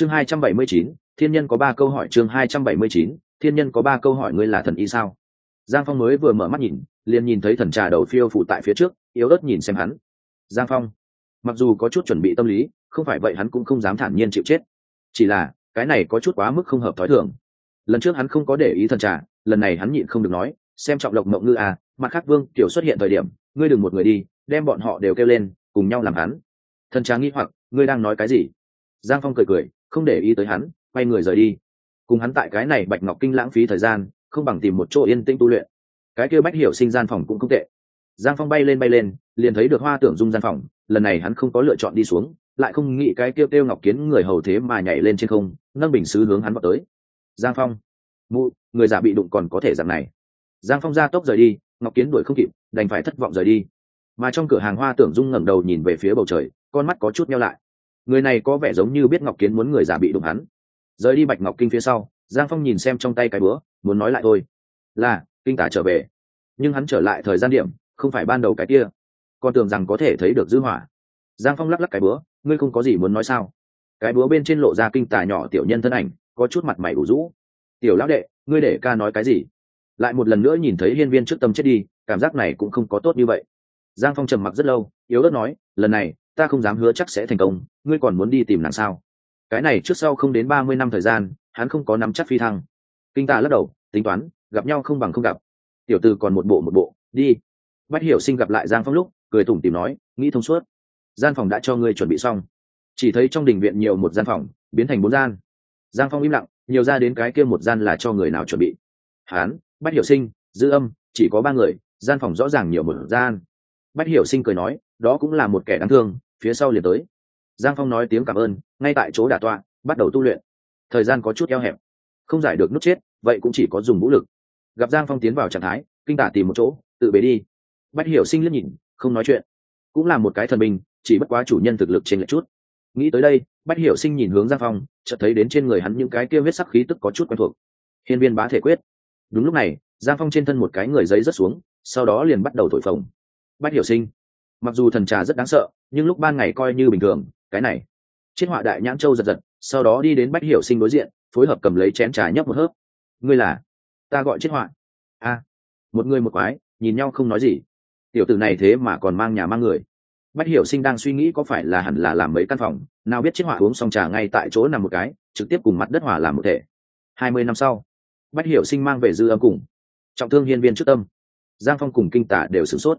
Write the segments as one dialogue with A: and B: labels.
A: chương hai trăm bảy mươi chín, thiên nhân có ba câu hỏi chương hai trăm bảy mươi chín, thiên nhân có ba câu hỏi ngươi là thần y sao? Giang phong mới vừa mở mắt nhìn, liền nhìn thấy thần trà đầu phiêu phụ tại phía trước, yếu ớt nhìn xem hắn. Giang phong, mặc dù có chút chuẩn bị tâm lý, không phải vậy hắn cũng không dám thản nhiên chịu chết. Chỉ là, cái này có chút quá mức không hợp thói thường. Lần trước hắn không có để ý thần trà, lần này hắn nhịn không được nói, xem trọng lộc mộng ngư à mặt khác vương kiểu xuất hiện thời điểm, ngươi đừng một người đi, đem bọn họ đều kêu lên, cùng nhau làm hắn. Thần trà nghĩ hoặc, ngươi đang nói cái gì? Giang phong cười cười không để ý tới hắn, quay người rời đi. Cùng hắn tại cái này bạch ngọc kinh lãng phí thời gian, không bằng tìm một chỗ yên tĩnh tu luyện. Cái kia bách hiểu sinh gian phòng cũng không tệ. Giang phong bay lên bay lên, liền thấy được hoa tưởng dung gian phòng, lần này hắn không có lựa chọn đi xuống, lại không nghĩ cái kêu kêu ngọc kiến người hầu thế mà nhảy lên trên không, nâng bình xứ hướng hắn vào tới. Giang phong, mụ, người già bị đụng còn có thể dạng này. Giang phong ra tốc rời đi, ngọc kiến đuổi không kịp, đành phải thất vọng rời đi. Mà trong cửa hàng hoa tưởng dung ngẩng đầu nhìn về phía bầu trời, con mắt có chút nhau lại người này có vẻ giống như biết ngọc kiến muốn người già bị đụng hắn. Rời đi bạch ngọc kinh phía sau, giang phong nhìn xem trong tay cái bữa muốn nói lại thôi. Là, kinh tả trở về. Nhưng hắn trở lại thời gian điểm, không phải ban đầu cái kia. Còn tưởng rằng có thể thấy được dư hỏa. Giang phong lắc lắc cái búa, ngươi không có gì muốn nói sao? Cái búa bên trên lộ ra kinh tà nhỏ tiểu nhân thân ảnh, có chút mặt mày ủ rũ. Tiểu lão đệ, ngươi để ca nói cái gì? Lại một lần nữa nhìn thấy hiên viên trước tâm chết đi, cảm giác này cũng không có tốt như vậy. Giang phong trầm mặc rất lâu, yếu ớt nói, lần này ta không dám hứa chắc sẽ thành công, ngươi còn muốn đi tìm nàng sao? Cái này trước sau không đến ba mươi năm thời gian, hắn không có nắm chắc phi thăng. Kinh ta lắc đầu, tính toán, gặp nhau không bằng không gặp. Tiểu từ còn một bộ một bộ, đi. Bắt hiểu sinh gặp lại giang phong lúc, cười tủm tìm nói, nghĩ thông suốt. Gian phòng đã cho ngươi chuẩn bị xong. Chỉ thấy trong đình viện nhiều một gian phòng, biến thành bốn gian. Giang phong im lặng, nhiều ra đến cái kia một gian là cho người nào chuẩn bị. Hán bắt hiểu sinh, dư âm, chỉ có ba người, gian phòng rõ ràng nhiều một gian. Bách hiểu sinh cười nói, đó cũng là một kẻ đáng thương phía sau liền tới. Giang phong nói tiếng cảm ơn, ngay tại chỗ đả tọa, bắt đầu tu luyện. Thời gian có chút eo hẹp. Không giải được nút chết, vậy cũng chỉ có dùng vũ lực. Gặp giang phong tiến vào trạng thái, kinh tả tìm một chỗ, tự bế đi. Bách hiểu sinh liếc nhìn, không nói chuyện. Cũng là một cái thần binh, chỉ bất quá chủ nhân thực lực trên lệch chút. Nghĩ tới đây, bách hiểu sinh nhìn hướng giang phong, chợt thấy đến trên người hắn những cái kia huyết sắc khí tức có chút quen thuộc. Hiên viên bá thể quyết. Đúng lúc này, giang phong trên thân một cái người giấy rớt xuống, sau đó liền bắt đầu thổi phồng. Bách hiểu sinh mặc dù thần trà rất đáng sợ, nhưng lúc ban ngày coi như bình thường, cái này. Chiết họa đại nhãn châu giật giật, sau đó đi đến bách hiểu sinh đối diện, phối hợp cầm lấy chén trà nhấp một hớp. Ngươi là? Ta gọi chiết họa. A. Một người một quái, nhìn nhau không nói gì. Tiểu tử này thế mà còn mang nhà mang người. Bách hiểu sinh đang suy nghĩ có phải là hẳn là làm mấy căn phòng, nào biết chiết họa uống xong trà ngay tại chỗ nằm một cái, trực tiếp cùng mặt đất hỏa làm một thể. Hai mươi năm sau, bách hiểu sinh mang về dư âm cùng. Trọng thương hiên viên trước tâm. Giang phong cùng kinh tả đều sửng sốt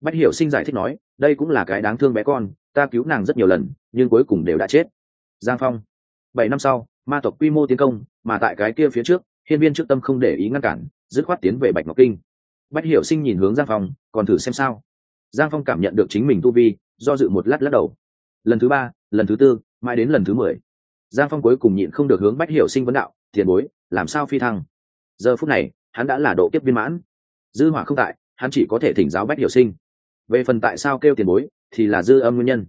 A: bách hiểu sinh giải thích nói, đây cũng là cái đáng thương bé con, ta cứu nàng rất nhiều lần, nhưng cuối cùng đều đã chết. Giang phong. Bảy năm sau, ma tộc quy mô tiến công, mà tại cái kia phía trước, hiên viên trước tâm không để ý ngăn cản, dứt khoát tiến về bạch ngọc kinh. Bách hiểu sinh nhìn hướng giang phong, còn thử xem sao? Giang phong cảm nhận được chính mình tu vi, do dự một lát lắc đầu. Lần thứ ba, lần thứ tư, mãi đến lần thứ mười. Giang phong cuối cùng nhịn không được hướng bách hiểu sinh vấn đạo, tiền bối, làm sao phi thăng? Giờ phút này, hắn đã là độ kiếp viên mãn. Dư hỏa không tại, hắn chỉ có thể thỉnh giáo bách hiểu sinh về phần tại sao kêu tiền bối, thì là dư âm nguyên nhân.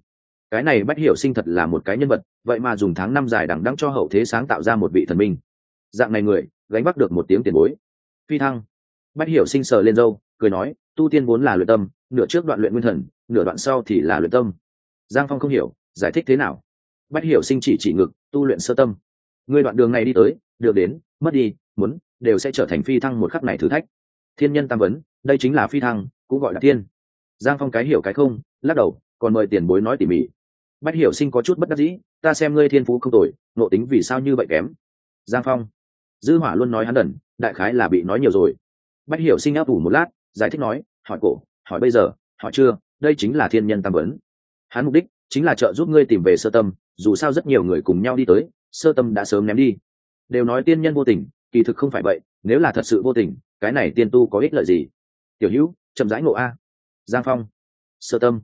A: Cái này bách hiểu sinh thật là một cái nhân vật, vậy mà dùng tháng năm dài đằng đẵng cho hậu thế sáng tạo ra một vị thần minh. Dạng này người, gánh vác được một tiếng tiền bối. Phi thăng. Bách hiểu sinh sờ lên dâu cười nói, tu tiên vốn là luyện tâm, nửa trước đoạn luyện nguyên thần, nửa đoạn sau thì là luyện tâm. Giang phong không hiểu, giải thích thế nào? Bách hiểu sinh chỉ chỉ ngực, tu luyện sơ tâm. Người đoạn đường này đi tới, được đến, mất đi, muốn, đều sẽ trở thành phi thăng một khắc này thử thách. Thiên nhân tam vấn, đây chính là phi thăng, cũng gọi là thiên giang phong cái hiểu cái không, lắc đầu, còn mời tiền bối nói tỉ mỉ. Bách hiểu sinh có chút bất đắc dĩ, ta xem ngươi thiên phú không tồi nộ tính vì sao như vậy kém? Giang phong. Dư hỏa luôn nói hắn đần, đại khái là bị nói nhiều rồi. Bách hiểu sinh áp ủ một lát, giải thích nói, hỏi cổ, hỏi bây giờ, hỏi chưa, đây chính là thiên nhân tam vấn. Hắn mục đích chính là trợ giúp ngươi tìm về sơ tâm, dù sao rất nhiều người cùng nhau đi tới, sơ tâm đã sớm ném đi. Đều nói tiên nhân vô tình, kỳ thực không phải vậy, nếu là thật sự vô tình, cái này tiên tu có ích lợi gì? Tiểu hữu, chậm rãi ngộ a giang phong. Sơ tâm.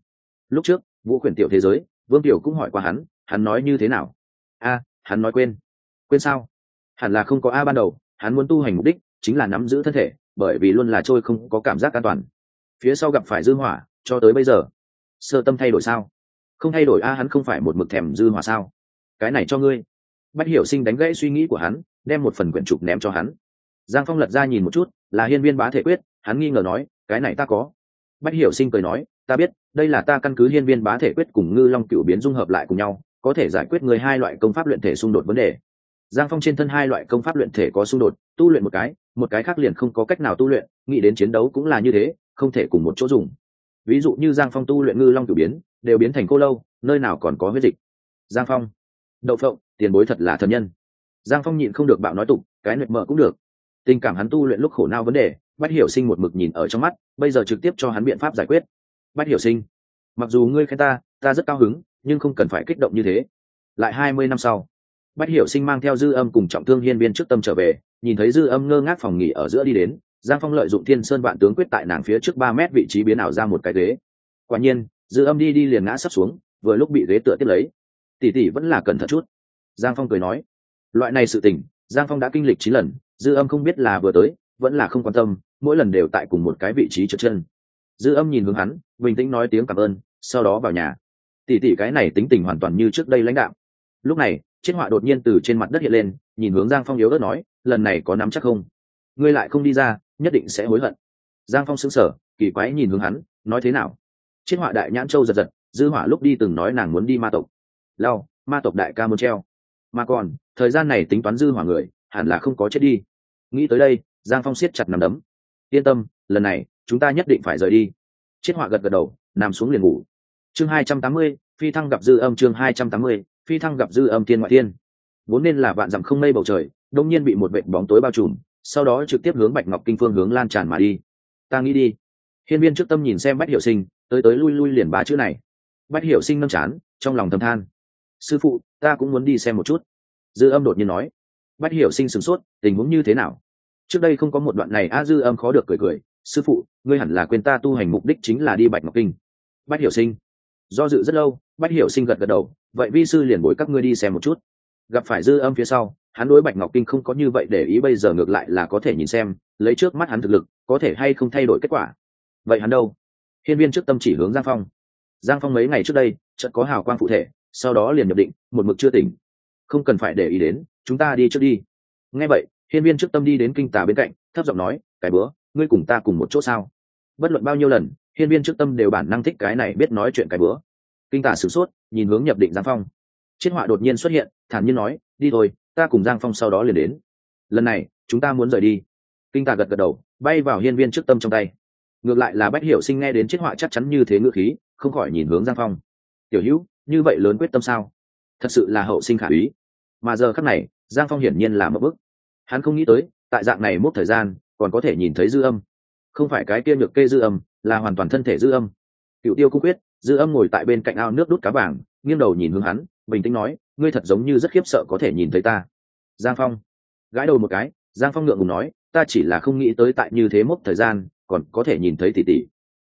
A: Lúc trước, vũ khuyển tiểu thế giới, vương tiểu cũng hỏi qua hắn hắn nói như thế nào? A, hắn nói quên. Quên sao? Hẳn là không có a ban đầu, hắn muốn tu hành mục đích chính là nắm giữ thân thể, bởi vì luôn là trôi không có cảm giác an toàn. Phía sau gặp phải dư hỏa, cho tới bây giờ, sơ tâm thay đổi sao? Không thay đổi a, hắn không phải một mực thèm dư hỏa sao? Cái này cho ngươi. Bách hiểu sinh đánh gãy suy nghĩ của hắn, đem một phần quyển trục ném cho hắn. Giang phong lật ra nhìn một chút, là hiên viên bá thể quyết, hắn nghi ngờ nói, cái này ta có bách hiểu sinh cười nói, ta biết, đây là ta căn cứ hiên viên bá thể quyết cùng ngư long cựu biến dung hợp lại cùng nhau, có thể giải quyết người hai loại công pháp luyện thể xung đột vấn đề. Giang phong trên thân hai loại công pháp luyện thể có xung đột, tu luyện một cái một cái khác liền không có cách nào tu luyện, nghĩ đến chiến đấu cũng là như thế, không thể cùng một chỗ dùng. Ví dụ như giang phong tu luyện ngư long cửu biến, đều biến thành cô lâu, nơi nào còn có huyết dịch. Giang phong, đậu phộng, tiền bối thật là thần nhân. Giang phong nhịn không được bạo nói tục, cái nệt mở cũng được. Tình cảm hắn tu luyện lúc khổ nao vấn đề bách hiểu sinh một mực nhìn ở trong mắt, bây giờ trực tiếp cho hắn biện pháp giải quyết. Bách hiểu sinh, mặc dù ngươi khen ta ta rất cao hứng, nhưng không cần phải kích động như thế. Lại hai mươi năm sau, bách hiểu sinh mang theo dư âm cùng trọng thương hiên viên trước tâm trở về, nhìn thấy dư âm ngơ ngác phòng nghỉ ở giữa đi đến, giang phong lợi dụng thiên sơn vạn tướng quyết tại nàng phía trước ba mét vị trí biến ảo ra một cái ghế. Quả nhiên, dư âm đi đi liền ngã sắp xuống, vừa lúc bị ghế tựa tiếp lấy. Tỷ tỷ vẫn là cẩn thận chút. Giang phong cười nói, loại này sự tình, giang phong đã kinh lịch chín lần, dư âm không biết là vừa tới vẫn là không quan tâm, mỗi lần đều tại cùng một cái vị trí trượt chân. Dư âm nhìn hướng hắn, bình tĩnh nói tiếng cảm ơn, sau đó vào nhà. Tỷ tỷ cái này tính tình hoàn toàn như trước đây lãnh đạo lúc này, chiếc họa đột nhiên từ trên mặt đất hiện lên, nhìn hướng giang phong yếu ớt nói, lần này có nắm chắc không? Ngươi lại không đi ra, nhất định sẽ hối hận. Giang phong xứng sở kỳ quái nhìn hướng hắn, nói thế nào? Chiếc họa đại nhãn châu giật giật, dư họa lúc đi từng nói nàng muốn đi ma tộc. Lao ma tộc đại ca muốn treo. Mà còn, thời gian này tính toán dư hỏa người, hẳn là không có chết đi. Nghĩ tới đây giang phong siết chặt nằm đấm. Yên tâm, lần này, chúng ta nhất định phải rời đi. Chiết họa gật gật đầu, nằm xuống liền ngủ. Chương hai trăm tám mươi, phi thăng gặp dư âm chương hai trăm tám mươi, phi thăng gặp dư âm Thiên ngoại thiên. Vốn nên là vạn dặm không mây bầu trời đông nhiên bị một vệ bóng tối bao trùm, sau đó trực tiếp hướng bạch ngọc kinh phương hướng lan tràn mà đi. Ta nghĩ đi. Hiên viên trước tâm nhìn xem bách hiệu sinh, tới tới lui lui liền ba chữ này. Bách hiệu sinh nâm chán, trong lòng thầm than. Sư phụ, ta cũng muốn đi xem một chút. Dư âm đột nhiên nói. Bách hiểu sinh sửng sốt, tình huống như thế nào? Trước đây không có một đoạn này a dư âm khó được cười cười, sư phụ, ngươi hẳn là quên ta tu hành mục đích chính là đi bạch ngọc kinh. Bách hiểu sinh, do dự rất lâu, bách hiểu sinh gật gật đầu, vậy vi sư liền bồi các ngươi đi xem một chút. Gặp phải dư âm phía sau, hắn đối bạch ngọc kinh không có như vậy để ý, bây giờ ngược lại là có thể nhìn xem, lấy trước mắt hắn thực lực, có thể hay không thay đổi kết quả. Vậy hắn đâu? Hiên viên trước tâm chỉ hướng giang phong. Giang phong mấy ngày trước đây, chợt có hào quang phụ thể, sau đó liền nhập định, một mực chưa tỉnh. Không cần phải để ý đến, chúng ta đi trước đi. Nghe vậy hiên viên trước tâm đi đến kinh tà bên cạnh, thấp giọng nói, cái bữa, ngươi cùng ta cùng một chỗ sao? Bất luận bao nhiêu lần, hiên viên trước tâm đều bản năng thích cái này biết nói chuyện cái bữa. Kinh tà sửng sốt, nhìn hướng nhập định giang phong. Chiết họa đột nhiên xuất hiện, thản nhiên nói, đi thôi, ta cùng giang phong sau đó liền đến. Lần này, chúng ta muốn rời đi. Kinh tà gật gật đầu, bay vào hiên viên trước tâm trong tay. Ngược lại là bách hiểu sinh nghe đến chiết họa chắc chắn như thế ngựa khí, không khỏi nhìn hướng giang phong. Tiểu hữu, như vậy lớn quyết tâm sao? Thật sự là hậu sinh khả úy. Mà giờ khắc này, giang phong hiển nhiên là mất bức hắn không nghĩ tới, tại dạng này mốt thời gian, còn có thể nhìn thấy dư âm. Không phải cái kia nhược kê dư âm, là hoàn toàn thân thể dư âm. Cựu tiêu cung quyết, dư âm ngồi tại bên cạnh ao nước đút cá vàng, nghiêng đầu nhìn hướng hắn, bình tĩnh nói, ngươi thật giống như rất khiếp sợ có thể nhìn thấy ta. Giang phong gãi đầu một cái, giang phong ngượng ngùng nói, ta chỉ là không nghĩ tới tại như thế mốc thời gian, còn có thể nhìn thấy tỷ tỷ.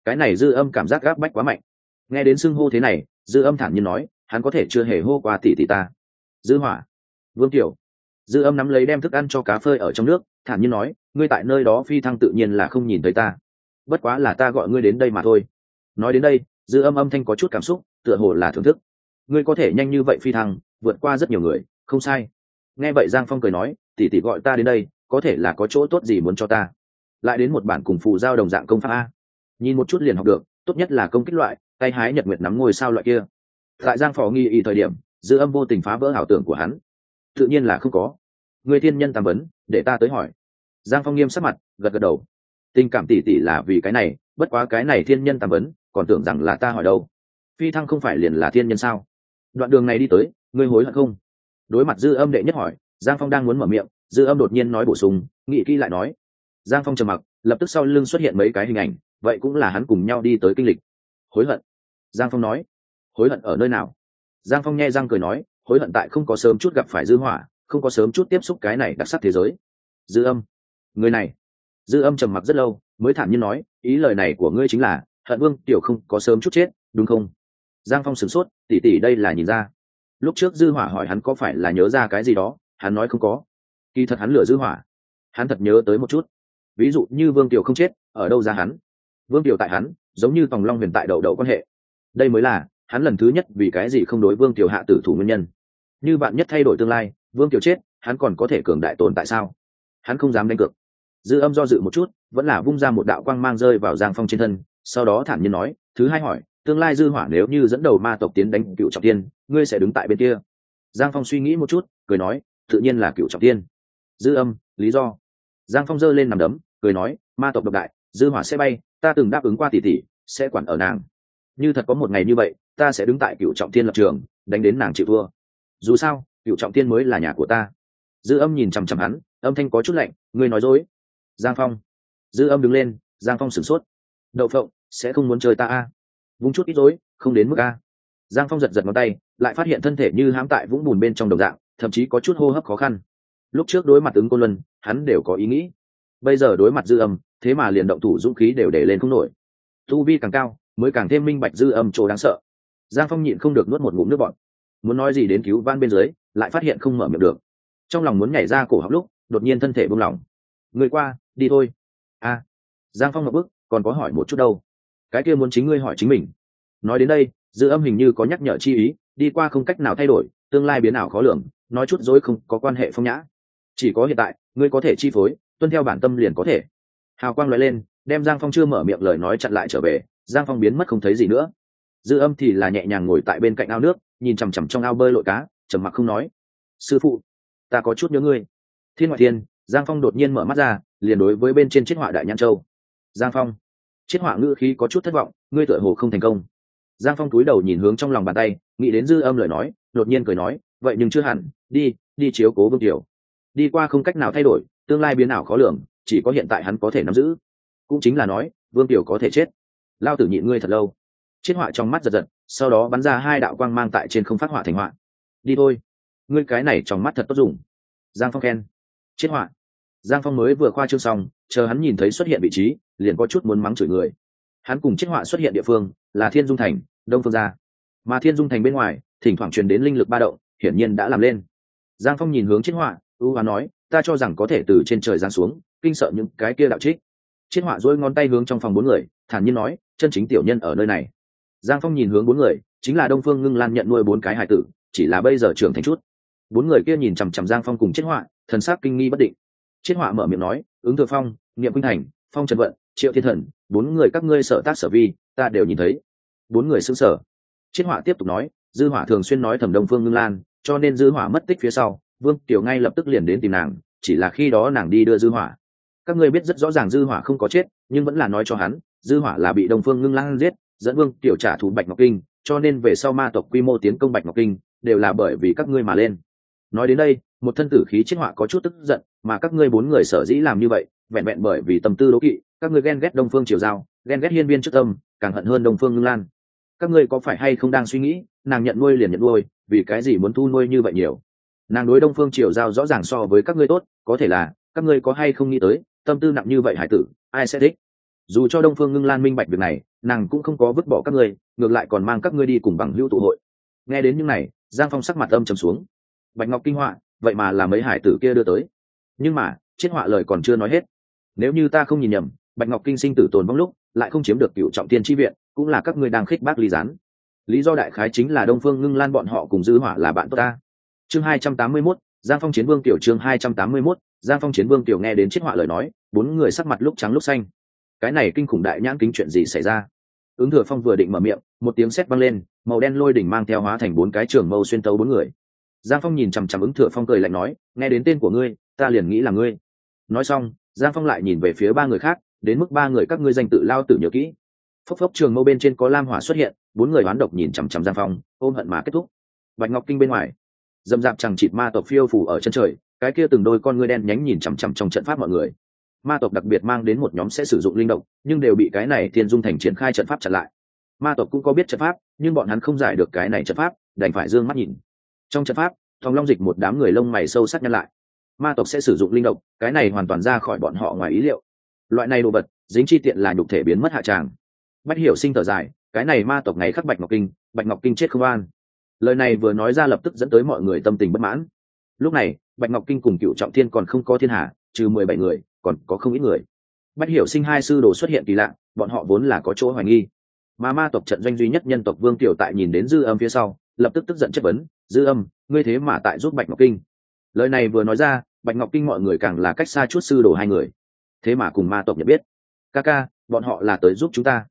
A: Cái này dư âm cảm giác gác bách quá mạnh. Nghe đến xưng hô thế này, dư âm thản nhiên nói, hắn có thể chưa hề hô qua tỷ tỷ ta. Dư hỏa, vương tiểu dư âm nắm lấy đem thức ăn cho cá phơi ở trong nước, thản nhiên nói, ngươi tại nơi đó phi thăng tự nhiên là không nhìn thấy ta. Bất quá là ta gọi ngươi đến đây mà thôi. Nói đến đây, dư âm âm thanh có chút cảm xúc, tựa hồ là thưởng thức. Ngươi có thể nhanh như vậy phi thăng, vượt qua rất nhiều người, không sai. Nghe vậy giang phong cười nói tỉ tỉ gọi ta đến đây, có thể là có chỗ tốt gì muốn cho ta? Lại đến một bản cùng phù giao đồng dạng công pháp a. Nhìn một chút liền học được, tốt nhất là công kích loại, tay hái nhật nguyệt nắm ngôi sao loại kia. Tại giang phò nghi ý thời điểm, dư âm vô tình phá vỡ ảo tưởng của hắn tự nhiên là không có. Người thiên nhân tam vấn, để ta tới hỏi. Giang phong nghiêm sắc mặt, gật gật đầu. Tình cảm tỉ tỉ là vì cái này, bất quá cái này thiên nhân tam vấn, còn tưởng rằng là ta hỏi đâu. Phi thăng không phải liền là thiên nhân sao? Đoạn đường này đi tới, ngươi hối hận không? Đối mặt dư âm đệ nhất hỏi, giang phong đang muốn mở miệng, dư âm đột nhiên nói bổ sung, nghị kỹ lại nói. Giang phong trầm mặc, lập tức sau lưng xuất hiện mấy cái hình ảnh, vậy cũng là hắn cùng nhau đi tới kinh lịch. Hối hận. Giang phong nói. Hối hận ở nơi nào? Giang phong nghe giang cười nói hối hận tại không có sớm chút gặp phải dư hỏa, không có sớm chút tiếp xúc cái này đặc sắc thế giới. Dư âm. Người này. Dư âm trầm mặc rất lâu, mới thản nhiên nói, ý lời này của ngươi chính là, hận vương, tiểu không có sớm chút chết, đúng không? Giang phong sửng sốt, tỉ tỉ đây là nhìn ra. Lúc trước dư hỏa hỏi hắn có phải là nhớ ra cái gì đó, hắn nói không có. Kỳ thật hắn lừa dư hỏa. Hắn thật nhớ tới một chút. Ví dụ như vương tiểu không chết, ở đâu ra hắn? Vương tiểu tại hắn, giống như tòng long huyền tại đầu đầu quan hệ. Đây mới là hắn lần thứ nhất vì cái gì không đối vương tiểu hạ tử thủ nguyên nhân. Như bạn nhất thay đổi tương lai, vương tiểu chết, hắn còn có thể cường đại tồn tại sao? Hắn không dám đánh cược. Dư âm do dự một chút, vẫn là vung ra một đạo quang mang rơi vào giang phong trên thân, sau đó thản nhiên nói, thứ hai hỏi, tương lai dư hỏa nếu như dẫn đầu ma tộc tiến đánh cựu trọng tiên, ngươi sẽ đứng tại bên kia? Giang phong suy nghĩ một chút, cười nói, tự nhiên là cựu trọng tiên. Dư âm, lý do. Giang phong giơ lên nằm đấm, cười nói, ma tộc độc đại, dư hỏa sẽ bay, ta từng đáp ứng qua tỷ tỷ, sẽ quản ở nàng. Như thật có một ngày như vậy ta sẽ đứng tại cựu trọng tiên lập trường, đánh đến nàng chịu thua. Dù sao, cựu trọng tiên mới là nhà của ta. Dư âm nhìn chằm chằm hắn, âm thanh có chút lạnh, ngươi nói dối. Giang phong. Dư âm đứng lên, giang phong sửng sốt. Đậu phộng, sẽ không muốn chơi ta a? À. vung chút ít dối, không đến mức a. Giang phong giật giật ngón tay, lại phát hiện thân thể như hãm tại vũng bùn bên trong đồng dạng, thậm chí có chút hô hấp khó khăn. Lúc trước đối mặt ứng cô luân, hắn đều có ý nghĩ. Bây giờ đối mặt dư âm, thế mà liền động thủ dũng khí đều để lên không nổi. Tu vi càng cao, mới càng thêm minh bạch dư âm chỗ đáng sợ giang phong nhịn không được nuốt một ngụm nước bọn muốn nói gì đến cứu van bên dưới, lại phát hiện không mở miệng được. Trong lòng muốn nhảy ra cổ họng lúc, đột nhiên thân thể buông lỏng. Người qua, đi thôi. A. Giang phong ngập bức, còn có hỏi một chút đâu. Cái kia muốn chính ngươi hỏi chính mình. Nói đến đây, dư âm hình như có nhắc nhở chi ý, đi qua không cách nào thay đổi, tương lai biến ảo khó lường, nói chút dối không có quan hệ phong nhã. Chỉ có hiện tại, ngươi có thể chi phối, tuân theo bản tâm liền có thể. Hào quang loại lên, đem giang phong chưa mở miệng lời nói chặn lại trở về, giang phong biến mất không thấy gì nữa dư âm thì là nhẹ nhàng ngồi tại bên cạnh ao nước, nhìn chằm chằm trong ao bơi lội cá, trầm mặc không nói. Sư phụ, ta có chút nhớ ngươi. Thiên ngoại thiên, giang phong đột nhiên mở mắt ra, liền đối với bên trên chiếc họa đại nhan châu. Giang phong chiếc họa ngữ khí có chút thất vọng, ngươi tựa hồ không thành công. Giang phong túi đầu nhìn hướng trong lòng bàn tay, nghĩ đến dư âm lời nói, đột nhiên cười nói, vậy nhưng chưa hẳn, đi đi chiếu cố vương tiểu. Đi qua không cách nào thay đổi, tương lai biến ảo khó lường, chỉ có hiện tại hắn có thể nắm giữ. Cũng chính là nói, vương tiểu có thể chết. Lao tử nhịn ngươi thật lâu chiết họa trong mắt giật giật, sau đó bắn ra hai đạo quang mang tại trên không phát họa thành họa. Đi thôi. Ngươi cái này trong mắt thật tốt dùng. Giang phong khen. Chiết họa. Giang phong mới vừa khoa trương xong, chờ hắn nhìn thấy xuất hiện vị trí, liền có chút muốn mắng chửi người. Hắn cùng chiết họa xuất hiện địa phương là thiên dung thành, đông phương gia. Mà thiên dung thành bên ngoài, thỉnh thoảng truyền đến linh lực ba động, hiển nhiên đã làm lên. Giang phong nhìn hướng chiết họa, ưu hóa nói, ta cho rằng có thể từ trên trời giáng xuống, kinh sợ những cái kia đạo trích. Chiết họa dỗi ngón tay hướng trong phòng bốn người, thản nhiên nói, chân chính tiểu nhân ở nơi này giang phong nhìn hướng bốn người, chính là đông phương ngưng lan nhận nuôi bốn cái hải tử, chỉ là bây giờ trưởng thành chút. Bốn người kia nhìn chằm chằm giang phong cùng chết họa, thần sắc kinh nghi bất định. Chết họa mở miệng nói, ứng thừa phong, niệm quynh thành, phong trần vận, triệu thiên thần, bốn người các ngươi sở tác sở vi, ta đều nhìn thấy. Bốn người xứng sở chết họa tiếp tục nói, dư họa thường xuyên nói thẩm đông phương ngưng lan, cho nên dư họa mất tích phía sau, vương tiểu ngay lập tức liền đến tìm nàng, chỉ là khi đó nàng đi đưa dư họa các ngươi biết rất rõ ràng dư hỏa không có chết, nhưng vẫn là nói cho hắn, dư hỏa là bị đông phương ngưng lan giết dẫn vương tiểu trả thù bạch ngọc kinh, cho nên về sau ma tộc quy mô tiến công bạch ngọc kinh đều là bởi vì các ngươi mà lên. Nói đến đây, một thân tử khí chiết họa có chút tức giận, mà các ngươi bốn người sở dĩ làm như vậy, vẹn vẹn bởi vì tâm tư đố kỵ, các ngươi ghen ghét đông phương triều giao, ghen ghét hiên viên trước tâm, càng hận hơn đông phương ngưng lan. Các ngươi có phải hay không đang suy nghĩ, nàng nhận nuôi liền nhận nuôi, vì cái gì muốn thu nuôi như vậy nhiều? Nàng đối đông phương triều giao rõ ràng so với các ngươi tốt, có thể là, các ngươi có hay không nghĩ tới, tâm tư nặng như vậy hải tử, ai sẽ thích? Dù cho đông phương ngưng lan minh bạch việc này nàng cũng không có vứt bỏ các ngươi ngược lại còn mang các ngươi đi cùng bằng hữu tụ hội. Nghe đến những này giang phong sắc mặt âm trầm xuống. Bạch ngọc kinh họa vậy mà là mấy hải tử kia đưa tới. Nhưng mà chiết họa lời còn chưa nói hết. Nếu như ta không nhìn nhầm bạch ngọc kinh sinh tử tồn bóng lúc lại không chiếm được cựu trọng tiên tri viện cũng là các ngươi đang khích bác ly gián. Lý do đại khái chính là đông phương ngưng lan bọn họ cùng dư hỏa là bạn tốt ta. Chương hai trăm tám mươi 281, giang phong chiến vương tiểu chương hai trăm tám mươi 281, giang phong chiến vương tiểu nghe đến chiết họa lời nói bốn người sắc mặt lúc trắng lúc xanh cái này kinh khủng đại nhãn kính chuyện gì xảy ra? Ứng thừa phong vừa định mở miệng, một tiếng sét văng lên, màu đen lôi đỉnh mang theo hóa thành bốn cái trường mâu xuyên tấu bốn người. Giang phong nhìn chằm chằm ứng thừa phong cười lạnh nói, nghe đến tên của ngươi, ta liền nghĩ là ngươi. Nói xong, giang phong lại nhìn về phía ba người khác, đến mức ba người các ngươi danh tự lao tử nhớ kỹ. Phốc phốc trường mâu bên trên có lam hỏa xuất hiện, bốn người hoán độc nhìn chằm chằm giang phong, ôm hận mà kết thúc. Bạch ngọc kinh bên ngoài dầm dạp chẳng chịt ma tộc phiêu phủ ở chân trời, cái kia từng đôi con ngươi đen nhánh nhìn chằm chằm trong trận pháp mọi người ma tộc đặc biệt mang đến một nhóm sẽ sử dụng linh động, nhưng đều bị cái này thiên dung thành triển khai trận pháp chặn lại. Ma tộc cũng có biết trận pháp, nhưng bọn hắn không giải được cái này trận pháp, đành phải d ư ơ n g mắt nhìn. Trong trận pháp, thòng long dịch một đám người lông mày sâu sắc nhăn lại. Ma tộc sẽ sử dụng linh động, cái này hoàn toàn ra khỏi bọn họ ngoài ý liệu. Loại này đồ vật, dính chi tiện là nhục thể biến mất hạ tràng. Bắt hiểu sinh thở dài, cái này ma tộc ngày khắc bạch ngọc kinh, bạch ngọc kinh chết không an. Lời này vừa nói ra lập tức dẫn tới mọi người tâm tình bất mãn. Lúc này, bạch ngọc kinh cùng cựu trọng thiên còn không có thiên hạ, trừ mười bảy người còn có không ít người. Bắt hiểu sinh hai sư đồ xuất hiện kỳ lạ, bọn họ vốn là có chỗ hoài nghi. Mà ma tộc trận doanh duy nhất nhân tộc vương tiểu tại nhìn đến dư âm phía sau, lập tức tức giận chất vấn, dư âm, ngươi thế mà tại giúp bạch ngọc kinh? Lời này vừa nói ra, bạch ngọc kinh mọi người càng là cách xa chút sư đồ hai người. Thế mà cùng ma tộc nhận biết. Ca ca, bọn họ là tới giúp chúng ta.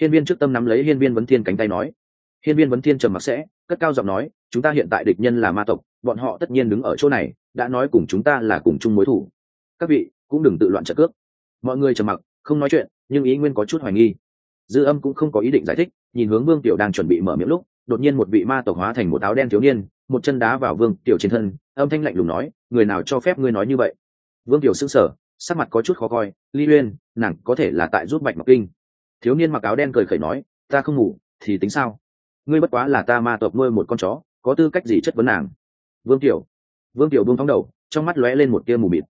A: Hiên viên trước tâm nắm lấy hiên viên vấn thiên cánh tay nói. Hiên viên vấn thiên trầm mặc sẽ, cất cao giọng nói, chúng ta hiện tại địch nhân là ma tộc, bọn họ tất nhiên đứng ở chỗ này, đã nói cùng chúng ta là cùng chung mối thủ. Các vị cũng đừng tự loạn trợ cước. Mọi người trầm mặc, không nói chuyện, nhưng ý nguyên có chút hoài nghi. Dư âm cũng không có ý định giải thích, nhìn hướng vương tiểu đang chuẩn bị mở miệng lúc, đột nhiên một vị ma tộc hóa thành một áo đen thiếu niên, một chân đá vào vương tiểu trên thân, âm thanh lạnh lùng nói, người nào cho phép ngươi nói như vậy? Vương tiểu sững sờ, sắc mặt có chút khó coi, ly uyên, nàng có thể là tại giúp bạch mặc kinh. Thiếu niên mặc áo đen cười khẩy nói, ta không ngủ, thì tính sao? Ngươi bất quá là ta ma tộc nuôi một con chó, có tư cách gì chất vấn nàng? Vương tiểu vương tiểu buông thóng đầu, trong mắt lóe lên một tia mù mịt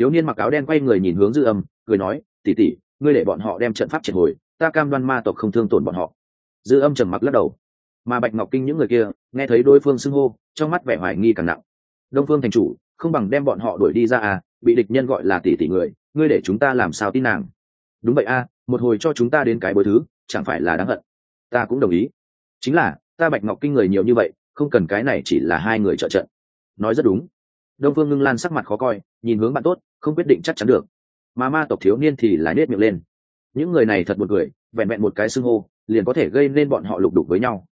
A: thiếu niên mặc áo đen quay người nhìn hướng dư âm cười nói tỉ tỉ ngươi để bọn họ đem trận pháp triệt hồi ta cam đoan ma tộc không thương tổn bọn họ. Dư âm trầm mặc lắc đầu. Mà bạch ngọc kinh những người kia nghe thấy đối phương xưng hô trong mắt vẻ hoài nghi càng nặng. Đông phương thành chủ không bằng đem bọn họ đuổi đi ra à bị địch nhân gọi là tỷ tỷ người ngươi để chúng ta làm sao tin nàng? Đúng vậy a à, một hồi cho chúng ta đến cái bối thứ chẳng phải là đáng hận. Ta cũng đồng ý. Chính là ta bạch ngọc kinh người nhiều như vậy không cần cái này chỉ là hai người trợ trận. Nói rất đúng đông phương ngưng lan sắc mặt khó coi, nhìn hướng bạn tốt, không quyết định chắc chắn được. Mà ma tộc thiếu niên thì lái nết miệng lên. Những người này thật một người vẹn vẹn một cái xưng hô, liền có thể gây nên bọn họ lục đục với nhau.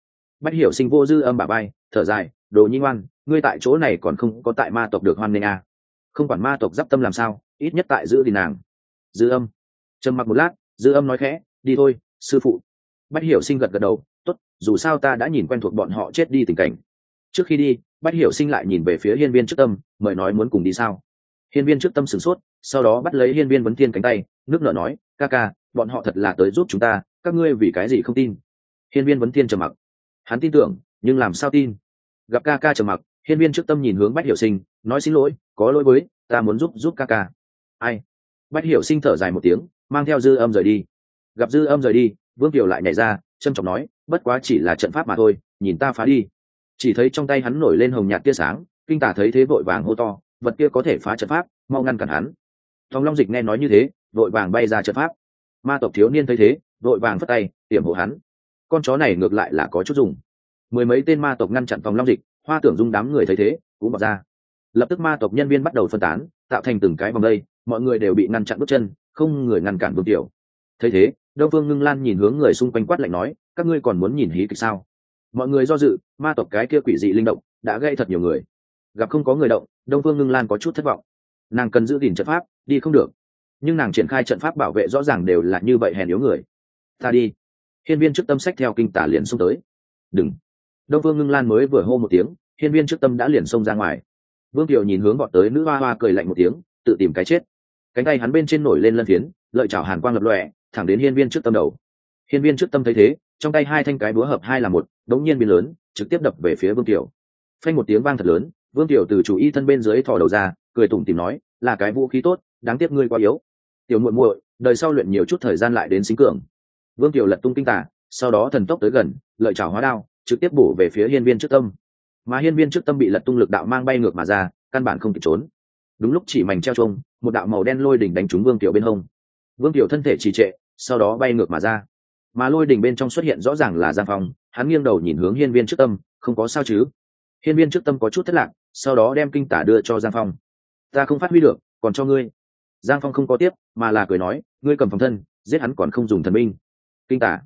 A: Bách hiểu sinh vô dư âm bà bay thở dài, đồ nhi ngoan, ngươi tại chỗ này còn không có tại ma tộc được hoan nghênh à. không quản ma tộc d i p tâm làm sao, ít nhất tại giữ thì nàng. Dư âm. Trầm mặc một lát, dư âm nói khẽ, đi thôi, sư phụ. Bách hiểu sinh gật gật đầu t ố t dù sao ta đã nhìn quen thuộc bọn họ chết đi tình cảnh. Trước khi đi bách hiểu sinh lại nhìn về phía hiên viên trước tâm, mời nói muốn cùng đi sao? Hiên viên trước tâm sửng sốt, sau đó bắt lấy hiên viên vấn thiên cánh tay, nước nợ nói, ca ca, bọn họ thật là tới giúp chúng ta, các ngươi vì cái gì không tin? Hiên viên vấn thiên trầm mặc. Hắn tin tưởng, nhưng làm sao tin? Gặp ca ca trầm mặc, hiên viên trước tâm nhìn hướng bách hiểu sinh, nói, xin lỗi, có lỗi với, ta muốn giúp giúp ca ca. Ai? Bách hiểu sinh thở dài một tiếng, mang theo dư âm rời đi. Gặp dư âm rời đi, vương kiều lại nhảy ra trâm trọng nói, bất quá chỉ là trận pháp mà thôi, nhìn ta phá đi chỉ thấy trong tay hắn nổi lên hồng nhạt tia sáng, kinh tả thấy thế vội vàng hô to, vật kia có thể phá trận pháp, mau ngăn cản hắn. Thong long dịch nghe nói như thế, vội vàng bay ra trận pháp. Ma tộc thiếu niên thấy thế, vội vàng phất tay, tiểm hộ hắn. Con chó này ngược lại là có chút dùng. Mười mấy tên ma tộc ngăn chặn phòng long dịch, hoa tưởng dung đám người thấy thế, cũng bỏ ra. Lập tức ma tộc nhân viên bắt đầu phân tán, tạo thành từng cái vòng đây, mọi người đều bị ngăn chặn bước chân, không người ngăn cản vương tiểu. Thấy thế, đông phương ngưng lan nhìn hướng người xung quanh quát lạnh nói, các ngươi còn muốn nhìn hí kịch sao? Mọi người do dự, ma tộc cái kia quỷ dị linh động đã gây thật nhiều người. Gặp không có người động, đông phương ngưng lan có chút thất vọng. Nàng cần giữ gìn trận pháp, đi không được. Nhưng nàng triển khai trận pháp bảo vệ rõ ràng đều là như vậy hèn yếu người. Ta đi. Hiên viên trước tâm sách theo kinh tả liền xông tới. Đừng. Đông phương ngưng lan mới vừa hô một tiếng, hiên viên trước tâm đã liền xông ra ngoài. Vương kiều nhìn hướng bọn tới nữ hoa hoa cười lạnh một tiếng, tự tìm cái chết. Cánh tay hắn bên trên nổi lên lân phiến, lợi chảo hàn quang lập lọe thẳng đến hiên viên trước tâm đầu. Hiên viên trước tâm thấy thế, trong tay hai thanh cái búa hợp hai là một đống nhiên biến lớn, trực tiếp đập về phía vương tiểu. phanh một tiếng vang thật lớn, vương tiểu từ chủ y thân bên dưới thò đầu ra, cười tủm tìm nói, là cái vũ khí tốt, đáng tiếc ngươi quá yếu. Tiểu muội muội, đời sau luyện nhiều chút thời gian lại đến xính cường. Vương tiểu lật tung kinh tả sau đó thần tốc tới gần, lợi chảo hóa đao, trực tiếp bổ về phía hiên viên trước tâm. Mà hiên viên trước tâm bị lật tung lực đạo mang bay ngược mà ra, căn bản không kịp trốn. Đúng lúc chỉ mảnh treo trông một đạo màu đen lôi đỉnh đánh trúng vương tiểu bên hông. Vương tiểu thân thể trì trệ, sau đó bay ngược mà ra. Mà lôi đỉnh bên trong xuất hiện rõ ràng là giang phong hắn nghiêng đầu nhìn hướng hiên viên trước tâm, không có sao chứ? Hiên viên trước tâm có chút thất lạc, sau đó đem kinh tả đưa cho giang phong. Ta không phát huy được, còn cho ngươi. Giang phong không có tiếp, mà là cười nói, ngươi cầm phòng thân, giết hắn còn không dùng thần binh. Kinh tả.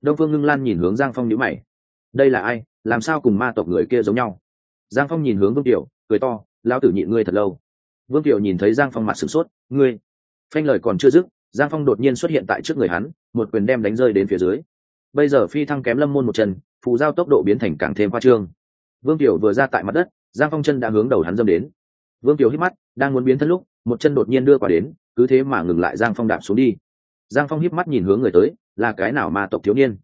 A: Đông phương ngưng lan nhìn hướng giang phong nhữ mày. Đây là ai, làm sao cùng ma tộc người kia giống nhau? Giang phong nhìn hướng vương tiểu cười to lao tử nhịn ngươi thật lâu. Vương tiểu nhìn thấy giang phong mặt sửng sốt, ngươi. Phanh lời còn chưa dứt, giang phong đột nhiên xuất hiện tại trước người hắn, một quyền đem đánh rơi đến phía dưới bây giờ phi thăng kém lâm môn một chân phù giao tốc độ biến thành càng thêm khoa trương. Vương tiểu vừa ra tại mặt đất giang phong chân đã hướng đầu hắn dâm đến. Vương tiểu hít mắt đang muốn biến thân lúc một chân đột nhiên đưa quả đến cứ thế mà ngừng lại giang phong đạp xuống đi. Giang phong híp mắt nhìn hướng người tới là cái nào ma tộc thiếu niên?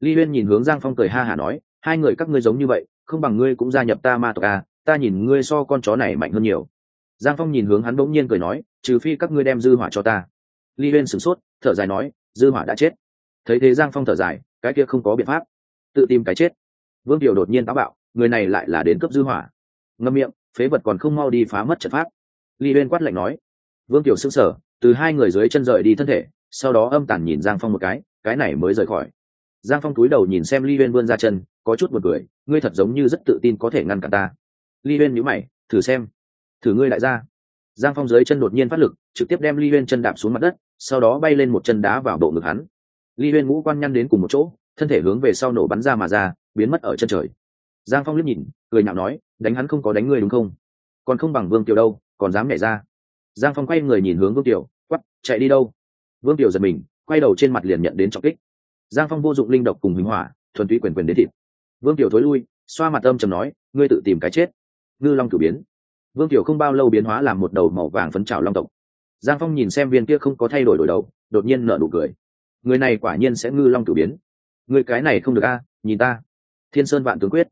A: Ly huyên nhìn hướng giang phong cười ha hả nói hai người các ngươi giống như vậy không bằng ngươi cũng gia nhập ta ma tộc à, ta nhìn ngươi so con chó này mạnh hơn nhiều. Giang phong nhìn hướng hắn bỗng nhiên cười nói trừ phi các ngươi đem dư hỏa cho ta. Ly huyên sửng sốt thở dài nói dư hỏa đã chết. Thấy thế giang phong thở dài cái kia không có biện pháp. Tự tìm cái chết. Vương tiểu đột nhiên táo bạo, người này lại là đến cấp dư hỏa. Ngâm miệng, phế vật còn không mau đi phá mất trận pháp. Ly huyên quát lạnh nói. Vương tiểu sững sờ, từ hai người dưới chân rời đi thân thể, sau đó âm tản nhìn giang phong một cái cái này mới rời khỏi. Giang phong túi đầu nhìn xem ly huyên vươn ra chân, có chút một cười, ngươi thật giống như rất tự tin có thể ngăn cản ta. Ly huyên nhíu mày, thử xem. Thử ngươi lại ra giang phong dưới chân đột nhiên phát lực, trực tiếp đem ly huyên chân đạp xuống mặt đất, sau đó bay lên một chân đá vào bộ ngực hắn ly huyên ngũ quan nhăn đến cùng một chỗ, thân thể hướng về sau nổ bắn ra mà ra, biến mất ở chân trời. Giang phong liếc nhìn, cười nhạo nói, đánh hắn không có đánh ngươi đúng không? Còn không bằng vương tiểu đâu, còn dám nhảy ra. Giang phong quay người nhìn hướng vương tiểu quắp chạy đi đâu? Vương tiểu giật mình, quay đầu trên mặt liền nhận đến trọng kích. Giang phong vô dụng linh độc cùng hình hỏa, thuần túy quyền quyền đến thịt. Vương tiểu thối lui, xoa mặt âm chầm nói, ngươi tự tìm cái chết. Ngư long cử biến. Vương tiểu không bao lâu biến hóa làm một đầu màu vàng phấn trào long tộc. Giang phong nhìn xem viên kia không có thay đổi đổi đầu, đột nhiên nở nụ cười người này quả nhiên sẽ ngư long cử biến. Người cái này không được a, nhìn ta. Thiên sơn vạn tướng quyết.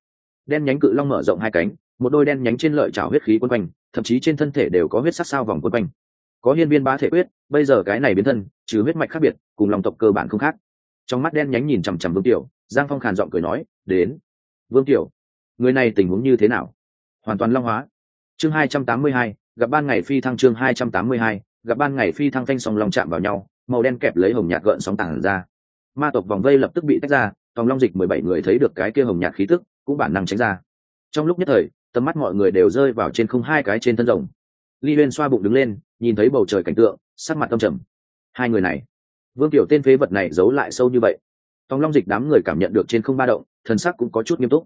A: Đen nhánh cự long mở rộng hai cánh, một đôi đen nhánh trên lợi trào huyết khí quân quanh, thậm chí trên thân thể đều có huyết sắc sao vòng quân quanh. Có hiên viên bá thể quyết, bây giờ cái này biến thân, trừ huyết mạch khác biệt, cùng lòng tộc cơ bản không khác. Trong mắt đen nhánh nhìn chằm chằm vương tiểu, giang phong khàn giọng cười nói, đến. Vương tiểu, người này tình huống như thế nào? Hoàn toàn long hóa. Chương hai trăm tám mươi hai, gặp ban ngày phi thăng chương hai trăm tám mươi hai, gặp ban ngày phi thăng thanh song long chạm vào nhau màu đen kẹp lấy hồng nhạt gợn sóng tảng ra. Ma tộc vòng vây lập tức bị tách ra, tòng long dịch mười bảy người thấy được cái kia hồng nhạt khí tức, cũng bản năng tránh ra. Trong lúc nhất thời, tầm mắt mọi người đều rơi vào trên không hai cái trên thân rồng. Ly lên xoa bụng đứng lên, nhìn thấy bầu trời cảnh tượng, sắc mặt tâm trầm. Hai người này, vương tiểu tên phế vật này giấu lại sâu như vậy. Tòng long dịch đám người cảm nhận được trên không ba động, thần sắc cũng có chút nghiêm túc.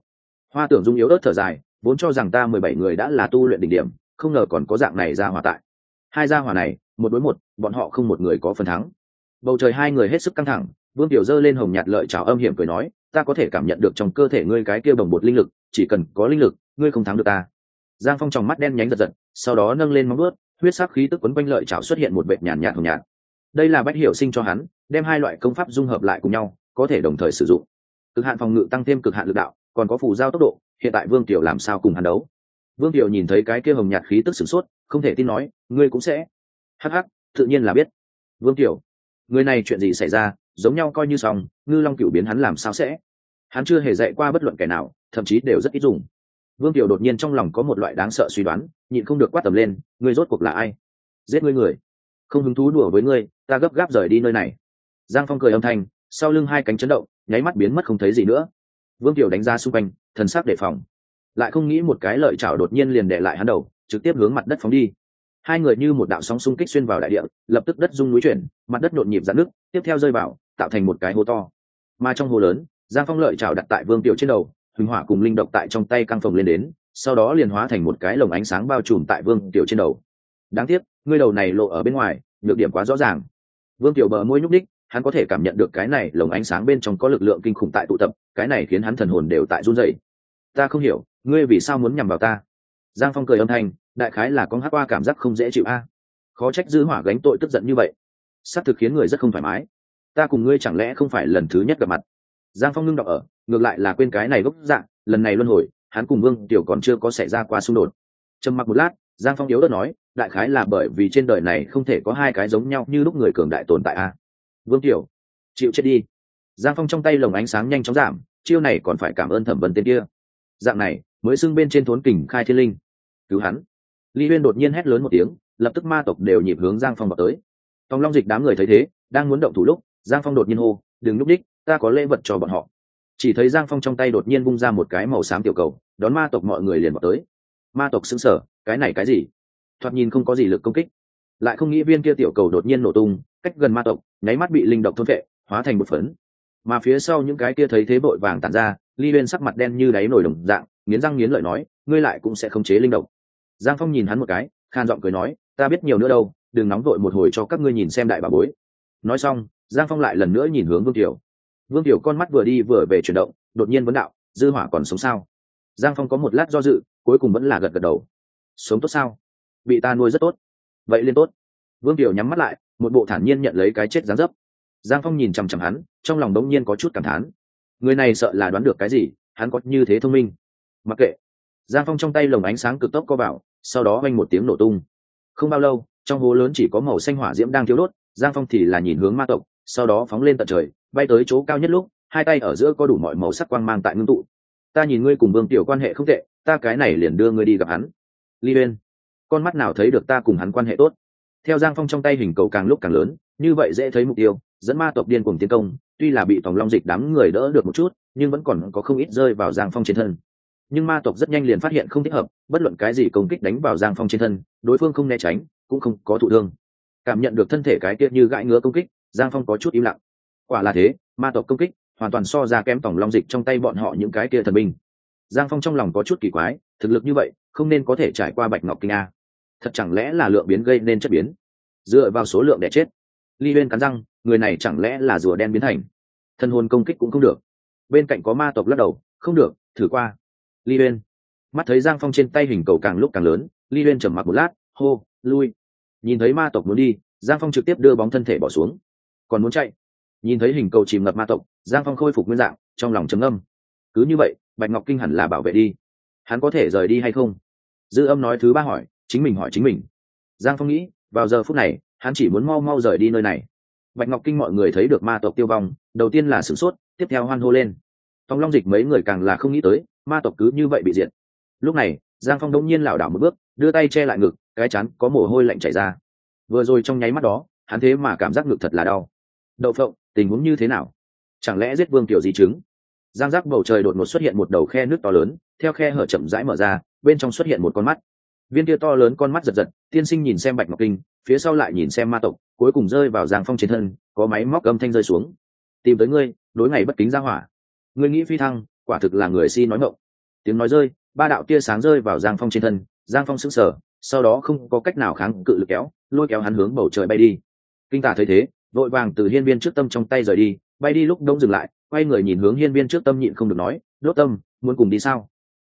A: Hoa tưởng dung yếu ớt thở dài, vốn cho rằng ta mười bảy người đã là tu luyện đỉnh điểm, không ngờ còn có dạng này ra hỏa tại. Hai gia hỏa này một đối một, bọn họ không một người có phần thắng. Bầu trời hai người hết sức căng thẳng, vương tiểu dơ lên hồng nhạt lợi chào âm hiểm cười nói, ta có thể cảm nhận được trong cơ thể ngươi cái kia bồng bột linh lực, chỉ cần có linh lực, ngươi không thắng được ta. Giang phong tròng mắt đen nhánh giật giật, sau đó nâng lên móng ướt huyết sắc khí tức quấn quanh lợi chảo xuất hiện một vệt nhàn nhạt hồng nhạt. Đây là bách hiểu sinh cho hắn, đem hai loại công pháp dung hợp lại cùng nhau, có thể đồng thời sử dụng. Cực hạn phòng ngự tăng thêm cực hạn lực đạo, còn có phù giao tốc độ, hiện tại vương tiểu làm sao cùng hắn đấu? Vương tiểu nhìn thấy cái kia hồng nhạt khí tức sửng sốt, không thể tin nói, ngươi cũng sẽ hắc hắc, tự nhiên là biết. Vương tiểu người này chuyện gì xảy ra, giống nhau coi như xong, ngư long cựu biến hắn làm sao sẽ? Hắn chưa hề dạy qua bất luận kẻ nào, thậm chí đều rất ít dùng. Vương tiểu đột nhiên trong lòng có một loại đáng sợ suy đoán, nhịn không được quát tầm lên người rốt cuộc là ai? Giết ngươi người. Không hứng thú đùa với ngươi, ta gấp gáp rời đi nơi này. Giang phong cười âm thanh, sau lưng hai cánh chấn động, nháy mắt biến mất không thấy gì nữa. Vương tiểu đánh ra xung quanh, thần sắc đề phòng. Lại không nghĩ một cái lợi chảo đột nhiên liền đệ lại hắn đầu, trực tiếp hướng mặt đất phóng đi hai người như một đạo sóng xung kích xuyên vào đại địa, lập tức đất rung núi chuyển, mặt đất nhộn nhịp dạn nước tiếp theo rơi vào, tạo thành một cái hố to. Mà trong hồ lớn, giang phong lợi chảo đặt tại vương tiểu trên đầu, huỳnh hỏa cùng linh độc tại trong tay căng phồng lên đến, sau đó liền hóa thành một cái lồng ánh sáng bao trùm tại vương tiểu trên đầu. Đáng tiếc ngươi đầu này lộ ở bên ngoài, nhược điểm quá rõ ràng. Vương tiểu bờ môi nhúc ních hắn có thể cảm nhận được cái này lồng ánh sáng bên trong có lực lượng kinh khủng tại tụ tập, cái này khiến hắn thần hồn đều tại run dậy ta không hiểu, ngươi vì sao muốn nhằm vào ta? Giang phong cười âm thanh đại khái là con hát qua cảm giác không dễ chịu a. Khó trách dư hỏa gánh tội tức giận như vậy. S thực khiến người rất không thoải mái. Ta cùng ngươi chẳng lẽ không phải lần thứ nhất gặp mặt? Giang phong ngưng đọc ở, ngược lại là quên cái này gốc dạng lần này luân hồi, hắn cùng vương tiểu còn chưa có xảy ra qua xung đột. Trầm mặc một lát, giang phong yếu đất nói, đại khái là bởi vì trên đời này không thể có hai cái giống nhau như lúc người cường đại tồn tại a. Vương tiểu, chịu chết đi. Giang phong trong tay lồng ánh sáng nhanh chóng giảm, chiêu này còn phải cảm ơn thẩm vấn tên kia. Dạng này, mới xưng bên trên thốn kình khai thiên linh. Cứu hắn ly Uyên đột nhiên hét lớn một tiếng, lập tức ma tộc đều nhịp hướng giang phong vào tới. Tòng long dịch đám người thấy thế, đang muốn động thủ lúc, giang phong đột nhiên hô, đừng núp đích ta có lễ vật cho bọn họ. Chỉ thấy giang phong trong tay đột nhiên bung ra một cái màu xám tiểu cầu, đón ma tộc mọi người liền vào tới. Ma tộc xứng sở cái này cái gì? Thoạt nhìn không có gì lực công kích. Lại không nghĩ viên kia tiểu cầu đột nhiên nổ tung, cách gần ma tộc, nháy mắt bị linh độc thôn vệ hóa thành một phấn. Mà phía sau những cái kia thấy thế bội vàng tàn ra ly Uyên sắc mặt đen như đáy nổi đồng dạng, nghiến răng nghiến lợi nói, ngươi lại cũng sẽ không chế linh độc giang phong nhìn hắn một cái, khan giọng cười nói, ta biết nhiều nữa đâu, đừng nóng vội một hồi cho các ngươi nhìn xem đại bà bối. Nói xong, giang phong lại lần nữa nhìn hướng vương tiểu vương tiểu con mắt vừa đi vừa về chuyển động, đột nhiên vấn đạo, dư hỏa còn sống sao? Giang phong có một lát do dự, cuối cùng vẫn là gật gật đầu. Sống tốt sao? Bị ta nuôi rất tốt. Vậy liên tốt. Vương tiểu nhắm mắt lại, một bộ thản nhiên nhận lấy cái chết gián dấp. Giang phong nhìn chằm chằm hắn, trong lòng đống nhiên có chút cảm thán. Người này sợ là đoán được cái gì, hắn có như thế thông minh. Mặc kệ giang phong trong tay lồng ánh sáng cực tốc co vào, sau đó oanh một tiếng nổ tung. Không bao lâu, trong hố lớn chỉ có màu xanh hỏa diễm đang thiếu đốt, giang phong thì là nhìn hướng ma tộc, sau đó phóng lên tận trời, bay tới chỗ cao nhất lúc, hai tay ở giữa có đủ mọi màu sắc quang mang tại ngưng tụ. Ta nhìn ngươi cùng vương tiểu quan hệ không tệ, ta cái này liền đưa ngươi đi gặp hắn. Ly bên con mắt nào thấy được ta cùng hắn quan hệ tốt? Theo giang phong trong tay hình cầu càng lúc càng lớn, như vậy dễ thấy mục tiêu, dẫn ma tộc điên cùng tiến công, tuy là bị tòng long dịch đám người đỡ được một chút, nhưng vẫn còn có không ít rơi vào giang phong trên thân nhưng ma tộc rất nhanh liền phát hiện không thích hợp, bất luận cái gì công kích đánh vào giang phong trên thân, đối phương không né tránh, cũng không có thụ thương. Cảm nhận được thân thể cái tiết như gãi ngứa công kích, giang phong có chút im lặng. Quả là thế, ma tộc công kích hoàn toàn so ra kém tổng long dịch trong tay bọn họ những cái kia thần binh. Giang phong trong lòng có chút kỳ quái, thực lực như vậy, không nên có thể trải qua bạch ngọc kinh a. Thật chẳng lẽ là lượng biến gây nên chất biến? Dựa vào số lượng để chết. Ly bên cắn răng, người này chẳng lẽ là rùa đen biến thành? Thân hồn công kích cũng không được. Bên cạnh có ma tộc lắc đầu, không được, thử qua ly huyên. Mắt thấy giang phong trên tay hình cầu càng lúc càng lớn ly huyên trầm mặc một lát, hô, lui. Nhìn thấy ma tộc muốn đi, giang phong trực tiếp đưa bóng thân thể bỏ xuống. Còn muốn chạy? Nhìn thấy hình cầu chìm ngập ma tộc, giang phong khôi phục nguyên dạng, trong lòng trầm âm cứ như vậy, bạch ngọc kinh hẳn là bảo vệ đi. Hắn có thể rời đi hay không? Dư âm nói thứ ba hỏi, chính mình hỏi chính mình. Giang phong nghĩ, vào giờ phút này, hắn chỉ muốn mau mau rời đi nơi này. Bạch ngọc kinh mọi người thấy được ma tộc tiêu vong, đầu tiên là sửng sốt, tiếp theo hoan hô lên. Tòng long dịch mấy người càng là không nghĩ tới ma tộc cứ như vậy bị diệt. Lúc này, giang phong đông nhiên lảo đảo một bước, đưa tay che lại ngực, cái chắn có mồ hôi lạnh chảy ra. Vừa rồi trong nháy mắt đó, hắn thế mà cảm giác ngực thật là đau. Đậu phộng, tình huống như thế nào? Chẳng lẽ giết vương tiểu di chứng? Giang giác bầu trời đột ngột xuất hiện một đầu khe nước to lớn, theo khe hở chậm rãi mở ra, bên trong xuất hiện một con mắt. Viên kia to lớn con mắt giật giật, tiên sinh nhìn xem bạch ngọc kinh, phía sau lại nhìn xem ma tộc, cuối cùng rơi vào giang phong trên thân, có máy móc âm thanh rơi xuống. Tìm tới ngươi, đối ngày bất kính ra hỏa. Ngươi nghĩ phi thăng quả thực là người si nói mộng tiếng nói rơi, ba đạo tia sáng rơi vào giang phong trên thân, giang phong sững sờ, sau đó không có cách nào kháng cự lực kéo, lôi kéo hắn hướng bầu trời bay đi. Kinh tả thấy thế, vội vàng từ hiên viên trước tâm trong tay rời đi, bay đi lúc đông dừng lại, quay người nhìn hướng hiên viên trước tâm nhịn không được nói, đốt tâm, muốn cùng đi sao?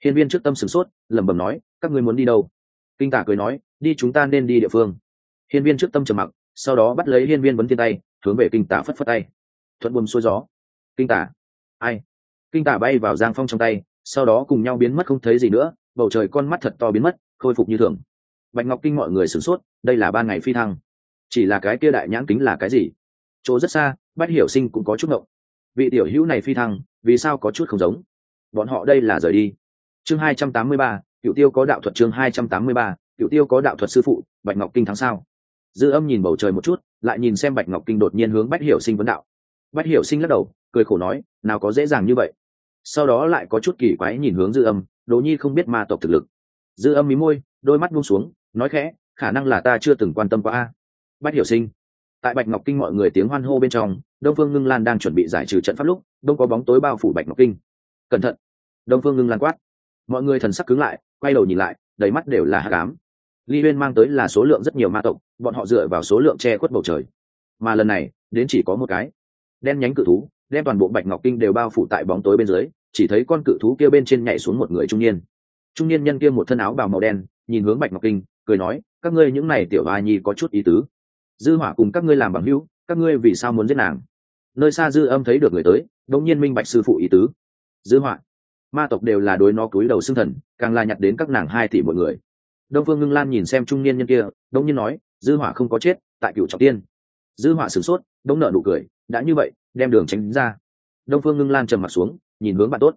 A: Hiên viên trước tâm sửng sốt, lẩm bẩm nói, các ngươi muốn đi đâu? Kinh tả cười nói, đi chúng ta nên đi địa phương. Hiên viên trước tâm trầm mặc, sau đó bắt lấy hiên viên vấn thiên tay, hướng về kinh tả phất phất tay. Thuận buồm xuôi gió. Kinh tả, ai? Kinh tả bay vào giang phong trong tay, sau đó cùng nhau biến mất không thấy gì nữa, bầu trời con mắt thật to biến mất, khôi phục như thường. Bạch ngọc kinh mọi người sửng sốt, đây là ban ngày phi thăng. Chỉ là cái kia đại nhãn kính là cái gì? Chỗ rất xa, bách hiểu sinh cũng có chút ngộng. Vị tiểu hữu này phi thăng, vì sao có chút không giống? Bọn họ đây là rời đi. Chương hai trăm tám mươi ba cựu tiêu có đạo thuật chương hai trăm tám mươi ba cựu tiêu có đạo thuật sư phụ, bạch ngọc kinh thắng sao? Dư âm nhìn bầu trời một chút, lại nhìn xem bạch ngọc kinh đột nhiên hướng bách hiểu sinh vấn đạo. Bách hiểu sinh lắc đầu cười khổ nói, nào có dễ dàng như vậy. Sau đó lại có chút kỳ quái nhìn hướng dư âm, đỗ nhi không biết ma tộc thực lực. Dư âm mí môi, đôi mắt buông xuống, nói khẽ, khả năng là ta chưa từng quan tâm qua a. Bách hiểu sinh. Tại bạch ngọc kinh mọi người tiếng hoan hô bên trong, đông phương ngưng lan đang chuẩn bị giải trừ trận pháp lúc, đông có bóng tối bao phủ bạch ngọc kinh. Cẩn thận. Đông phương ngưng lan quát. Mọi người thần sắc cứng lại, quay đầu nhìn lại, đầy mắt đều là hạ cám ly huyên mang tới là số lượng rất nhiều ma tộc, bọn họ dựa vào số lượng che khuất bầu trời. Mà lần này, đến chỉ có một cái. Đen nhánh cự thú đem toàn bộ bạch ngọc kinh đều bao phủ tại bóng tối bên dưới, chỉ thấy con cự thú kia bên trên nhảy xuống một người trung niên. Trung niên nhân kia một thân áo bào màu đen, nhìn hướng bạch ngọc kinh, cười nói, các ngươi những này tiểu hoa nhi có chút ý tứ. Dư hỏa cùng các ngươi làm bằng hữu, các ngươi vì sao muốn giết nàng? Nơi xa dư âm thấy được người tới, đống nhiên minh bạch sư phụ ý tứ. Dư hỏa, ma tộc đều là đối nó cúi đầu xương thần, càng là nhặt đến các nàng hai tỷ một người. Đông phương ngưng lan nhìn xem trung niên nhân kia, đống nhiên nói, dư hỏa không có chết, tại cựu trọng tiên. Dư hỏa sửng sốt, đống nợ nụ cười, đã như vậy đem đường tránh ra. Đông phương ngưng lan trầm mặt xuống, nhìn hướng bạn tốt.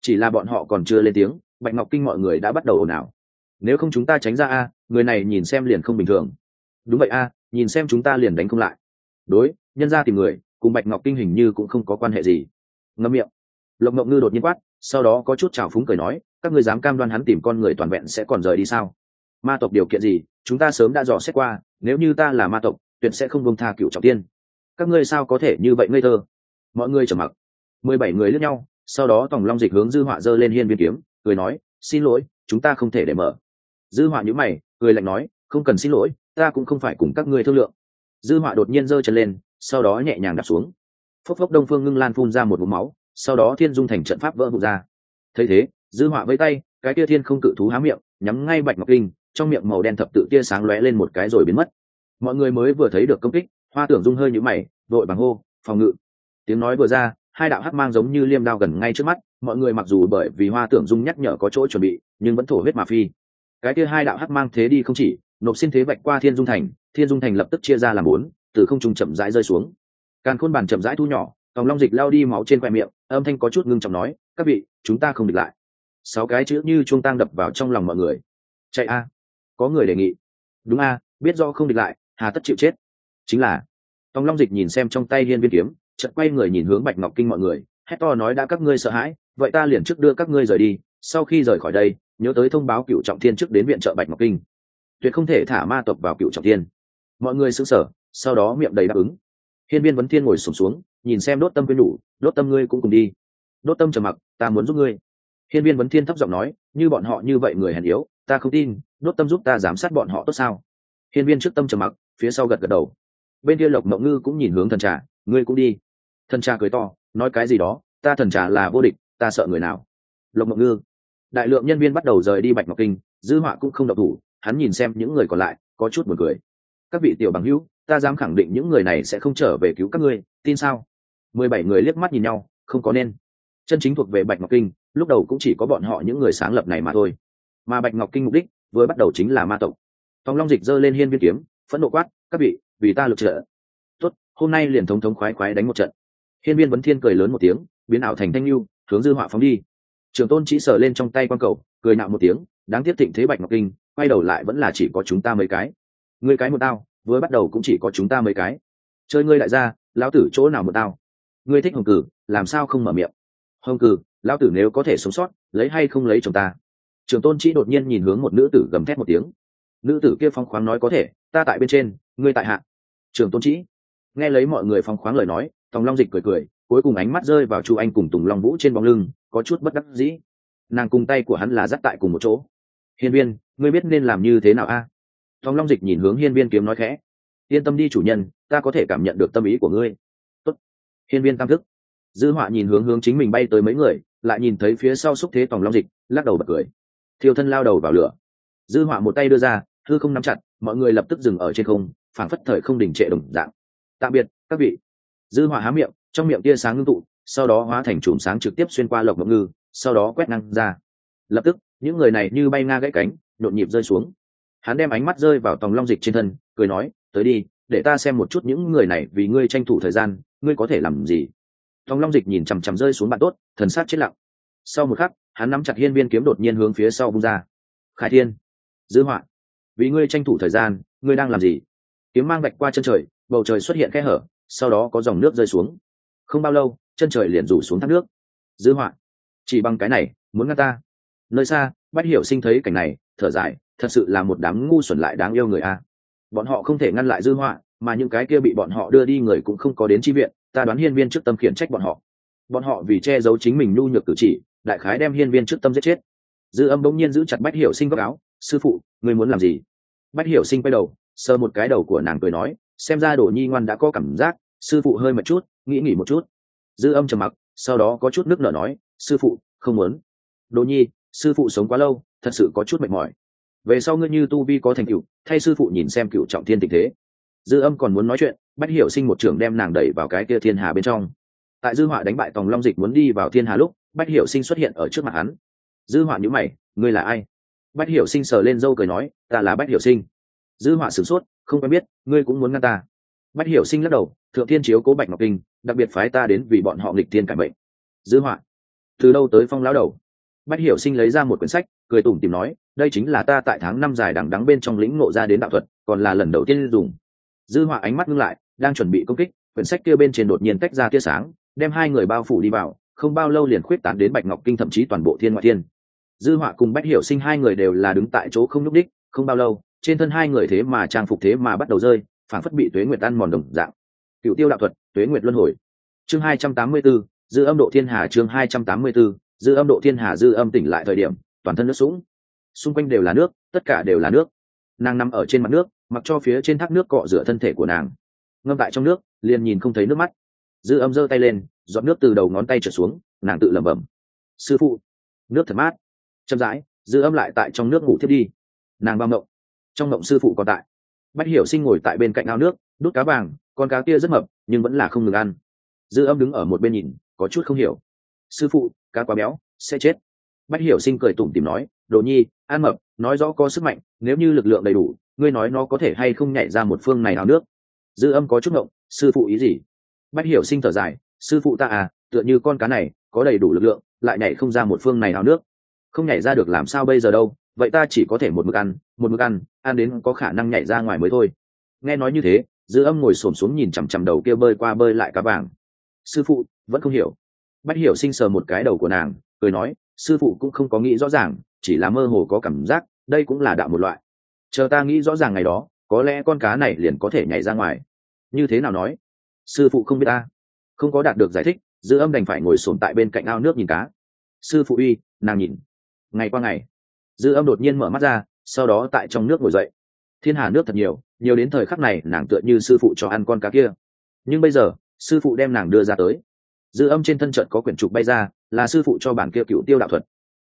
A: Chỉ là bọn họ còn chưa lên tiếng, bạch ngọc kinh mọi người đã bắt đầu ồn ào. Nếu không chúng ta tránh ra a, người này nhìn xem liền không bình thường. Đúng vậy a, nhìn xem chúng ta liền đánh không lại. Đối, nhân ra tìm người, cùng bạch ngọc kinh hình như cũng không có quan hệ gì. Ngâm miệng. Lộc mộng ngư đột nhiên quát, sau đó có chút trào phúng cười nói, các ngươi dám cam đoan hắn tìm con người toàn vẹn sẽ còn rời đi sao? Ma tộc điều kiện gì, chúng ta sớm đã dò xét qua, nếu như ta là ma tộc, tuyệt sẽ không bông tha cựu trọng tiên các ngươi sao có thể như vậy ngây thơ? Mọi người trầm mặc. Mười bảy người lướt nhau, sau đó tòng long dịch hướng dư họa dơ lên hiên viên kiếm, cười nói, xin lỗi, chúng ta không thể để mở. Dư họa nhữ mày, cười lạnh nói, không cần xin lỗi, ta cũng không phải cùng các ngươi thương lượng. Dư họa đột nhiên giơ chân lên, sau đó nhẹ nhàng đặt xuống. Phốc phốc đông phương ngưng lan phun ra một vùng máu, sau đó thiên dung thành trận pháp vỡ vụt ra. Thấy thế, dư họa với tay, cái kia thiên không cự thú há miệng, nhắm ngay bạch ngọc kinh, trong miệng màu đen thập tự tia sáng lóe lên một cái rồi biến mất. Mọi người mới vừa thấy được công kích hoa tưởng dung hơi nhũ mày đội bằng hô, phòng ngự. Tiếng nói vừa ra, hai đạo hắc mang giống như liêm đao gần ngay trước mắt, mọi người mặc dù bởi vì hoa tưởng dung nhắc nhở có chỗ chuẩn bị, nhưng vẫn thổ huyết mà phi. Cái kia hai đạo hắc mang thế đi không chỉ, nộp xin thế vạch qua thiên dung thành, thiên dung thành lập tức chia ra làm bốn, từ không trung chậm rãi rơi xuống. Càn khôn bàn chậm rãi thu nhỏ, tòng long dịch lao đi máu trên khoe miệng, âm thanh có chút ngưng trọng nói, các vị, chúng ta không địch lại. Sáu cái chữ như chuông tang đập vào trong lòng mọi người. Chạy a. Có người đề nghị. Đúng a, biết do không địch lại, hà tất chịu chết chính là tòng long dịch nhìn xem trong tay hiên viên kiếm chợt quay người nhìn hướng bạch ngọc kinh mọi người hét to nói đã các ngươi sợ hãi vậy ta liền trước đưa các ngươi rời đi sau khi rời khỏi đây nhớ tới thông báo cựu trọng thiên trước đến viện trợ bạch ngọc kinh. Tuyệt không thể thả ma tộc vào cựu trọng thiên. Mọi người xứng sở sau đó miệng đầy đáp ứng. Hiên viên vấn thiên ngồi sùng xuống, xuống nhìn xem đốt tâm quyên nhủ đốt tâm ngươi cũng cùng đi. Đốt tâm trầm mặc ta muốn giúp ngươi. Hiên viên vấn thiên thấp giọng nói như bọn họ như vậy người hèn yếu ta không tin đốt tâm giúp ta giám sát bọn họ tốt sao? Hiên viên trước tâm trầm mặc phía sau gật gật đầu bên kia lộc mộng ngư cũng nhìn hướng thần trà, ngươi cũng đi. Thần trà cười to, nói cái gì đó, ta thần trà là vô địch, ta sợ người nào? Lộc mộng ngư, đại lượng nhân viên bắt đầu rời đi bạch ngọc kinh, dư họa cũng không độc thủ, hắn nhìn xem những người còn lại, có chút buồn cười. Các vị tiểu bằng hữu, ta dám khẳng định những người này sẽ không trở về cứu các ngươi, tin sao? Mười bảy người liếc mắt nhìn nhau, không có nên. Chân chính thuộc về bạch ngọc kinh, lúc đầu cũng chỉ có bọn họ những người sáng lập này mà thôi. Mà bạch ngọc kinh mục đích, vừa bắt đầu chính là ma tộc. Tòng long dịch giơ lên hiên viên kiếm, phẫn nộ quát, các vị vì ta lực trợ. Tốt, hôm nay liền thống thống khoái khoái đánh một trận. Hiên viên vấn thiên cười lớn một tiếng, biến ảo thành thanh lưu, hướng dư họa phóng đi. Trường tôn chỉ sờ lên trong tay quan cầu, cười nạo một tiếng, đáng tiếc thịnh thế bạch ngọc kinh, quay đầu lại vẫn là chỉ có chúng ta mấy cái. Ngươi cái một tao, vừa bắt đầu cũng chỉ có chúng ta mấy cái. Chơi ngươi đại gia, lão tử chỗ nào một tao? Ngươi thích hồng cử, làm sao không mở miệng? Hồng cử, lão tử nếu có thể sống sót, lấy hay không lấy chồng ta? Trường tôn chỉ đột nhiên nhìn hướng một nữ tử gầm thét một tiếng. Nữ tử kia phong khoáng nói có thể, ta tại bên trên ngươi tại hạ. Trường tôn chỉ. Nghe lấy mọi người phong khoáng lời nói, tòng long dịch cười cười, cuối cùng ánh mắt rơi vào chu anh cùng tùng long vũ trên bóng lưng, có chút bất đắc dĩ. Nàng cùng tay của hắn là dắt tại cùng một chỗ. Hiên viên, ngươi biết nên làm như thế nào a? Tòng long dịch nhìn hướng hiên viên kiếm nói khẽ. Yên tâm đi chủ nhân, ta có thể cảm nhận được tâm ý của ngươi. Tốt. hiên viên tam thức dư họa nhìn hướng hướng chính mình bay tới mấy người, lại nhìn thấy phía sau xúc thế tòng long dịch, lắc đầu bật cười. Thiêu thân lao đầu vào lửa. Dư họa một tay đưa ra thư không nắm chặt, mọi người lập tức dừng ở trên không phảng phất thời không đình trệ đồng dạng. Tạm biệt, các vị. Dư hỏa há miệng, trong miệng tia sáng ngưng tụ, sau đó hóa thành chùm sáng trực tiếp xuyên qua lộc ngọc ngư, sau đó quét năng ra. Lập tức, những người này như bay nga gãy cánh, nhộn nhịp rơi xuống. Hắn đem ánh mắt rơi vào tòng long dịch trên thân, cười nói, tới đi, để ta xem một chút những người này vì ngươi tranh thủ thời gian, ngươi có thể làm gì? Tòng long dịch nhìn chằm chằm rơi xuống bạn tốt, thần sát chết lặng. Sau một khắc, hắn nắm chặt hiên viên kiếm đột nhiên hướng phía sau bung ra. Khải thiên, dư họa, vì ngươi tranh thủ thời gian, ngươi đang làm gì? Kiếm mang vạch qua chân trời, bầu trời xuất hiện khe hở, sau đó có dòng nước rơi xuống. Không bao lâu, chân trời liền rủ xuống thác nước. Dư họa. Chỉ bằng cái này, muốn ngăn ta. Nơi xa, bách hiểu sinh thấy cảnh này, thở dài, thật sự là một đám ngu xuẩn lại đáng yêu người a. Bọn họ không thể ngăn lại dư họa, mà những cái kia bị bọn họ đưa đi người cũng không có đến chi viện, ta đoán hiên viên trước tâm khiển trách bọn họ. Bọn họ vì che giấu chính mình nhu nhược cử chỉ, đại khái đem hiên viên trước tâm giết chết. Dư âm bỗng nhiên giữ chặt bách hiểu sinh góc áo, sư phụ, ngươi muốn làm gì? Bách hiểu sinh quay đầu sờ một cái đầu của nàng cười nói, xem ra đồ nhi ngoan đã có cảm giác, sư phụ hơi một chút, nghĩ nghỉ một chút. Dư âm trầm mặc, sau đó có chút nước nở nói, sư phụ, không muốn. Đồ nhi, sư phụ sống quá lâu, thật sự có chút mệt mỏi. Về sau ngươi như tu vi có thành cựu thay sư phụ nhìn xem cựu trọng thiên tình thế. Dư âm còn muốn nói chuyện, bách hiểu sinh một trưởng đem nàng đẩy vào cái kia thiên hà bên trong. Tại dư họa đánh bại tòng long dịch muốn đi vào thiên hà lúc, bách hiểu sinh xuất hiện ở trước mặt hắn. Dư họa nhữ mày, ngươi là ai? Bách hiểu sinh sờ lên dâu cười nói, ta là bách hiểu sinh dư họa sửng sốt, không quen biết, ngươi cũng muốn ngăn ta. Bách hiểu sinh lắc đầu, thượng thiên chiếu cố bạch ngọc kinh, đặc biệt phái ta đến vì bọn họ nghịch tiên cải mệnh. Dư họa? Từ đâu tới phong lão đầu? Bách hiểu sinh lấy ra một quyển sách, cười tủm tìm nói, đây chính là ta tại tháng năm dài đằng đắng bên trong lĩnh ngộ ra đến đạo thuật, còn là lần đầu tiên dùng. Dư họa ánh mắt ngưng lại, đang chuẩn bị công kích, quyển sách kia bên trên đột nhiên tách ra tia sáng, đem hai người bao phủ đi vào, không bao lâu liền khuyết tán đến bạch ngọc kinh thậm chí toàn bộ thiên ngoại thiên. Dư họa cùng bách hiểu sinh hai người đều là đứng tại chỗ không nhúc đích không bao lâu trên thân hai người thế mà trang phục thế mà bắt đầu rơi phản phất bị tuế nguyệt ăn mòn đồng dạng. Cựu tiêu đạo thuật tuế nguyệt luân hồi. Chương hai trăm tám mươi 284, dư âm độ thiên hà chương hai trăm tám mươi 284, dư âm độ thiên hà dư âm tỉnh lại thời điểm toàn thân nước sũng. Xung quanh đều là nước tất cả đều là nước. Nàng nằm ở trên mặt nước mặc cho phía trên thác nước cọ rửa thân thể của nàng. Ngâm tại trong nước liền nhìn không thấy nước mắt. Dư âm giơ tay lên dọn nước từ đầu ngón tay trở xuống nàng tự lẩm bẩm. Sư phụ. Nước thật mát. Chậm rãi dư âm lại tại trong nước ngủ thiếp đi. Nàng bao mộng trong mộng sư phụ còn tại. Bách hiểu sinh ngồi tại bên cạnh ao nước đút cá vàng, con cá kia rất mập, nhưng vẫn là không ngừng ăn. Dư âm đứng ở một bên nhìn, có chút không hiểu. Sư phụ, cá quá béo, sẽ chết. Bách hiểu sinh cười tủm tìm nói, đồ nhi, ăn mập, nói rõ có sức mạnh, nếu như lực lượng đầy đủ, ngươi nói nó có thể hay không nhảy ra một phương này ao nước? Dư âm có chút ngộng, sư phụ ý gì? Bách hiểu sinh thở dài, sư phụ ta à tựa như con cá này, có đầy đủ lực lượng, lại nhảy không ra một phương này ao nước. Không nhảy ra được làm sao bây giờ đâu? Vậy ta chỉ có thể một mực ăn, một mực ăn ăn đến có khả năng nhảy ra ngoài mới thôi. Nghe nói như thế, dư âm ngồi xổm xuống nhìn chằm chằm đầu kia bơi qua bơi lại cá vàng. Sư phụ, vẫn không hiểu. Bách hiểu sinh sờ một cái đầu của nàng, cười nói, sư phụ cũng không có nghĩ rõ ràng, chỉ là mơ hồ có cảm giác, đây cũng là đạo một loại. Chờ ta nghĩ rõ ràng ngày đó, có lẽ con cá này liền có thể nhảy ra ngoài. Như thế nào nói? Sư phụ không biết ta. Không có đạt được giải thích, dư âm đành phải ngồi sồn tại bên cạnh ao nước nhìn cá. Sư phụ uy, nàng nhìn. Ngày qua ngày dư âm đột nhiên mở mắt ra, sau đó tại trong nước ngồi dậy. Thiên hà nước thật nhiều nhiều đến thời khắc này nàng tựa như sư phụ cho ăn con cá kia. Nhưng bây giờ, sư phụ đem nàng đưa ra tới. Dư âm trên thân trận có quyển trục bay ra, là sư phụ cho bản kia cựu tiêu đạo thuật.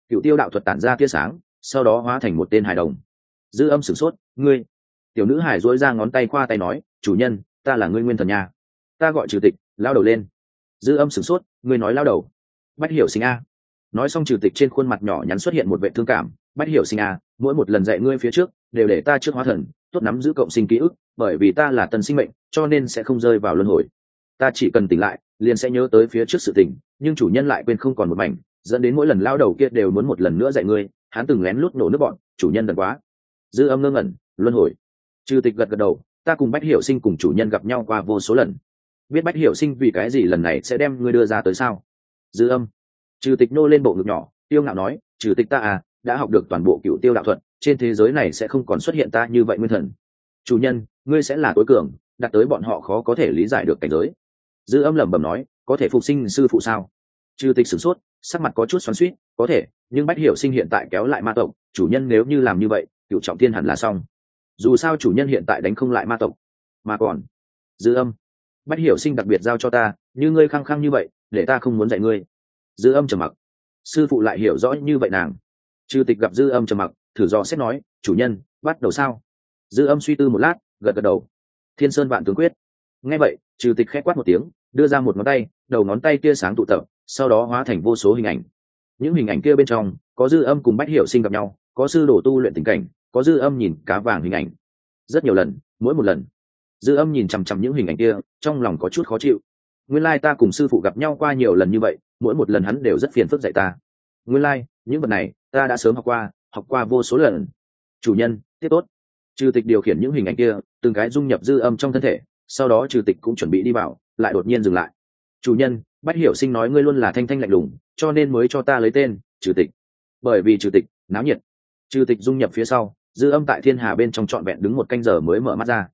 A: Cựu tiêu đạo thuật tản ra tia sáng, sau đó hóa thành một tên hài đồng. Dư âm sửng sốt, ngươi? Tiểu nữ hải dối ra ngón tay khoa tay nói, chủ nhân, ta là ngươi nguyên thần nhà ta gọi trừ tịch, lao đầu lên. Dư âm sửng sốt, ngươi nói lao đầu? Bách hiểu sinh a. Nói xong trừ tịch trên khuôn mặt nhỏ nhắn xuất hiện một vệ thương cảm bách hiểu sinh a mỗi một lần dạy ngươi phía trước, đều để ta trước hóa thần, tốt nắm giữ cộng sinh ký ức, bởi vì ta là tân sinh mệnh, cho nên sẽ không rơi vào luân hồi. Ta chỉ cần tỉnh lại, liền sẽ nhớ tới phía trước sự tỉnh nhưng chủ nhân lại quên không còn một mảnh, dẫn đến mỗi lần lao đầu kia đều muốn một lần nữa dạy ngươi, hắn từng lén lút nổ nước bọn, chủ nhân đần quá. Dư âm ngơ ngẩn, luân hồi. Trừ tịch gật gật đầu, ta cùng bách hiểu sinh cùng chủ nhân gặp nhau qua vô số lần. Biết bách hiểu sinh vì cái gì lần này sẽ đem ngươi đưa ra tới sao? Dư âm. Trừ tịch nô lên bộ ngực nhỏ, tiêu ngạo nói trừ tịch ta à đã học được toàn bộ cựu tiêu đạo thuật, trên thế giới này sẽ không còn xuất hiện ta như vậy nguyên thần. Chủ nhân, ngươi sẽ là tối cường đặt tới bọn họ khó có thể lý giải được cảnh giới. Dư âm lẩm bẩm nói, có thể phục sinh sư phụ sao? Trừ tịch sửng sốt, sắc mặt có chút xoắn suýt có thể, nhưng bách hiểu sinh hiện tại kéo lại ma tộc, chủ nhân nếu như làm như vậy, cựu trọng thiên hẳn là xong. Dù sao chủ nhân hiện tại đánh không lại ma tộc, mà còn, dư âm, bách hiểu sinh đặc biệt giao cho ta, như ngươi khăng khăng như vậy, để ta không muốn dạy ngươi. Dư âm trầm mặc. Sư phụ lại hiểu rõ như vậy nàng trừ tịch gặp dư âm trầm mặc, thử do xét nói, chủ nhân, bắt đầu sao? Dư âm suy tư một lát, gật gật đầu. Thiên sơn vạn tướng quyết. Nghe vậy, trừ tịch khép quát một tiếng, đưa ra một ngón tay, đầu ngón tay tia sáng tụ tập, sau đó hóa thành vô số hình ảnh. Những hình ảnh kia bên trong, có dư âm cùng bách hiểu sinh gặp nhau, có sư đổ tu luyện tình cảnh, có dư âm nhìn cá vàng hình ảnh. Rất nhiều lần, mỗi một lần, dư âm nhìn chằm chằm những hình ảnh kia, trong lòng có chút khó chịu. Nguyên lai ta cùng sư phụ gặp nhau qua nhiều lần như vậy, mỗi một lần hắn đều rất phiền phức dạy ta nguyên lai, những vật này, ta đã sớm học qua học qua vô số lần. Chủ nhân, tiếp tốt. Trừ tịch điều khiển những hình ảnh kia, từng cái dung nhập dư âm trong thân thể, sau đó trừ tịch cũng chuẩn bị đi vào, lại đột nhiên dừng lại. Chủ nhân, bách hiểu sinh nói ngươi luôn là thanh thanh lạnh lùng, cho nên mới cho ta lấy tên, trừ tịch. Bởi vì trừ tịch, náo nhiệt. Trừ tịch dung nhập phía sau, dư âm tại thiên hà bên trong trọn vẹn đứng một canh giờ mới mở mắt ra.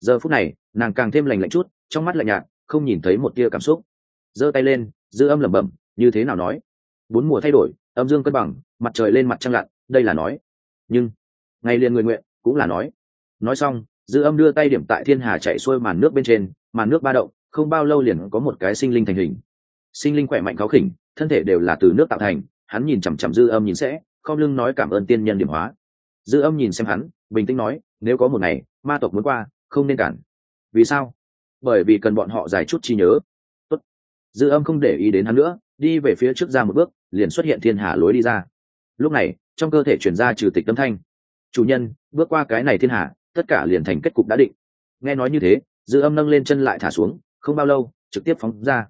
A: Giờ phút này, nàng càng thêm lành lạnh chút, trong mắt lạnh nhạt, không nhìn thấy một tia cảm xúc. Giơ tay lên, dư âm lẩm bẩm, như thế nào nói? Bốn mùa thay đổi, âm dương cân bằng, mặt trời lên mặt trăng lặn, đây là nói. Nhưng ngày liền người nguyện, cũng là nói. Nói xong, dư âm đưa tay điểm tại thiên hà chạy xuôi màn nước bên trên, màn nước ba động, không bao lâu liền có một cái sinh linh thành hình. Sinh linh khỏe mạnh khó khỉnh, thân thể đều là từ nước tạo thành, hắn nhìn chằm chằm dư âm nhìn sẽ, không lưng nói cảm ơn tiên nhân điểm hóa. Dư âm nhìn xem hắn, bình tĩnh nói, nếu có một ngày, ma tộc muốn qua, không nên cản. Vì sao? Bởi vì cần bọn họ giải chút chi nhớ. Tốt. dư âm không để ý đến hắn nữa, đi về phía trước ra một bước liền xuất hiện thiên hà lối đi ra. Lúc này, trong cơ thể chuyển ra trừ tịch tâm thanh. Chủ nhân, bước qua cái này thiên hà, tất cả liền thành kết cục đã định. Nghe nói như thế, dư âm nâng lên chân lại thả xuống, không bao lâu, trực tiếp phóng ra.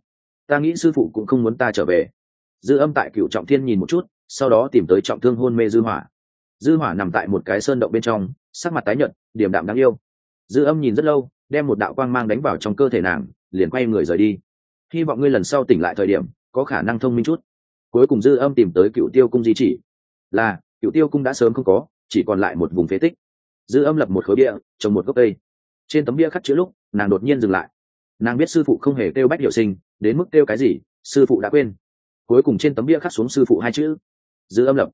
A: Ta nghĩ sư phụ cũng không muốn ta trở về. Dư âm tại cựu trọng thiên nhìn một chút, sau đó tìm tới trọng thương hôn mê dư hỏa. Dư hỏa nằm tại một cái sơn động bên trong, sắc mặt tái nhợt điểm đạm đáng yêu. Dư âm nhìn rất lâu, đem một đạo quang mang đánh vào trong cơ thể nàng, liền quay người rời đi. Hy vọng ngươi lần sau tỉnh lại thời điểm, có khả năng thông minh chút cuối cùng dư âm tìm tới cựu tiêu cung di chỉ. Là, cựu tiêu cung đã sớm không có, chỉ còn lại một vùng phế tích. Dư âm lập một khối bia, trồng một gốc cây. Trên tấm bia khắc chữ lúc, nàng đột nhiên dừng lại. Nàng biết sư phụ không hề kêu bách hiệu sinh, đến mức kêu cái gì, sư phụ đã quên. Cuối cùng trên tấm bia khắc xuống sư phụ hai chữ. Dư âm lập.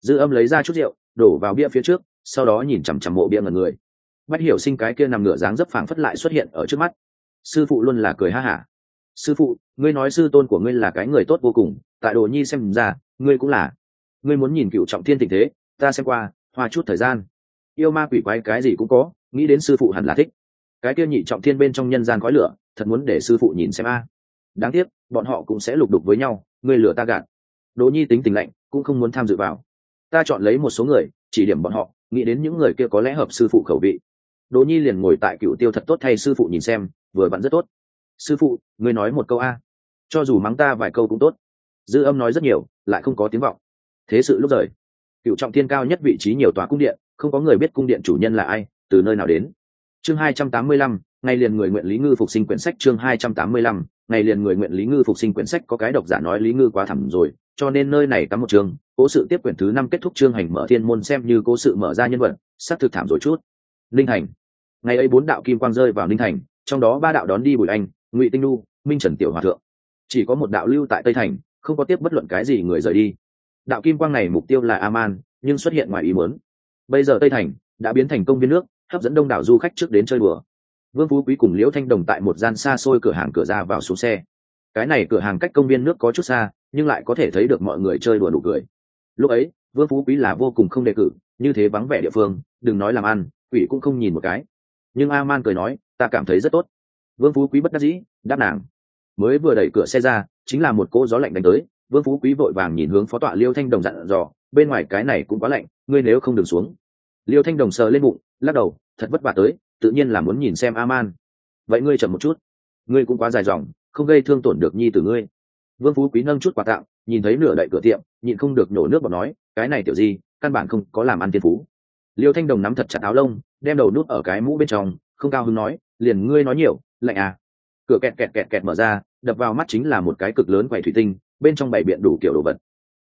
A: Dư âm lấy ra chút rượu, đổ vào bia phía trước, sau đó nhìn chằm chằm mộ bia ngần người. Bách hiểu sinh cái kia nằm ngửa dáng dấp phảng phất lại xuất hiện ở trước mắt. Sư phụ luôn là cười ha hả. Sư phụ, ngươi nói sư tôn của ngươi là cái người tốt vô cùng tại đồ nhi xem ra, ngươi cũng là. Ngươi muốn nhìn cựu trọng thiên tình thế, ta xem qua, hoa chút thời gian. Yêu ma quỷ quái cái gì cũng có, nghĩ đến sư phụ hẳn là thích. Cái kia nhị trọng thiên bên trong nhân gian khói lửa, thật muốn để sư phụ nhìn xem a. Đáng tiếc, bọn họ cũng sẽ lục đục với nhau, ngươi lửa ta gạt. Đỗ nhi tính tình lạnh, cũng không muốn tham dự vào. Ta chọn lấy một số người, chỉ điểm bọn họ, nghĩ đến những người kia có lẽ hợp sư phụ khẩu vị. Đỗ nhi liền ngồi tại cựu tiêu thật tốt thay sư phụ nhìn xem, vừa bận rất tốt. Sư phụ, ngươi nói một câu a. Cho dù mắng ta vài câu cũng tốt dư âm nói rất nhiều, lại không có tiếng vọng. Thế sự lúc rời, cựu trọng thiên cao nhất vị trí nhiều tòa cung điện, không có người biết cung điện chủ nhân là ai, từ nơi nào đến. Chương hai trăm tám mươi lăm, ngày liền người nguyện lý ngư phục sinh quyển sách. Chương hai trăm tám mươi lăm, ngày liền người nguyện lý ngư phục sinh quyển sách có cái độc giả nói lý ngư quá thẳm rồi, cho nên nơi này cắm một chương cố sự tiếp quyển thứ năm kết thúc chương hành mở thiên môn xem như cố sự mở ra nhân vật, xác thực thảm rồi chút. Linh thành. Ngày ấy bốn đạo kim quang rơi vào linh thành, trong đó ba đạo đón đi bùi anh, ngụy tinh nu minh trần tiểu hòa thượng. Chỉ có một đạo lưu tại tây thành không có tiếp bất luận cái gì người rời đi. Đạo kim quang này mục tiêu là aman, nhưng xuất hiện ngoài ý muốn. Bây giờ tây thành đã biến thành công viên nước, hấp dẫn đông đảo du khách trước đến chơi đùa. Vương phú quý cùng liễu thanh đồng tại một gian xa xôi cửa hàng cửa ra vào xuống xe. Cái này cửa hàng cách công viên nước có chút xa, nhưng lại có thể thấy được mọi người chơi đùa đủ cười. Lúc ấy, vương phú quý là vô cùng không đề cử, như thế vắng vẻ địa phương, đừng nói làm ăn, quỷ cũng không nhìn một cái. Nhưng a man cười nói, ta cảm thấy rất tốt. Vương phú quý bất đắc dĩ, đáp nàng, mới vừa đẩy cửa xe ra chính là một cỗ gió lạnh đánh tới, vương phú quý vội vàng nhìn hướng phó tọa liêu thanh đồng dặn dò, bên ngoài cái này cũng quá lạnh, ngươi nếu không đừng xuống. Liêu thanh đồng sờ lên bụng, lắc đầu, thật vất vả tới, tự nhiên là muốn nhìn xem a man vậy ngươi chậm một chút. Ngươi cũng quá dài dòng, không gây thương tổn được nhi tử ngươi. Vương phú quý nâng chút quà tặng nhìn thấy nửa đậy cửa tiệm, nhịn không được nhổ nước vào nói, cái này tiểu gì, căn bản không có làm ăn tiên phú. Liêu thanh đồng nắm thật chặt áo lông, đem đầu nút ở cái mũ bên trong, không cao hứng nói, liền ngươi nói nhiều, lạnh à. Cửa kẹt kẹt kẹt kẹt mở ra đập vào mắt chính là một cái cực lớn quầy thủy tinh, bên trong bảy biện đủ kiểu đồ vật.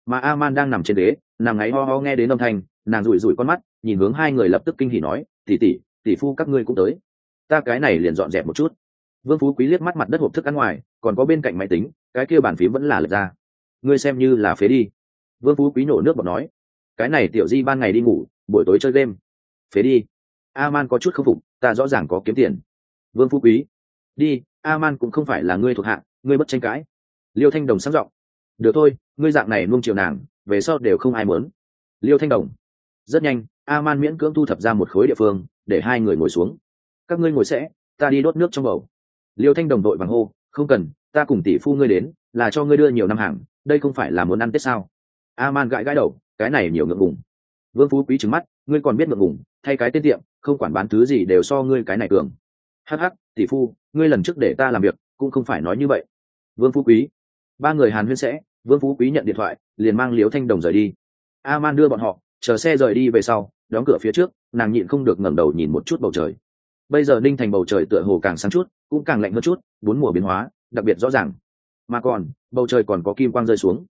A: Mà a man đang nằm trên đế nàng ngáy ho ho nghe đến âm thanh, nàng rủi rủi con mắt, nhìn hướng hai người lập tức kinh hỉ nói tỉ tỉ tỷ phu các ngươi cũng tới. Ta cái này liền dọn dẹp một chút. Vương phú quý liếc mắt mặt đất hộp thức ăn ngoài, còn có bên cạnh máy tính, cái kia bàn phím vẫn là lật ra. Ngươi xem như là phế đi. Vương phú quý nổ nước bọt nói, cái này tiểu di ban ngày đi ngủ, buổi tối chơi game. Phế đi. A man có chút k phục, ta rõ ràng có kiếm tiền. Vương phú quý, đi a man cũng không phải là ngươi thuộc hạ ngươi bất tranh cãi. Liêu thanh đồng sáng giọng. Được thôi, ngươi dạng này nuông chiều nàng, về sau đều không ai muốn. Liêu thanh đồng. Rất nhanh a man miễn cưỡng thu thập ra một khối địa phương, để hai người ngồi xuống. Các ngươi ngồi sẽ, ta đi đốt nước trong bầu. Liêu thanh đồng đội bằng hô, không cần, ta cùng tỷ phu ngươi đến, là cho ngươi đưa nhiều năm hàng, đây không phải là muốn ăn tết sao? A man gãi gãi đầu, cái này nhiều ngượng ngùng. Vương phú quý trứng mắt, ngươi còn biết ngượng ngùng, thay cái tên tiệm, không quản bán thứ gì đều so ngươi cái này cường hh tỷ phu, ngươi lần trước để ta làm việc, cũng không phải nói như vậy. Vương phú quý. Ba người hàn huyên sẽ, vương phú quý nhận điện thoại, liền mang liếu thanh đồng rời đi. A man đưa bọn họ, chờ xe rời đi về sau, đóng cửa phía trước, nàng nhịn không được ngẩng đầu nhìn một chút bầu trời. Bây giờ ninh thành bầu trời tựa hồ càng sáng chút, cũng càng lạnh hơn chút, bốn mùa biến hóa, đặc biệt rõ ràng. Mà còn, bầu trời còn có kim quang rơi xuống.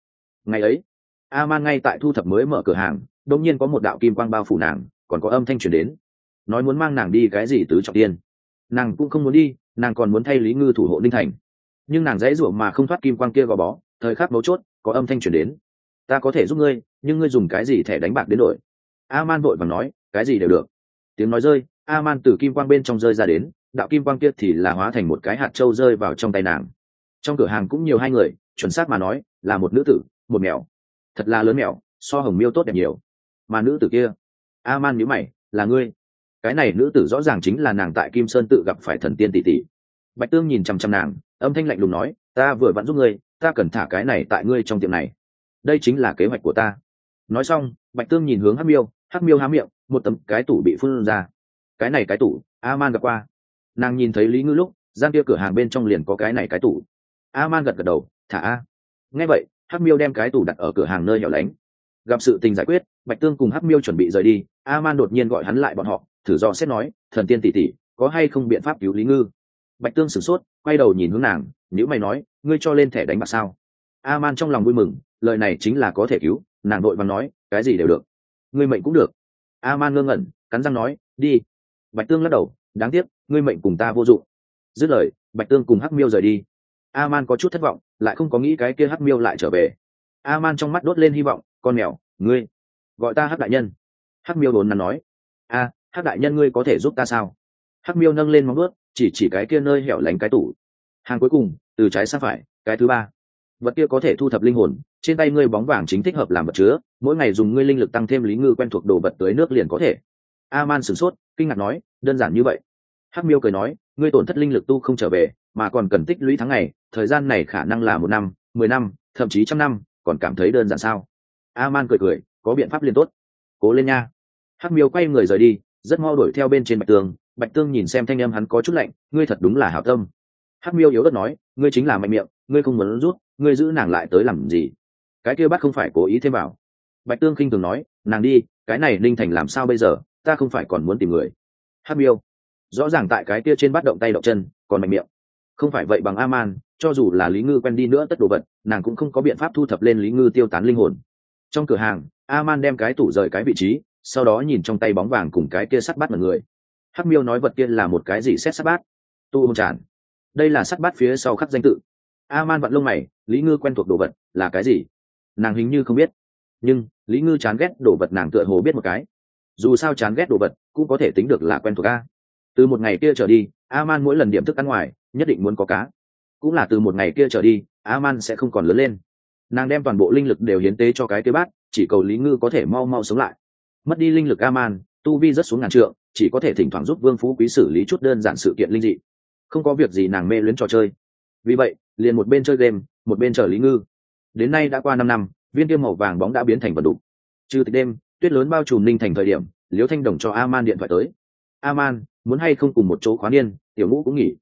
A: Ngày ấy a man ngay tại thu thập mới mở cửa hàng đông nhiên có một đạo kim quang bao phủ nàng, còn có âm thanh truyền đến. Nói muốn mang nàng đi cái gì tứ trọng tiên nàng cũng không muốn đi, nàng còn muốn thay lý ngư thủ hộ ninh thành. Nhưng nàng dãy ruộng mà không thoát kim quang kia gò bó, thời khắc mấu chốt, có âm thanh truyền đến. Ta có thể giúp ngươi, nhưng ngươi dùng cái gì thẻ đánh bạc đến đổi? A man vội và nói, cái gì đều được. Tiếng nói rơi a man từ kim quang bên trong rơi ra đến, đạo kim quang kia thì là hóa thành một cái hạt trâu rơi vào trong tay nàng. Trong cửa hàng cũng nhiều hai người, chuẩn xác mà nói, là một nữ tử, một mèo. Thật là lớn mèo, so hồng miêu tốt đẹp nhiều. Mà nữ tử kia a man nhữ mày, là ngươi cái này nữ tử rõ ràng chính là nàng tại kim sơn tự gặp phải thần tiên tỷ tỷ. Bạch tương nhìn chằm chằm nàng, âm thanh lạnh lùng nói, ta vừa vặn giúp ngươi, ta cần thả cái này tại ngươi trong tiệm này. Đây chính là kế hoạch của ta. Nói xong, bạch tương nhìn hướng hắc miêu hắc miêu há miệng, một tấm cái tủ bị phun ra. Cái này cái tủ a man gặp qua. Nàng nhìn thấy lý ngư lúc, gian kia cửa hàng bên trong liền có cái này cái tủ. A man gật gật đầu, thả a. Nghe vậy, hắc miêu đem cái tủ đặt ở cửa hàng nơi hẻo lánh. Gặp sự tình giải quyết, bạch tương cùng hắc miêu chuẩn bị rời đi a man đột nhiên gọi hắn lại bọn họ thử do xét nói, thần tiên tỷ tỷ, có hay không biện pháp cứu lý ngư? Bạch tương sửng sốt, quay đầu nhìn hướng nàng nếu mày nói, ngươi cho lên thẻ đánh bạc sao? A man trong lòng vui mừng, lời này chính là có thể cứu, nàng đội và nói, cái gì đều được. Ngươi mệnh cũng được. A man ngơ ngẩn, cắn răng nói, đi. Bạch tương lắc đầu, đáng tiếc, ngươi mệnh cùng ta vô dụng. Dứt lời, bạch tương cùng hắc miêu rời đi. A man có chút thất vọng, lại không có nghĩ cái kia hắc miêu lại trở về. A man trong mắt đốt lên hy vọng, con mèo, ngươi, gọi ta hắc đại nhân. Hắc miêu đồn nắn nói, a hắc đại nhân ngươi có thể giúp ta sao? Hắc miêu nâng lên móng ướt chỉ chỉ cái kia nơi hẻo lánh cái tủ. Hàng cuối cùng, từ trái sang phải, cái thứ ba. Vật kia có thể thu thập linh hồn, trên tay ngươi bóng vàng chính thích hợp làm vật chứa, mỗi ngày dùng ngươi linh lực tăng thêm lý ngư quen thuộc đồ vật tới nước liền có thể. A man sửng sốt, kinh ngạc nói, đơn giản như vậy? Hắc miêu cười nói, ngươi tổn thất linh lực tu không trở về, mà còn cần tích lũy tháng ngày, thời gian này khả năng là một năm, mười năm, thậm chí trăm năm, còn cảm thấy đơn giản sao? A man cười cười, có biện pháp liền tốt. Cố lên nha. Hắc miêu quay người rời đi rất mau đuổi theo bên trên bạch tường bạch tương nhìn xem thanh em hắn có chút lạnh, ngươi thật đúng là hảo tâm. Hắc miêu yếu đất nói, ngươi chính là mạnh miệng, ngươi không muốn rút, ngươi giữ nàng lại tới làm gì? Cái kia bắt không phải cố ý thêm vào. Bạch tương khinh thường nói, nàng đi, cái này ninh thành làm sao bây giờ? Ta không phải còn muốn tìm người. Hắc miêu, rõ ràng tại cái kia trên bắt động tay động chân, còn mạnh miệng. Không phải vậy bằng a man cho dù là lý ngư quen đi nữa tất đồ vật, nàng cũng không có biện pháp thu thập lên lý ngư tiêu tán linh hồn. Trong cửa hàng a man đem cái tủ rời cái vị trí sau đó nhìn trong tay bóng vàng cùng cái kia sắt bát mọi người. Hắc miêu nói vật kia là một cái gì xét sắt bát? Tu hôn tràn. Đây là sắt bát phía sau khắc danh tự. A man vặn lông mày, lý ngư quen thuộc đồ vật là cái gì? Nàng hình như không biết. Nhưng, lý ngư chán ghét đồ vật nàng tựa hồ biết một cái. Dù sao chán ghét đồ vật cũng có thể tính được là quen thuộc a. Từ một ngày kia trở đi a man mỗi lần điểm thức ăn ngoài, nhất định muốn có cá. Cũng là từ một ngày kia trở đi a man sẽ không còn lớn lên. Nàng đem toàn bộ linh lực đều hiến tế cho cái kế bát, chỉ cầu lý ngư có thể mau mau sống lại mất đi linh lực a man tu vi rất xuống ngàn trượng, chỉ có thể thỉnh thoảng giúp vương phú quý xử lý chút đơn giản sự kiện linh dị. Không có việc gì nàng mê luyến trò chơi. Vì vậy, liền một bên chơi game, một bên chờ lý ngư. Đến nay đã qua năm năm, viên tiêu màu vàng bóng đã biến thành vật đục. Trừ tịch đêm, tuyết lớn bao trùm ninh thành thời điểm, liễu thanh đồng cho a man điện thoại tới. A man muốn hay không cùng một chỗ khóa niên tiểu ngũ cũng nghỉ.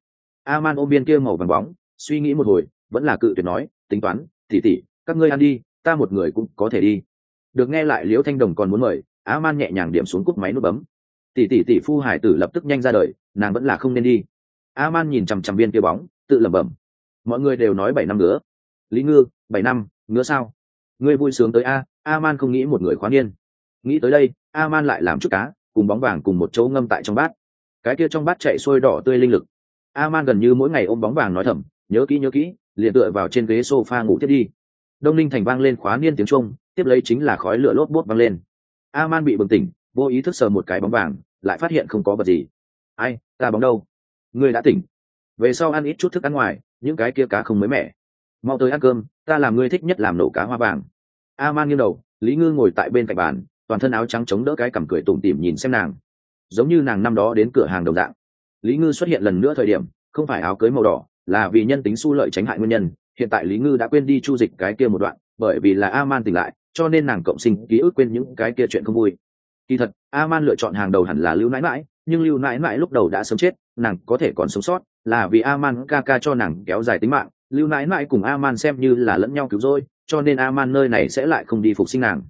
A: A man ôm viên kia màu vàng bóng, suy nghĩ một hồi, vẫn là cự tuyệt nói, tính toán, tỉ tỉ, các ngươi ăn đi, ta một người cũng có thể đi. Được nghe lại liễu thanh đồng còn muốn mời á man nhẹ nhàng điểm xuống cúp máy nút bấm. Tỷ tỷ tỷ phu hải tử lập tức nhanh ra đời, nàng vẫn là không nên đi. A man nhìn chằm chằm viên kia bóng, tự lẩm bẩm. Mọi người đều nói bảy năm nữa. Lý ngư, bảy năm nữa sao? Ngươi vui sướng tới a a man không nghĩ một người khoán niên. Nghĩ tới đây a man lại làm chút cá, cùng bóng vàng cùng một chỗ ngâm tại trong bát. Cái kia trong bát chạy sôi đỏ tươi linh lực. A man gần như mỗi ngày ôm bóng vàng nói thầm, nhớ kỹ nhớ kỹ, liền tựa vào trên ghế sofa ngủ tiếp đi. Đông Ninh thành vang lên khóa niên tiếng trung, tiếp lấy chính là khói lửa lốp bốt vang lên a man bị bừng tỉnh, vô ý thức sờ một cái bóng vàng, lại phát hiện không có vật gì. Ai, ta bóng đâu? Ngươi đã tỉnh. Về sau ăn ít chút thức ăn ngoài, những cái kia cá không mới mẻ. Mau tới ăn cơm, ta làm ngươi thích nhất làm nổ cá hoa vàng. A man nghiêng đầu, lý ngư ngồi tại bên cạnh bàn, toàn thân áo trắng chống đỡ cái cằm cười tủm tỉm nhìn xem nàng. Giống như nàng năm đó đến cửa hàng đồng dạng. Lý ngư xuất hiện lần nữa thời điểm, không phải áo cưới màu đỏ, là vì nhân tính su lợi tránh hại nguyên nhân. Hiện tại lý ngư đã quên đi chu dịch cái kia một đoạn, bởi vì là a man tỉnh lại cho nên nàng cộng sinh ký ức quên những cái kia chuyện không vui. Kỳ thật a man lựa chọn hàng đầu hẳn là lưu nãi mãi nhưng lưu nãi mãi lúc đầu đã sớm chết, nàng có thể còn sống sót, là vì a man ca ca cho nàng kéo dài tính mạng. Lưu nãi mãi cùng a man xem như là lẫn nhau cứu rỗi, cho nên a man nơi này sẽ lại không đi phục sinh nàng.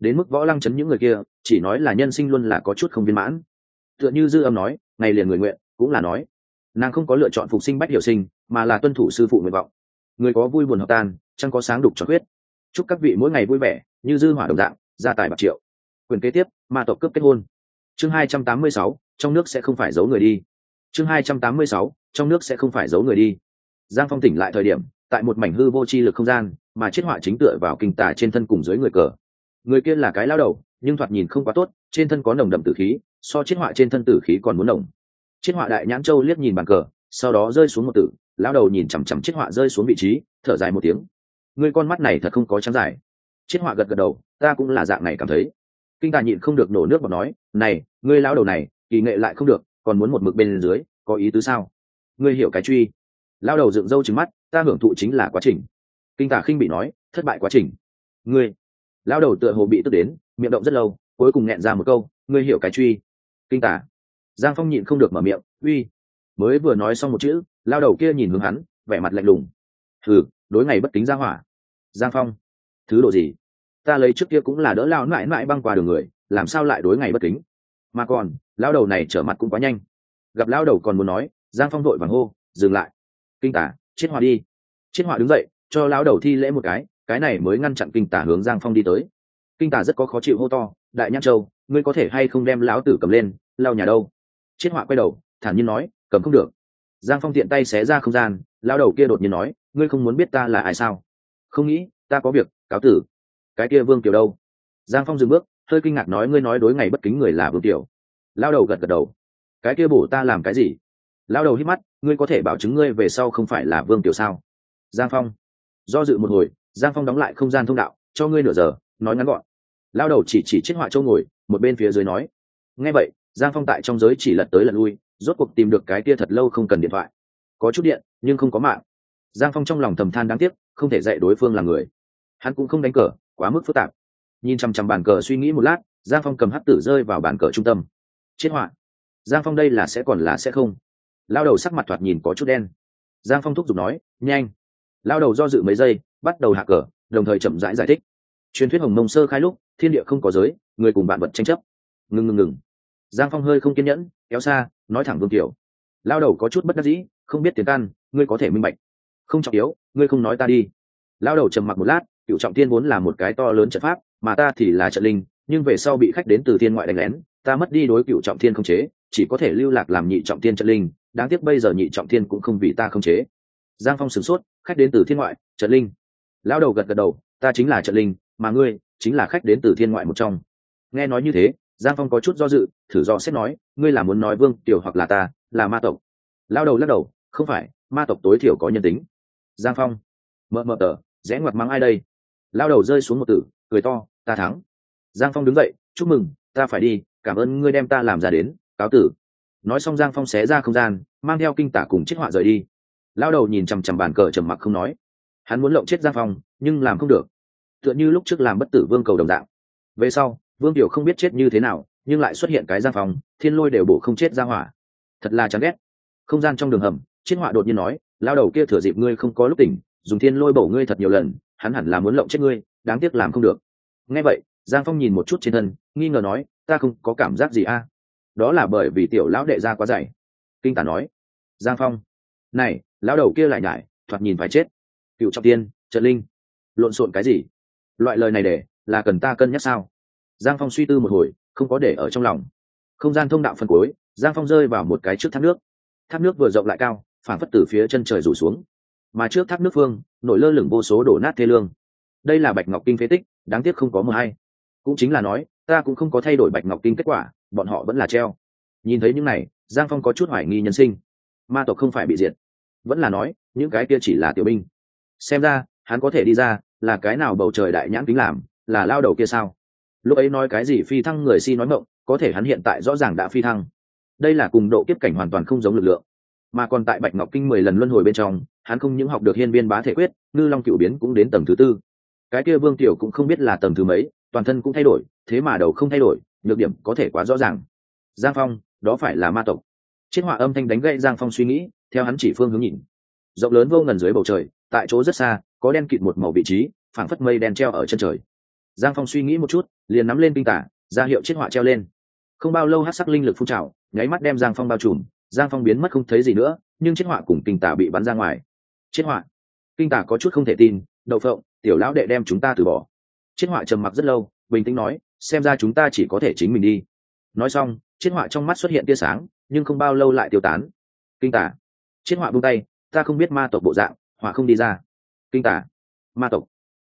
A: Đến mức võ lăng chấn những người kia, chỉ nói là nhân sinh luôn là có chút không viên mãn. Tựa như dư âm nói, ngày liền người nguyện, cũng là nói. Nàng không có lựa chọn phục sinh bách hiểu sinh, mà là tuân thủ sư phụ nguyện vọng. Người có vui buồn hợp tan, chẳng có sáng đục cho huyết chúc các vị mỗi ngày vui vẻ, như dư hỏa đồng dạng, gia tài bạc triệu. Quyền kế tiếp, ma tộc cướp kết hôn. Chương hai trăm tám mươi sáu, trong nước sẽ không phải giấu người đi. Chương hai trăm tám mươi sáu, trong nước sẽ không phải giấu người đi. Giang phong tỉnh lại thời điểm, tại một mảnh hư vô chi lực không gian, mà chiết họa chính tựa vào kinh tả trên thân cùng dưới người cờ. Người kia là cái lao đầu, nhưng thoạt nhìn không quá tốt, trên thân có nồng đậm tử khí, so chiết họa trên thân tử khí còn muốn nồng. Chiết họa đại nhãn châu liếc nhìn bàn cờ, sau đó rơi xuống một tử, lao đầu nhìn chằm chằm chiết họa rơi xuống vị trí, thở dài một tiếng ngươi con mắt này thật không có trắng dài. Chiết họa gật gật đầu, ta cũng là dạng này cảm thấy. Kinh tà nhịn không được nổ nước và nói, này, ngươi lao đầu này, kỳ nghệ lại không được, còn muốn một mực bên dưới, có ý tứ sao? Ngươi hiểu cái truy. Lao đầu dựng râu trứng mắt, ta hưởng thụ chính là quá trình. Kinh tả khinh bị nói, thất bại quá trình. Ngươi. Lao đầu tựa hồ bị tức đến, miệng động rất lâu, cuối cùng nghẹn ra một câu, ngươi hiểu cái truy. Kinh tả giang phong nhịn không được mở miệng, uy. Mới vừa nói xong một chữ lao đầu kia nhìn hướng hắn, vẻ mặt lạnh lùng. Thử đối ngày bất kính ra hỏa. Giang phong, thứ độ gì? Ta lấy trước kia cũng là đỡ lao mãi mãi băng qua đường người, làm sao lại đối ngày bất kính? Mà còn, lao đầu này trở mặt cũng quá nhanh. Gặp lao đầu còn muốn nói, giang phong đội vàng hô, dừng lại. Kinh tả, chết họa đi. Chết họa đứng dậy, cho lao đầu thi lễ một cái cái này mới ngăn chặn kinh tả hướng giang phong đi tới. Kinh tả rất có khó chịu hô to, đại nhãn châu, ngươi có thể hay không đem lão tử cầm lên, lao nhà đâu? Chết họa quay đầu, thản nhiên nói, cầm không được. Giang phong tiện tay xé ra không gian, lao đầu kia đột nhiên nói ngươi không muốn biết ta là ai sao? Không nghĩ, ta có việc, cáo tử. Cái kia vương kiều đâu? Giang phong dừng bước, hơi kinh ngạc nói ngươi nói đối ngày bất kính người là vương kiều. Lao đầu gật gật đầu. Cái kia bổ ta làm cái gì? Lao đầu hít mắt, ngươi có thể bảo chứng ngươi về sau không phải là vương kiều sao? Giang phong. Do dự một hồi, giang phong đóng lại không gian thông đạo, cho ngươi nửa giờ, nói ngắn gọn. Lao đầu chỉ chỉ chiếc họa châu ngồi, một bên phía dưới nói. Nghe vậy, giang phong tại trong giới chỉ lật tới lật lui, rốt cuộc tìm được cái kia thật lâu không cần điện thoại. Có chút điện, nhưng không có mạng giang phong trong lòng thầm than đáng tiếc không thể dạy đối phương là người. Hắn cũng không đánh cờ quá mức phức tạp. Nhìn chằm chằm bàn cờ suy nghĩ một lát giang phong cầm hắc tử rơi vào bàn cờ trung tâm. Chết họa. Giang phong đây là sẽ còn là sẽ không. Lao đầu sắc mặt thoạt nhìn có chút đen. Giang phong thúc giục nói nhanh. Lao đầu do dự mấy giây bắt đầu hạ cờ đồng thời chậm rãi giải, giải thích. Truyền thuyết hồng mông sơ khai lúc thiên địa không có giới người cùng bạn vật tranh chấp. Ngừng ngừng ngừng. Giang phong hơi không kiên nhẫn kéo xa nói thẳng vương kiểu lao đầu có chút bất đắc dĩ không biết tiền căn ngươi có thể minh bạch không trọng yếu, ngươi không nói ta đi. Lao đầu trầm mặc một lát, cựu trọng thiên vốn là một cái to lớn trận pháp, mà ta thì là trận linh, nhưng về sau bị khách đến từ thiên ngoại đánh lén, ta mất đi đối cựu trọng thiên không chế, chỉ có thể lưu lạc làm nhị trọng thiên trận linh, đáng tiếc bây giờ nhị trọng thiên cũng không vì ta không chế. Giang phong sửng sốt, khách đến từ thiên ngoại, trận linh. Lão đầu gật gật đầu, ta chính là trận linh, mà ngươi chính là khách đến từ thiên ngoại một trong. Nghe nói như thế, giang phong có chút do dự, thử do xét nói, ngươi là muốn nói vương, tiểu hoặc là ta, là ma tộc. Lao đầu lắc đầu, không phải, ma tộc tối thiểu có nhân tính giang phong. Mợ mợ tờ, rẽ ngoặt mắng ai đây? Lao đầu rơi xuống một tử, cười to, ta thắng. Giang phong đứng dậy, chúc mừng, ta phải đi, cảm ơn ngươi đem ta làm ra đến, cáo tử. Nói xong giang phong xé ra không gian, mang theo kinh tả cùng chiếc họa rời đi. Lao đầu nhìn chằm chằm bàn cờ trầm mặc không nói. Hắn muốn lộng chết giang phong, nhưng làm không được. Tựa như lúc trước làm bất tử vương cầu đồng dạng. Về sau, vương tiểu không biết chết như thế nào, nhưng lại xuất hiện cái giang phong, thiên lôi đều bổ không chết ra hỏa. Thật là chán ghét. Không gian trong đường hầm chiếc họa đột nhiên nói lao đầu kia thừa dịp ngươi không có lúc tỉnh, dùng thiên lôi bổ ngươi thật nhiều lần, hắn hẳn là muốn lộng chết ngươi, đáng tiếc làm không được. Nghe vậy, giang phong nhìn một chút trên thân, nghi ngờ nói, ta không có cảm giác gì a. Đó là bởi vì tiểu lão đệ ra quá dày. Kinh tả nói, giang phong, này, lão đầu kia lại nhải, thoạt nhìn phải chết. Cựu trọng tiên trần linh, lộn xộn cái gì? Loại lời này để, là cần ta cân nhắc sao? Giang phong suy tư một hồi, không có để ở trong lòng. Không gian thông đạo phân cuối, giang phong rơi vào một cái trước thác nước. Thác nước vừa rộng lại cao phản phất từ phía chân trời rủ xuống. Mà trước thác nước phương, nổi lơ lửng vô số đổ nát thê lương. Đây là bạch ngọc kinh phế tích, đáng tiếc không có mờ hay. Cũng chính là nói, ta cũng không có thay đổi bạch ngọc kinh kết quả, bọn họ vẫn là treo. Nhìn thấy những này, giang phong có chút hoài nghi nhân sinh. Ma tộc không phải bị diệt. Vẫn là nói, những cái kia chỉ là tiểu binh. Xem ra, hắn có thể đi ra, là cái nào bầu trời đại nhãn kính làm, là lao đầu kia sao? Lúc ấy nói cái gì phi thăng người si nói mộng, có thể hắn hiện tại rõ ràng đã phi thăng. Đây là cùng độ kiếp cảnh hoàn toàn không giống lực lượng mà còn tại bạch ngọc kinh mười lần luân hồi bên trong, hắn không những học được hiên viên bá thể quyết, ngư long cựu biến cũng đến tầng thứ tư. Cái kia vương tiểu cũng không biết là tầng thứ mấy, toàn thân cũng thay đổi, thế mà đầu không thay đổi, nhược điểm có thể quá rõ ràng. Giang phong, đó phải là ma tộc. Chiết họa âm thanh đánh gậy giang phong suy nghĩ, theo hắn chỉ phương hướng nhìn. Rộng lớn vô ngần dưới bầu trời, tại chỗ rất xa, có đen kịt một màu vị trí, phảng phất mây đen treo ở chân trời. Giang phong suy nghĩ một chút, liền nắm lên tinh tả, ra hiệu chiết họa treo lên. Không bao lâu hát sắc linh lực phun trào, nháy mắt đem giang phong bao trùm giang phong biến mất không thấy gì nữa, nhưng chiếc họa cùng kinh tả bị bắn ra ngoài. Chiếc họa, kinh tả có chút không thể tin, đậu phộng, tiểu lão đệ đem chúng ta từ bỏ. Chiếc họa trầm mặc rất lâu, bình tĩnh nói, xem ra chúng ta chỉ có thể chính mình đi. Nói xong chiếc họa trong mắt xuất hiện tia sáng, nhưng không bao lâu lại tiêu tán. Kinh tả chiếc họa buông tay, ta không biết ma tộc bộ dạng, họa không đi ra. Kinh tả ma tộc.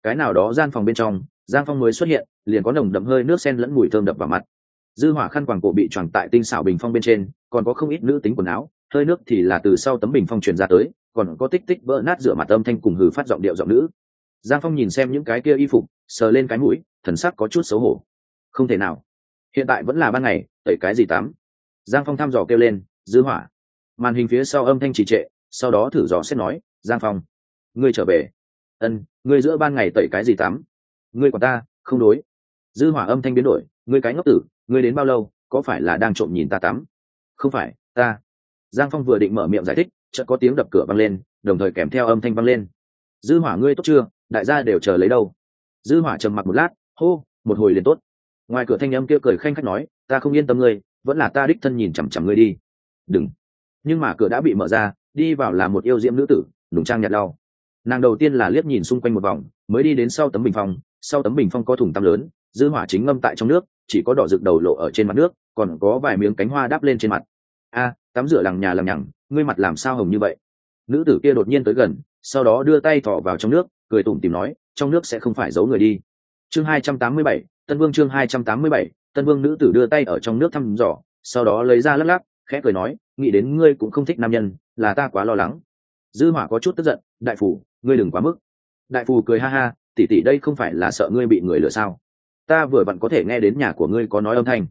A: Cái nào đó gian phòng bên trong, giang phong mới xuất hiện, liền có nồng đậm hơi nước sen lẫn mùi thơm đập vào mặt dư hỏa khăn quàng cổ bị choàng tại tinh xảo bình phong bên trên, còn có không ít nữ tính quần áo, hơi nước thì là từ sau tấm bình phong truyền ra tới, còn có tích tích vỡ nát rửa mặt âm thanh cùng hừ phát giọng điệu giọng nữ. Giang phong nhìn xem những cái kia y phục, sờ lên cái mũi, thần sắc có chút xấu hổ. Không thể nào. Hiện tại vẫn là ban ngày, tẩy cái gì tắm? Giang phong thăm dò kêu lên, dư hỏa. Màn hình phía sau âm thanh trì trệ, sau đó thử dò xét nói, giang phong, ngươi trở về. Ân, ngươi giữa ban ngày tẩy cái gì tắm? Ngươi của ta, không đối. Dư hỏa âm thanh biến đổi, ngươi cái ngốc tử ngươi đến bao lâu, có phải là đang trộm nhìn ta tắm? Không phải, ta. Giang phong vừa định mở miệng giải thích, chợt có tiếng đập cửa vang lên, đồng thời kèm theo âm thanh vang lên. Dư hỏa ngươi tốt chưa? Đại gia đều chờ lấy đâu? Dư hỏa trầm mặc một lát, hô, một hồi liền tốt. Ngoài cửa thanh âm kia cười khanh khách nói, ta không yên tâm ngươi, vẫn là ta đích thân nhìn chằm chằm ngươi đi. Đừng. Nhưng mà cửa đã bị mở ra, đi vào là một yêu diễm nữ tử đùng trang nhạt đau. Nàng đầu tiên là liếc nhìn xung quanh một vòng, mới đi đến sau tấm bình phong, sau tấm bình phong có thùng tăm lớn dư hỏa chính ngâm tại trong nước chỉ có đỏ rực đầu lộ ở trên mặt nước còn có vài miếng cánh hoa đáp lên trên mặt. A tắm rửa lằng nhà lằng nhằng ngươi mặt làm sao hồng như vậy? Nữ tử kia đột nhiên tới gần sau đó đưa tay thọ vào trong nước cười tủm tìm nói trong nước sẽ không phải giấu người đi. Chương 287, tân vương chương 287, tân vương nữ tử đưa tay ở trong nước thăm dò sau đó lấy ra lắc lắc khẽ cười nói nghĩ đến ngươi cũng không thích nam nhân là ta quá lo lắng. Dư hỏa có chút tức giận đại phủ ngươi đừng quá mức. Đại phù cười ha ha tỷ tỷ đây không phải là sợ ngươi bị người lừa sao? Ta vừa vặn có thể nghe đến nhà của ngươi có nói âm thanh.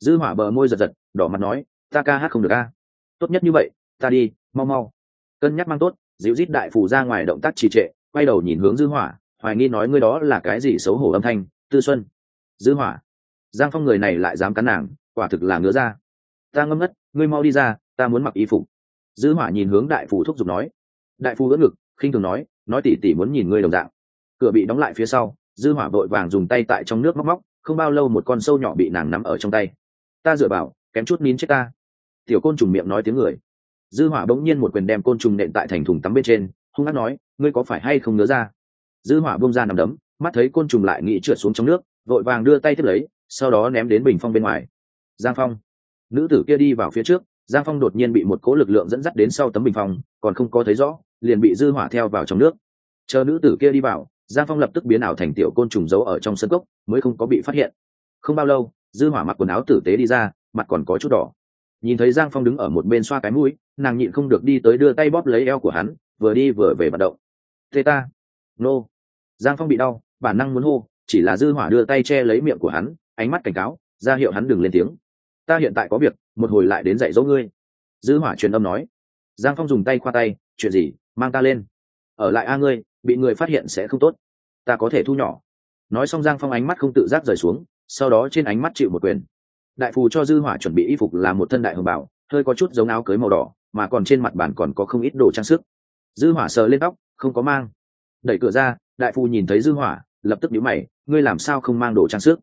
A: Dư hỏa bờ môi giật giật, đỏ mặt nói, ta ca hát không được a. Tốt nhất như vậy, ta đi, mau mau. Cân nhắc mang tốt, dịu rít đại phù ra ngoài động tác trì trệ, quay đầu nhìn hướng dư hỏa, hoài nghi nói ngươi đó là cái gì xấu hổ âm thanh, tư xuân. Dư hỏa, giang phong người này lại dám cắn nàng, quả thực là ngứa ra ta ngâm ngất, ngươi mau đi ra, ta muốn mặc y phục. Dư hỏa nhìn hướng đại phù thúc giục nói. Đại phù đỡ ngực, khinh thường nói nói tỉ tỉ muốn nhìn ngươi đồng dạng. Cửa bị đóng lại phía sau dư hỏa vội vàng dùng tay tại trong nước móc móc, không bao lâu một con sâu nhỏ bị nàng nắm ở trong tay. Ta dựa vào, kém chút nín chết ta. Tiểu côn trùng miệng nói tiếng người. Dư hỏa bỗng nhiên một quyền đem côn trùng nện tại thành thùng tắm bên trên, hung hăng nói, ngươi có phải hay không nhớ ra? Dư hỏa buông ra nằm đấm, mắt thấy côn trùng lại nghĩ trượt xuống trong nước, vội vàng đưa tay tiếp lấy, sau đó ném đến bình phong bên ngoài. Giang phong. Nữ tử kia đi vào phía trước, giang phong đột nhiên bị một cỗ lực lượng dẫn dắt đến sau tấm bình phong, còn không có thấy rõ, liền bị dư hỏa theo vào trong nước. Chờ nữ tử kia đi vào giang phong lập tức biến ảo thành tiểu côn trùng giấu ở trong sân cốc, mới không có bị phát hiện. Không bao lâu, dư hỏa mặc quần áo tử tế đi ra, mặt còn có chút đỏ. Nhìn thấy giang phong đứng ở một bên xoa cái mũi, nàng nhịn không được đi tới đưa tay bóp lấy eo của hắn, vừa đi vừa về vận động. Thế ta. Nô. Giang phong bị đau, bản năng muốn hô, chỉ là dư hỏa đưa tay che lấy miệng của hắn, ánh mắt cảnh cáo, ra hiệu hắn đừng lên tiếng. Ta hiện tại có việc, một hồi lại đến dạy dỗ ngươi. Dư hỏa truyền âm nói. Giang phong dùng tay khoa tay, chuyện gì? Mang ta lên. Ở lại a ngươi bị người phát hiện sẽ không tốt. Ta có thể thu nhỏ. Nói xong giang phong ánh mắt không tự giác rời xuống, sau đó trên ánh mắt chịu một quyền. Đại phù cho dư hỏa chuẩn bị y phục là một thân đại hồng bảo, hơi có chút giống áo cưới màu đỏ, mà còn trên mặt bàn còn có không ít đồ trang sức. Dư hỏa sờ lên tóc, không có mang. Đẩy cửa ra, đại phù nhìn thấy dư hỏa, lập tức nhíu mày, ngươi làm sao không mang đồ trang sức?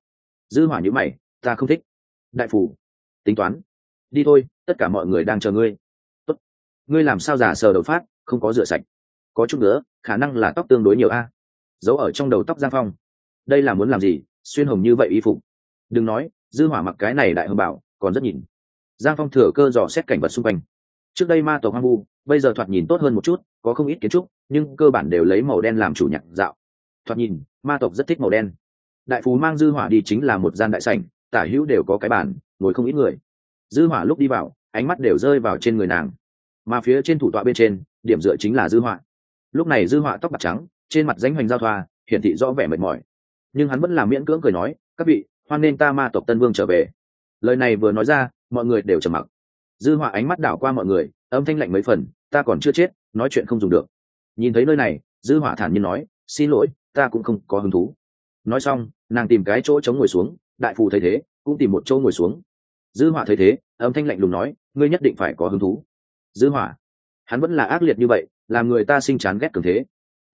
A: Dư hỏa nhíu mày, ta không thích. Đại phù, tính toán. Đi thôi, tất cả mọi người đang chờ ngươi. Tốt. ngươi làm sao giả sờ đầu phát, không có rửa sạch? Có chút nữa, khả năng là tóc tương đối nhiều a. Giấu ở trong đầu tóc giang phong. Đây là muốn làm gì? Xuyên hồng như vậy y phục. Đừng nói, dư hỏa mặc cái này đại hưng bảo, còn rất nhìn. Giang phong thừa cơ dò xét cảnh vật xung quanh. Trước đây ma tộc hoang vu, bây giờ thoạt nhìn tốt hơn một chút, có không ít kiến trúc, nhưng cơ bản đều lấy màu đen làm chủ nhạc dạo. Thoạt nhìn, ma tộc rất thích màu đen. Đại phú mang dư hỏa đi chính là một gian đại sảnh, tả hữu đều có cái bàn, ngồi không ít người. Dư hỏa lúc đi vào, ánh mắt đều rơi vào trên người nàng. Mà phía trên thủ tọa bên trên, điểm dựa chính là dư hỏa lúc này dư hỏa tóc bạc trắng, trên mặt danh hoành giao thoa, hiển thị rõ vẻ mệt mỏi. Nhưng hắn vẫn là miễn cưỡng cười nói, các vị, hoan nên ta ma tộc tân vương trở về. Lời này vừa nói ra, mọi người đều trầm mặc. Dư họa ánh mắt đảo qua mọi người, âm thanh lạnh mấy phần, ta còn chưa chết, nói chuyện không dùng được. Nhìn thấy nơi này, dư họa thản nhiên nói, xin lỗi, ta cũng không có hứng thú. Nói xong, nàng tìm cái chỗ chống ngồi xuống, đại phù thấy thế, cũng tìm một chỗ ngồi xuống. Dư họa thấy thế, âm thanh lạnh lùng nói, ngươi nhất định phải có hứng thú. Dư họa, hắn vẫn là ác liệt như vậy làm người ta sinh chán ghét cường thế.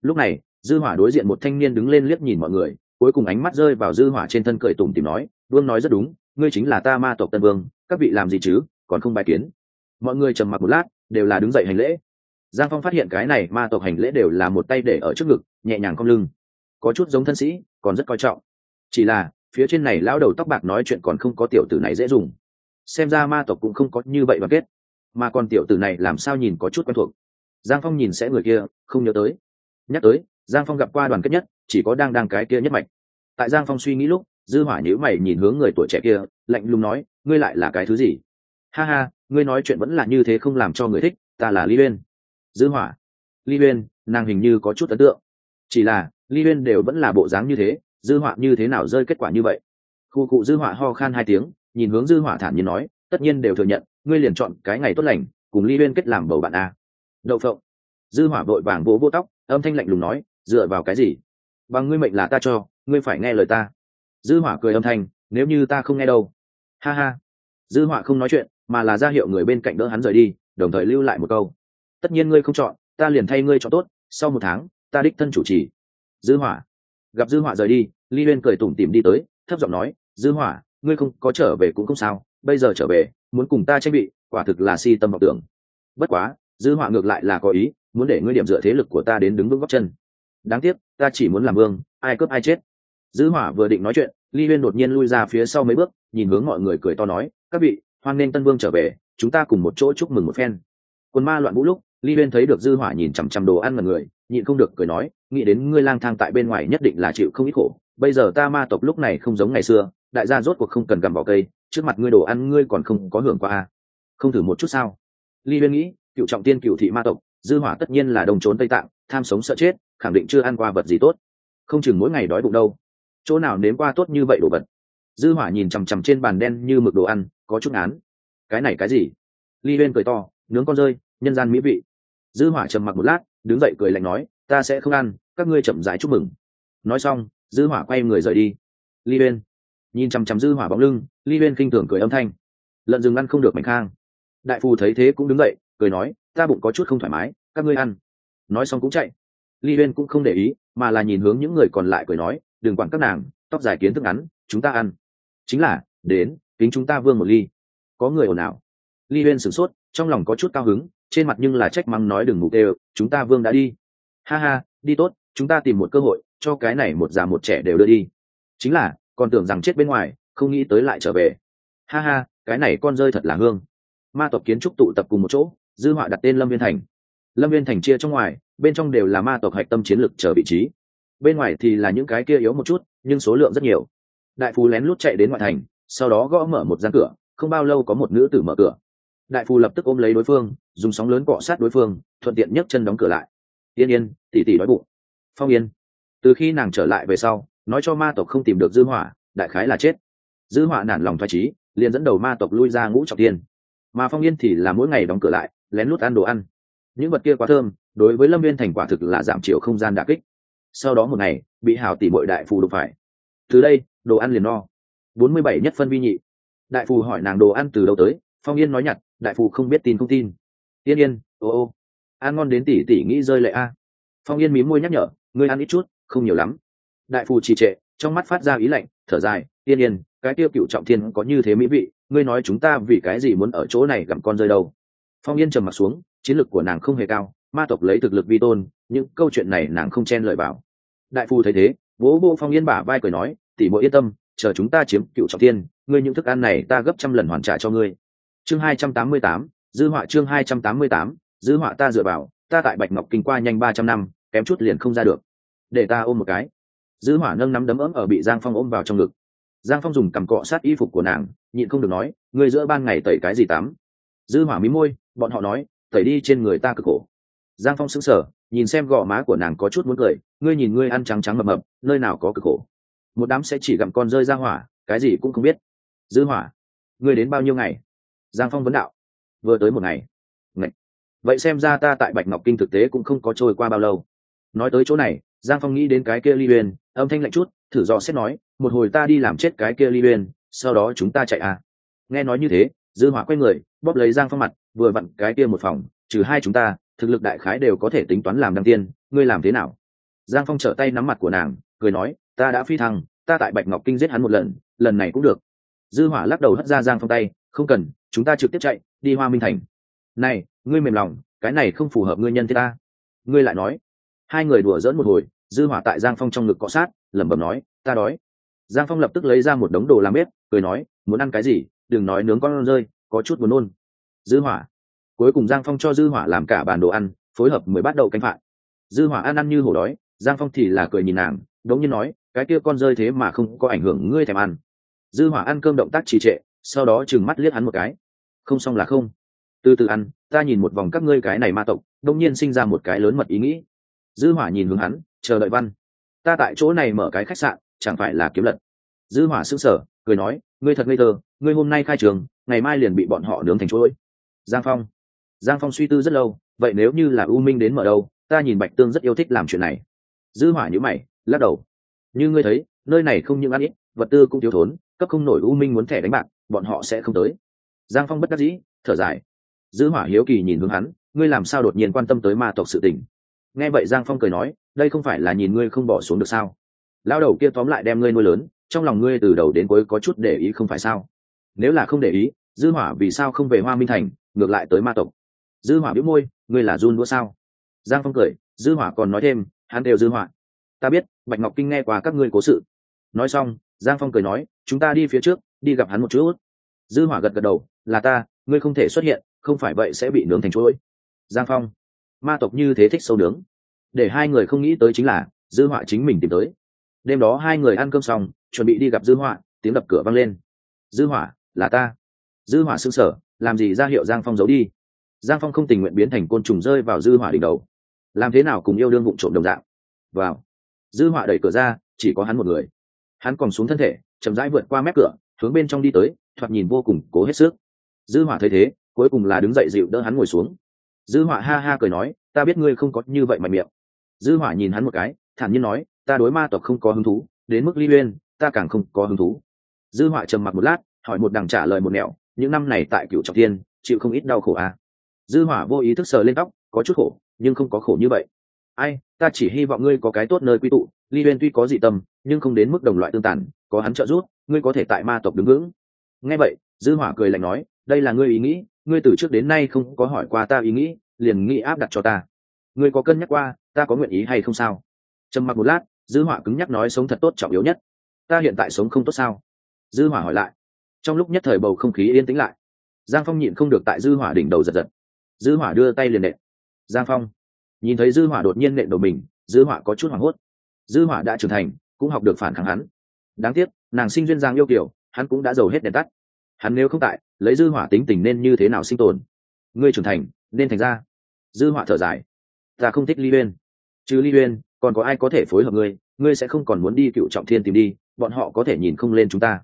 A: Lúc này, dư hỏa đối diện một thanh niên đứng lên liếc nhìn mọi người, cuối cùng ánh mắt rơi vào dư hỏa trên thân cười tủm tỉm nói, vương nói rất đúng, ngươi chính là ta ma tộc tân vương, các vị làm gì chứ, còn không bài kiến. Mọi người trầm mặc một lát, đều là đứng dậy hành lễ. Giang phong phát hiện cái này ma tộc hành lễ đều là một tay để ở trước ngực, nhẹ nhàng cong lưng. Có chút giống thân sĩ, còn rất coi trọng. Chỉ là, phía trên này lão đầu tóc bạc nói chuyện còn không có tiểu tử này dễ dùng. Xem ra ma tộc cũng không có như vậy đoàn kết. Mà còn tiểu tử này làm sao nhìn có chút quen thuộc giang phong nhìn sẽ người kia, không nhớ tới. Nhắc tới, giang phong gặp qua đoàn kết nhất, chỉ có đang đang cái kia nhất mạch. Tại giang phong suy nghĩ lúc, dư hỏa nhữ mày nhìn hướng người tuổi trẻ kia, lạnh lùng nói, ngươi lại là cái thứ gì? Ha ha, ngươi nói chuyện vẫn là như thế không làm cho người thích, ta là ly uyên. Dư hỏa. Ly uyên, nàng hình như có chút ấn tượng. Chỉ là, ly uyên đều vẫn là bộ dáng như thế, dư hỏa như thế nào rơi kết quả như vậy? Khu cụ dư hỏa ho khan hai tiếng, nhìn hướng dư hỏa thản nhiên nói, tất nhiên đều thừa nhận, ngươi liền chọn cái ngày tốt lành, cùng ly uyên kết làm bầu bạn a đậu phộng. Dư hỏa vội vàng vỗ vô tóc, âm thanh lạnh lùng nói, dựa vào cái gì? Bằng ngươi mệnh là ta cho, ngươi phải nghe lời ta. Dư hỏa cười âm thanh, nếu như ta không nghe đâu. Ha ha. Dư hỏa không nói chuyện, mà là ra hiệu người bên cạnh đỡ hắn rời đi, đồng thời lưu lại một câu, tất nhiên ngươi không chọn, ta liền thay ngươi chọn tốt, sau một tháng, ta đích thân chủ trì. Dư hỏa. Gặp dư hỏa rời đi, ly uyên cười tủm tỉm đi tới, thấp giọng nói, dư hỏa, ngươi không có trở về cũng không sao, bây giờ trở về, muốn cùng ta tranh bị, quả thực là si tâm vọng tưởng. Bất quá dư hỏa ngược lại là có ý, muốn để ngươi điểm dựa thế lực của ta đến đứng vững góc chân. Đáng tiếc, ta chỉ muốn làm vương, ai cướp ai chết. Dư hỏa vừa định nói chuyện, ly huyên đột nhiên lui ra phía sau mấy bước, nhìn hướng mọi người cười to nói, các vị, hoan nghênh tân vương trở về, chúng ta cùng một chỗ chúc mừng một phen. Quân ma loạn vũ lúc, ly huyên thấy được dư hỏa nhìn chằm chằm đồ ăn mà người, nhịn không được cười nói, nghĩ đến ngươi lang thang tại bên ngoài nhất định là chịu không ít khổ. Bây giờ ta ma tộc lúc này không giống ngày xưa, đại gia rốt cuộc không cần gặm bỏ cây, trước mặt ngươi đồ ăn ngươi còn không có hưởng qua à? không thử một chút sao? Ly huyên nghĩ cựu trọng tiên cựu thị ma tộc, dư hỏa tất nhiên là đồng trốn tây tạng, tham sống sợ chết, khẳng định chưa ăn qua vật gì tốt. Không chừng mỗi ngày đói bụng đâu. Chỗ nào nếm qua tốt như vậy đồ vật? Dư hỏa nhìn chằm chằm trên bàn đen như mực đồ ăn, có chút án cái này cái gì? Ly bên cười to, nướng con rơi, nhân gian mỹ vị. Dư hỏa trầm mặc một lát, đứng dậy cười lạnh nói, ta sẽ không ăn, các ngươi chậm rãi chúc mừng. Nói xong, dư hỏa quay người rời đi. Ly bên nhìn chằm chằm dư hỏa bóng lưng, ly bên kinh thường cười âm thanh. Lợn rừng ăn không được mảnh khang. Đại phù thấy thế cũng đứng dậy cười nói, ta bụng có chút không thoải mái, các ngươi ăn. Nói xong cũng chạy. Ly huyên cũng không để ý, mà là nhìn hướng những người còn lại cười nói, đừng quản các nàng, tóc dài kiến thức ngắn, chúng ta ăn. Chính là, đến, kính chúng ta vương một ly. Có người ồn ào. Ly huyên sửng sốt, trong lòng có chút cao hứng, trên mặt nhưng là trách mắng nói đừng mục đều, chúng ta vương đã đi. Ha ha, đi tốt, chúng ta tìm một cơ hội, cho cái này một già một trẻ đều đưa đi. Chính là, còn tưởng rằng chết bên ngoài, không nghĩ tới lại trở về. Ha ha, cái này con rơi thật là hương. Ma tộc kiến trúc tụ tập cùng một chỗ dư họa đặt tên lâm viên thành. Lâm viên thành chia trong ngoài, bên trong đều là ma tộc hạch tâm chiến lực chờ vị trí. Bên ngoài thì là những cái kia yếu một chút, nhưng số lượng rất nhiều. Đại phù lén lút chạy đến ngoại thành, sau đó gõ mở một gian cửa, không bao lâu có một nữ tử mở cửa. Đại phù lập tức ôm lấy đối phương, dùng sóng lớn cọ sát đối phương, thuận tiện nhấc chân đóng cửa lại. Yên yên, tỉ tỉ đói bụng. Phong yên. Từ khi nàng trở lại về sau, nói cho ma tộc không tìm được dư hỏa đại khái là chết. Dư hỏa nản lòng thoái trí liền dẫn đầu ma tộc lui ra ngũ trọng tiên mà phong yên thì là mỗi ngày đóng cửa lại lén lút ăn đồ ăn. Những vật kia quá thơm, đối với lâm viên thành quả thực là giảm chiều không gian đả kích. Sau đó một ngày, bị hảo tỷ bội đại phù đụng phải. Từ đây, đồ ăn liền no. Bốn mươi bảy nhất phân vi nhị. Đại phù hỏi nàng đồ ăn từ đâu tới, phong yên nói nhặt, đại phù không biết tin không tin. Yên yên, ô ô. Ăn ngon đến tỷ tỷ nghĩ rơi lệ a. Phong yên mí môi nhắc nhở, ngươi ăn ít chút, không nhiều lắm. Đại phù trì trệ, trong mắt phát ra ý lạnh, thở dài, yên yên, cái tiêu cựu trọng thiên có như thế mỹ vị, ngươi nói chúng ta vì cái gì muốn ở chỗ này gặm con rơi đâu? Phong yên trầm mặt xuống, chiến lược của nàng không hề cao, ma tộc lấy thực lực vi tôn, những câu chuyện này nàng không chen lời vào. Đại Phu thấy thế, bố bộ phong yên bả vai cười nói tỉ mỗi yên tâm, chờ chúng ta chiếm cựu trọng thiên, ngươi những thức ăn này ta gấp trăm lần hoàn trả cho ngươi. Chương hai trăm tám mươi tám, dư họa chương hai trăm tám mươi tám, dư họa ta dựa vào, ta tại bạch ngọc kinh qua nhanh ba trăm năm, kém chút liền không ra được. Để ta ôm một cái. Dư hỏa nâng nắm đấm ấm ở bị giang phong ôm vào trong ngực. Giang phong dùng cằm cọ sát y phục của nàng, nhịn không được nói, ngươi giữa ban ngày tẩy cái gì tắm? Dư hỏa mí môi, bọn họ nói, tẩy đi trên người ta cực khổ. Giang phong sững sờ, nhìn xem gò má của nàng có chút muốn cười, ngươi nhìn ngươi ăn trắng trắng mập mập, nơi nào có cực khổ? Một đám sẽ chỉ gặm con rơi ra hỏa, cái gì cũng không biết. Dư hỏa, ngươi đến bao nhiêu ngày? Giang phong vấn đạo, vừa tới một ngày. Ngậy. vậy xem ra ta tại bạch ngọc kinh thực tế cũng không có trôi qua bao lâu. Nói tới chỗ này, giang phong nghĩ đến cái kia ly uyên, âm thanh lạnh chút, thử dò xét nói, một hồi ta đi làm chết cái kia ly uyên, sau đó chúng ta chạy à? Nghe nói như thế dư hỏa quay người, bóp lấy giang phong mặt, vừa vặn cái kia một phòng, trừ hai chúng ta, thực lực đại khái đều có thể tính toán làm đăng tiên, ngươi làm thế nào? Giang phong trở tay nắm mặt của nàng, cười nói, ta đã phi thăng, ta tại bạch ngọc kinh giết hắn một lần lần này cũng được. Dư hỏa lắc đầu hất ra giang phong tay, không cần, chúng ta trực tiếp chạy, đi hoa minh thành. Này, ngươi mềm lòng, cái này không phù hợp ngươi nhân thế ta. Ngươi lại nói. Hai người đùa dỡn một hồi, dư hỏa tại giang phong trong ngực cọ sát, lẩm bẩm nói, ta đói. Giang phong lập tức lấy ra một đống đồ làm bếp, cười nói, muốn ăn cái gì? Đừng nói nướng con rơi, có chút buồn nôn. Dư hỏa. Cuối cùng giang phong cho dư hỏa làm cả bàn đồ ăn, phối hợp mới bắt đầu canh phạn dư hỏa ăn ăn như hổ đói, giang phong thì là cười nhìn nàng, đống nhiên nói, cái kia con rơi thế mà không có ảnh hưởng ngươi thèm ăn. Dư hỏa ăn cơm động tác trì trệ, sau đó chừng mắt liếc hắn một cái. Không xong là không. Từ từ ăn, ta nhìn một vòng các ngươi cái này ma tộc đông nhiên sinh ra một cái lớn mật ý nghĩ. Dư hỏa nhìn hướng hắn, chờ đợi văn. Ta tại chỗ này mở cái khách sạn, chẳng phải là kiếm lật. Dư hỏa sững sờ, cười nói ngươi thật ngây thơ, ngươi hôm nay khai trường, ngày mai liền bị bọn họ nướng thành chuỗi giang phong. Giang phong suy tư rất lâu, vậy nếu như là u minh đến mở đâu, ta nhìn bạch tương rất yêu thích làm chuyện này. Dư hỏa nhữ mày, lắc đầu. Như ngươi thấy, nơi này không những ăn ít, vật tư cũng thiếu thốn, cấp không nổi u minh muốn thẻ đánh bạc, bọn họ sẽ không tới. Giang phong bất đắc dĩ, thở dài. Dư hỏa hiếu kỳ nhìn hướng hắn, ngươi làm sao đột nhiên quan tâm tới ma tộc sự tình? Nghe vậy giang phong cười nói, đây không phải là nhìn ngươi không bỏ xuống được sao? Lao đầu kia tóm lại đem ngươi nuôi lớn trong lòng ngươi từ đầu đến cuối có chút để ý không phải sao? Nếu là không để ý, dư hỏa vì sao không về hoa minh thành, ngược lại tới ma tộc? Dư hỏa biếu môi, ngươi là run đũa sao? Giang phong cười, dư hỏa còn nói thêm, hắn đều dư hỏa. Ta biết, bạch ngọc kinh nghe qua các ngươi cố sự. Nói xong, giang phong cười nói, chúng ta đi phía trước, đi gặp hắn một chút. Dư hỏa gật gật đầu, là ta, ngươi không thể xuất hiện, không phải vậy sẽ bị nướng thành chuỗi. Giang phong, ma tộc như thế thích sâu nướng. Để hai người không nghĩ tới chính là, dư họa chính mình tìm tới đêm đó hai người ăn cơm xong, chuẩn bị đi gặp dư họa, tiếng đập cửa vang lên. Dư họa, là ta. Dư họa xương sở làm gì ra hiệu giang phong giấu đi? Giang phong không tình nguyện biến thành côn trùng rơi vào dư họa đỉnh đầu. Làm thế nào cùng yêu đương vụ trộm đồng dạng? Vào. Dư họa đẩy cửa ra, chỉ có hắn một người. Hắn còn xuống thân thể, chậm rãi vượt qua mép cửa, hướng bên trong đi tới, thoạt nhìn vô cùng cố hết sức. Dư họa thấy thế, cuối cùng là đứng dậy dịu đỡ hắn ngồi xuống. Dư họa ha ha cười nói, ta biết ngươi không có như vậy mạnh miệng. Dư họa nhìn hắn một cái, thản nhiên nói ta đối ma tộc không có hứng thú, đến mức ly uyên, ta càng không có hứng thú. Dư họa trầm mặc một lát, hỏi một đằng trả lời một nẻo, những năm này tại cựu trọng tiên chịu không ít đau khổ à. dư hỏa vô ý thức sờ lên tóc, có chút khổ, nhưng không có khổ như vậy. Ai, ta chỉ hy vọng ngươi có cái tốt nơi quy tụ, ly uyên tuy có dị tâm, nhưng không đến mức đồng loại tương tàn, có hắn trợ giúp, ngươi có thể tại ma tộc đứng vững. Nghe vậy, dư hỏa cười lạnh nói, đây là ngươi ý nghĩ, ngươi từ trước đến nay không có hỏi qua ta ý nghĩ, liền nghĩ áp đặt cho ta. Ngươi có cân nhắc qua, ta có nguyện ý hay không sao? Trầm mặc một lát dư hỏa cứng nhắc nói sống thật tốt trọng yếu nhất. Ta hiện tại sống không tốt sao? Dư hỏa hỏi lại. Trong lúc nhất thời bầu không khí yên tĩnh lại. Giang phong nhịn không được tại dư hỏa đỉnh đầu giật giật. Dư hỏa đưa tay liền nện. Giang phong. Nhìn thấy dư hỏa đột nhiên nện đầu mình, dư hỏa có chút hoảng hốt. Dư hỏa đã trưởng thành, cũng học được phản kháng hắn. Đáng tiếc, nàng sinh duyên giang yêu kiểu hắn cũng đã giàu hết đèn tắt. Hắn nếu không tại, lấy dư hỏa tính tình nên như thế nào sinh tồn? Ngươi trưởng thành, nên thành ra. Dư hỏa thở dài. Ta không thích ly uyên. Chứ ly uyên còn có ai có thể phối hợp ngươi ngươi sẽ không còn muốn đi cựu trọng thiên tìm đi, bọn họ có thể nhìn không lên chúng ta.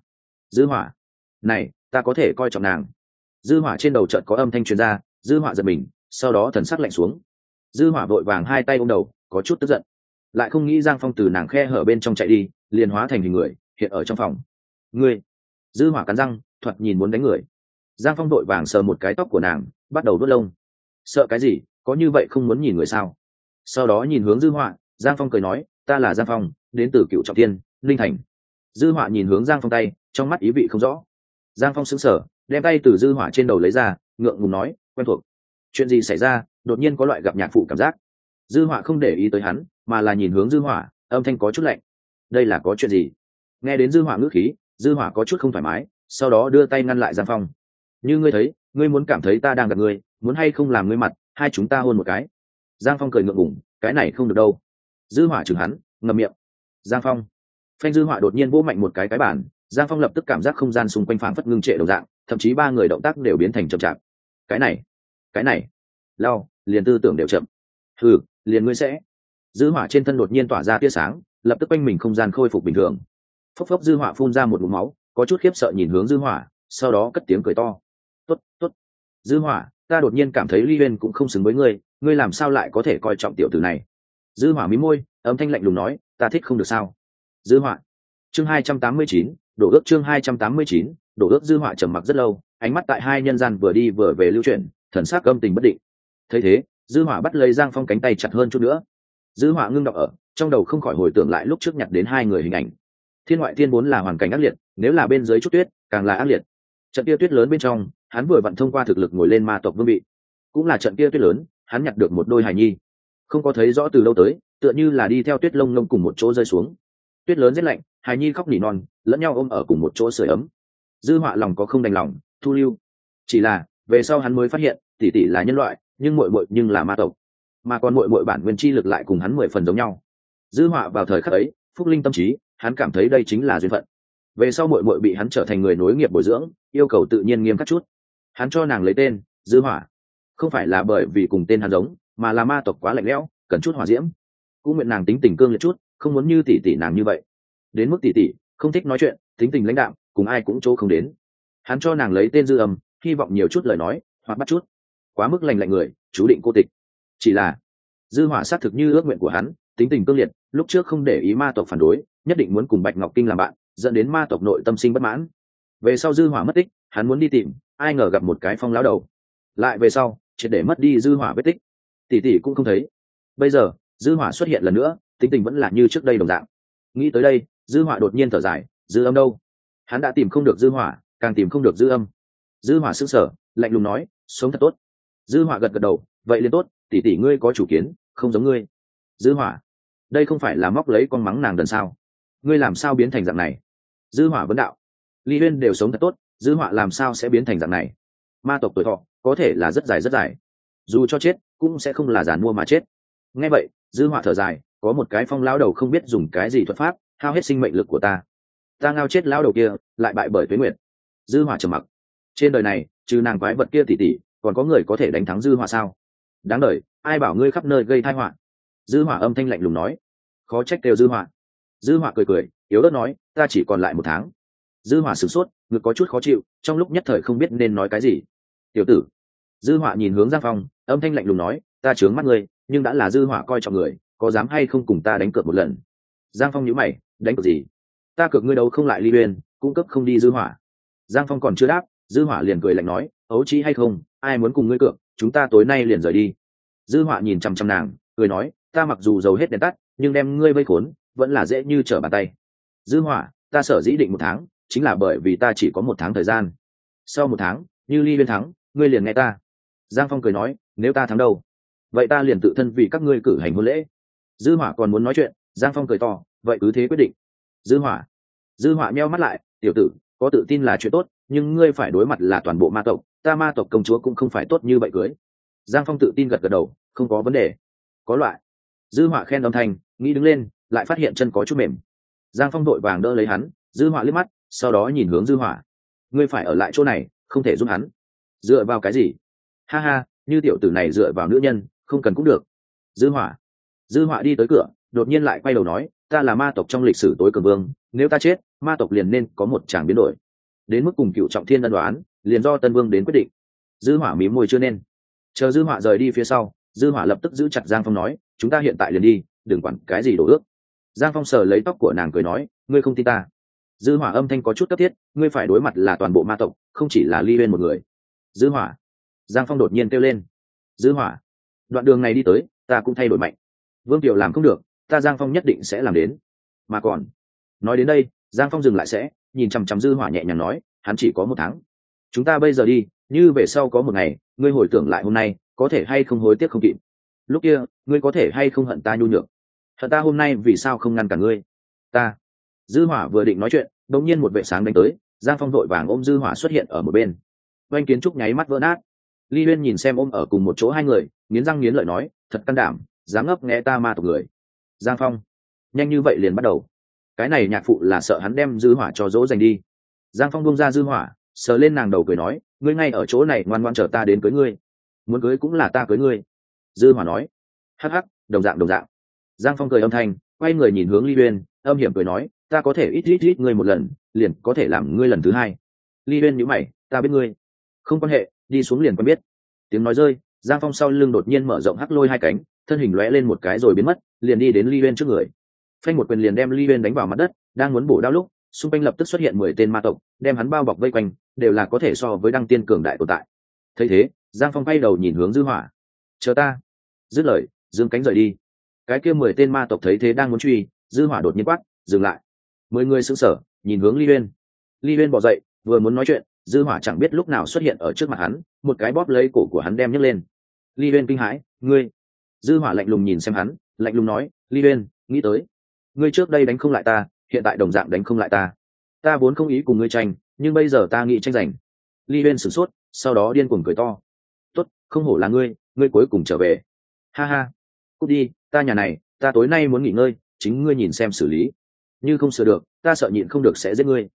A: Dư hỏa, này, ta có thể coi trọng nàng. Dư hỏa trên đầu trận có âm thanh truyền ra, dư hỏa giật mình, sau đó thần sắc lạnh xuống. Dư hỏa vội vàng hai tay ôm đầu, có chút tức giận. Lại không nghĩ giang phong từ nàng khe hở bên trong chạy đi, liền hóa thành hình người, hiện ở trong phòng. Ngươi, dư hỏa cắn răng thuật nhìn muốn đánh người. Giang phong đội vàng sờ một cái tóc của nàng, bắt đầu đốt lông. Sợ cái gì, có như vậy không muốn nhìn người sao? Sau đó nhìn hướng dư họa giang phong cười nói, ta là giang phong, đến từ cựu trọng tiên linh thành. Dư họa nhìn hướng giang phong tay, trong mắt ý vị không rõ. Giang phong xứng sở đem tay từ dư họa trên đầu lấy ra, ngượng ngùng nói, quen thuộc. Chuyện gì xảy ra, đột nhiên có loại gặp nhạc phụ cảm giác. Dư họa không để ý tới hắn, mà là nhìn hướng dư họa, âm thanh có chút lạnh. Đây là có chuyện gì? Nghe đến dư họa ngữ khí, dư họa có chút không thoải mái, sau đó đưa tay ngăn lại giang phong. Như ngươi thấy, ngươi muốn cảm thấy ta đang gặp ngươi, muốn hay không làm ngươi mặt, hai chúng ta hôn một cái. Giang phong cười ngượng ngủng cái này không được đâu dư hỏa chừng hắn, ngậm miệng. Giang phong. Phanh dư hỏa đột nhiên vỗ mạnh một cái cái bản giang phong lập tức cảm giác không gian xung quanh phảng phất ngưng trệ đầu dạng, thậm chí ba người động tác đều biến thành chậm chạp. Cái này cái này, lao, liền tư tưởng đều chậm. Thử liền ngươi sẽ. Dư hỏa trên thân đột nhiên tỏa ra tia sáng, lập tức quanh mình không gian khôi phục bình thường. Phốc phốc dư hỏa phun ra một ngụm máu, có chút khiếp sợ nhìn hướng dư hỏa, sau đó cất tiếng cười to. Tốt tốt. Dư hỏa, ta đột nhiên cảm thấy ly uyên cũng không xứng với ngươi ngươi làm sao lại có thể coi trọng tiểu tử này? Dư hỏa mí môi âm thanh lạnh lùng nói ta thích không được sao? Dư hỏa. Chương 289, đổ ước chương 289, đổ ước dư hỏa trầm mặc rất lâu ánh mắt tại hai nhân gian vừa đi vừa về lưu chuyển thần sắc âm tình bất định. Thấy thế dư hỏa bắt lấy giang phong cánh tay chặt hơn chút nữa. Dư hỏa ngưng đọc ở trong đầu không khỏi hồi tưởng lại lúc trước nhặt đến hai người hình ảnh. Thiên ngoại thiên vốn là hoàn cảnh ác liệt nếu là bên dưới chút tuyết càng là ác liệt. Trận kia tuyết lớn bên trong hắn vừa vặn thông qua thực lực ngồi lên ma tộc vương vị. Cũng là trận kia tuyết lớn hắn nhặt được một đôi hài nhi không có thấy rõ từ lâu tới, tựa như là đi theo tuyết lông lông cùng một chỗ rơi xuống. Tuyết lớn rất lạnh, hài nhi khóc nỉ non, lẫn nhau ôm ở cùng một chỗ sưởi ấm. Dư họa lòng có không đành lòng, thu lưu. Chỉ là, về sau hắn mới phát hiện, tỷ tỷ là nhân loại, nhưng muội muội nhưng là ma tộc. Mà còn muội muội bản nguyên chi lực lại cùng hắn mười phần giống nhau. Dư họa vào thời khắc ấy, phúc linh tâm trí, hắn cảm thấy đây chính là duyên phận. Về sau muội muội bị hắn trở thành người nối nghiệp bồi dưỡng, yêu cầu tự nhiên nghiêm khắc chút. Hắn cho nàng lấy tên, dư hỏa không phải là bởi vì cùng tên hắn giống mà là ma tộc quá lạnh lẽo, cần chút hỏa diễm. Cũng nguyện nàng tính tình cương liệt chút, không muốn như tỷ tỷ nàng như vậy. Đến mức tỷ tỷ, không thích nói chuyện, tính tình lãnh đạm, cùng ai cũng chỗ không đến. Hắn cho nàng lấy tên dư âm, hy vọng nhiều chút lời nói, hoặc bắt chút. Quá mức lành lạnh người, chú định cô tịch. Chỉ là, dư hỏa xác thực như ước nguyện của hắn, tính tình cương liệt, lúc trước không để ý ma tộc phản đối, nhất định muốn cùng bạch ngọc kinh làm bạn, dẫn đến ma tộc nội tâm sinh bất mãn. Về sau dư hỏa mất tích, hắn muốn đi tìm, ai ngờ gặp một cái phong lão đầu. Lại về sau, triệt để mất đi dư hỏa vết tích tỷ tỷ cũng không thấy. Bây giờ, dư hỏa xuất hiện lần nữa, tính tình vẫn là như trước đây đồng dạng. Nghĩ tới đây, dư hỏa đột nhiên thở dài, dư âm đâu? Hắn đã tìm không được dư hỏa, càng tìm không được dư âm. Dư hỏa sững sờ, lạnh lùng nói, sống thật tốt. Dư hỏa gật gật đầu, vậy liền tốt, tỷ tỷ ngươi có chủ kiến, không giống ngươi. Dư hỏa, đây không phải là móc lấy con mắng nàng đần sao? Ngươi làm sao biến thành dạng này? Dư hỏa vấn đạo, ly huyên đều sống thật tốt, dư hỏa làm sao sẽ biến thành dạng này? Ma tộc tuổi thọ, có thể là rất dài rất dài. Dù cho chết cũng sẽ không là giàn mua mà chết. Nghe vậy, dư họa thở dài, có một cái phong lão đầu không biết dùng cái gì thuật pháp, hao hết sinh mệnh lực của ta. Ta ngao chết lão đầu kia, lại bại bởi tuế nguyệt. Dư họa trầm mặc. Trên đời này, trừ nàng quái vật kia tỷ tỷ còn có người có thể đánh thắng dư họa sao? Đáng đời ai bảo ngươi khắp nơi gây tai họa? Dư họa âm thanh lạnh lùng nói. Khó trách đều dư họa. Dư họa cười cười, yếu ớt nói, ta chỉ còn lại một tháng. Dư họa sửng sốt, ngực có chút khó chịu, trong lúc nhất thời không biết nên nói cái gì. Tiểu tử. Dư họa nhìn hướng giang phong âm thanh lạnh lùng nói, ta chướng mắt ngươi, nhưng đã là dư hỏa coi trọng người, có dám hay không cùng ta đánh cược một lần? Giang phong nhíu mày, đánh cược gì? Ta cược ngươi đấu không lại ly uyên, cung cấp không đi dư hỏa. Giang phong còn chưa đáp, dư hỏa liền cười lạnh nói, ấu trí hay không, ai muốn cùng ngươi cược, chúng ta tối nay liền rời đi. Dư hỏa nhìn chăm chăm nàng, cười nói, ta mặc dù giàu hết đèn tắt, nhưng đem ngươi vây khốn, vẫn là dễ như trở bàn tay. Dư hỏa, ta sở dĩ định một tháng, chính là bởi vì ta chỉ có một tháng thời gian. Sau một tháng, như ly viên thắng, ngươi liền nghe ta. Giang phong cười nói nếu ta thắng đâu? Vậy ta liền tự thân vì các ngươi cử hành hôn lễ. Dư hỏa còn muốn nói chuyện giang phong cười to vậy cứ thế quyết định. Dư hỏa dư hỏa meo mắt lại tiểu tử có tự tin là chuyện tốt nhưng ngươi phải đối mặt là toàn bộ ma tộc ta ma tộc công chúa cũng không phải tốt như vậy cưới. Giang phong tự tin gật gật đầu không có vấn đề. Có loại. Dư hỏa khen âm thanh nghĩ đứng lên lại phát hiện chân có chút mềm. Giang phong đội vàng đỡ lấy hắn dư hỏa liếc mắt sau đó nhìn hướng dư hỏa, ngươi phải ở lại chỗ này không thể giúp hắn. Dựa vào cái gì? Ha ha như tiểu tử này dựa vào nữ nhân, không cần cũng được. Dư họa. Dư họa đi tới cửa, đột nhiên lại quay đầu nói, ta là ma tộc trong lịch sử tối cường vương, nếu ta chết, ma tộc liền nên có một tràng biến đổi. Đến mức cùng cựu trọng thiên ân đoán, liền do tân vương đến quyết định. Dư hỏa mí môi chưa nên. Chờ dư hỏa rời đi phía sau, dư hỏa lập tức giữ chặt giang phong nói, chúng ta hiện tại liền đi, đừng quản cái gì đổ ước. Giang phong sờ lấy tóc của nàng cười nói, ngươi không tin ta. Dư hỏa âm thanh có chút cấp thiết, ngươi phải đối mặt là toàn bộ ma tộc, không chỉ là ly bên một người. Dư hỏa giang phong đột nhiên kêu lên. Dư hỏa, đoạn đường này đi tới, ta cũng thay đổi mạnh. Vương tiểu làm không được, ta giang phong nhất định sẽ làm đến. Mà còn, nói đến đây, giang phong dừng lại sẽ, nhìn chằm chằm dư hỏa nhẹ nhàng nói, hắn chỉ có một tháng. Chúng ta bây giờ đi, như về sau có một ngày, ngươi hồi tưởng lại hôm nay, có thể hay không hối tiếc không kịp. Lúc kia, ngươi có thể hay không hận ta nhu nhược? Hận ta hôm nay vì sao không ngăn cả ngươi? Ta. Dư hỏa vừa định nói chuyện, đột nhiên một vệ sáng đánh tới, giang phong vội vàng ôm dư hỏa xuất hiện ở một bên. Oanh kiến trúc nháy mắt vỡ nát ly huyên nhìn xem ôm ở cùng một chỗ hai người, nghiến răng nghiến lợi nói, thật can đảm, dám ngấp nghe ta ma tộc người. Giang phong, nhanh như vậy liền bắt đầu. Cái này nhạc phụ là sợ hắn đem dư hỏa cho dỗ dành đi. Giang phong bông ra dư hỏa, sờ lên nàng đầu cười nói, ngươi ngay ở chỗ này ngoan ngoan chờ ta đến cưới ngươi. Muốn cưới cũng là ta cưới ngươi. Dư hỏa nói, hắc hắc, đồng dạng đồng dạng. Giang phong cười âm thanh, quay người nhìn hướng ly uyên âm hiểm cười nói, ta có thể ít ít ít ngươi một lần, liền có thể làm ngươi lần thứ hai. Ly uyên nhíu mày, ta biết ngươi. Không quan hệ đi xuống liền quen biết. Tiếng nói rơi, giang phong sau lưng đột nhiên mở rộng hắc lôi hai cánh, thân hình lóe lên một cái rồi biến mất, liền đi đến ly bên trước người. Phanh một quyền liền đem ly bên đánh vào mặt đất, đang muốn bổ đao lúc, xung quanh lập tức xuất hiện mười tên ma tộc, đem hắn bao bọc vây quanh, đều là có thể so với đăng tiên cường đại tồn tại. Thấy thế, giang phong bay đầu nhìn hướng dư hỏa. Chờ ta. Dứt lời, dương cánh rời đi. Cái kia mười tên ma tộc thấy thế đang muốn truy, dư hỏa đột nhiên quát, dừng lại. Mười người sững sờ, nhìn hướng ly uyên ly uyên bỏ dậy, vừa muốn nói chuyện dư hỏa chẳng biết lúc nào xuất hiện ở trước mặt hắn, một cái bóp lấy cổ của hắn đem nhấc lên. Ly uyên kinh hãi, ngươi? Dư hỏa lạnh lùng nhìn xem hắn, lạnh lùng nói ly uyên nghĩ tới. Ngươi trước đây đánh không lại ta, hiện tại đồng dạng đánh không lại ta. Ta vốn không ý cùng ngươi tranh, nhưng bây giờ ta nghĩ tranh giành. Ly uyên sửng sốt, sau đó điên cuồng cười to. Tốt, không hổ là ngươi ngươi cuối cùng trở về. Ha ha, cút đi, ta nhà này, ta tối nay muốn nghỉ ngơi, chính ngươi nhìn xem xử lý. Như không sửa được, ta sợ nhịn không được sẽ giết ngươi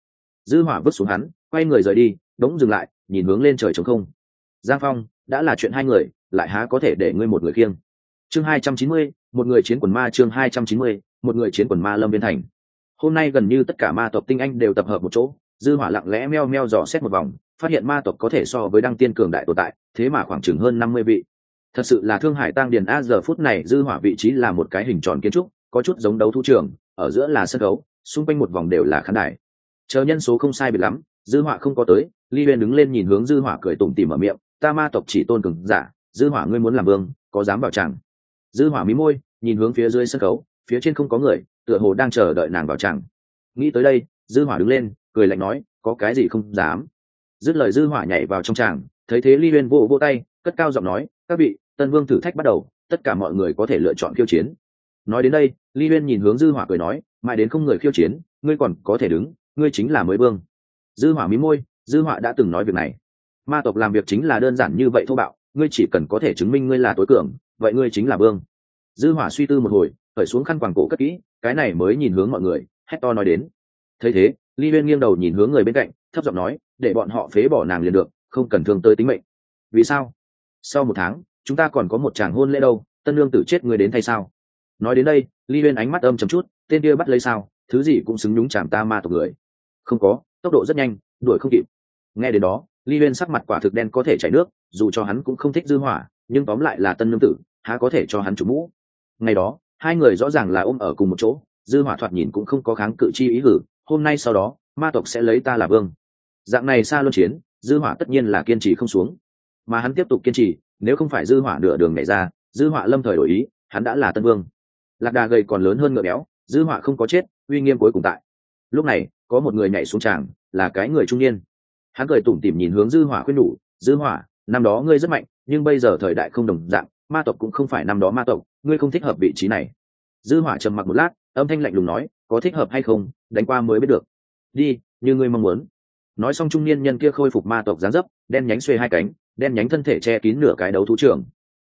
A: dư hỏa vứt xuống hắn, quay người rời đi, đống dừng lại, nhìn hướng lên trời trống không. Giang phong, đã là chuyện hai người, lại há có thể để ngươi một người khiêng? Chương hai trăm chín mươi, một người chiến quần ma chương hai trăm chín mươi, một người chiến quần ma lâm viên thành. Hôm nay gần như tất cả ma tộc tinh anh đều tập hợp một chỗ, dư hỏa lặng lẽ meo meo dò xét một vòng, phát hiện ma tộc có thể so với đăng tiên cường đại tồn tại, thế mà khoảng chừng hơn năm mươi vị. Thật sự là thương hải tăng điền a giờ phút này dư hỏa vị trí là một cái hình tròn kiến trúc, có chút giống đấu thu trường, ở giữa là sân khấu, xung quanh một vòng đều là khán đài chờ nhân số không sai biệt lắm, dư hỏa không có tới, ly huyền đứng lên nhìn hướng dư hỏa cười tủm tỉm ở miệng, ta ma tộc chỉ tôn cường giả, dư hỏa ngươi muốn làm vương, có dám bảo chẳng? Dư hỏa mí môi, nhìn hướng phía dưới sân khấu, phía trên không có người, tựa hồ đang chờ đợi nàng vào chẳng. Nghĩ tới đây, dư hỏa đứng lên, cười lạnh nói, có cái gì không dám? Dứt lời dư hỏa nhảy vào trong tràng, thấy thế ly uyên vỗ vỗ tay, cất cao giọng nói, các vị, tân vương thử thách bắt đầu, tất cả mọi người có thể lựa chọn khiêu chiến. Nói đến đây, ly uyên nhìn hướng dư hỏa cười nói, mãi đến không người khiêu chiến, ngươi còn có thể đứng ngươi chính là mới vương. Dư hỏa mí môi, dư hỏa đã từng nói việc này. Ma tộc làm việc chính là đơn giản như vậy thô bạo, ngươi chỉ cần có thể chứng minh ngươi là tối cường, vậy ngươi chính là vương. Dư hỏa suy tư một hồi, khởi xuống khăn quàng cổ cất kỹ, cái này mới nhìn hướng mọi người, hét to nói đến. Thấy thế, ly uyên nghiêng đầu nhìn hướng người bên cạnh, thấp giọng nói, để bọn họ phế bỏ nàng liền được, không cần thương tới tính mệnh. Vì sao? Sau một tháng, chúng ta còn có một chàng hôn lễ đâu, tân lương tử chết người đến thay sao? Nói đến đây, ly uyên ánh mắt âm chấm chút, tên kia bắt lấy sao, thứ gì cũng xứng nhúng chàng ta ma tộc người không có, tốc độ rất nhanh, đuổi không kịp. Nghe đến đó, ly huyên sắc mặt quả thực đen có thể chảy nước, dù cho hắn cũng không thích dư hỏa, nhưng tóm lại là tân nương tử, há có thể cho hắn chủ mũ. Ngày đó, hai người rõ ràng là ôm ở cùng một chỗ, dư hỏa thoạt nhìn cũng không có kháng cự chi ý hử, hôm nay sau đó, ma tộc sẽ lấy ta là vương. Dạng này xa luân chiến, dư hỏa tất nhiên là kiên trì không xuống. Mà hắn tiếp tục kiên trì, nếu không phải dư hỏa nửa đường nhảy ra, dư hỏa lâm thời đổi ý, hắn đã là tân vương. Lạc đà gầy còn lớn hơn ngựa béo, dư hỏa không có chết, uy nghiêm cuối cùng tại. Lúc này có một người nhảy xuống tràng, là cái người trung niên. Hắn cười tủm tỉm nhìn hướng dư hỏa khuyên đủ dư hỏa, năm đó ngươi rất mạnh, nhưng bây giờ thời đại không đồng dạng, ma tộc cũng không phải năm đó ma tộc, ngươi không thích hợp vị trí này. Dư hỏa trầm mặc một lát, âm thanh lạnh lùng nói, có thích hợp hay không, đánh qua mới biết được. Đi, như ngươi mong muốn. Nói xong trung niên nhân kia khôi phục ma tộc dáng dấp, đen nhánh xuê hai cánh, đen nhánh thân thể che kín nửa cái đấu thú trưởng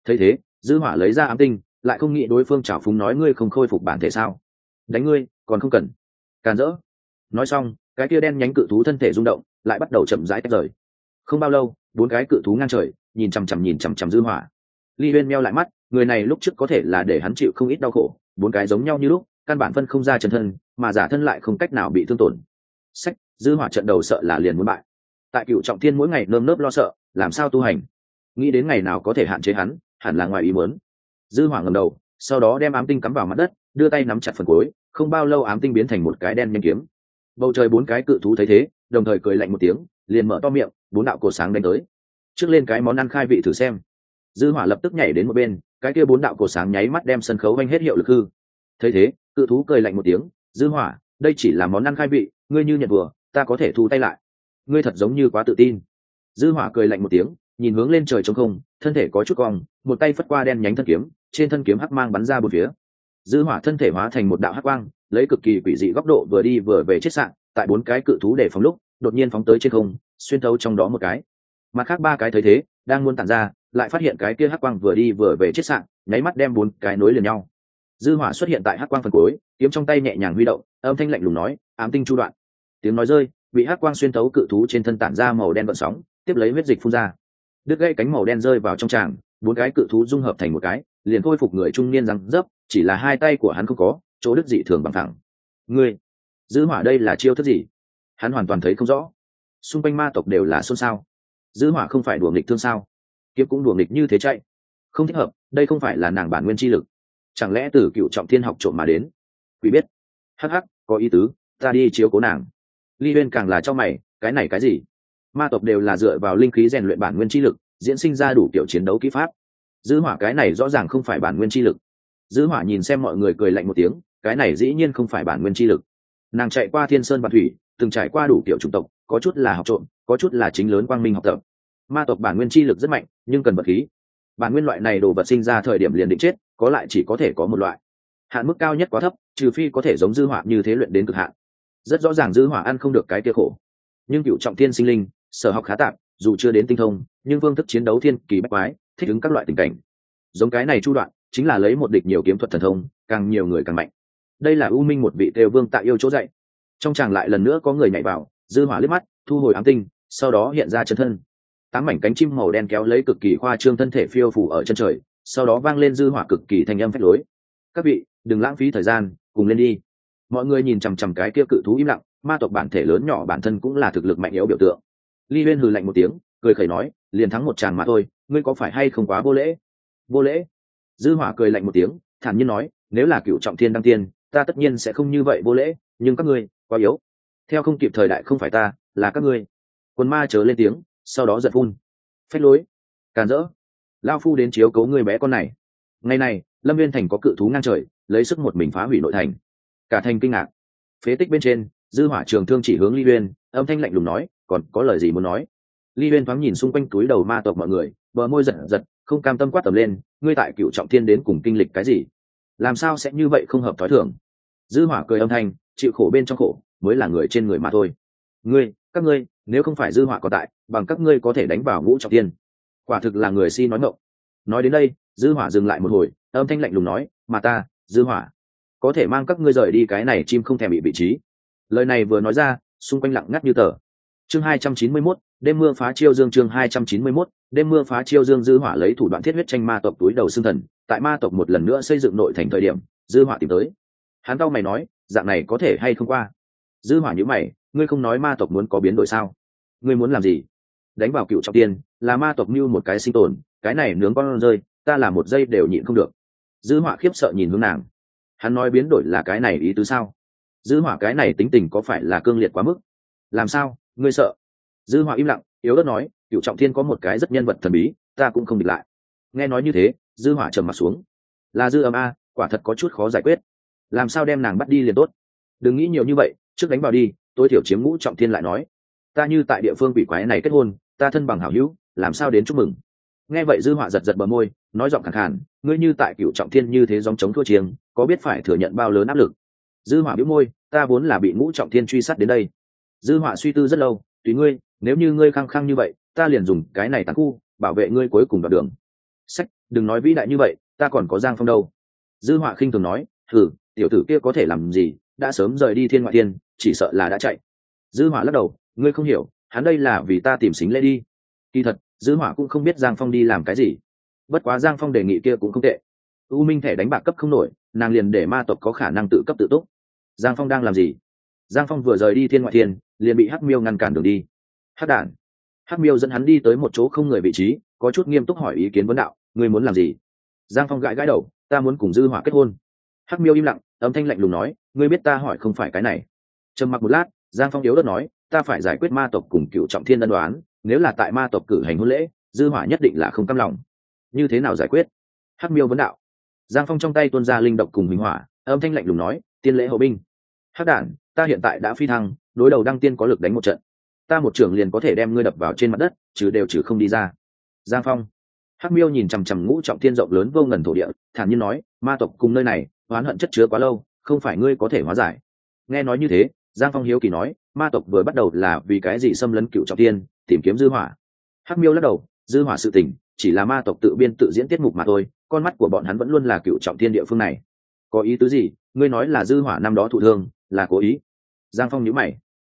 A: thấy thế, dư hỏa lấy ra ám tinh, lại không nghĩ đối phương chảo phúng nói ngươi không khôi phục bản thể sao. Đánh ngươi, còn không cần. Càn rỡ nói xong, cái kia đen nhánh cự thú thân thể rung động, lại bắt đầu chậm rãi tách rời. Không bao lâu, bốn cái cự thú ngang trời, nhìn chằm chằm nhìn chằm chằm dư hỏa. Ly huyên meo lại mắt, người này lúc trước có thể là để hắn chịu không ít đau khổ, bốn cái giống nhau như lúc, căn bản phân không ra chân thân, mà giả thân lại không cách nào bị thương tổn. Sách, dư hỏa trận đầu sợ là liền muốn bại. Tại cựu trọng thiên mỗi ngày nơm nớp lo sợ, làm sao tu hành? Nghĩ đến ngày nào có thể hạn chế hắn, hẳn là ngoài ý muốn. Dư hỏa ngầm đầu, sau đó đem ám tinh cắm vào mặt đất, đưa tay nắm chặt phần cuối, không bao lâu ám tinh biến thành một cái đen nhanh kiếm bầu trời bốn cái cự thú thấy thế, đồng thời cười lạnh một tiếng, liền mở to miệng, bốn đạo cổ sáng đánh tới. Trước lên cái món ăn khai vị thử xem. Dư hỏa lập tức nhảy đến một bên, cái kia bốn đạo cổ sáng nháy mắt đem sân khấu vanh hết hiệu lực hư. Thấy thế, cự thú cười lạnh một tiếng, dư hỏa, đây chỉ là món ăn khai vị, ngươi như nhận vừa, ta có thể thu tay lại. Ngươi thật giống như quá tự tin. Dư hỏa cười lạnh một tiếng, nhìn hướng lên trời trống không, thân thể có chút cong, một tay phất qua đen nhánh thân kiếm, trên thân kiếm hắc mang bắn ra bốn phía dư hỏa thân thể hóa thành một đạo hắc quang, lấy cực kỳ quỷ dị góc độ vừa đi vừa về chết sạn, tại bốn cái cự thú để phóng lúc, đột nhiên phóng tới trên không, xuyên thấu trong đó một cái. Mặt khác ba cái thấy thế, đang muốn tản ra, lại phát hiện cái kia hắc quang vừa đi vừa về chết sạn, nháy mắt đem bốn cái nối liền nhau. Dư hỏa xuất hiện tại hắc quang phần cuối, kiếm trong tay nhẹ nhàng huy động, âm thanh lạnh lùng nói, ám tinh chu đoạn. Tiếng nói rơi, bị hắc quang xuyên thấu cự thú trên thân tản ra màu đen vận sóng, tiếp lấy huyết dịch phun ra. Đứt gãy cánh màu đen rơi vào trong tràng, bốn cái cự thú dung hợp thành một cái liền khôi phục người trung niên răng dấp, chỉ là hai tay của hắn không có, chỗ đứt dị thường bằng thẳng ngươi, dư hỏa đây là chiêu thức gì? Hắn hoàn toàn thấy không rõ. Xung quanh ma tộc đều là xôn xao. Dư hỏa không phải đùa nghịch thương sao? Kiếm cũng đùa nghịch như thế chạy. Không thích hợp, đây không phải là nàng bản nguyên chi lực. Chẳng lẽ từ cựu trọng thiên học trộm mà đến? Quỷ biết. Hắc hắc, có ý tứ, ta đi chiếu cố nàng. Ly huyên càng là cho mày, cái này cái gì? Ma tộc đều là dựa vào linh khí rèn luyện bản nguyên chi lực, diễn sinh ra đủ kiểu chiến đấu kỹ pháp dư hỏa cái này rõ ràng không phải bản nguyên chi lực. Dư hỏa nhìn xem mọi người cười lạnh một tiếng, cái này dĩ nhiên không phải bản nguyên chi lực. Nàng chạy qua thiên sơn và thủy, từng trải qua đủ kiểu chủng tộc, có chút là học trộm, có chút là chính lớn quang minh học tập. Ma tộc bản nguyên chi lực rất mạnh, nhưng cần vật khí. Bản nguyên loại này đồ vật sinh ra thời điểm liền định chết, có lại chỉ có thể có một loại. Hạn mức cao nhất quá thấp, trừ phi có thể giống dư hỏa như thế luyện đến cực hạn. Rất rõ ràng dư hỏa ăn không được cái kia khổ. Nhưng cựu trọng thiên sinh linh, sở học khá tạm, dù chưa đến tinh thông, nhưng phương thức chiến đấu thiên kỳ bách quái thích ứng các loại tình cảnh. Giống cái này chu đoạn, chính là lấy một địch nhiều kiếm thuật thần thông, càng nhiều người càng mạnh. Đây là u minh một vị tề vương tại yêu chỗ dạy. Trong chàng lại lần nữa có người nhảy vào, dư hỏa liếc mắt, thu hồi ám tinh, sau đó hiện ra chân thân. Tám mảnh cánh chim màu đen kéo lấy cực kỳ khoa trương thân thể phiêu phủ ở chân trời, sau đó vang lên dư hỏa cực kỳ thanh âm phách lối. Các vị, đừng lãng phí thời gian, cùng lên đi. Mọi người nhìn chằm chằm cái kia cự thú im lặng, ma tộc bản thể lớn nhỏ bản thân cũng là thực lực mạnh yếu biểu tượng. Ly huyên hừ lạnh một tiếng, cười khẩy nói liền thắng một tràn mà thôi, ngươi có phải hay không quá vô lễ? Vô lễ? Dư hỏa cười lạnh một tiếng, thản nhiên nói, nếu là cựu trọng thiên đăng tiên, ta tất nhiên sẽ không như vậy vô lễ, nhưng các ngươi, quá yếu. Theo không kịp thời đại không phải ta, là các ngươi. Quân ma chớ lên tiếng, sau đó giật phun. Phách lối. Càn rỡ. Lao phu đến chiếu cấu người bé con này. Ngày này, lâm viên thành có cự thú ngang trời, lấy sức một mình phá hủy nội thành. Cả thành kinh ngạc. Phế tích bên trên, dư hỏa trường thương chỉ hướng ly uyên, âm thanh lạnh lùng nói, còn có lời gì muốn nói? Ly uyên thoáng nhìn xung quanh túi đầu ma tộc mọi người bờ môi giật giật không cam tâm quát tầm lên ngươi tại cựu trọng thiên đến cùng kinh lịch cái gì? Làm sao sẽ như vậy không hợp thói thường? Dư hỏa cười âm thanh chịu khổ bên trong khổ mới là người trên người mà thôi. Ngươi các ngươi nếu không phải dư hỏa có tại bằng các ngươi có thể đánh vào ngũ trọng thiên. Quả thực là người si nói ngọng. Nói đến đây dư hỏa dừng lại một hồi âm thanh lạnh lùng nói mà ta dư hỏa có thể mang các ngươi rời đi cái này chim không thèm bị vị trí. Lời này vừa nói ra xung quanh lặng ngắt như tờ. Chương 291, đêm mưa phá chiêu dương chương 291, đêm mưa phá chiêu dương dư hỏa lấy thủ đoạn thiết huyết tranh ma tộc túi đầu xương thần tại ma tộc một lần nữa xây dựng nội thành thời điểm dư hỏa tìm tới. Hắn cau mày nói dạng này có thể hay không qua? Dư hỏa nhíu mày ngươi không nói ma tộc muốn có biến đổi sao? Ngươi muốn làm gì? Đánh vào cựu trọng tiên là ma tộc mưu một cái sinh tồn cái này nướng con rơi ta là một giây đều nhịn không được. Dư hỏa khiếp sợ nhìn hướng nàng. Hắn nói biến đổi là cái này ý tứ sao? Dư hỏa cái này tính tình có phải là cương liệt quá mức? Làm sao? Ngươi sợ? Dư hỏa im lặng, yếu đất nói cựu trọng thiên có một cái rất nhân vật thần bí, ta cũng không địch lại. Nghe nói như thế, dư hỏa trầm mặt xuống. Là dư âm a, quả thật có chút khó giải quyết. Làm sao đem nàng bắt đi liền tốt? Đừng nghĩ nhiều như vậy, trước đánh vào đi. Tôi thiểu chiếm ngũ trọng thiên lại nói, ta như tại địa phương bị quái này kết hôn, ta thân bằng hảo hữu, làm sao đến chúc mừng? Nghe vậy dư họa giật giật bờ môi, nói giọng khẳng khàn, ngươi như tại cựu trọng thiên như thế dòng chống thua chiêng, có biết phải thừa nhận bao lớn áp lực? Dư họa biếu môi, ta vốn là bị ngũ trọng thiên truy sát đến đây. Dư họa suy tư rất lâu tùy ngươi, nếu như ngươi khăng khăng như vậy, ta liền dùng cái này tàn khu, bảo vệ ngươi cuối cùng đoạn đường. Sách, đừng nói vĩ đại như vậy, ta còn có giang phong đâu. Dư họa khinh thường nói thử tiểu tử kia có thể làm gì, đã sớm rời đi thiên ngoại thiên, chỉ sợ là đã chạy. Dư họa lắc đầu, ngươi không hiểu, hắn đây là vì ta tìm xính lễ đi. Kỳ thật, dư họa cũng không biết giang phong đi làm cái gì. Bất quá giang phong đề nghị kia cũng không tệ. U minh thẻ đánh bạc cấp không nổi, nàng liền để ma tộc có khả năng tự cấp tự túc. Giang phong đang làm gì? Giang phong vừa rời đi thiên ngoại thiên, liền bị hắc miêu ngăn cản đường đi. Hắc đản. Hắc miêu dẫn hắn đi tới một chỗ không người vị trí, có chút nghiêm túc hỏi ý kiến vấn đạo, ngươi muốn làm gì? Giang phong gãi gãi đầu, ta muốn cùng dư hỏa kết hôn. Hắc miêu im lặng, âm thanh lạnh lùng nói, ngươi biết ta hỏi không phải cái này. Trầm mặc một lát, giang phong yếu đất nói, ta phải giải quyết ma tộc cùng cựu trọng thiên đơn đoán, nếu là tại ma tộc cử hành hôn lễ, dư hỏa nhất định là không cam lòng. Như thế nào giải quyết? Hắc miêu vấn đạo. Giang phong trong tay tuôn ra linh độc cùng minh hỏa, âm thanh lạnh lùng nói, tiên lễ hậu binh. Hắc đản ta hiện tại đã phi thăng, đối đầu đăng tiên có lực đánh một trận. Ta một trưởng liền có thể đem ngươi đập vào trên mặt đất, trừ đều trừ không đi ra. Giang phong. Hắc miêu nhìn chằm chằm ngũ trọng thiên rộng lớn vô ngần thổ địa, thản nhiên nói, ma tộc cùng nơi này, oán hận chất chứa quá lâu, không phải ngươi có thể hóa giải. Nghe nói như thế, giang phong hiếu kỳ nói, ma tộc vừa bắt đầu là vì cái gì xâm lấn cựu trọng thiên, tìm kiếm dư hỏa? Hắc miêu lắc đầu, dư hỏa sự tình, chỉ là ma tộc tự biên tự diễn tiết mục mà thôi, con mắt của bọn hắn vẫn luôn là cựu trọng thiên địa phương này. Có ý tứ gì? Ngươi nói là dư hỏa năm đó thụ thương, là cố ý giang phong nhíu mày.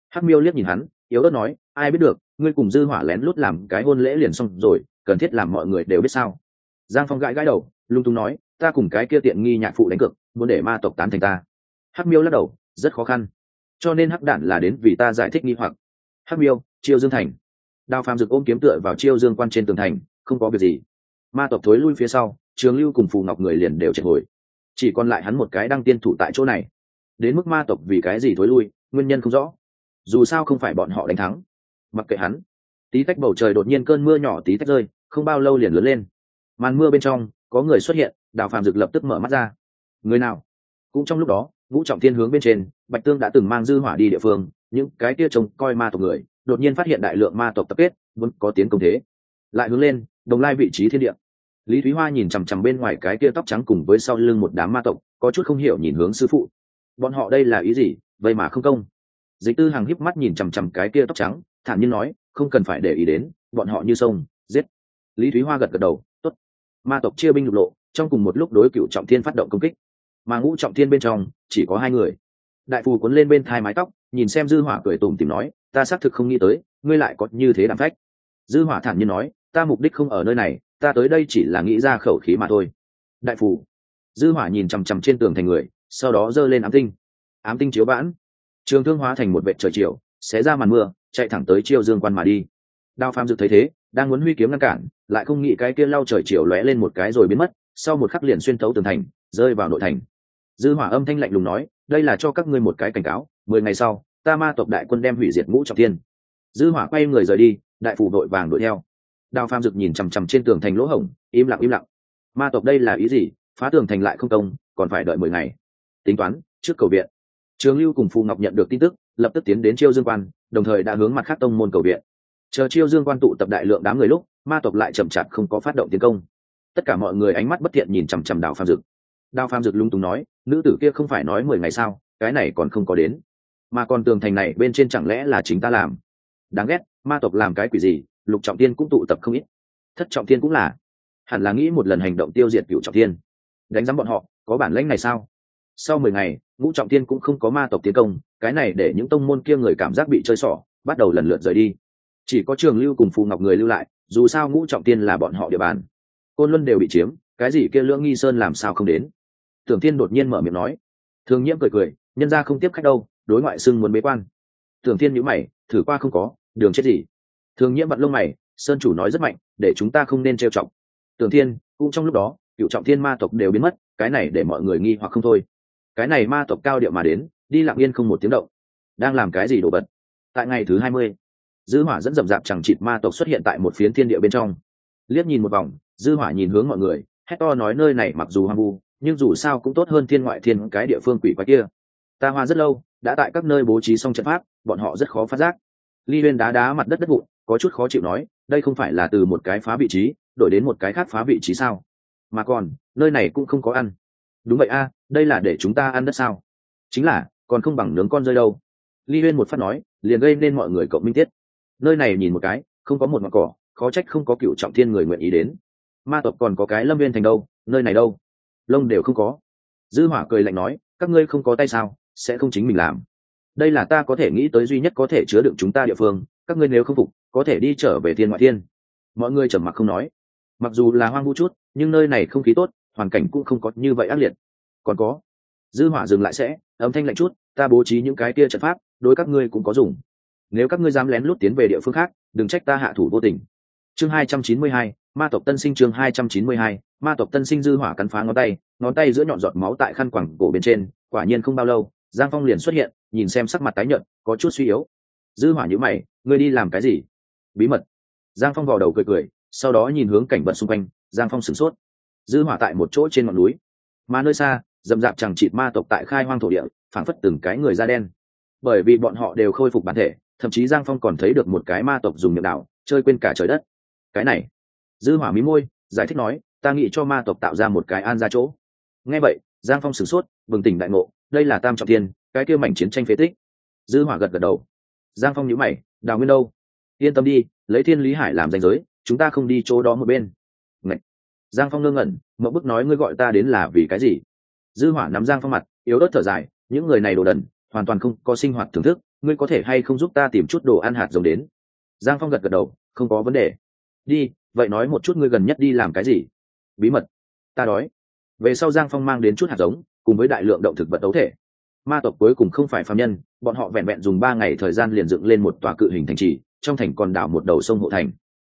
A: Hắc miêu liếc nhìn hắn, yếu ớt nói, ai biết được, ngươi cùng dư hỏa lén lút làm cái hôn lễ liền xong rồi, cần thiết làm mọi người đều biết sao? Giang phong gãi gãi đầu, lung tung nói, ta cùng cái kia tiện nghi nhạc phụ đánh cược, muốn để ma tộc tán thành ta. Hắc miêu lắc đầu, rất khó khăn. Cho nên hắc đản là đến vì ta giải thích nghi hoặc. Hắc miêu chiêu dương thành. Đào phàm rực ôm kiếm tựa vào chiêu dương quan trên tường thành, không có việc gì. Ma tộc thối lui phía sau, trường lưu cùng phù ngọc người liền đều triệt hồi. Chỉ còn lại hắn một cái đang tiên thủ tại chỗ này. Đến mức ma tộc vì cái gì thối lui? Nguyên nhân không rõ. Dù sao không phải bọn họ đánh thắng. Mặc kệ hắn. Tí tách bầu trời đột nhiên cơn mưa nhỏ tí tách rơi, không bao lâu liền lớn lên. Màn mưa bên trong, có người xuất hiện, đào phàm dực lập tức mở mắt ra. Người nào? Cũng trong lúc đó vũ trọng thiên hướng bên trên, bạch tương đã từng mang dư hỏa đi địa phương, những cái kia trông coi ma tộc người, đột nhiên phát hiện đại lượng ma tộc tập kết, muốn có tiến công thế. Lại hướng lên, đồng lai vị trí thiên địa. Lý thúy hoa nhìn chằm chằm bên ngoài cái kia tóc trắng cùng với sau lưng một đám ma tộc, có chút không hiểu nhìn hướng sư phụ. Bọn họ đây là ý gì? Vậy mà không công. Dịch tư hàng híp mắt nhìn chằm chằm cái kia tóc trắng, thản nhiên nói, không cần phải để ý đến, bọn họ như sông, giết. Lý thúy hoa gật gật đầu, tốt. Ma tộc chia binh lục lộ, trong cùng một lúc đối cựu trọng thiên phát động công kích. Mà ngũ trọng thiên bên trong, chỉ có hai người. Đại phù cuốn lên bên thai mái tóc, nhìn xem dư hỏa cười tủm tìm nói, ta xác thực không nghĩ tới, ngươi lại có như thế đảm phách. Dư hỏa thản nhiên nói, ta mục đích không ở nơi này, ta tới đây chỉ là nghĩ ra khẩu khí mà thôi. Đại phù. Dư hỏa nhìn chằm chằm trên tường thành người, sau đó giơ lên ám tinh ám tinh chiếu bản, trường thương hóa thành một vệ trời chiều xé ra màn mưa chạy thẳng tới chiêu dương quan mà đi. Đao phàm dực thấy thế đang muốn huy kiếm ngăn cản lại không nghĩ cái kia lau trời chiều lóe lên một cái rồi biến mất sau một khắc liền xuyên thấu tường thành rơi vào nội thành. Dư hỏa âm thanh lạnh lùng nói đây là cho các ngươi một cái cảnh cáo mười ngày sau ta ma tộc đại quân đem hủy diệt ngũ trọng thiên. Dư hỏa quay người rời đi đại phủ đội vàng đuổi theo. Đao phàm dực nhìn chằm chằm trên tường thành lỗ hổng im lặng im lặng. Ma tộc đây là ý gì? Phá tường thành lại không công còn phải đợi mười ngày. Tính toán trước cầu viện trường lưu cùng phù ngọc nhận được tin tức, lập tức tiến đến chiêu dương quan, đồng thời đã hướng mặt khác tông môn cầu viện. Chờ chiêu dương quan tụ tập đại lượng đám người lúc, ma tộc lại chậm chạp không có phát động tiến công. Tất cả mọi người ánh mắt bất thiện nhìn chằm chằm đào phàm dực. Đào phàm dực lung túng nói, nữ tử kia không phải nói mười ngày sao cái này còn không có đến. Mà còn tường thành này bên trên chẳng lẽ là chính ta làm? Đáng ghét, ma tộc làm cái quỷ gì, lục trọng tiên cũng tụ tập không ít. Thất trọng tiên cũng là. Hẳn là nghĩ một lần hành động tiêu diệt cựu trọng tiên đánh giám bọn họ, có bản lãnh này sao? Sau mười ngày, ngũ trọng tiên cũng không có ma tộc tiến công, cái này để những tông môn kia người cảm giác bị chơi xỏ, bắt đầu lần lượt rời đi. Chỉ có trường lưu cùng phù ngọc người lưu lại, dù sao ngũ trọng tiên là bọn họ địa bàn. Côn luân đều bị chiếm, cái gì kia lưỡng nghi sơn làm sao không đến? Tưởng tiên đột nhiên mở miệng nói. Thường nhiễm cười cười, nhân ra không tiếp khách đâu, đối ngoại xưng muốn bế quan. Tưởng tiên nhữ mày, thử qua không có, đường chết gì? Thường nhiễm bật lông mày, sơn chủ nói rất mạnh, để chúng ta không nên trêu trọng tưởng thiên, cũng trong lúc đó cựu trọng thiên ma tộc đều biến mất, cái này để mọi người nghi hoặc không thôi cái này ma tộc cao điệu mà đến, đi lặng yên không một tiếng động. Đang làm cái gì đồ vật? Tại ngày thứ hai mươi, dư hỏa dẫn dầm dạp chẳng chịt ma tộc xuất hiện tại một phiến thiên địa bên trong. Liếc nhìn một vòng, dư hỏa nhìn hướng mọi người, hét to nói nơi này mặc dù hoang vu, nhưng dù sao cũng tốt hơn thiên ngoại thiên cái địa phương quỷ quái kia. Ta hoa rất lâu, đã tại các nơi bố trí xong trận pháp, bọn họ rất khó phát giác. Ly huyên đá đá mặt đất đất vụn, có chút khó chịu nói, đây không phải là từ một cái phá vị trí, đổi đến một cái khác phá vị trí sao? Mà còn, nơi này cũng không có ăn. Đúng vậy a đây là để chúng ta ăn đất sao? Chính là, còn không bằng nướng con rơi đâu. Ly huyên một phát nói, liền gây nên mọi người cộng minh tiết. Nơi này nhìn một cái, không có một mặt cỏ, khó trách không có cựu trọng thiên người nguyện ý đến. Ma tộc còn có cái lâm viên thành đâu, nơi này đâu? Lông đều không có. Dư hỏa cười lạnh nói, các ngươi không có tay sao, sẽ không chính mình làm. Đây là ta có thể nghĩ tới duy nhất có thể chứa đựng chúng ta địa phương, các ngươi nếu không phục, có thể đi trở về thiên ngoại thiên. Mọi người trầm mặc không nói. Mặc dù là hoang vu chút, nhưng nơi này không khí tốt, hoàn cảnh cũng không có như vậy ác liệt còn có dư hỏa dừng lại sẽ âm thanh lạnh chút ta bố trí những cái kia trận pháp đối các ngươi cũng có dùng. Nếu các ngươi dám lén lút tiến về địa phương khác đừng trách ta hạ thủ vô tình. Chương 292, ma tộc tân sinh chương 292, ma tộc tân sinh dư hỏa cắn phá ngón tay ngón tay giữa nhọn giọt máu tại khăn quẳng cổ bên trên quả nhiên không bao lâu giang phong liền xuất hiện nhìn xem sắc mặt tái nhợt có chút suy yếu. Dư hỏa nhíu mày ngươi đi làm cái gì? Bí mật. Giang phong vào đầu cười cười sau đó nhìn hướng cảnh vật xung quanh giang phong sửng sốt. Dư hỏa tại một chỗ trên ngọn núi. Mà nơi xa dầm dạp chẳng chịt ma tộc tại khai hoang thổ địa, phảng phất từng cái người da đen. Bởi vì bọn họ đều khôi phục bản thể, thậm chí giang phong còn thấy được một cái ma tộc dùng miệng đảo chơi quên cả trời đất. Cái này, dư hỏa mí môi, giải thích nói, ta nghĩ cho ma tộc tạo ra một cái an ra chỗ. Nghe vậy, giang phong sửng sốt, bừng tỉnh đại ngộ, đây là tam trọng thiên, cái kia mảnh chiến tranh phế tích. Dư hỏa gật gật đầu. Giang phong nhíu mày, đào nguyên đâu? Yên tâm đi, lấy thiên lý hải làm danh giới, chúng ta không đi chỗ đó một bên. Ngậy. giang phong ngơ ngẩn, mậu bức nói, ngươi gọi ta đến là vì cái gì? Dư hỏa nắm giang phong mặt, yếu ớt thở dài, những người này đồ đần, hoàn toàn không có sinh hoạt thưởng thức, ngươi có thể hay không giúp ta tìm chút đồ ăn hạt giống đến? Giang phong gật gật đầu, không có vấn đề. Đi, vậy nói một chút ngươi gần nhất đi làm cái gì? Bí mật. Ta đói. Về sau giang phong mang đến chút hạt giống, cùng với đại lượng động thực vật đấu thể. Ma tộc cuối cùng không phải phạm nhân, bọn họ vẹn vẹn dùng ba ngày thời gian liền dựng lên một tòa cự hình thành trì, trong thành còn đảo một đầu sông hộ thành.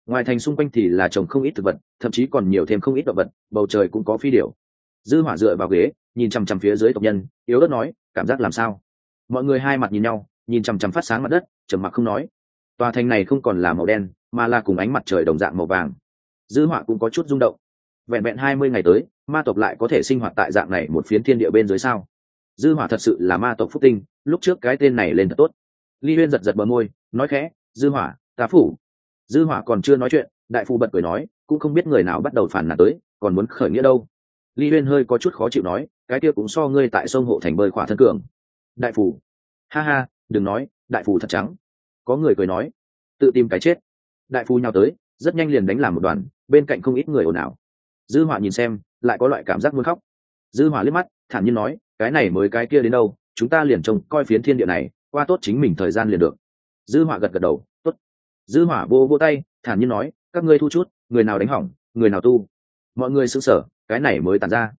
A: Ngoài thành xung quanh thì là trồng không ít thực vật, thậm chí còn nhiều thêm không ít động vật, bầu trời cũng có phi điểu dư hỏa dựa vào ghế, nhìn chằm chằm phía dưới tộc nhân, yếu đất nói, cảm giác làm sao? Mọi người hai mặt nhìn nhau, nhìn chằm chằm phát sáng mặt đất, trầm mặc không nói. Tòa thành này không còn là màu đen, mà là cùng ánh mặt trời đồng dạng màu vàng. Dư hỏa cũng có chút rung động. Vẹn vẹn hai mươi ngày tới, ma tộc lại có thể sinh hoạt tại dạng này một phiến thiên địa bên dưới sao? Dư hỏa thật sự là ma tộc phúc tinh, lúc trước cái tên này lên thật tốt. Ly huyên giật giật bờ môi, nói khẽ, dư hỏa tá phủ. Dư hỏa còn chưa nói chuyện, đại phu bật cười nói, cũng không biết người nào bắt đầu phản nản tới, còn muốn khởi nghĩa đâu ly huyên hơi có chút khó chịu nói, cái kia cũng so ngươi tại sông hộ thành bơi khỏa thân cường. Đại phủ. Ha ha, đừng nói, đại phủ thật trắng. Có người cười nói, tự tìm cái chết. Đại phủ nhào tới, rất nhanh liền đánh làm một đoàn, bên cạnh không ít người ồn ào. Dư hỏa nhìn xem, lại có loại cảm giác muốn khóc. Dư hỏa liếc mắt, thản nhiên nói, cái này mới cái kia đến đâu, chúng ta liền trông coi phiến thiên địa này, qua tốt chính mình thời gian liền được. Dư hỏa gật gật đầu, tốt. Dư hỏa vô vô tay, thản nhiên nói, các ngươi thu chút, người nào đánh hỏng, người nào tu. Mọi người sững sờ cái này mới tàn ra.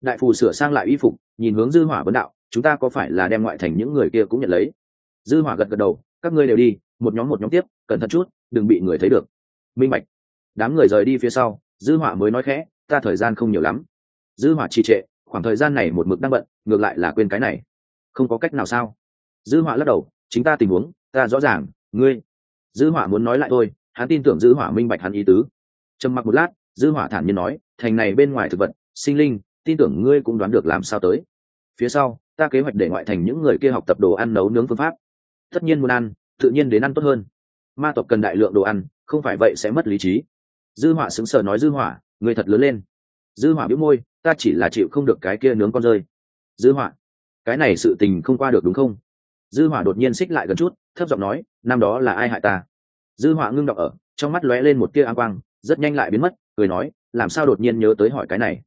A: Đại phù sửa sang lại y phục, nhìn hướng dư hỏa vấn đạo, chúng ta có phải là đem ngoại thành những người kia cũng nhận lấy? Dư hỏa gật gật đầu, các ngươi đều đi, một nhóm một nhóm tiếp, cẩn thận chút, đừng bị người thấy được. Minh bạch. Đám người rời đi phía sau, dư hỏa mới nói khẽ, ta thời gian không nhiều lắm. Dư hỏa trì trệ, khoảng thời gian này một mực đang bận, ngược lại là quên cái này. Không có cách nào sao? Dư hỏa lắc đầu, chính ta tình huống, ta rõ ràng, ngươi. Dư hỏa muốn nói lại thôi, hắn tin tưởng dư hỏa minh bạch hắn ý tứ. Trầm mặc một lát, dư hỏa thản nhiên nói thành này bên ngoài thực vật, sinh linh, tin tưởng ngươi cũng đoán được làm sao tới. Phía sau, ta kế hoạch để ngoại thành những người kia học tập đồ ăn nấu nướng phương pháp. Tất nhiên muốn ăn, tự nhiên đến ăn tốt hơn. Ma tộc cần đại lượng đồ ăn, không phải vậy sẽ mất lý trí. Dư hỏa sững sờ nói dư hỏa, người thật lớn lên. Dư hỏa bĩu môi, ta chỉ là chịu không được cái kia nướng con rơi. Dư hỏa, cái này sự tình không qua được đúng không? Dư hỏa đột nhiên xích lại gần chút, thấp giọng nói, năm đó là ai hại ta? Dư hỏa ngưng đọc ở, trong mắt lóe lên một tia áng quang, rất nhanh lại biến mất, cười nói làm sao đột nhiên nhớ tới hỏi cái này?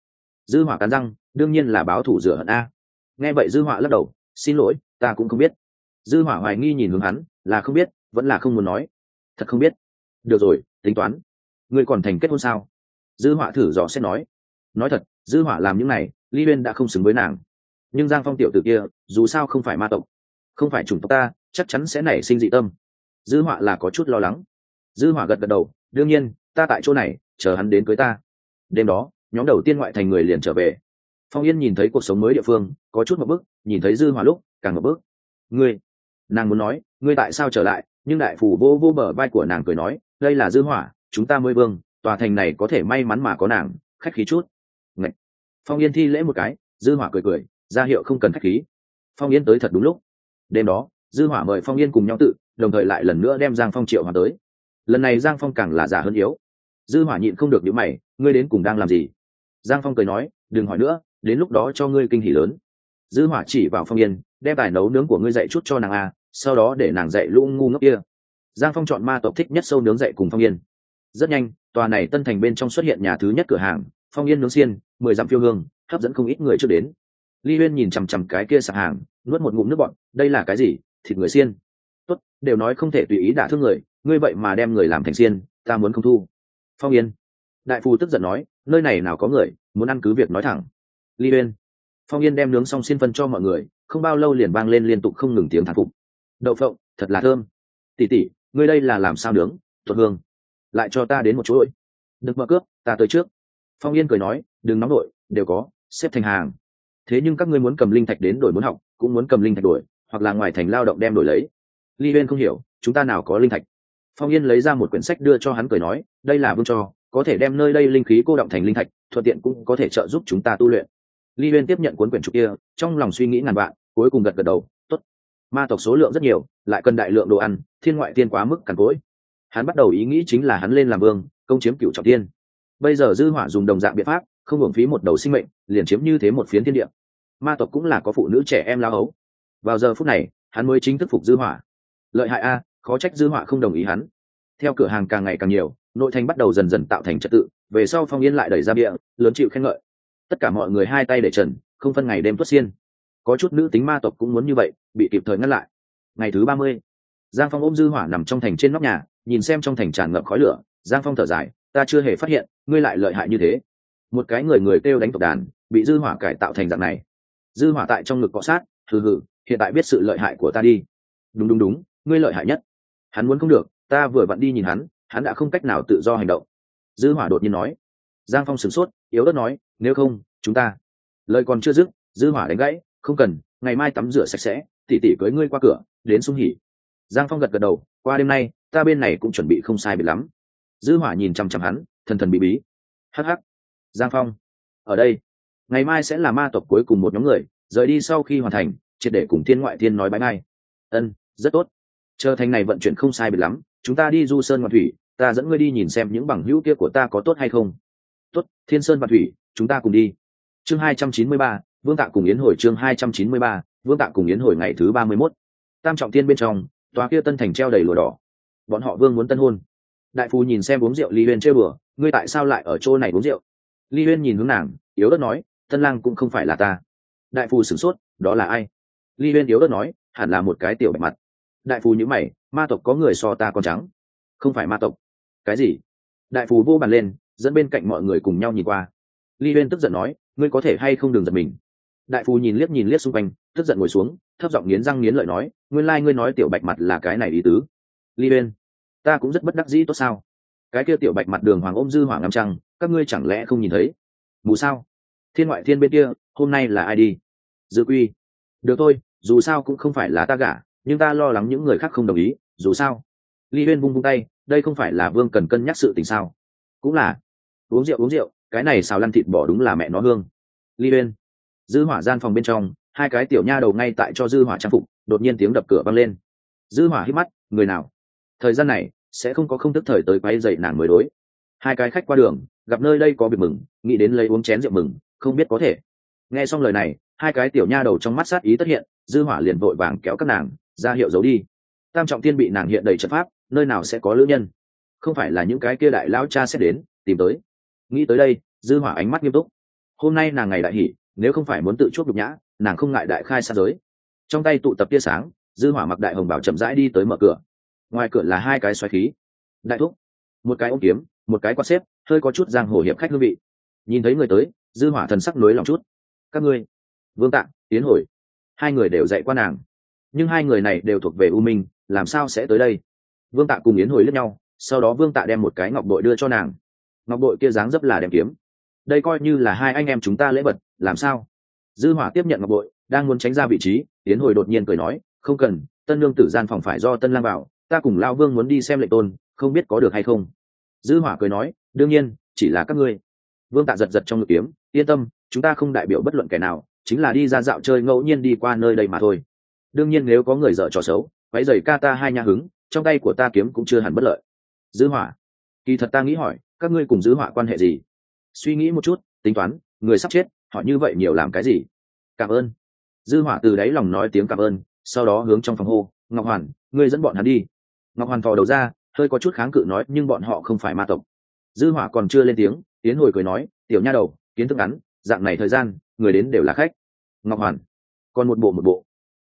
A: Dư hỏa cắn răng, đương nhiên là báo thủ rửa hận a. Nghe vậy dư hỏa lắc đầu, xin lỗi, ta cũng không biết. Dư hỏa hoài nghi nhìn hướng hắn, là không biết, vẫn là không muốn nói. Thật không biết. Được rồi, tính toán. Ngươi còn thành kết hôn sao? Dư hỏa thử dò xét nói. Nói thật, dư hỏa làm những này ly uyên đã không xứng với nàng. Nhưng giang phong tiểu tử kia, dù sao không phải ma tộc, không phải chủng tộc ta, chắc chắn sẽ nảy sinh dị tâm. Dư họa là có chút lo lắng. Dư họa gật gật đầu, đương nhiên, ta tại chỗ này, chờ hắn đến cưới ta đêm đó, nhóm đầu tiên ngoại thành người liền trở về. Phong yên nhìn thấy cuộc sống mới địa phương, có chút một bước nhìn thấy dư hỏa lúc, càng một bước ngươi, nàng muốn nói, ngươi tại sao trở lại? Nhưng đại phủ vô vô bờ vai của nàng cười nói, đây là dư hỏa, chúng ta mới vương, tòa thành này có thể may mắn mà có nàng, khách khí chút. Ngậy. phong yên thi lễ một cái, dư hỏa cười cười, ra hiệu không cần khách khí. Phong yên tới thật đúng lúc. Đêm đó, dư hỏa mời phong yên cùng nhau tự, đồng thời lại lần nữa đem giang phong triệu hòa tới. Lần này giang phong càng là giả hơn yếu dư hỏa nhịn không được những mày, ngươi đến cùng đang làm gì? Giang phong cười nói, đừng hỏi nữa, đến lúc đó cho ngươi kinh hỉ lớn. Dư hỏa chỉ vào phong yên, đem tài nấu nướng của ngươi dạy chút cho nàng a, sau đó để nàng dạy lũ ngu ngốc kia. Giang phong chọn ma tộc thích nhất sâu nướng dạy cùng phong yên. Rất nhanh, tòa này tân thành bên trong xuất hiện nhà thứ nhất cửa hàng, phong yên nướng xiên, mười dặm phiêu hương, hấp dẫn không ít người trước đến. Ly huyên nhìn chằm chằm cái kia sạp hàng, nuốt một ngụm nước bọn đây là cái gì? Thịt người xiên. Tốt, đều nói không thể tùy ý đả thương người, ngươi vậy mà đem người làm thành xiên, ta muốn không thu phong yên. Đại Phu tức giận nói nơi này nào có người muốn ăn cứ việc nói thẳng. Ly Uyên, phong yên đem nướng xong xin phân cho mọi người không bao lâu liền vang lên liên tục không ngừng tiếng thán phục. Đậu phộng thật là thơm. Tỉ tỉ ngươi đây là làm sao nướng thuật hương? Lại cho ta đến một chỗ ơi. Đừng mở cướp ta tới trước. Phong yên cười nói đừng nóng đội đều có xếp thành hàng. Thế nhưng các ngươi muốn cầm linh thạch đến đổi muốn học cũng muốn cầm linh thạch đổi hoặc là ngoài thành lao động đem đổi lấy. Ly Uyên không hiểu chúng ta nào có linh thạch? Phong yên lấy ra một quyển sách đưa cho hắn cười nói, đây là vương cho, có thể đem nơi đây linh khí cô động thành linh thạch, thuận tiện cũng có thể trợ giúp chúng ta tu luyện. Ly huyên tiếp nhận cuốn quyển trục kia, trong lòng suy nghĩ ngàn vạn, cuối cùng gật gật đầu t ố t ma tộc số lượng rất nhiều, lại cần đại lượng đồ ăn, thiên ngoại tiên quá mức càn cỗi. Hắn bắt đầu ý nghĩ chính là hắn lên làm vương, công chiếm cựu trọng tiên. Bây giờ dư hỏa dùng đồng dạng biện pháp, không hưởng phí một đầu sinh mệnh, liền chiếm như thế một phiến thiên địa. Ma tộc cũng là có phụ nữ trẻ em lao ấu vào giờ phút này, hắn mới chính thức phục dư hỏa. Lợi hại a khó trách dư hỏa không đồng ý hắn. Theo cửa hàng càng ngày càng nhiều, nội thành bắt đầu dần dần tạo thành trật tự, về sau phong yên lại đẩy ra bịa, lớn chịu khen ngợi. Tất cả mọi người hai tay để trần, không phân ngày đêm tuất xiên. Có chút nữ tính ma tộc cũng muốn như vậy, bị kịp thời ngăn lại. Ngày thứ ba mươi, giang phong ôm dư hỏa nằm trong thành trên nóc nhà, nhìn xem trong thành tràn ngập khói lửa. Giang phong thở dài, ta chưa hề phát hiện, ngươi lại lợi hại như thế. Một cái người người kêu đánh tộc đàn, bị dư hỏa cải tạo thành dạng này. Dư hỏa tại trong ngực cọ sát, hừ hừ, hiện tại biết sự lợi hại của ta đi. Đúng đúng đúng, ngươi lợi hại nhất hắn muốn không được, ta vừa vặn đi nhìn hắn hắn đã không cách nào tự do hành động. Dư hỏa đột nhiên nói. Giang phong sửng sốt, yếu đất nói, nếu không, chúng ta. Lời còn chưa dứt, dư hỏa đánh gãy, không cần, ngày mai tắm rửa sạch sẽ, tỉ tỉ cưới ngươi qua cửa, đến sung hỉ. Giang phong gật gật đầu, qua đêm nay, ta bên này cũng chuẩn bị không sai biệt lắm. Dư hỏa nhìn chăm chăm hắn, thần thần bí bí. Hắc hắc. Giang phong. Ở đây. Ngày mai sẽ là ma tộc cuối cùng một nhóm người, rời đi sau khi hoàn thành, triệt để cùng thiên ngoại thiên nói bái ngay. Ân, rất tốt chờ thành này vận chuyển không sai biệt lắm, chúng ta đi du sơn ngoạn thủy, ta dẫn ngươi đi nhìn xem những bằng hữu kia của ta có tốt hay không. Tốt, thiên sơn và thủy, chúng ta cùng đi. Chương hai trăm chín mươi ba, vương tạ cùng yến hồi chương hai trăm chín mươi ba, vương tạ cùng yến hồi ngày thứ ba mươi mốt. Tam trọng tiên bên trong, tòa kia tân thành treo đầy lụa đỏ. Bọn họ vương muốn tân hôn. Đại phù nhìn xem uống rượu ly huyên chơi bừa, ngươi tại sao lại ở chỗ này uống rượu? Ly huyên nhìn hướng nàng, yếu đất nói, tân lang cũng không phải là ta. Đại phù sửng sốt, đó là ai? Ly huyên yếu đất nói, hẳn là một cái tiểu bạch mặt đại phù nhữ mày, ma tộc có người so ta còn trắng. Không phải ma tộc. Cái gì? Đại phù vô bàn lên, dẫn bên cạnh mọi người cùng nhau nhìn qua. Ly huyên tức giận nói, ngươi có thể hay không đừng giật mình? Đại phù nhìn liếc nhìn liếc xung quanh, tức giận ngồi xuống, thấp giọng nghiến răng nghiến lợi nói, nguyên lai、like、ngươi nói tiểu bạch mặt là cái này ý tứ. Ly huyên, ta cũng rất bất đắc dĩ tốt sao? Cái kia tiểu bạch mặt đường hoàng ôm dư hoàng ngắm trăng, các ngươi chẳng lẽ không nhìn thấy? Mù sao? Thiên ngoại thiên bên kia, hôm nay là ai đi? Dư quy. Được thôi, dù sao cũng không phải là ta gả nhưng ta lo lắng những người khác không đồng ý, dù sao. Ly huyên vung vung tay, đây không phải là vương cần cân nhắc sự tình sao? Cũng là. Uống rượu uống rượu, cái này xào lăn thịt bỏ đúng là mẹ nó hương. Ly huyên. Dư hỏa gian phòng bên trong, hai cái tiểu nha đầu ngay tại cho dư hỏa trang phục, đột nhiên tiếng đập cửa vang lên. Dư hỏa hít mắt, người nào? Thời gian này, sẽ không có không tức thời tới quay dậy nàng mới đối. Hai cái khách qua đường, gặp nơi đây có việc mừng, nghĩ đến lấy uống chén rượu mừng, không biết có thể. Nghe xong lời này, hai cái tiểu nha đầu trong mắt sát ý tất hiện, dư hỏa liền vội vàng kéo các nàng ra hiệu giấu đi. Tam trọng tiên bị nàng hiện đầy trận pháp nơi nào sẽ có lữ nhân? Không phải là những cái kia đại lão cha sẽ đến tìm tới. Nghĩ tới đây dư hỏa ánh mắt nghiêm túc. Hôm nay nàng ngày đại hỉ, nếu không phải muốn tự chuốc nhục nhã nàng không ngại đại khai xa giới. Trong tay tụ tập tia sáng dư hỏa mặc đại hồng bảo chậm rãi đi tới mở cửa. Ngoài cửa là hai cái xoáy khí. Đại thúc một cái ôm kiếm một cái quạt xếp hơi có chút giang hồ hiệp khách hương vị. Nhìn thấy người tới dư hỏa thần sắc nối lòng chút. Các ngươi vương tạng tiến hồi. Hai người đều dạy qua nàng nhưng hai người này đều thuộc về u minh, làm sao sẽ tới đây? Vương tạ cùng yến hồi lướt nhau, sau đó vương tạ đem một cái ngọc bội đưa cho nàng. Ngọc bội kia dáng dấp là đem kiếm. Đây coi như là hai anh em chúng ta lễ vật, làm sao? Dư hỏa tiếp nhận ngọc bội, đang muốn tránh ra vị trí, yến hồi đột nhiên cười nói, không cần, tân lương tử gian phòng phải do tân lang vào ta cùng lao vương muốn đi xem lệnh tôn, không biết có được hay không? Dư hỏa cười nói, đương nhiên, chỉ là các ngươi. Vương tạ giật giật trong ngực kiếm, yên tâm, chúng ta không đại biểu bất luận kẻ nào, chính là đi ra dạo chơi ngẫu nhiên đi qua nơi đây mà thôi đương nhiên nếu có người dở trò xấu váy giày ca ta hai nhà hứng, trong tay của ta kiếm cũng chưa hẳn bất lợi. Dư hỏa. Kỳ thật ta nghĩ hỏi, các ngươi cùng dư hỏa quan hệ gì? Suy nghĩ một chút, tính toán, người sắp chết, họ như vậy nhiều làm cái gì? Cảm ơn. Dư hỏa từ đáy lòng nói tiếng cảm ơn, sau đó hướng trong phòng hô, ngọc hoàn, ngươi dẫn bọn hắn đi. Ngọc hoàn thò đầu ra, hơi có chút kháng cự nói, nhưng bọn họ không phải ma tộc. Dư hỏa còn chưa lên tiếng tiến hồi cười nói, tiểu nha đầu, kiến thức ngắn, dạng này thời gian, người đến đều là khách. Ngọc hoàn. Còn một bộ một bộ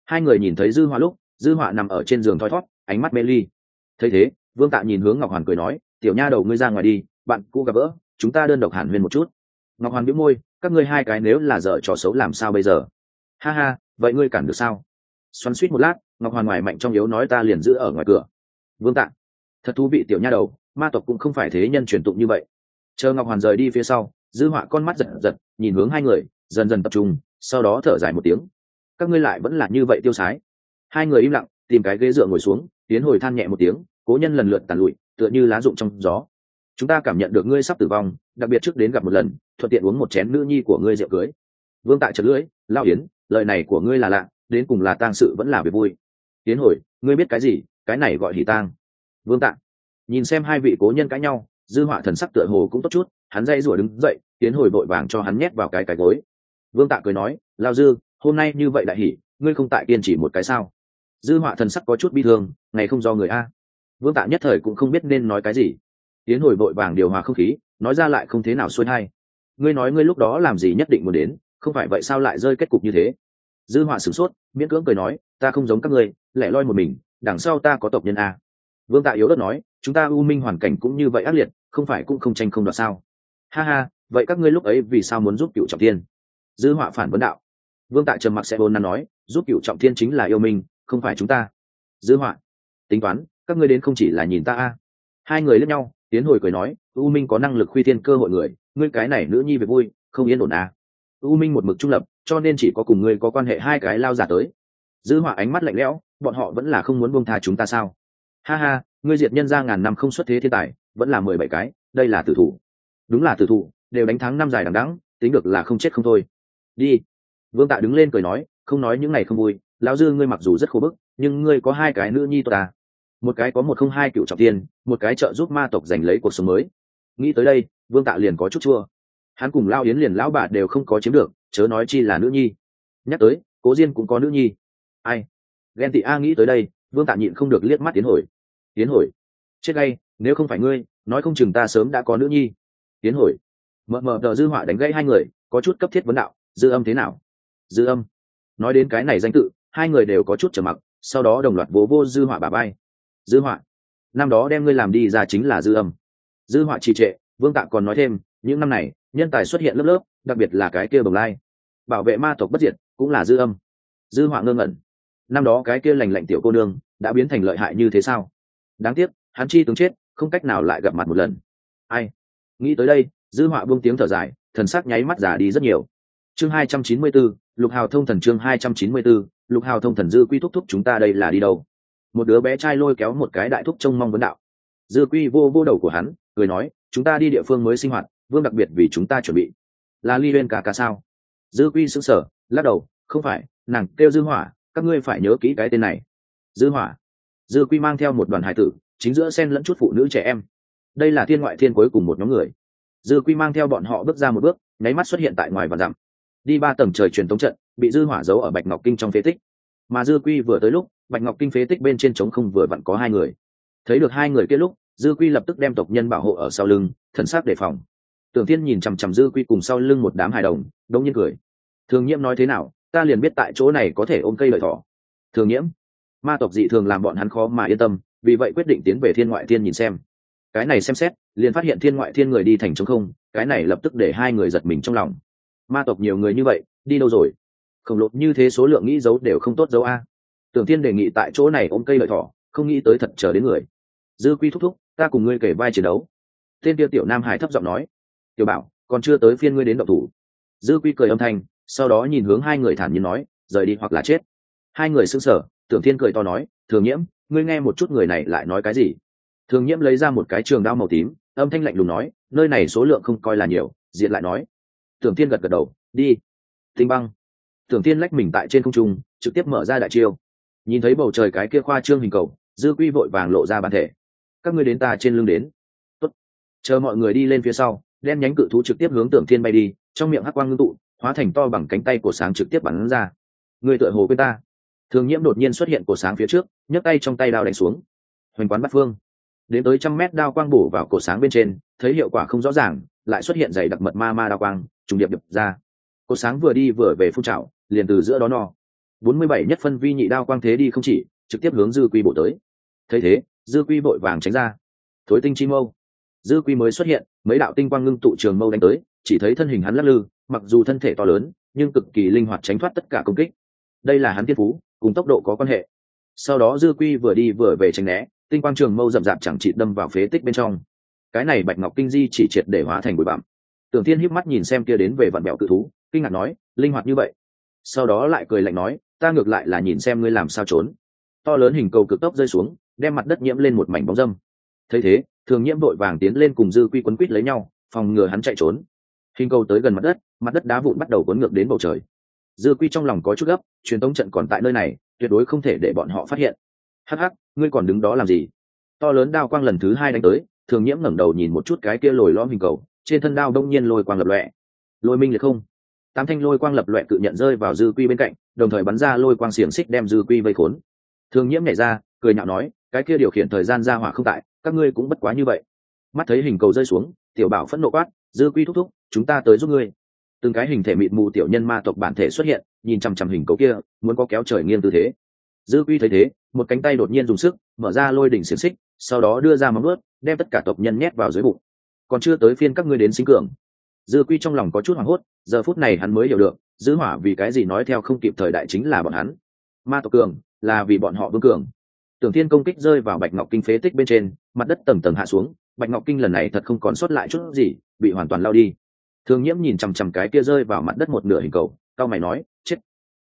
A: hai người nhìn thấy dư họa lúc, dư họa nằm ở trên giường thoi thoát ánh mắt mê ly. Thấy thế, vương tạ nhìn hướng ngọc hoàn cười nói, tiểu nha đầu ngươi ra ngoài đi, bạn cũ gặp vỡ chúng ta đơn độc hàn huyên một chút. Ngọc hoàn bĩu môi, các ngươi hai cái nếu là dở trò xấu làm sao bây giờ? Ha ha, vậy ngươi cản được sao? Xoắn suýt một lát, ngọc hoàn ngoài mạnh trong yếu nói, ta liền giữ ở ngoài cửa. Vương tạ, thật thú vị tiểu nha đầu, ma tộc cũng không phải thế nhân truyền tụng như vậy. Chờ ngọc hoàn rời đi phía sau, dư họa con mắt giật giật, nhìn hướng hai người, dần dần tập trung, sau đó thở dài một tiếng các ngươi lại vẫn là như vậy tiêu sái. Hai người im lặng, tìm cái ghế dựa ngồi xuống tiến hồi than nhẹ một tiếng, cố nhân lần lượt tàn lụi, tựa như lá rụng trong gió. Chúng ta cảm nhận được ngươi sắp tử vong, đặc biệt trước đến gặp một lần, thuận tiện uống một chén nữ nhi của ngươi rượu cưới. Vương tại trật lưỡi lao yến, lời này của ngươi là lạ, đến cùng là tang sự vẫn là việc vui. Tiến hồi, ngươi biết cái gì, cái này gọi hỉ tang. Vương tạ, nhìn xem hai vị cố nhân cãi nhau, dư họa thần sắc tựa hồ cũng tốt chút, hắn dây rủa đứng dậy tiến hồi vội vàng cho hắn nhét vào cái cái gối. Vương tạ cười nói lao dư hôm nay như vậy đại hỉ, ngươi không tại kiên chỉ một cái sao? Dư họa thần sắc có chút bi thương, ngày không do người a. Vương tạ nhất thời cũng không biết nên nói cái gì. Tiến hồi vội vàng điều hòa không khí, nói ra lại không thế nào xuôi hay ngươi nói ngươi lúc đó làm gì nhất định muốn đến, không phải vậy sao lại rơi kết cục như thế? Dư họa sửng sốt, miễn cưỡng cười nói, ta không giống các ngươi, lẻ loi một mình, đằng sau ta có tộc nhân a. Vương tạ yếu đất nói, chúng ta u minh hoàn cảnh cũng như vậy ác liệt, không phải cũng không tranh không đoạt sao? Ha ha, vậy các ngươi lúc ấy vì sao muốn giúp cựu trọng tiên? dư họa phản vấn đạo vương tạ trầm mặc sẽ vốn năn nói, giúp cựu trọng thiên chính là yêu minh không phải chúng ta. Dư họa tính toán, các ngươi đến không chỉ là nhìn ta a. Hai người lẫn nhau, tiến hồi cười nói, u minh có năng lực khuy thiên cơ hội người, ngươi cái này nữ nhi về vui, không yên ổn à. u minh một mực trung lập, cho nên chỉ có cùng ngươi có quan hệ hai cái lao giả tới. Dư họa ánh mắt lạnh lẽo, bọn họ vẫn là không muốn buông tha chúng ta sao? Ha ha, ngươi diệt nhân ra ngàn năm không xuất thế thiên tài, vẫn là mười bảy cái, đây là tử thủ. Đúng là tử thủ, đều đánh thắng năm dài đằng đẵng, tính được là không chết không thôi. Đi vương tạ đứng lên cười nói không nói những ngày không vui lão dư ngươi mặc dù rất khô bức nhưng ngươi có hai cái nữ nhi tốt ta. Một cái có một không hai cựu trọng tiên một cái trợ giúp ma tộc giành lấy cuộc sống mới. Nghĩ tới đây vương tạ liền có chút chua. Hắn cùng lao yến liền lão bà đều không có chiếm được chớ nói chi là nữ nhi. Nhắc tới cố diên cũng có nữ nhi. Ai? Ghen tị a nghĩ tới đây vương tạ nhịn không được liếc mắt tiến hồi. Tiến hồi chết ngay, nếu không phải ngươi nói không chừng ta sớm đã có nữ nhi. Tiến hồi mờ mờ tờ dư họa đánh gây hai người có chút cấp thiết vấn đạo dư âm thế nào? Dư âm. Nói đến cái này danh tự, hai người đều có chút trở mặc, sau đó đồng loạt vỗ vô dư họa bà bay dư họa, năm đó đem ngươi làm đi ra chính là dư âm. Dư họa trì trệ, vương tạ còn nói thêm, những năm này, nhân tài xuất hiện lớp lớp, đặc biệt là cái kia bồng lai. Bảo vệ ma tộc bất diệt, cũng là dư âm. Dư họa ngơ ngẩn. Năm đó cái kia lành lạnh tiểu cô nương, đã biến thành lợi hại như thế sao? Đáng tiếc, hắn chi tướng chết, không cách nào lại gặp mặt một lần. Ai? Nghĩ tới đây, dư họa buông tiếng thở dài, thần sắc nháy mắt giả đi rất nhiều chương hai trăm chín mươi 294, lục hào thông thần chương hai trăm chín mươi 294, lục hào thông thần dư quy thúc thúc chúng ta đây là đi đâu? Một đứa bé trai lôi kéo một cái đại thúc trông mong vấn đạo. Dư quy vô vô đầu của hắn cười nói chúng ta đi địa phương mới sinh hoạt vương đặc biệt vì chúng ta chuẩn bị. Là ly bên cả cả sao? Dư quy sững sờ lắc đầu không phải nàng kêu dư hỏa các ngươi phải nhớ kỹ cái tên này. Dư hỏa? Dư quy mang theo một đoàn hải tử chính giữa sen lẫn chút phụ nữ trẻ em. Đây là thiên ngoại thiên cuối cùng một nhóm người. Dư quy mang theo bọn họ bước ra một bước nháy mắt xuất hiện tại ngoài và dặm đi ba tầng trời truyền tống trận, bị dư hỏa giấu ở bạch ngọc kinh trong phế tích. Mà dư quy vừa tới lúc, bạch ngọc kinh phế tích bên trên trống không vừa vặn có hai người. Thấy được hai người kia lúc, dư quy lập tức đem tộc nhân bảo hộ ở sau lưng, thần sắc đề phòng. Tưởng thiên nhìn chằm chằm dư quy cùng sau lưng một đám hài đồng, đống nhiên cười. Thường nhiễm nói thế nào, ta liền biết tại chỗ này có thể ôm cây lợi thỏ. Thường nhiễm, ma tộc dị thường làm bọn hắn khó mà yên tâm, vì vậy quyết định tiến về thiên ngoại thiên nhìn xem. Cái này xem xét, liền phát hiện thiên ngoại thiên người đi thành trống không, cái này lập tức để hai người giật mình trong lòng ma tộc nhiều người như vậy, đi đâu rồi? Khổng lồ như thế số lượng nghĩ giấu đều không tốt giấu a. Tưởng thiên đề nghị tại chỗ này ôm cây lợi thỏ, không nghĩ tới thật chờ đến người. Dư quy thúc thúc, ta cùng ngươi kể vai chiến đấu. Tên tiêu tiểu nam hải thấp giọng nói. Tiểu bảo, còn chưa tới phiên ngươi đến độc thủ. Dư quy cười âm thanh, sau đó nhìn hướng hai người thản nhiên nói, rời đi hoặc là chết. Hai người sững sờ, tưởng thiên cười to nói, thường nhiễm, ngươi nghe một chút người này lại nói cái gì? Thường nhiễm lấy ra một cái trường đao màu tím, âm thanh lạnh lùng nói, nơi này số lượng không coi là nhiều, diện lại nói tưởng thiên gật gật đầu, đi. Tinh băng. Tưởng thiên lách mình tại trên không trung, trực tiếp mở ra đại chiêu. Nhìn thấy bầu trời cái kia khoa trương hình cầu, dư quy vội vàng lộ ra bản thể. Các ngươi đến ta trên lưng đến. Tốt. chờ mọi người đi lên phía sau, đen nhánh cự thú trực tiếp hướng tưởng thiên bay đi, trong miệng hắc quang ngưng tụ, hóa thành to bằng cánh tay của sáng trực tiếp bắn ra. Người tựa hồ quên ta. Thường nhiễm đột nhiên xuất hiện của sáng phía trước, nhấc tay trong tay đao đánh xuống. Hoành quán bắt phương. Đến tới trăm mét đao quang bổ vào cổ sáng bên trên, thấy hiệu quả không rõ ràng, lại xuất hiện dày đặc mật ma ma đao quang trùng điệp đập ra. Cổ sáng vừa đi vừa về phun trào, liền từ giữa đó no. Bốn mươi bảy nhất phân vi nhị đao quang thế đi không chỉ, trực tiếp hướng dư quy bộ tới. Thấy thế, dư quy vội vàng tránh ra. Thối tinh chi mâu. Dư quy mới xuất hiện, mấy đạo tinh quang ngưng tụ trường mâu đánh tới, chỉ thấy thân hình hắn lắc lư, mặc dù thân thể to lớn, nhưng cực kỳ linh hoạt tránh thoát tất cả công kích. Đây là hắn tiên phú, cùng tốc độ có quan hệ. Sau đó dư quy vừa đi vừa về tránh né, tinh quang trường mâu rậm rạp chẳng chỉ đâm vào phế tích bên trong. Cái này bạch ngọc kinh di chỉ triệt để hóa thành bụi bặm tưởng thiên híp mắt nhìn xem kia đến về vạn mẹo cự thú, kinh ngạc nói, linh hoạt như vậy? Sau đó lại cười lạnh nói, ta ngược lại là nhìn xem ngươi làm sao trốn. To lớn hình cầu cực tốc rơi xuống, đem mặt đất nhiễm lên một mảnh bóng dâm. Thấy thế, thường nhiễm vội vàng tiến lên cùng dư quy quấn quýt lấy nhau, phòng ngừa hắn chạy trốn. Hình cầu tới gần mặt đất mặt đất đá vụn bắt đầu cuốn ngược đến bầu trời. Dư quy trong lòng có chút gấp, truyền tống trận còn tại nơi này, tuyệt đối không thể để bọn họ phát hiện. Hắc hắc, ngươi còn đứng đó làm gì? To lớn đao quang lần thứ hai đánh tới, thường nhiễm ngẩng đầu nhìn một chút cái kia lồi lõm hình cầu trên thân đao đông nhiên lôi quang lập lọe lôi minh liệt không. Tám thanh lôi quang lập lọe cự nhận rơi vào dư quy bên cạnh, đồng thời bắn ra lôi quang xiềng xích đem dư quy vây khốn. Thường nhiễm nhảy ra, cười nhạo nói, cái kia điều khiển thời gian ra hỏa không tại, các ngươi cũng bất quá như vậy. Mắt thấy hình cầu rơi xuống, tiểu bảo phẫn nộ quát, dư quy thúc thúc, chúng ta tới giúp ngươi. Từng cái hình thể mịt mù tiểu nhân ma tộc bản thể xuất hiện, nhìn chằm chằm hình cầu kia, muốn có kéo trời nghiêng tư thế. Dư quy thấy thế, một cánh tay đột nhiên dùng sức, mở ra lôi đỉnh xiềng xích, sau đó đưa ra móng ướt đem tất cả tộc nhân nhét vào dưới bụng còn chưa tới phiên các ngươi đến sinh cường. Dư quy trong lòng có chút hoảng hốt, giờ phút này hắn mới hiểu được dư hỏa vì cái gì nói theo không kịp thời đại chính là bọn hắn. Ma tộc cường, là vì bọn họ vương cường. Tưởng thiên công kích rơi vào bạch ngọc kinh phế tích bên trên, mặt đất tầng tầng hạ xuống, bạch ngọc kinh lần này thật không còn sót lại chút gì, bị hoàn toàn lao đi. Thường nhiễm nhìn chằm chằm cái kia rơi vào mặt đất một nửa hình cầu, cao mày nói, chết.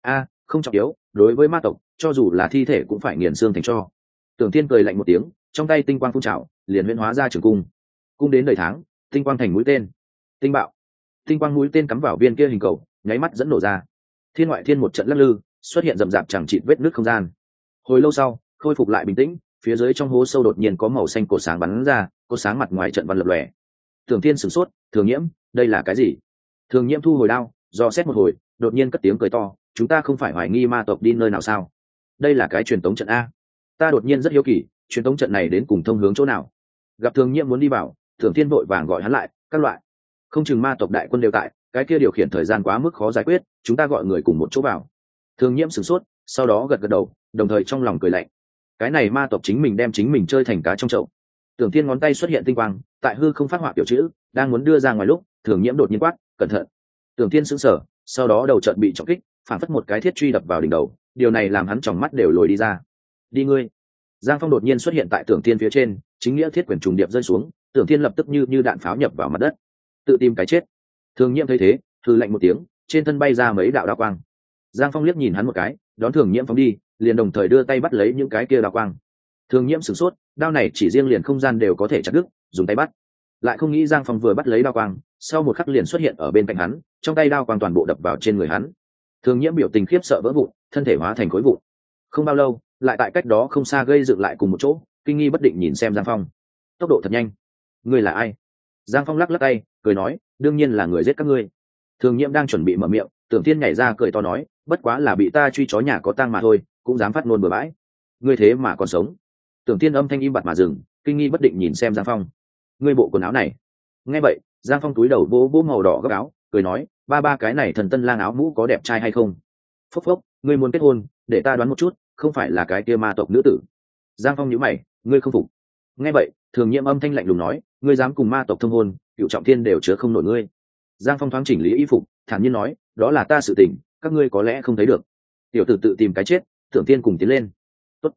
A: A, không trọng yếu, đối với ma tộc, cho dù là thi thể cũng phải nghiền xương thành cho. Tưởng thiên cười lạnh một tiếng, trong tay tinh quang phun trào, liền huyễn hóa ra trường cung cung đến đời tháng, tinh quang thành mũi tên. Tinh bạo. Tinh quang mũi tên cắm vào viên kia hình cầu, nháy mắt dẫn nổ ra. Thiên ngoại thiên một trận lắc lư, xuất hiện rậm rạp chẳng chịt vết nước không gian. Hồi lâu sau, khôi phục lại bình tĩnh, phía dưới trong hố sâu đột nhiên có màu xanh cột sáng bắn ra cột sáng mặt ngoài trận văn lập lòe. Thường thiên sửng sốt, thường nhiễm, đây là cái gì? Thường nhiễm thu hồi đao, do xét một hồi, đột nhiên cất tiếng cười to, chúng ta không phải hoài nghi ma tộc đi nơi nào sao? Đây là cái truyền tống trận a. Ta đột nhiên rất hiếu kỳ, truyền tống trận này đến cùng thông hướng chỗ nào? Gặp thường nhiễm muốn đi vào thường thiên vội vàng gọi hắn lại, các loại, không chừng ma tộc đại quân đều tại, cái kia điều khiển thời gian quá mức khó giải quyết, chúng ta gọi người cùng một chỗ vào. Thường nhiễm sửng sốt, sau đó gật gật đầu, đồng thời trong lòng cười lạnh. Cái này ma tộc chính mình đem chính mình chơi thành cá trong chậu. Tưởng thiên ngón tay xuất hiện tinh quang, tại hư không phát họa biểu chữ, đang muốn đưa ra ngoài lúc, thường nhiễm đột nhiên quát, cẩn thận. Tưởng thiên sững sờ, sau đó đầu trận bị trọng kích, phản phất một cái thiết truy đập vào đỉnh đầu, điều này làm hắn tròng mắt đều lồi đi ra. Đi ngươi. Giang phong đột nhiên xuất hiện tại tưởng thiên phía trên, chính nghĩa thiết quyền trùng điệp rơi xuống tưởng thiên lập tức như như đạn pháo nhập vào mặt đất. Tự tìm cái chết. Thường nhiễm thấy thế thư lạnh một tiếng, trên thân bay ra mấy đạo đao quang. Giang phong liếc nhìn hắn một cái, đón thường nhiễm phóng đi, liền đồng thời đưa tay bắt lấy những cái kia đao quang. Thường nhiễm sửng sốt, đao này chỉ riêng liền không gian đều có thể chặt đứt, dùng tay bắt. Lại không nghĩ giang phong vừa bắt lấy đao quang, sau một khắc liền xuất hiện ở bên cạnh hắn, trong tay đao quang toàn bộ đập vào trên người hắn. Thường nhiễm biểu tình khiếp sợ vỡ vụn, thân thể hóa thành khối vụn. Không bao lâu, lại tại cách đó không xa gây dựng lại cùng một chỗ, kinh nghi bất định nhìn xem giang phong. Tốc độ thật nhanh ngươi là ai? Giang phong lắc lắc tay, cười nói, đương nhiên là người giết các ngươi. Thường nhiễm đang chuẩn bị mở miệng, tưởng thiên nhảy ra cười to nói, bất quá là bị ta truy chó nhà có tang mà thôi, cũng dám phát nôn bừa bãi. Ngươi thế mà còn sống. Tưởng thiên âm thanh im bặt mà dừng, kinh nghi bất định nhìn xem giang phong. Ngươi bộ quần áo này. Nghe vậy, giang phong túi đầu vỗ vỗ màu đỏ gấp áo, cười nói, ba ba cái này thần tân lang áo mũ có đẹp trai hay không? Phốc phốc, ngươi muốn kết hôn, để ta đoán một chút, không phải là cái kia ma tộc nữ tử. Giang phong nhíu mày, ngươi không phục. Nghe vậy thường nhiễm âm thanh lạnh lùng nói, ngươi dám cùng ma tộc thông hôn, cựu trọng thiên đều chứa không nổi ngươi. Giang phong thoáng chỉnh lý y phục, thản nhiên nói, đó là ta sự tình, các ngươi có lẽ không thấy được. Tiểu tử tự tìm cái chết thượng tiên cùng tiến lên. Tốt.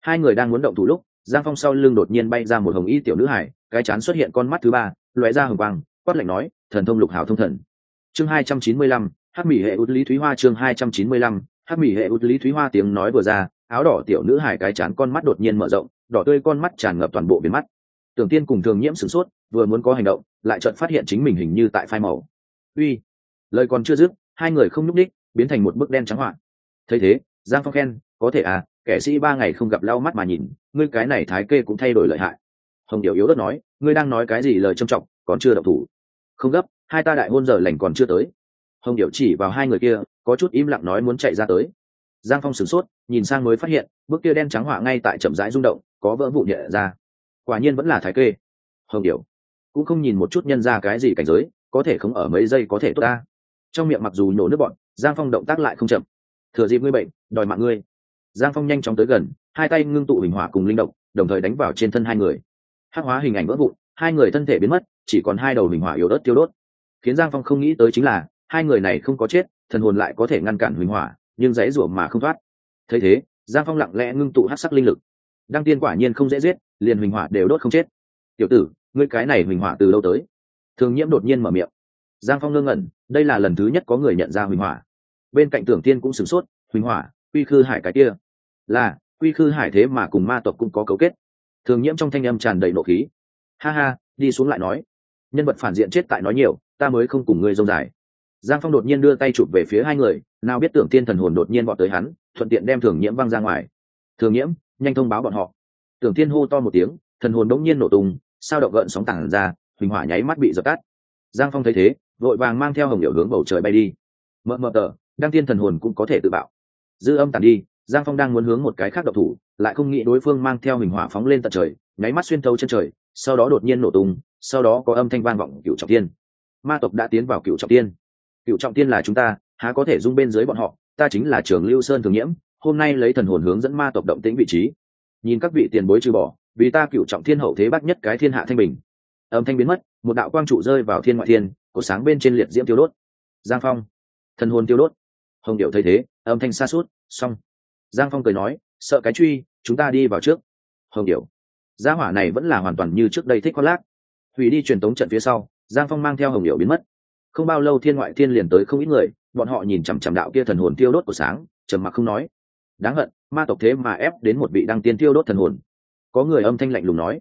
A: hai người đang muốn động thủ lúc, giang phong sau lưng đột nhiên bay ra một hồng y tiểu nữ hải, cái chán xuất hiện con mắt thứ ba, lóe ra hồng quang, quát lạnh nói, thần thông lục hảo thông thần. Chương hai trăm chín mươi lăm hát mỹ hệ út lý thúy hoa chương hai trăm chín mươi lăm hát mỹ hệ út lý thúy hoa tiếng nói vừa ra, áo đỏ tiểu nữ hải cái chán con mắt đột nhiên mở rộng, đỏ tươi con mắt tràn ngập toàn bộ biến mắt tưởng tiên cùng thường nhiễm sửng sốt, vừa muốn có hành động, lại chợt phát hiện chính mình hình như tại phai màu. Uy, lời còn chưa dứt, hai người không nhúc đích biến thành một bức đen trắng hoạn. Thấy thế, giang phong khen, có thể à kẻ sĩ ba ngày không gặp lau mắt mà nhìn, ngươi cái này thái kê cũng thay đổi lợi hại. Hồng điệu yếu đất nói, ngươi đang nói cái gì lời trầm trọng, còn chưa đậu thủ. Không gấp, hai ta đại hôn giờ lành còn chưa tới. Hồng điệu chỉ vào hai người kia, có chút im lặng nói muốn chạy ra tới. Giang phong sửng sốt, nhìn sang mới phát hiện bức kia đen trắng họa ngay tại chậm rãi rung động, có vỡ vụ nhẹ ra quả nhiên vẫn là thái kê. Hồng điệu cũng không nhìn một chút nhân ra cái gì cảnh giới, có thể không ở mấy giây có thể tốt ta. Trong miệng mặc dù nhổ nước bọn, giang phong động tác lại không chậm. Thừa dịp ngươi bệnh, đòi mạng ngươi. Giang phong nhanh chóng tới gần, hai tay ngưng tụ hình hỏa cùng linh động, đồng thời đánh vào trên thân hai người. Hắc hóa hình ảnh vỡ vụn, hai người thân thể biến mất, chỉ còn hai đầu hình hỏa yếu ớt tiêu đốt. Khiến giang phong không nghĩ tới chính là, hai người này không có chết, thần hồn lại có thể ngăn cản huỳnh hỏa, nhưng dãy rủa mà không thoát. Thấy thế, giang phong lặng lẽ ngưng tụ hát sắc linh lực đăng tiên quả nhiên không dễ giết, liền huỳnh hỏa đều đốt không chết. Tiểu tử, ngươi cái này huỳnh hỏa từ lâu tới. Thường nhiễm đột nhiên mở miệng. Giang phong ngơ ngẩn, đây là lần thứ nhất có người nhận ra huỳnh hỏa. Bên cạnh tưởng tiên cũng sửng sốt, huỳnh hỏa, quy khư hải cái kia. Là, quy khư hải thế mà cùng ma tộc cũng có cấu kết. Thường nhiễm trong thanh âm tràn đầy nộ khí. Ha ha, đi xuống lại nói. Nhân vật phản diện chết tại nói nhiều, ta mới không cùng ngươi dông dài. Giang phong đột nhiên đưa tay chụp về phía hai người, nào biết tưởng tiên thần hồn đột nhiên bọn tới hắn, thuận tiện đem thường nhiễm văng ra ngoài. Thường nhiễm nhanh thông báo bọn họ. Tưởng Thiên hô to một tiếng, thần hồn đống nhiên nổ tung, sao động gợn sóng tảng ra, huỳnh hỏa nháy mắt bị dập tắt. Giang phong thấy thế, vội vàng mang theo hồng điệu hướng bầu trời bay đi. Mờ mờ tờ, đăng tiên thần hồn cũng có thể tự bạo. Dư âm tàn đi, giang phong đang muốn hướng một cái khác độc thủ, lại không nghĩ đối phương mang theo hình hỏa phóng lên tận trời, nháy mắt xuyên thấu chân trời, sau đó đột nhiên nổ tung, sau đó có âm thanh vang vọng cựu trọng tiên ma tộc đã tiến vào cựu trọng tiên cựu trọng tiên là chúng ta, há có thể dung bên dưới bọn họ, ta chính là trường lưu sơn thường nhiễm hôm nay lấy thần hồn hướng dẫn ma tộc động tĩnh vị trí. Nhìn các vị tiền bối trừ bỏ, vì ta cựu trọng thiên hậu thế bắt nhất cái thiên hạ thanh bình. Âm thanh biến mất, một đạo quang trụ rơi vào thiên ngoại thiên, cổ sáng bên trên liệt diễm tiêu đốt. Giang phong. Thần hồn tiêu đốt. Hồng điệu thấy thế, âm thanh xa suốt xong. Giang phong cười nói, sợ cái truy, chúng ta đi vào trước. Hồng điệu. Gia hỏa này vẫn là hoàn toàn như trước đây thích khoác lác. Hủy đi truyền tống trận phía sau, giang phong mang theo hồng điệu biến mất. Không bao lâu thiên ngoại thiên liền tới không ít người, bọn họ nhìn chằm chằm đạo kia thần hồn tiêu đốt của sáng, trầm mặc không nói đáng hận ma tộc thế mà ép đến một vị đăng tiên tiêu đốt thần hồn. Có người âm thanh lạnh lùng nói.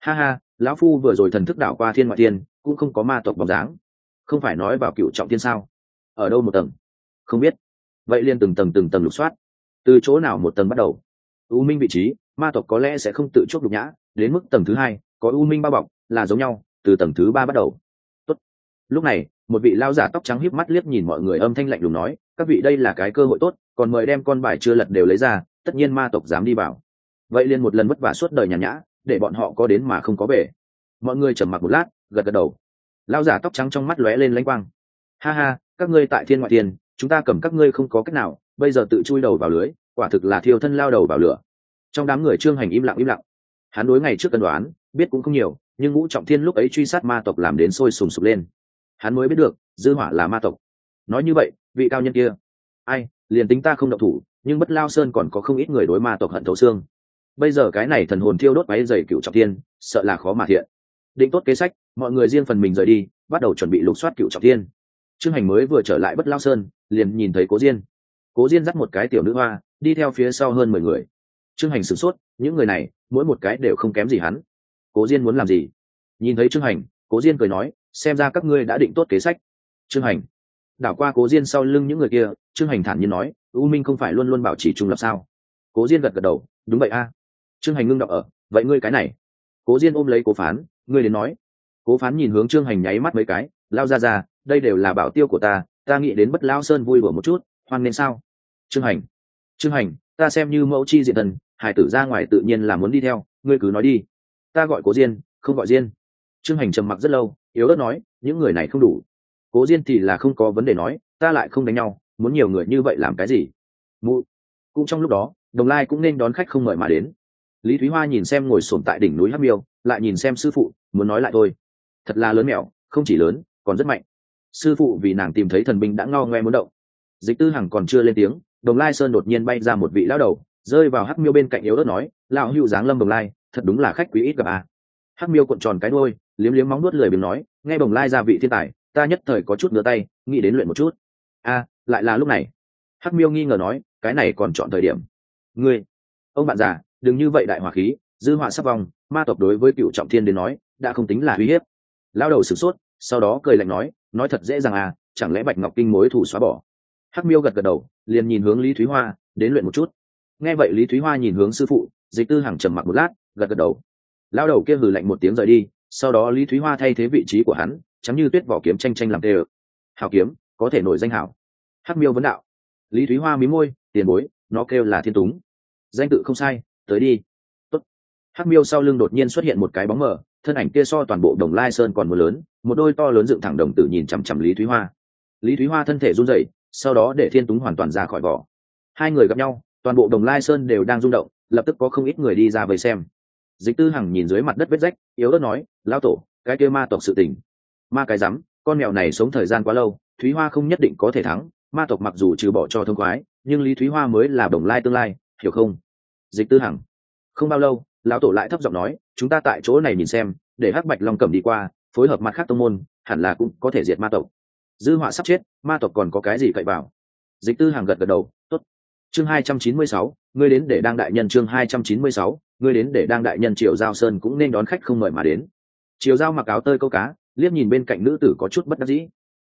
A: Ha ha lão phu vừa rồi thần thức đảo qua thiên ngoại tiên, cũng không có ma tộc bóng dáng. Không phải nói vào cựu trọng thiên sao? Ở đâu một tầng? Không biết. Vậy liền từng tầng từng tầng lục soát. Từ chỗ nào một tầng bắt đầu? U minh vị trí ma tộc có lẽ sẽ không tự chuốc đục nhã đến mức tầng thứ hai có u minh bao bọc là giống nhau từ tầng thứ ba bắt đầu. Tốt. lúc này một vị lao giả tóc trắng híp mắt liếc nhìn mọi người âm thanh lạnh lùng nói các vị đây là cái cơ hội tốt còn mời đem con bài chưa lật đều lấy ra, tất nhiên ma tộc dám đi vào. Vậy liền một lần vất vả suốt đời nhàn nhã, để bọn họ có đến mà không có về. Mọi người trầm mặc một lát, gật gật đầu. Lao giả tóc trắng trong mắt lóe lên lãnh quang. Ha ha, các ngươi tại thiên ngoại tiền, chúng ta cầm các ngươi không có cách nào, bây giờ tự chui đầu vào lưới, quả thực là thiêu thân lao đầu vào lửa. Trong đám người trương hành im lặng im lặng. Hắn đối ngày trước cân đoán, biết cũng không nhiều, nhưng ngũ trọng thiên lúc ấy truy sát ma tộc làm đến sôi sùng sục lên. Hắn mới biết được, dư hỏa là ma tộc. Nói như vậy, vị cao nhân kia, ai? Liền tính ta không động thủ, nhưng bất lao sơn còn có không ít người đối ma tộc hận thấu xương. Bây giờ cái này thần hồn thiêu đốt máy dày cựu trọng thiên, sợ là khó mà thiện. Định tốt kế sách, mọi người riêng phần mình rời đi, bắt đầu chuẩn bị lục soát cựu trọng thiên. Trương hành mới vừa trở lại bất lao sơn, liền nhìn thấy cố diên. Cố diên dắt một cái tiểu nữ hoa, đi theo phía sau hơn mười người. Trương hành sửng sốt, những người này, mỗi một cái đều không kém gì hắn. Cố diên muốn làm gì? Nhìn thấy trương hành, cố diên cười nói, xem ra các ngươi đã định tốt kế sách. Trương hành đảo qua cố diên sau lưng những người kia, trương hành thản nhiên nói, u minh không phải luôn luôn bảo trì trung lập sao? Cố diên gật gật đầu, đúng vậy a. Trương hành ngưng đọc ở, vậy ngươi cái này? Cố diên ôm lấy cố phán, ngươi đến nói. Cố phán nhìn hướng trương hành nháy mắt mấy cái, lao ra ra, đây đều là bảo tiêu của ta ta nghĩ đến bất lao sơn vui bừa một chút, hoan nên sao? Trương hành trương hành, ta xem như mẫu chi diện thần, hải tử ra ngoài tự nhiên là muốn đi theo, ngươi cứ nói đi. Ta gọi cố diên, không gọi diên. Trương hành trầm mặc rất lâu, yếu ớt nói, những người này không đủ cố diên thì là không có vấn đề nói, ta lại không đánh nhau, muốn nhiều người như vậy làm cái gì? Mụ. Cũng trong lúc đó, đồng lai cũng nên đón khách không mời mà đến. Lý thúy hoa nhìn xem ngồi sổm tại đỉnh núi hắc miêu, lại nhìn xem sư phụ, muốn nói lại thôi. Thật là lớn mẹo, không chỉ lớn, còn rất mạnh. Sư phụ vì nàng tìm thấy thần binh đã ngao ngoe muốn động. Dịch tư hằng còn chưa lên tiếng, đồng lai sơn đột nhiên bay ra một vị lão đầu, rơi vào hắc miêu bên cạnh yếu đất nói, lão hữu dáng lâm đồng lai, thật đúng là khách quý ít gặp à. hắc miêu cuộn tròn cái đôi liếm liếm móng nuốt lười biếng nói, nghe Đồng lai ra vị thiên tài ta nhất thời có chút ngửa tay, nghĩ đến luyện một chút. A, lại là lúc này. Hắc miêu nghi ngờ nói, cái này còn chọn thời điểm. Ngươi, ông bạn già, đừng như vậy đại hỏa khí, dư họa sắp vong ma tộc đối với cựu trọng thiên đến nói, đã không tính là uy hiếp. Lao đầu sửng sốt, sau đó cười lạnh nói nói thật dễ dàng à chẳng lẽ bạch ngọc kinh mối thủ xóa bỏ? Hắc miêu gật gật đầu, liền nhìn hướng lý thúy hoa, đến luyện một chút. Nghe vậy lý thúy hoa nhìn hướng sư phụ, dịch tư hằng trầm mặc một lát, gật gật đầu. Lao đầu kia hừ lạnh một tiếng rời đi, sau đó lý thúy hoa thay thế vị trí của hắn chắm như tuyết vỏ kiếm tranh tranh làm tê ở hảo kiếm, có thể nổi danh hảo. Hắc miêu vấn đạo. Lý thúy hoa mí môi, tiền bối, nó kêu là thiên túng. Danh tự không sai, tới đi. Tốt. hắc miêu sau lưng đột nhiên xuất hiện một cái bóng mờ, thân ảnh kia so toàn bộ đồng lai sơn còn mưa lớn, một đôi to lớn dựng thẳng đồng tử nhìn chằm chằm lý thúy hoa. Lý thúy hoa thân thể run rẩy, sau đó để thiên túng hoàn toàn ra khỏi vỏ. Hai người gặp nhau, toàn bộ đồng lai sơn đều đang rung động, lập tức có không ít người đi ra vây xem. Dịch tư hằng nhìn dưới mặt đất vết rách, yếu ớt nói, lão tổ, cái kia ma tộc sự tình ma cái rắm, con mèo này sống thời gian quá lâu, thúy hoa không nhất định có thể thắng, ma tộc mặc dù trừ bỏ cho thông khoái, nhưng lý thúy hoa mới là đồng lai tương lai, hiểu không? Dịch tư hằng. Không bao lâu, lão tổ lại thấp giọng nói, chúng ta tại chỗ này nhìn xem, để hắc bạch long cầm đi qua, phối hợp mặt khác tông môn, hẳn là cũng có thể diệt ma tộc. Dư họa sắp chết, ma tộc còn có cái gì cậy vào? Dịch tư hàng gật gật đầu, tốt. Chương hai trăm chín mươi sáu, ngươi đến để đang đại nhân chương hai trăm chín mươi sáu, ngươi đến để đang đại nhân triều giao sơn cũng nên đón khách không mời mà đến. Triều giao mặc áo tơi câu cá liếc nhìn bên cạnh nữ tử có chút bất đắc dĩ.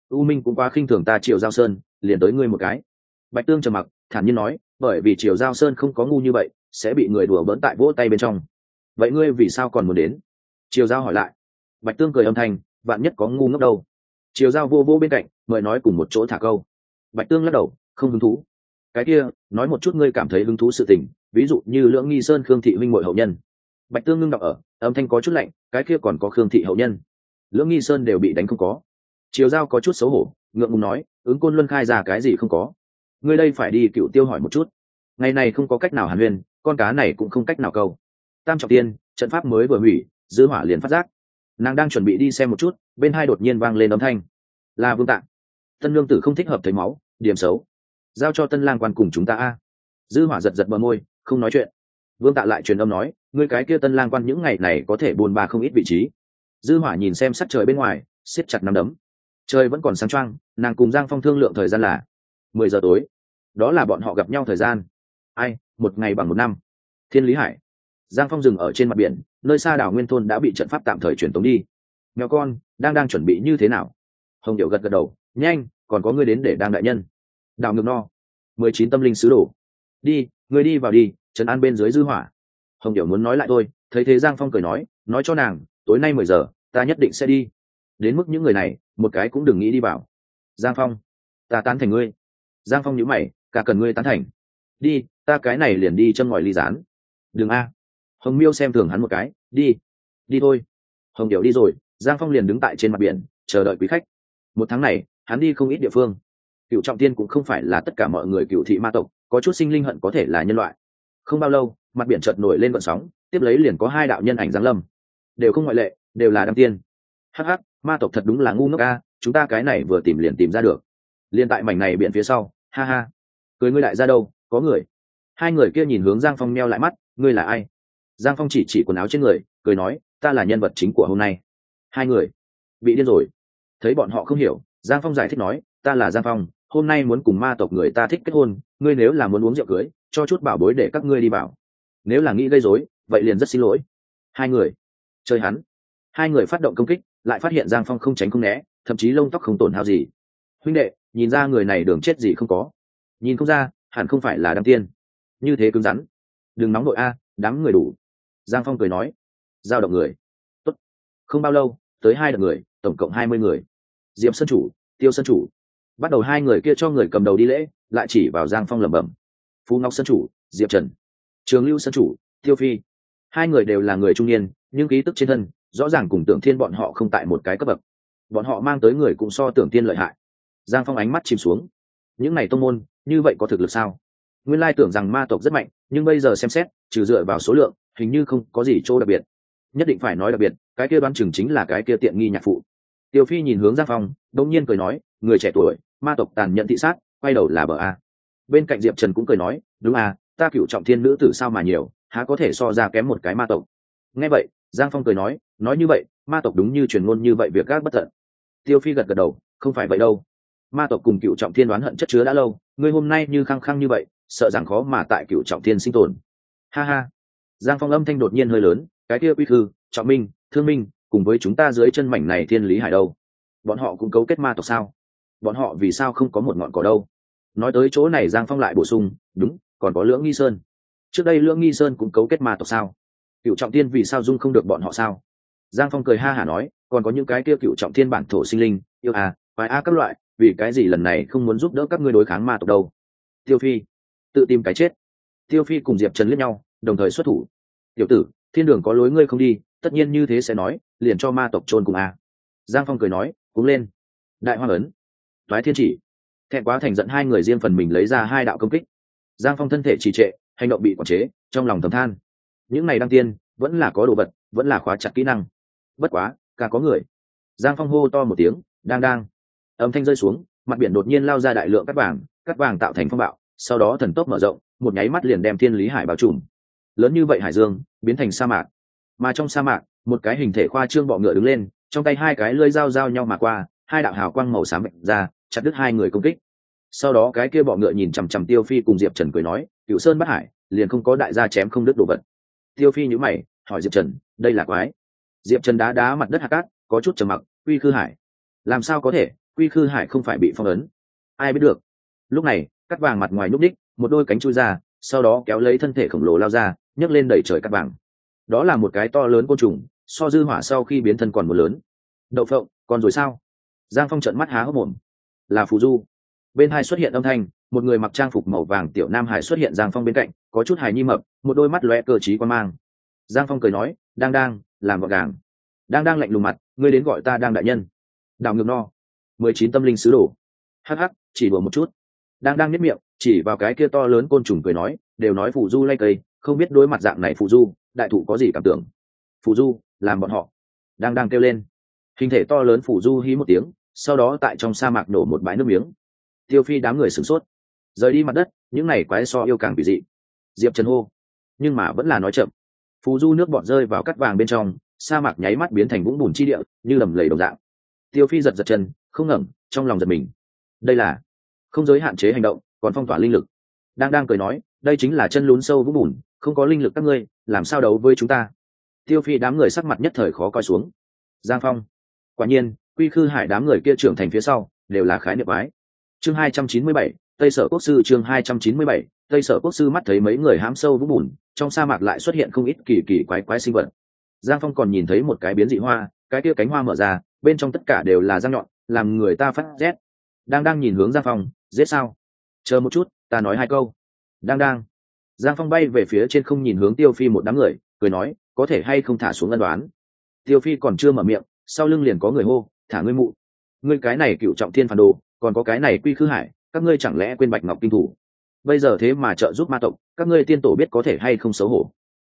A: U minh cũng quá khinh thường ta triều giao sơn, liền tới ngươi một cái. Bạch tương trầm mặc, thản nhiên nói, bởi vì triều giao sơn không có ngu như vậy, sẽ bị người đùa bỡn tại vỗ tay bên trong. Vậy ngươi vì sao còn muốn đến? Triều giao hỏi lại. Bạch tương cười âm thanh, vạn nhất có ngu ngốc đâu. Triều giao vô vô bên cạnh, mời nói cùng một chỗ thả câu. Bạch tương lắc đầu, không hứng thú. Cái kia, nói một chút ngươi cảm thấy hứng thú sự tình, ví dụ như lưỡng nghi sơn khương thị huynh mội hậu nhân. Bạch tương ngưng đọc ở, âm thanh có chút lạnh, cái kia còn có khương thị hậu nhân lưỡng nghi sơn đều bị đánh không có. Chiều giao có chút xấu hổ, ngượng ngùng nói, ứng côn luân khai ra cái gì không có? Ngươi đây phải đi cựu tiêu hỏi một chút. Ngày này không có cách nào hàn huyên, con cá này cũng không cách nào câu. Tam trọng tiên, trận pháp mới vừa hủy, dư hỏa liền phát giác. Nàng đang chuẩn bị đi xem một chút, bên hai đột nhiên vang lên âm thanh. Là vương tạng, tân lương tử không thích hợp thấy máu, điểm xấu. Giao cho tân lang quan cùng chúng ta a. Dư hỏa giật giật bờ môi, không nói chuyện. Vương tạ lại truyền âm nói, ngươi cái kia tân lang quan những ngày này có thể buồn bà không ít vị trí dư hỏa nhìn xem sắc trời bên ngoài, siết chặt nắm đấm. Trời vẫn còn sáng trăng nàng cùng giang phong thương lượng thời gian là mười giờ tối. Đó là bọn họ gặp nhau thời gian. Ai, một ngày bằng một năm. Thiên lý hải. Giang phong dừng ở trên mặt biển, nơi xa đảo nguyên thôn đã bị trận pháp tạm thời chuyển tống đi. Nhỏ con, đang đang chuẩn bị như thế nào? Hồng điệu gật gật đầu, nhanh, còn có người đến để đang đại nhân. Đảo ngược no. mười chín tâm linh sứ đồ. Đi người đi vào đi, trấn an bên dưới dư hỏa. Hồng điệu muốn nói lại tôi thấy thế giang phong cười nói nói cho nàng tối nay mười giờ, ta nhất định sẽ đi. Đến mức những người này, một cái cũng đừng nghĩ đi vào. Giang phong, ta tán thành ngươi. Giang phong nhíu mày, cả cần ngươi tán thành. Đi, ta cái này liền đi chân ngòi ly rán đừng a. Hồng miêu xem thường hắn một cái, đi đi thôi. Hồng điệu đi rồi. Giang phong liền đứng tại trên mặt biển, chờ đợi quý khách. Một tháng này, hắn đi không ít địa phương. Cựu trọng tiên cũng không phải là tất cả mọi người cựu thị ma tộc, có chút sinh linh hận có thể là nhân loại. Không bao lâu, mặt biển chợt nổi lên vận sóng, tiếp lấy liền có hai đạo nhân ảnh giáng lâm đều không ngoại lệ, đều là đăng tiên. Hắc hắc, ma tộc thật đúng là ngu ngốc a, chúng ta cái này vừa tìm liền tìm ra được. Liền tại mảnh này biển phía sau, ha ha. Cười ngươi lại ra đâu, có người. Hai người kia nhìn hướng giang phong meo lại mắt, ngươi là ai? Giang phong chỉ chỉ quần áo trên người, cười nói, ta là nhân vật chính của hôm nay. Hai người. Bị điên rồi. Thấy bọn họ không hiểu, giang phong giải thích nói, ta là giang phong, hôm nay muốn cùng ma tộc người ta thích kết hôn, ngươi nếu là muốn uống rượu cưới, cho chút bảo bối để các ngươi đi bảo. Nếu là nghĩ gây rối, vậy liền rất xin lỗi. Hai người chơi hắn. Hai người phát động công kích, lại phát hiện giang phong không tránh không né, thậm chí lông tóc không tổn hao gì. Huynh đệ, nhìn ra người này đường chết gì không có. Nhìn không ra, hẳn không phải là đăng tiên. Như thế cứng rắn. Đừng nóng nội a, đám người đủ. Giang phong cười nói. Giao động người. Tốt. không bao lâu, tới hai đợt người, tổng cộng hai mươi người. Diệm sân chủ, tiêu sân chủ. Bắt đầu hai người kia cho người cầm đầu đi lễ, lại chỉ vào giang phong lẩm bẩm. Phú ngọc sân chủ, diệp trần. Trường lưu sân chủ, tiêu phi. Hai người đều là người trung niên nhưng ký tức trên thân, rõ ràng cùng tưởng thiên bọn họ không tại một cái cấp bậc. Bọn họ mang tới người cũng so tưởng thiên lợi hại. Giang phong ánh mắt chìm xuống. Những n à y tông môn, như vậy có thực lực sao? Nguyên lai tưởng rằng ma tộc rất mạnh, nhưng bây giờ xem xét, trừ dựa vào số lượng, hình như không có gì chỗ đặc biệt. Nhất định phải nói đặc biệt, cái kia đoán chừng chính là cái kia tiện nghi nhạc phụ. Tiêu phi nhìn hướng giang phong đông nhiên cười nói, người trẻ tuổi, ma tộc tàn nhận thị sát, quay đầu là bờ a. Bên cạnh diệp trần cũng cười nói, đúng à ta cựu trọng thiên nữ tử sao mà nhiều, há có thể so ra kém một cái ma tộc. Nghe vậy giang phong cười nói nói như vậy, ma tộc đúng như truyền ngôn như vậy việc gác bất tận. Tiêu phi gật gật đầu, không phải vậy đâu. Ma tộc cùng cựu trọng thiên đoán hận chất chứa đã lâu, ngươi hôm nay như khăng khăng như vậy, sợ rằng khó mà tại cựu trọng thiên sinh tồn. Ha ha. Giang phong âm thanh đột nhiên hơi lớn, cái kia quy thư, trọng minh, thương minh, cùng với chúng ta dưới chân mảnh này thiên lý hải đâu? Bọn họ cũng cấu kết ma tộc sao? Bọn họ vì sao không có một ngọn cỏ đâu? Nói tới chỗ này giang phong lại bổ sung, đúng, còn có lưỡng nghi sơn. Trước đây lưỡng nghi sơn cũng cấu kết ma tộc sao? Cựu trọng tiên vì sao dung không được bọn họ sao? Giang phong cười ha hả nói, còn có những cái kia cựu trọng thiên bản thổ sinh linh, yêu à phải a các loại, vì cái gì lần này không muốn giúp đỡ các ngươi đối kháng ma tộc đâu? Tiêu phi, tự tìm cái chết. Tiêu phi cùng diệp trần liếc nhau, đồng thời xuất thủ. Tiểu tử, thiên đường có lối ngươi không đi, tất nhiên như thế sẽ nói, liền cho ma tộc trôn cùng a. Giang phong cười nói cúng lên. Đại hoa ấn. Thoái thiên chỉ. Thẹn quá thành giận hai người riêng phần mình lấy ra hai đạo công kích. Giang phong thân thể trì trệ, hành động bị quản chế, trong lòng thầm than những này đăng tiên, vẫn là có đồ vật, vẫn là khóa chặt kỹ năng. Bất quá, cả có người. Giang phong hô to một tiếng, đang đang. Âm thanh rơi xuống, mặt biển đột nhiên lao ra đại lượng cắt vàng cắt vàng tạo thành phong bạo, sau đó thần tốc mở rộng, một nháy mắt liền đem thiên lý hải bao trùm. Lớn như vậy hải dương, biến thành sa mạc. Mà trong sa mạc, một cái hình thể khoa trương bọ ngựa đứng lên, trong tay hai cái lưỡi dao dao nhau mà qua, hai đạo hào quang màu xám vạch ra, chặt đứt hai người công kích. Sau đó cái kia bọ ngựa nhìn chằm chằm tiêu phi cùng diệp trần cười nói cựu sơn bắt hải, liền không có đại gia chém không đứt đồ vật tiêu phi nhữ mày, hỏi diệp trần, đây là quái? Diệp trần đá đá mặt đất hạ cát, có chút trầm mặc, quy khư hải. Làm sao có thể? Quy khư hải không phải bị phong ấn. Ai biết được. Lúc này, cắt vàng mặt ngoài núp đích một đôi cánh chui ra, sau đó kéo lấy thân thể khổng lồ lao ra, nhấc lên đẩy trời cắt vàng. Đó là một cái to lớn côn trùng, so dư hỏa sau khi biến thân còn một lớn. Đậu phộng, còn rồi sao? Giang phong trận mắt há hốc mồm. Là phù du. Bên hai xuất hiện âm thanh một người mặc trang phục màu vàng tiểu nam hải xuất hiện giang phong bên cạnh, có chút hài nhi mập, một đôi mắt loe cơ trí quan mang. Giang phong cười nói, đang đang, làm gọn gàng. Đang đang lạnh lùng mặt, ngươi đến gọi ta đang đại nhân. Đào ngược no. Mười chín tâm linh sứ đồ. Hh chỉ đùa một chút. Đang đang nhất miệng, chỉ vào cái kia to lớn côn trùng cười nói, đều nói phù du lay cây, không biết đối mặt dạng này phù du, đại thụ có gì cảm tưởng? Phù du, làm bọn họ. Đang đang kêu lên. Hình thể to lớn phù du hí một tiếng, sau đó tại trong sa mạc nổ một bãi nước miếng. Tiêu phi đám người sửng sốt rời đi mặt đất, những này quái so yêu càng bị dị. Diệp trần hô. Nhưng mà vẫn là nói chậm. Phù du nước bọt rơi vào cắt vàng bên trong, sa mạc nháy mắt biến thành vũng bùn chi địa, như lầm lầy đồng dạng. Tiêu phi giật giật chân, không ngẩng, trong lòng giật mình. Đây là không giới hạn chế hành động, còn phong tỏa linh lực. Đang đang cười nói, đây chính là chân lún sâu vũng bùn, không có linh lực các ngươi, làm sao đấu với chúng ta? Tiêu phi đám người sắc mặt nhất thời khó coi xuống. Giang phong. Quả nhiên, quy khư hải đám người kia trưởng thành phía sau, đều là khái niệm ái chương hai trăm chín mươi bảy tây sở quốc sư chương hai trăm chín mươi bảy, tây sở quốc sư mắt thấy mấy người hám sâu vũng bùn, trong sa mạc lại xuất hiện không ít kỳ kỳ quái quái sinh vật. Giang phong còn nhìn thấy một cái biến dị hoa, cái kia cánh hoa mở ra, bên trong tất cả đều là răng nhọn, làm người ta phát rét. Đang đang nhìn hướng giang phong dễ sao? Chờ một chút, ta nói hai câu. Đang đang. Giang phong bay về phía trên không nhìn hướng tiêu phi một đám người, cười nói, có thể hay không thả xuống ân đoán? Tiêu phi còn chưa mở miệng, sau lưng liền có người hô, thả ngươi mụ. Ngươi cái này cựu trọng thiên phản đồ, còn có cái này quy khư hải các ngươi chẳng lẽ quên bạch ngọc kinh thủ? Bây giờ thế mà trợ giúp ma tộc, các ngươi tiên tổ biết có thể hay không xấu hổ?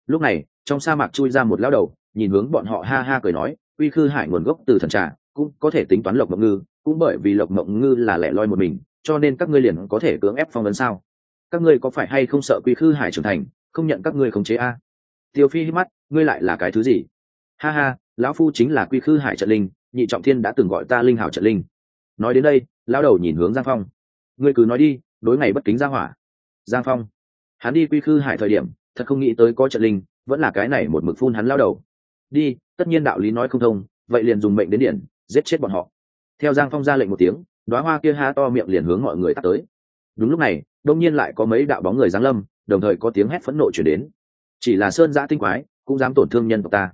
A: Lúc này, trong sa mạc chui ra một lão đầu, nhìn hướng bọn họ ha ha cười nói quy khư hải nguồn gốc từ thần trà, cũng có thể tính toán lộc mộng ngư, cũng bởi vì lộc mộng ngư là lẻ loi một mình, cho nên các ngươi liền có thể cưỡng ép phong vấn sao? Các ngươi có phải hay không sợ quy khư hải trưởng thành, không nhận các ngươi khống chế a? Tiêu phi hít mắt, ngươi lại là cái thứ gì? Ha ha, lão phu chính là quy khư hải trận linh, nhị trọng thiên đã từng gọi ta linh hảo trận linh. Nói đến đây, lão đầu nhìn hướng giang phong ngươi cứ nói đi, đối ngày bất kính ra hỏa. Giang phong. Hắn đi quy khư hải thời điểm, thật không nghĩ tới có trận linh, vẫn là cái này một mực phun hắn lao đầu. Đi, tất nhiên đạo lý nói không thông, vậy liền dùng mệnh đến điện, giết chết bọn họ. Theo giang phong ra lệnh một tiếng đoá hoa kia ha to miệng liền hướng mọi người tắt tới. Đúng lúc này, đông nhiên lại có mấy đạo bóng người giáng lâm, đồng thời có tiếng hét phẫn nộ chuyển đến. Chỉ là sơn giã tinh quái, cũng dám tổn thương nhân tộc ta.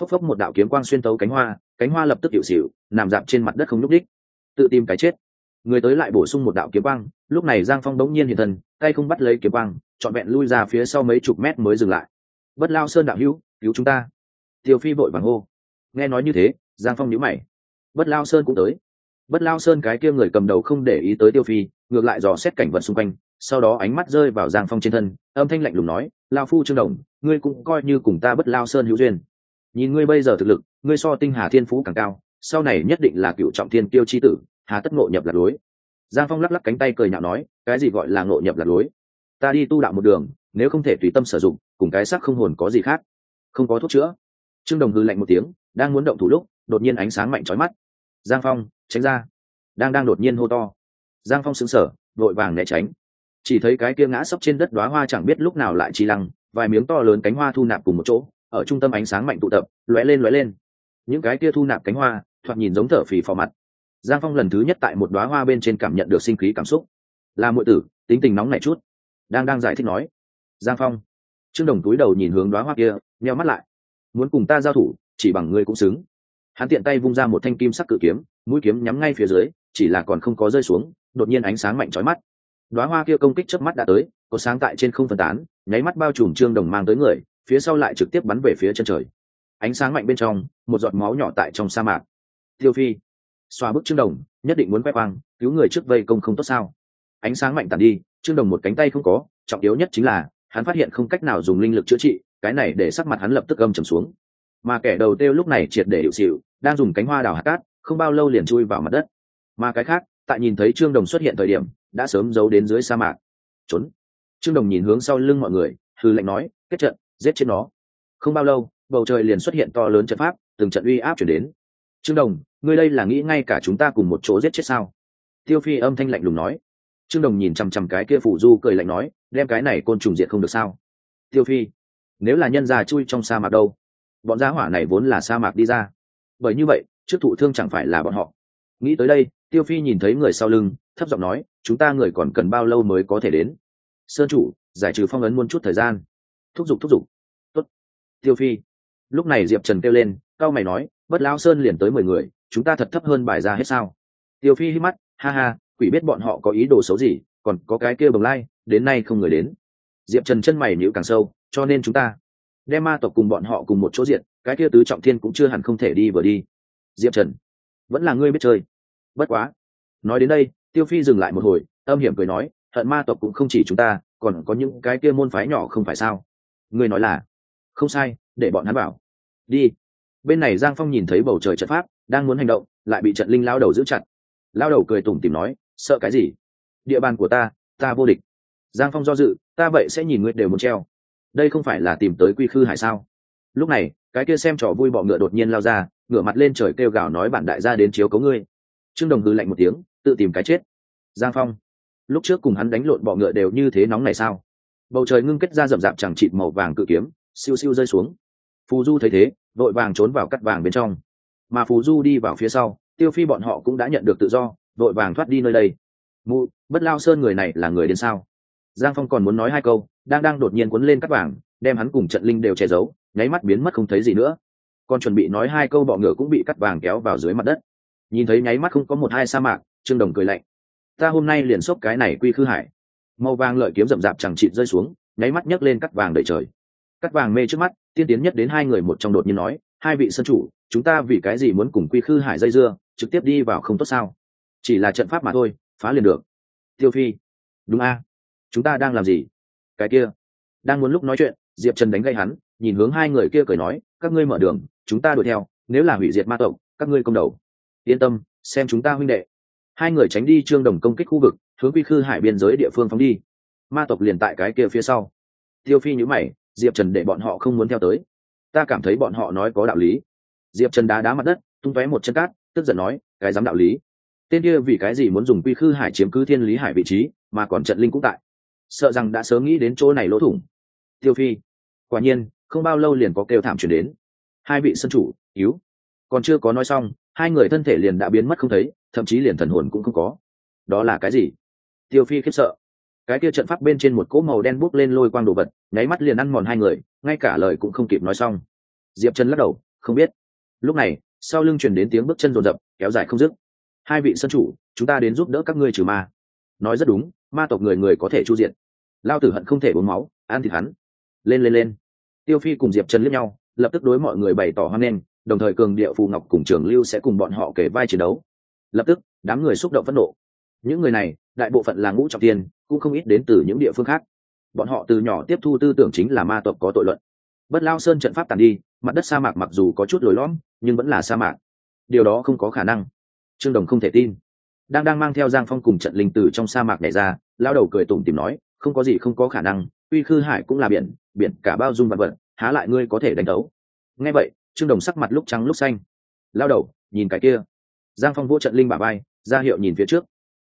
A: Phốc phốc một đạo kiếm quang xuyên tấu cánh hoa cánh hoa lập tức hiệu xịu nằm dạp trên mặt đất không nhúc đích tự tìm cái chết người tới lại bổ sung một đạo kiếm quang, lúc này giang phong bỗng nhiên hiện thân, tay không bắt lấy kiếm quang, trọn vẹn lui ra phía sau mấy chục mét mới dừng lại. Bất lao sơn đạo hữu, cứu chúng ta. Tiêu phi vội vàng hô. Nghe nói như thế, giang phong nhíu mày. Bất lao sơn cũng tới. Bất lao sơn cái kia người cầm đầu không để ý tới tiêu phi, ngược lại dò xét cảnh vật xung quanh, sau đó ánh mắt rơi vào giang phong trên thân, âm thanh lạnh lùng nói, lao phu trương đồng, ngươi cũng coi như cùng ta bất lao sơn hữu duyên. Nhìn ngươi bây giờ thực lực, ngươi so tinh hà thiên phú càng cao, sau này nhất định là cựu trọng thiên tiêu chi tử hà tất ngộ nhập lạc lối. Giang phong lắc lắc cánh tay cười nhạo nói, cái gì gọi là ngộ nhập lạc lối? Ta đi tu đạo một đường, nếu không thể tùy tâm sử dụng, cùng cái sắc không hồn có gì khác. Không có thuốc chữa. Trương đồng hư lạnh một tiếng, đang muốn động thủ lúc, đột nhiên ánh sáng mạnh trói mắt. Giang phong, tránh ra. Đang đang đột nhiên hô to. Giang phong xứng sở vội vàng né tránh. Chỉ thấy cái kia ngã sấp trên đất đoá hoa chẳng biết lúc nào lại chi lăng, vài miếng to lớn cánh hoa thu nạp cùng một chỗ, ở trung tâm ánh sáng mạnh tụ tập, lóe lên lóe lên. Những cái kia thu nạp cánh hoa, thoạt nhìn giống thở phì phò mặt giang phong lần thứ nhất tại một đoá hoa bên trên cảm nhận được sinh khí cảm xúc. Là muội tử, tính tình nóng này chút. Đang đang giải thích nói, giang phong. Trương đồng túi đầu nhìn hướng đoá hoa kia, nheo mắt lại. Muốn cùng ta giao thủ, chỉ bằng ngươi cũng xứng. Hắn tiện tay vung ra một thanh kim sắc cự kiếm, mũi kiếm nhắm ngay phía dưới, chỉ là còn không có rơi xuống, đột nhiên ánh sáng mạnh trói mắt. Đoá hoa kia công kích chớp mắt đã tới, có sáng tại trên không phân tán, nháy mắt bao trùm trương đồng mang tới người, phía sau lại trực tiếp bắn về phía chân trời. Ánh sáng mạnh bên trong, một giọt máu nhỏ tại trong sa mạc. Tiêu phi xoa bức trương đồng, nhất định muốn quét quang, cứu người trước vây công không tốt sao? Ánh sáng mạnh tàn đi, trương đồng một cánh tay không có, trọng yếu nhất chính là, hắn phát hiện không cách nào dùng linh lực chữa trị, cái này để sắc mặt hắn lập tức âm trầm xuống. Mà kẻ đầu tiêu lúc này triệt để hiệu xịu đang dùng cánh hoa đào hạt cát, không bao lâu liền chui vào mặt đất. Mà cái khác, tại nhìn thấy trương đồng xuất hiện thời điểm, đã sớm giấu đến dưới sa mạc. Trốn. Trương đồng nhìn hướng sau lưng mọi người hư lệnh nói, kết trận, giết chết nó. Không bao lâu, bầu trời liền xuất hiện to lớn trận pháp, từng trận uy áp chuyển đến. Trương đồng ngươi đây là nghĩ ngay cả chúng ta cùng một chỗ giết chết sao? Tiêu phi âm thanh lạnh lùng nói. Trương đồng nhìn chằm chằm cái kia phủ du cười lạnh nói, đem cái này côn trùng diệt không được sao? Tiêu phi, nếu là nhân già chui trong sa mạc đâu, bọn gia hỏa này vốn là sa mạc đi ra. Bởi như vậy, trước thụ thương chẳng phải là bọn họ. Nghĩ tới đây, tiêu phi nhìn thấy người sau lưng, thấp giọng nói, chúng ta người còn cần bao lâu mới có thể đến? Sơn chủ, giải trừ phong ấn muôn chút thời gian. Thúc giục thúc giục. Tốt. tiêu phi, lúc này diệp trần kêu lên, cao mày nói, bất lao sơn liền tới mười người chúng ta thật thấp hơn bài ra hết sao? Tiêu phi hít mắt, ha ha, quỷ biết bọn họ có ý đồ xấu gì, còn có cái kia bồng lai, đến nay không người đến. Diệp trần chân mày nhịu càng sâu, cho nên chúng ta đem ma tộc cùng bọn họ cùng một chỗ diện, cái kia tứ trọng thiên cũng chưa hẳn không thể đi vừa đi. Diệp trần, vẫn là ngươi biết chơi. Bất quá, nói đến đây, tiêu phi dừng lại một hồi, âm hiểm cười nói, hận ma tộc cũng không chỉ chúng ta, còn có những cái kia môn phái nhỏ không phải sao? Ngươi nói là, không sai, để bọn hắn bảo. Đi. Bên này giang phong nhìn thấy bầu trời trận pháp đang muốn hành động, lại bị trận linh lao đầu giữ chặt. Lao đầu cười tủm tìm nói, sợ cái gì? Địa bàn của ta ta vô địch. Giang phong do dự, ta vậy sẽ nhìn nguyệt đều muốn treo. Đây không phải là tìm tới quy khư hải sao? Lúc này, cái kia xem trò vui bọ ngựa đột nhiên lao ra, ngửa mặt lên trời kêu gào nói bản đại gia đến chiếu cấu ngươi. Trương đồng hư lạnh một tiếng, tự tìm cái chết. Giang phong, lúc trước cùng hắn đánh lộn bọ ngựa đều như thế nóng này sao? Bầu trời ngưng kết ra rậm rạp chẳng chịt màu vàng cự kiếm, siêu siêu rơi xuống. Phù du thấy thế, vội vàng trốn vào cắt vàng bên trong mà phù du đi vào phía sau, tiêu phi bọn họ cũng đã nhận được tự do, vội vàng thoát đi nơi đây. Mụ, bất lao sơn người này là người đến sao? Giang phong còn muốn nói hai câu, đang đang đột nhiên cuốn lên cắt vàng, đem hắn cùng trận linh đều che giấu, nháy mắt biến mất không thấy gì nữa. Còn chuẩn bị nói hai câu bọ ngựa cũng bị cắt vàng kéo vào dưới mặt đất. Nhìn thấy nháy mắt không có một hai sa mạc, trương đồng cười lạnh. Ta hôm nay liền xốc cái này quy khư hải. Màu vàng lợi kiếm rậm rạp chẳng chịt rơi xuống, nháy mắt nhấc lên cắt vàng đầy trời. Cắt vàng mê trước mắt, tiên tiến nhất đến hai người một trong đột nhiên nói, hai vị sân chủ chúng ta vì cái gì muốn cùng quy khư hải dây dưa, trực tiếp đi vào không tốt sao? Chỉ là trận pháp mà thôi, phá liền được. Tiêu phi, đúng a. Chúng ta đang làm gì? Cái kia, đang muốn lúc nói chuyện, diệp trần đánh gây hắn, nhìn hướng hai người kia cười nói, các ngươi mở đường, chúng ta đuổi theo, nếu là hủy diệt ma tộc, các ngươi công đầu. Yên tâm, xem chúng ta huynh đệ. Hai người tránh đi trương đồng công kích khu vực, hướng quy khư hải biên giới địa phương phóng đi. Ma tộc liền tại cái kia phía sau. Tiêu phi nhữ mày, diệp trần để bọn họ không muốn theo tới. Ta cảm thấy bọn họ nói có đạo lý diệp trần đá đá mặt đất, tung tóe một chân cát, tức giận nói, cái dám đạo lý. Tên kia vì cái gì muốn dùng quy khư hải chiếm cứ thiên lý hải vị trí, mà còn trận linh cũng tại? Sợ rằng đã sớm nghĩ đến chỗ này lỗ thủng. Tiêu phi, quả nhiên, không bao lâu liền có kêu thảm chuyển đến. Hai vị sân chủ yếu còn chưa có nói xong, hai người thân thể liền đã biến mất không thấy, thậm chí liền thần hồn cũng không có. Đó là cái gì? Tiêu phi khiếp sợ. Cái kia trận pháp bên trên một cỗ màu đen bút lên lôi quang đồ vật, nháy mắt liền ăn mòn hai người, ngay cả lời cũng không kịp nói xong. Diệp chân lắc đầu, không biết lúc này, sau lưng truyền đến tiếng bước chân rồn rập, kéo dài không dứt. Hai vị sân chủ, chúng ta đến giúp đỡ các ngươi trừ ma. Nói rất đúng, ma tộc người người có thể chu diện lao tử hận không thể uống máu, ăn thịt hắn. Lên lên lên. Tiêu phi cùng diệp trần liếc nhau, lập tức đối mọi người bày tỏ hoan nghênh, đồng thời cường địa phù ngọc cùng trường lưu sẽ cùng bọn họ kể vai chiến đấu. Lập tức, đám người xúc động phẫn nộ. Những người này, đại bộ phận là ngũ trọng tiên, cũng không ít đến từ những địa phương khác. Bọn họ từ nhỏ tiếp thu tư tưởng chính là ma tộc có tội luận. Bất lao sơn trận pháp tàn đi mặt đất sa mạc mặc dù có chút lồi lõm, nhưng vẫn là sa mạc. Điều đó không có khả năng. Trương đồng không thể tin. Đang đang mang theo giang phong cùng trận linh từ trong sa mạc này ra lao đầu cười tủm tìm nói, không có gì không có khả năng, uy khư hải cũng là biển biển cả bao dung vật vật, há lại ngươi có thể đánh đấu? Nghe vậy, trương đồng sắc mặt lúc trắng lúc xanh. Lao đầu, nhìn cái kia. Giang phong vỗ trận linh bà bay ra hiệu nhìn phía trước.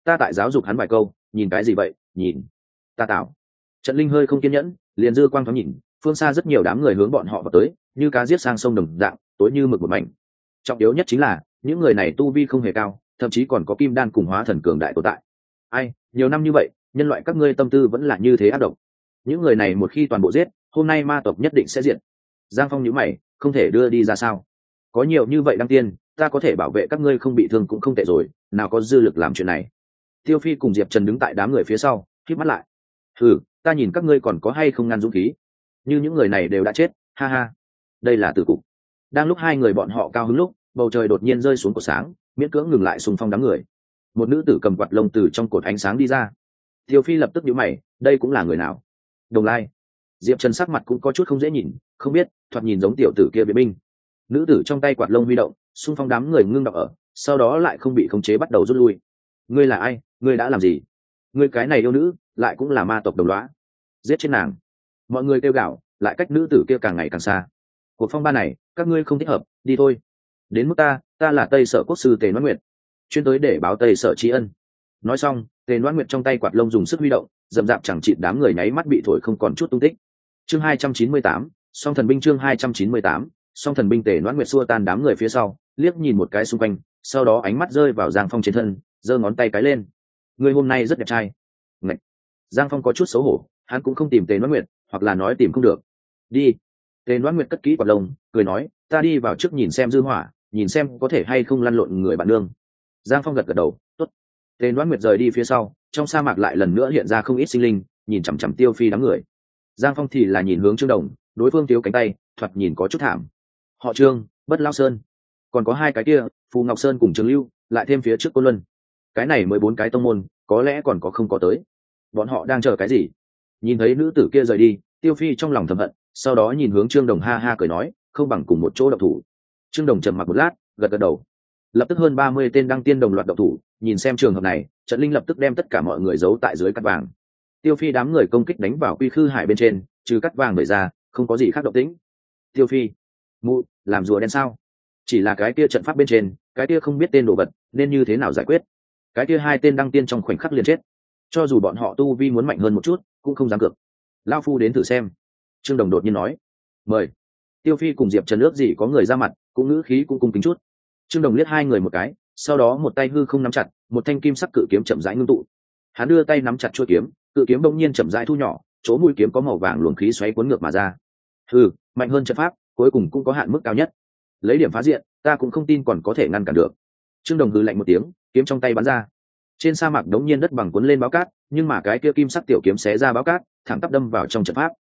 A: Ta tại giáo dục hắn vài câu, nhìn cái gì vậy, nhìn. Ta tạo. Trận linh hơi không kiên nhẫn, liền dư quang thoáng nhìn, phương xa rất nhiều đám người hướng bọn họ vào tới như cá giết sang sông đồng dạng, tối như mực một mảnh. Trọng yếu nhất chính là, những người này tu vi không hề cao, thậm chí còn có kim đan cùng hóa thần cường đại tồn tại. Ai, nhiều năm như vậy, nhân loại các ngươi tâm tư vẫn là như thế ác độc. Những người này một khi toàn bộ giết, hôm nay ma tộc nhất định sẽ diện giang phong nhữ mày, không thể đưa đi ra sao? Có nhiều như vậy đăng tiên, ta có thể bảo vệ các ngươi không bị thương cũng không tệ rồi, nào có dư lực làm chuyện này. Tiêu phi cùng diệp trần đứng tại đám người phía sau k mắt lại. Ừ ta nhìn các ngươi còn có hay không ngăn dũng khí. Như những người này đều đã chết, ha ha đây là tử cục. Đang lúc hai người bọn họ cao hứng lúc, bầu trời đột nhiên rơi xuống cột sáng, miễn cưỡng ngừng lại xung phong đám người. Một nữ tử cầm quạt lông từ trong cột ánh sáng đi ra. Tiêu phi lập tức nhíu mày, đây cũng là người nào? Đồng lai. Diệp trần sắc mặt cũng có chút không dễ nhìn, không biết, thoạt nhìn giống tiểu tử kia biện binh nữ tử trong tay quạt lông huy động, xung phong đám người ngưng đọc ở, sau đó lại không bị khống chế bắt đầu rút lui. Ngươi là ai? Ngươi đã làm gì? Ngươi cái này yêu nữ, lại cũng là ma tộc đồng loá giết chết nàng. Mọi người kêu gạo lại cách nữ tử kia càng ngày càng xa cuộc phong ba này, các ngươi không thích hợp, đi thôi. Đến mức ta ta là tây sở quốc sư tề noãn nguyệt, chuyên tới để báo tây sở tri ân. Nói xong, tề noãn nguyệt trong tay quạt lông dùng sức huy động dầm dạp chẳng chịt đám người nháy mắt bị thổi không còn chút tung tích. Chương hai trăm chín mươi tám, song thần binh chương hai trăm chín mươi tám, song thần binh tề noãn nguyệt xua tan đám người phía sau, liếc nhìn một cái xung quanh, sau đó ánh mắt rơi vào giang phong trên thân, giơ ngón tay cái lên. Người hôm nay rất đẹp trai. Ngậy! giang phong có chút xấu hổ, hắn cũng không tìm tề noãn nguyệt, hoặc là nói tìm không được. Đi tề đoán nguyệt cất kỹ quạt lông, cười nói, ta đi vào trước nhìn xem dư hỏa, nhìn xem có thể hay không lăn lộn người bạn nương. Giang phong gật gật đầu, tốt. Tề đoán nguyệt rời đi phía sau, trong sa mạc lại lần nữa hiện ra không ít sinh linh, nhìn chằm chằm tiêu phi đám người. Giang phong thì là nhìn hướng trương đồng, đối phương thiếu cánh tay, thoạt nhìn có chút thảm. Họ trương, bất lao sơn. Còn có hai cái kia, phù ngọc sơn cùng trương lưu, lại thêm phía trước cô luân. Cái này mới bốn cái tông môn, có lẽ còn có không có tới. Bọn họ đang chờ cái gì? Nhìn thấy nữ tử kia rời đi, tiêu phi trong lòng thầm hận sau đó nhìn hướng trương đồng ha ha cười nói, không bằng cùng một chỗ độc thủ. Trương đồng trầm mặc một lát, gật gật đầu. Lập tức hơn ba mươi tên đăng tiên đồng loạt độc thủ, nhìn xem trường hợp này, trận linh lập tức đem tất cả mọi người giấu tại dưới cắt vàng. Tiêu phi đám người công kích đánh vào quy khư hải bên trên, trừ cắt vàng người ra, không có gì khác động tĩnh. Tiêu phi, mụ, làm rùa đen sao? Chỉ là cái kia trận pháp bên trên, cái kia không biết tên đồ vật, nên như thế nào giải quyết? Cái kia hai tên đăng tiên trong khoảnh khắc liền chết. Cho dù bọn họ tu vi muốn mạnh hơn một chút, cũng không dám cược. Lao phu đến thử xem trương đồng đột nhiên nói, mời. Tiêu phi cùng diệp trần ước gì có người ra mặt, cũng ngữ khí cũng cung kính chút. Trương đồng liếc hai người một cái, sau đó một tay hư không nắm chặt, một thanh kim sắc cự kiếm chậm rãi ngưng tụ. Hắn đưa tay nắm chặt chuôi kiếm, cự kiếm bỗng nhiên chậm rãi thu nhỏ, chỗ mũi kiếm có màu vàng luồng khí xoáy cuốn ngược mà ra. Hư mạnh hơn trận pháp, cuối cùng cũng có hạn mức cao nhất. Lấy điểm phá diện, ta cũng không tin còn có thể ngăn cản được. Trương đồng hư lạnh một tiếng, kiếm trong tay bắn ra. Trên sa mạc đống nhiên đất bằng cuốn lên báo cát, nhưng mà cái kia kim sắc tiểu kiếm xé ra báo cát, thẳng tắp đâm vào trong trận pháp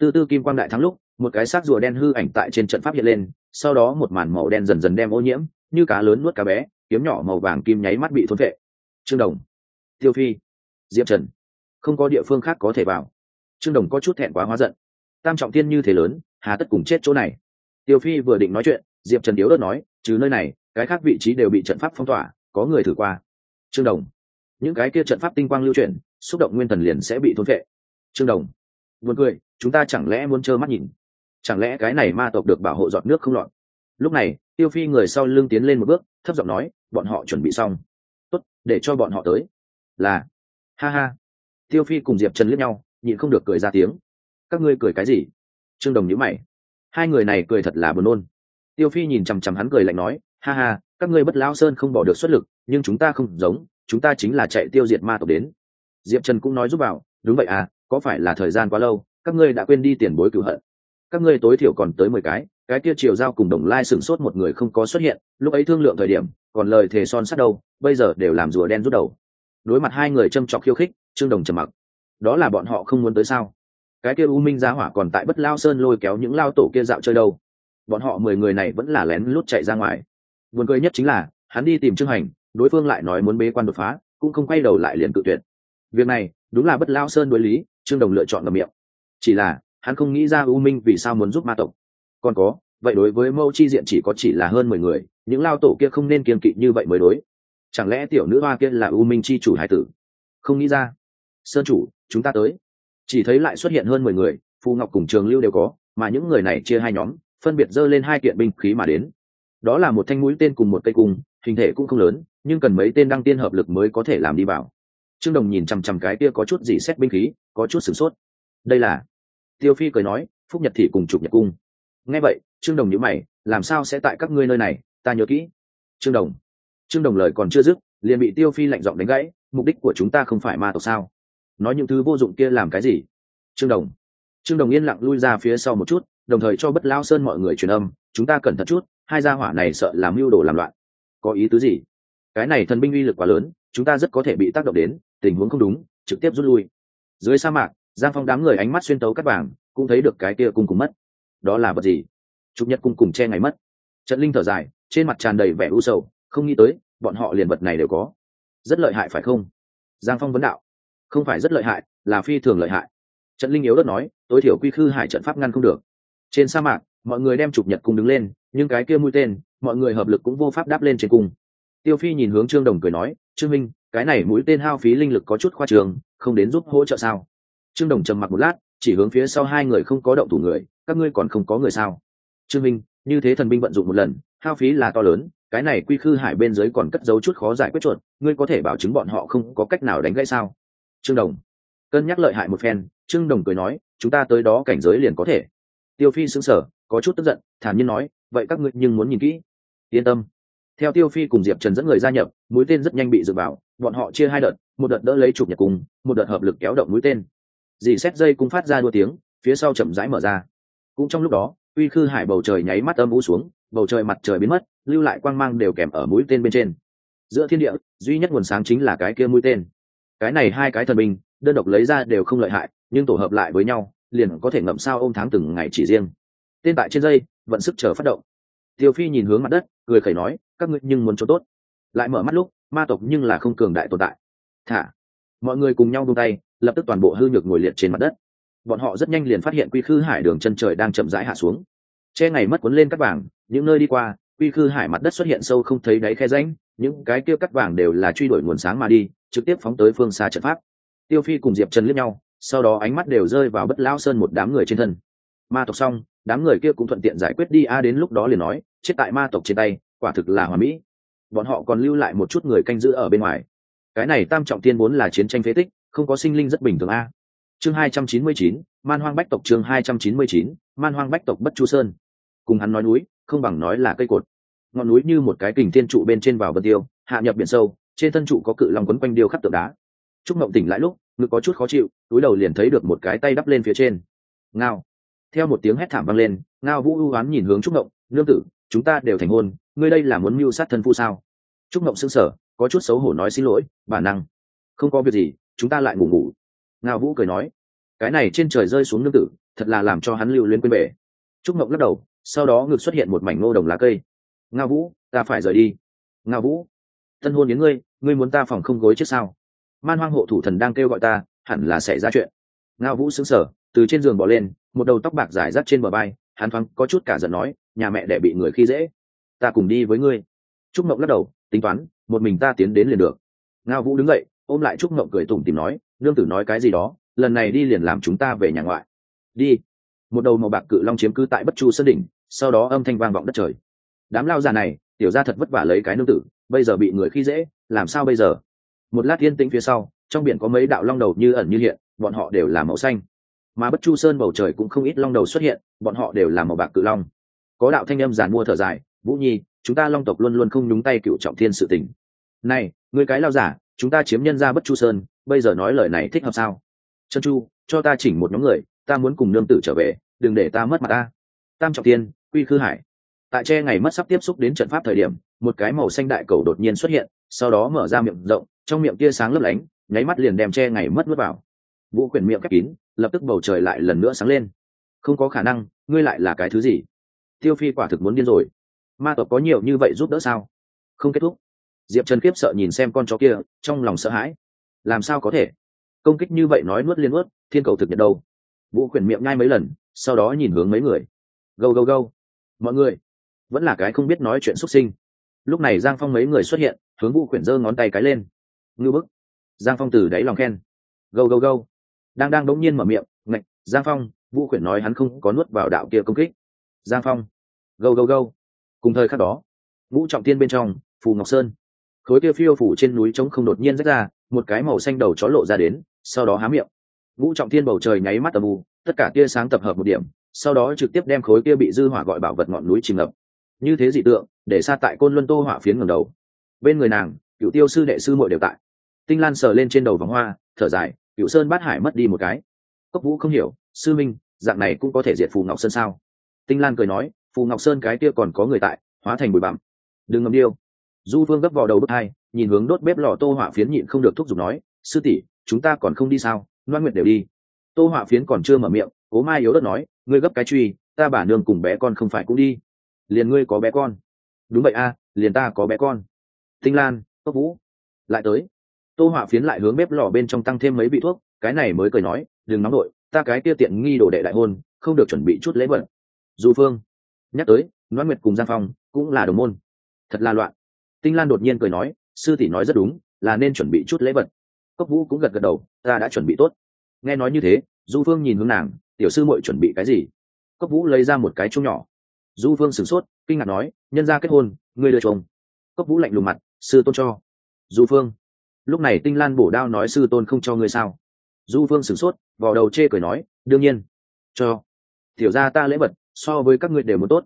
A: tư tư kim quang đại thắng lúc, một cái xác rùa đen hư ảnh tại trên trận pháp hiện lên, sau đó một màn màu đen dần dần đem ô nhiễm, như cá lớn nuốt cá bé, kiếm nhỏ màu vàng kim nháy mắt bị thốn vệ trương đồng, tiêu phi, diệp trần, không có địa phương khác có thể vào. Trương đồng có chút thẹn quá hóa giận. Tam trọng tiên như thế lớn, hà tất cùng chết chỗ này. Tiêu phi vừa định nói chuyện, diệp trần điếu đất nói, trừ nơi này, cái khác vị trí đều bị trận pháp phong tỏa, có người thử qua. Trương đồng, những cái kia trận pháp tinh quang lưu chuyển, xúc động nguyên thần liền sẽ bị thôn vệ trương đồng, buồn cười chúng ta chẳng lẽ muốn trơ mắt nhìn? Chẳng lẽ cái này ma tộc được bảo hộ giọt nước không lọt? Lúc này, tiêu phi người sau lưng tiến lên một bước, thấp giọng nói, bọn họ chuẩn bị xong. Tốt, để cho bọn họ tới. Là. Ha ha. Tiêu phi cùng diệp trần liếc nhau, nhịn không được cười ra tiếng. Các ngươi cười cái gì? Trương đồng nhữ mày. Hai người này cười thật là buồn nôn. Tiêu phi nhìn chằm chằm hắn cười lạnh nói, ha ha, các ngươi bất lao sơn không bỏ được xuất lực, nhưng chúng ta không giống, chúng ta chính là chạy tiêu diệt ma tộc đến. Diệp trần cũng nói giúp bảo, đúng vậy à có phải là thời gian quá lâu? Các ngươi đã quên đi tiền bối cửu hận. Các ngươi tối thiểu còn tới mười cái cái kia triều giao cùng đồng lai sửng sốt một người không có xuất hiện, lúc ấy thương lượng thời điểm, còn lời thề son sắt đâu, bây giờ đều làm rùa đen rút đầu. Đối mặt hai người châm trọc khiêu khích, trương đồng trầm mặc. Đó là bọn họ không muốn tới sao? Cái kia u minh giá hỏa còn tại bất lao sơn lôi kéo những lao tổ kia dạo chơi đâu? Bọn họ mười người này vẫn là lén lút chạy ra ngoài. Buồn cười nhất chính là, hắn đi tìm trương hành, đối phương lại nói muốn bế quan đột phá, cũng không quay đầu lại liền tự tuyệt. Việc này, đúng là bất lao sơn đối lý, trương đồng lựa chọn ngầm miệng chỉ là, hắn không nghĩ ra u minh vì sao muốn giúp ma tộc. Còn có, vậy đối với mâu chi diện chỉ có chỉ là hơn mười người, những lao tổ kia không nên kiên kỵ như vậy mới đối. Chẳng lẽ tiểu nữ hoa kia là u minh chi chủ hải tử? Không nghĩ ra. Sơn chủ, chúng ta tới. Chỉ thấy lại xuất hiện hơn mười người, phù ngọc cùng trường lưu đều có, mà những người này chia hai nhóm, phân biệt dơ lên hai kiện binh khí mà đến. Đó là một thanh mũi tên cùng một cây cung, hình thể cũng không lớn, nhưng cần mấy tên đăng tiên hợp lực mới có thể làm đi vào. Trương đồng nhìn chằm chằm cái kia có chút gì xét binh khí, có chút sửng sốt đây là? Tiêu phi cười nói, phúc nhật thị cùng chụp nhật cung. Nghe vậy, trương đồng nhữ mày, làm sao sẽ tại các ngươi nơi này? Ta nhớ kỹ. Trương đồng. Trương đồng lời còn chưa dứt, liền bị tiêu phi lạnh giọng đánh gãy, mục đích của chúng ta không phải ma tộc sao? Nói những thứ vô dụng kia làm cái gì? Trương đồng. Trương đồng yên lặng lui ra phía sau một chút, đồng thời cho bất lao sơn mọi người truyền âm, chúng ta cẩn thận chút, hai gia hỏa này sợ làm mưu đồ làm loạn. Có ý tứ gì? Cái này thần binh uy lực quá lớn, chúng ta rất có thể bị tác động đến, tình huống không đúng, trực tiếp rút lui. Dưới sa mạc giang phong đám người ánh mắt xuyên tấu cắt vàng, cũng thấy được cái kia cung cùng mất. Đó là vật gì? Trục nhật cung cùng che ngày mất. Trận linh thở dài, trên mặt tràn đầy vẻ u sầu, không nghĩ tới, bọn họ liền vật này đều có. Rất lợi hại phải không? Giang phong vấn đạo. Không phải rất lợi hại, là phi thường lợi hại. Trận linh yếu đất nói, tối thiểu quy khư hải trận pháp ngăn không được. Trên sa mạc, mọi người đem trục nhật cung đứng lên, nhưng cái kia mũi tên, mọi người hợp lực cũng vô pháp đáp lên trên cung. Tiêu phi nhìn hướng trương đồng cười nói, trương minh, cái này mũi tên hao phí linh lực có chút khoa trường, không đến giúp hỗ trợ sao? Trương đồng trầm mặc một lát, chỉ hướng phía sau hai người không có động thủ người, các ngươi còn không có người sao? Trương minh, như thế thần binh vận dụng một lần, hao phí là to lớn, cái này quy khư hải bên dưới còn cất giấu chút khó giải quyết chuột, ngươi có thể bảo chứng bọn họ không có cách nào đánh gãy sao? Trương đồng. Cân nhắc lợi hại một phen, trương đồng cười nói, chúng ta tới đó cảnh giới liền có thể. Tiêu phi xứng sở có chút tức giận, thản nhiên nói, vậy các ngươi nhưng muốn nhìn kỹ. Yên tâm. Theo tiêu phi cùng diệp trần dẫn người gia nhập, mũi tên rất nhanh bị dựa vào, bọn họ chia hai đợt, một đợt đỡ lấy chụp nhật cùng, một đợt hợp lực kéo động mũi tên dì xét dây cũng phát ra đua tiếng, phía sau chậm rãi mở ra. Cũng trong lúc đó, uy khư hải bầu trời nháy mắt âm u xuống, bầu trời mặt trời biến mất, lưu lại quang mang đều kèm ở mũi tên bên trên. Giữa thiên địa, duy nhất nguồn sáng chính là cái kia mũi tên. Cái này hai cái thần binh, đơn độc lấy ra đều không lợi hại, nhưng tổ hợp lại với nhau, liền có thể ngậm sao ôm tháng từng ngày chỉ riêng. Tên tại trên dây, vận sức chờ phát động. Tiêu phi nhìn hướng mặt đất, cười khẩy nói, các ngươi nhưng muốn chỗ tốt. Lại mở mắt lúc, ma tộc nhưng là không cường đại tồn tại. Thả. Mọi người cùng nhau buông tay lập tức toàn bộ hư nhược ngồi liệt trên mặt đất. Bọn họ rất nhanh liền phát hiện quy khư hải đường chân trời đang chậm rãi hạ xuống. Che ngày mất cuốn lên cắt vàng, những nơi đi qua, quy khư hải mặt đất xuất hiện sâu không thấy đáy khe rãnh, những cái kia cắt vàng đều là truy đuổi nguồn sáng mà đi, trực tiếp phóng tới phương xa trận pháp. Tiêu phi cùng diệp trần liếc nhau, sau đó ánh mắt đều rơi vào bất lao sơn một đám người trên thân. Ma tộc xong, đám người kia cũng thuận tiện giải quyết đi, a, đến lúc đó liền nói, chết tại ma tộc trên tay, quả thực là hòa mỹ. Bọn họ còn lưu lại một chút người canh giữ ở bên ngoài. Cái này tam trọng tiên vốn là chiến tranh phế tích không có sinh linh rất bình thường a. Chương hai trăm chín mươi chín, man hoang bách tộc chương hai trăm chín mươi chín, man hoang bách tộc bất chu sơn. Cùng hắn nói núi, không bằng nói là cây cột. Ngọn núi như một cái kình thiên trụ bên trên vào vân tiêu, hạ nhập biển sâu, trên thân trụ có cự lòng quấn quanh điêu khắc tượng đá. Trúc mộng tỉnh lại lúc, ngực có chút khó chịu, túi đầu liền thấy được một cái tay đắp lên phía trên. Ngao. Theo một tiếng hét thảm vang lên, ngao vũ ưu oán nhìn hướng trúc mộng nương tử, chúng ta đều thành hôn, ngươi đây là muốn mưu sát thân phu sao? Trúc mộng sững sở có chút xấu hổ nói xin lỗi, bản năng, không có việc gì chúng ta lại ngủ ngủ. Ngao vũ cười nói, cái này trên trời rơi xuống nương tử, thật là làm cho hắn lưu lên quên bể. Trúc mộng lắc đầu, sau đó ngực xuất hiện một mảnh ngô đồng lá cây. Ngao vũ, ta phải rời đi. Ngao vũ, thân hôn đến ngươi ngươi muốn ta phòng không gối chết sao? Man hoang hộ thủ thần đang kêu gọi ta, hẳn là xảy ra chuyện. Ngao vũ xứng sở từ trên giường bỏ lên, một đầu tóc bạc dài rắt trên bờ bay hắn thoáng có chút cả giận nói, nhà mẹ để bị người khi dễ. Ta cùng đi với ngươi. Trúc mộng lắc đầu, tính toán, một mình ta tiến đến liền được. Ngao vũ đứng dậy ôm lại trúc mộng cười tủm tìm nói, nương tử nói cái gì đó, lần này đi liền làm chúng ta về nhà ngoại. Đi. Một đầu màu bạc cự long chiếm cứ tại bất chu sân đỉnh, sau đó âm thanh vang vọng đất trời. Đám lao già này, tiểu ra thật vất vả lấy cái nương tử, bây giờ bị người khi dễ, làm sao bây giờ? Một lát yên tĩnh phía sau, trong biển có mấy đạo long đầu như ẩn như hiện, bọn họ đều là màu xanh. Mà bất chu sơn bầu trời cũng không ít long đầu xuất hiện, bọn họ đều là màu bạc cự long. Có đạo thanh âm giàn mua thở dài, vũ nhi, chúng ta long tộc luôn luôn không nhúng tay cựu trọng thiên sự tình. Này người cái lao giả chúng ta chiếm nhân ra bất chu sơn, bây giờ nói lời này thích hợp sao? Chân chu, cho ta chỉnh một nhóm người, ta muốn cùng nương tử trở về, đừng để ta mất mặt ta. Tam trọng tiên, quy khư hải. Tại tre ngày mất sắp tiếp xúc đến trận pháp thời điểm, một cái màu xanh đại cầu đột nhiên xuất hiện, sau đó mở ra miệng rộng, trong miệng tia sáng lấp lánh, nháy mắt liền đem tre ngày mất mất vào. Vũ quyển miệng khép kín, lập tức bầu trời lại lần nữa sáng lên. Không có khả năng, ngươi lại là cái thứ gì? Tiêu phi quả thực muốn điên rồi. Ma tộc có nhiều như vậy giúp đỡ sao? Không kết thúc diệp trần kiếp sợ nhìn xem con chó kia, trong lòng sợ hãi. Làm sao có thể? Công kích như vậy nói nuốt liên nuốt, thiên cầu thực nhật đâu? Vũ khuyển miệng ngay mấy lần, sau đó nhìn hướng mấy người. Gâu gâu gâu. Mọi người, vẫn là cái không biết nói chuyện xuất sinh. Lúc này giang phong mấy người xuất hiện, hướng vũ khuyển giơ ngón tay cái lên. Ngư bức. Giang phong từ đáy lòng khen. Gâu gâu gâu. Đang đang đống nhiên mở miệng, ngạch, giang phong, vũ khuyển nói hắn không có nuốt vào đạo kia công kích. Giang phong. Gâu gâu gâu. Cùng thời khắc đó, vũ trọng tiên bên trong, phù ngọc sơn khối kia phiêu phủ trên núi trống không đột nhiên rách ra, một cái màu xanh đầu chó lộ ra đến, sau đó há miệng. Vũ trọng thiên bầu trời nháy mắt tầm u, tất cả tia sáng tập hợp một điểm, sau đó trực tiếp đem khối kia bị dư hỏa gọi bảo vật ngọn núi chìm ngập. Như thế dị tượng, để xa tại côn luân tô hỏa phiến ngầm đầu. Bên người nàng cựu tiêu sư đệ sư muội đều tại. Tinh lan sờ lên trên đầu vòng hoa, thở dài cựu sơn bát hải mất đi một cái. Cốc vũ không hiểu, sư minh, dạng này cũng có thể diệt phù ngọc sơn sao? Tinh lan cười nói, phù ngọc sơn cái kia còn có người tại, hóa thành bụi bặm. Đừng ngầm điêu du phương gấp vào đầu bước hai nhìn hướng đốt bếp lò tô hỏa phiến nhịn không được thúc giục nói sư tỷ chúng ta còn không đi sao? Loan nguyệt đều đi. Tô hỏa phiến còn chưa mở miệng cố mai yếu đất nói ngươi gấp cái truy ta bà nương cùng bé con không phải cũng đi. Liền ngươi có bé con. Đúng vậy a liền ta có bé con. Tinh lan cốc vũ lại tới. Tô hỏa phiến lại hướng bếp lò bên trong tăng thêm mấy vị thuốc cái này mới cười nói đừng nóng nổi, ta cái kia tiện nghi đồ đệ đại hôn không được chuẩn bị chút lễ vật. Du phương nhắc tới Loan nguyệt cùng giang phong cũng là đồng môn. Thật là loạn tinh lan đột nhiên cười nói, sư tỷ nói rất đúng, là nên chuẩn bị chút lễ vật. Cốc vũ cũng gật gật đầu, ta đã chuẩn bị tốt. Nghe nói như thế, du phương nhìn hướng nàng, tiểu sư muội chuẩn bị cái gì? Cốc vũ lấy ra một cái chung nhỏ. Du phương sửng sốt, kinh ngạc nói, nhân ra kết hôn, ngươi đưa chồng cốc vũ lạnh lùng mặt, sư tôn cho. Du phương. Lúc này tinh lan bổ đao nói, sư tôn không cho ngươi sao? Du phương sửng sốt, vò đầu chê cười nói, đương nhiên, cho. Tiểu ra ta lễ vật, so với các ngươi đều một tốt.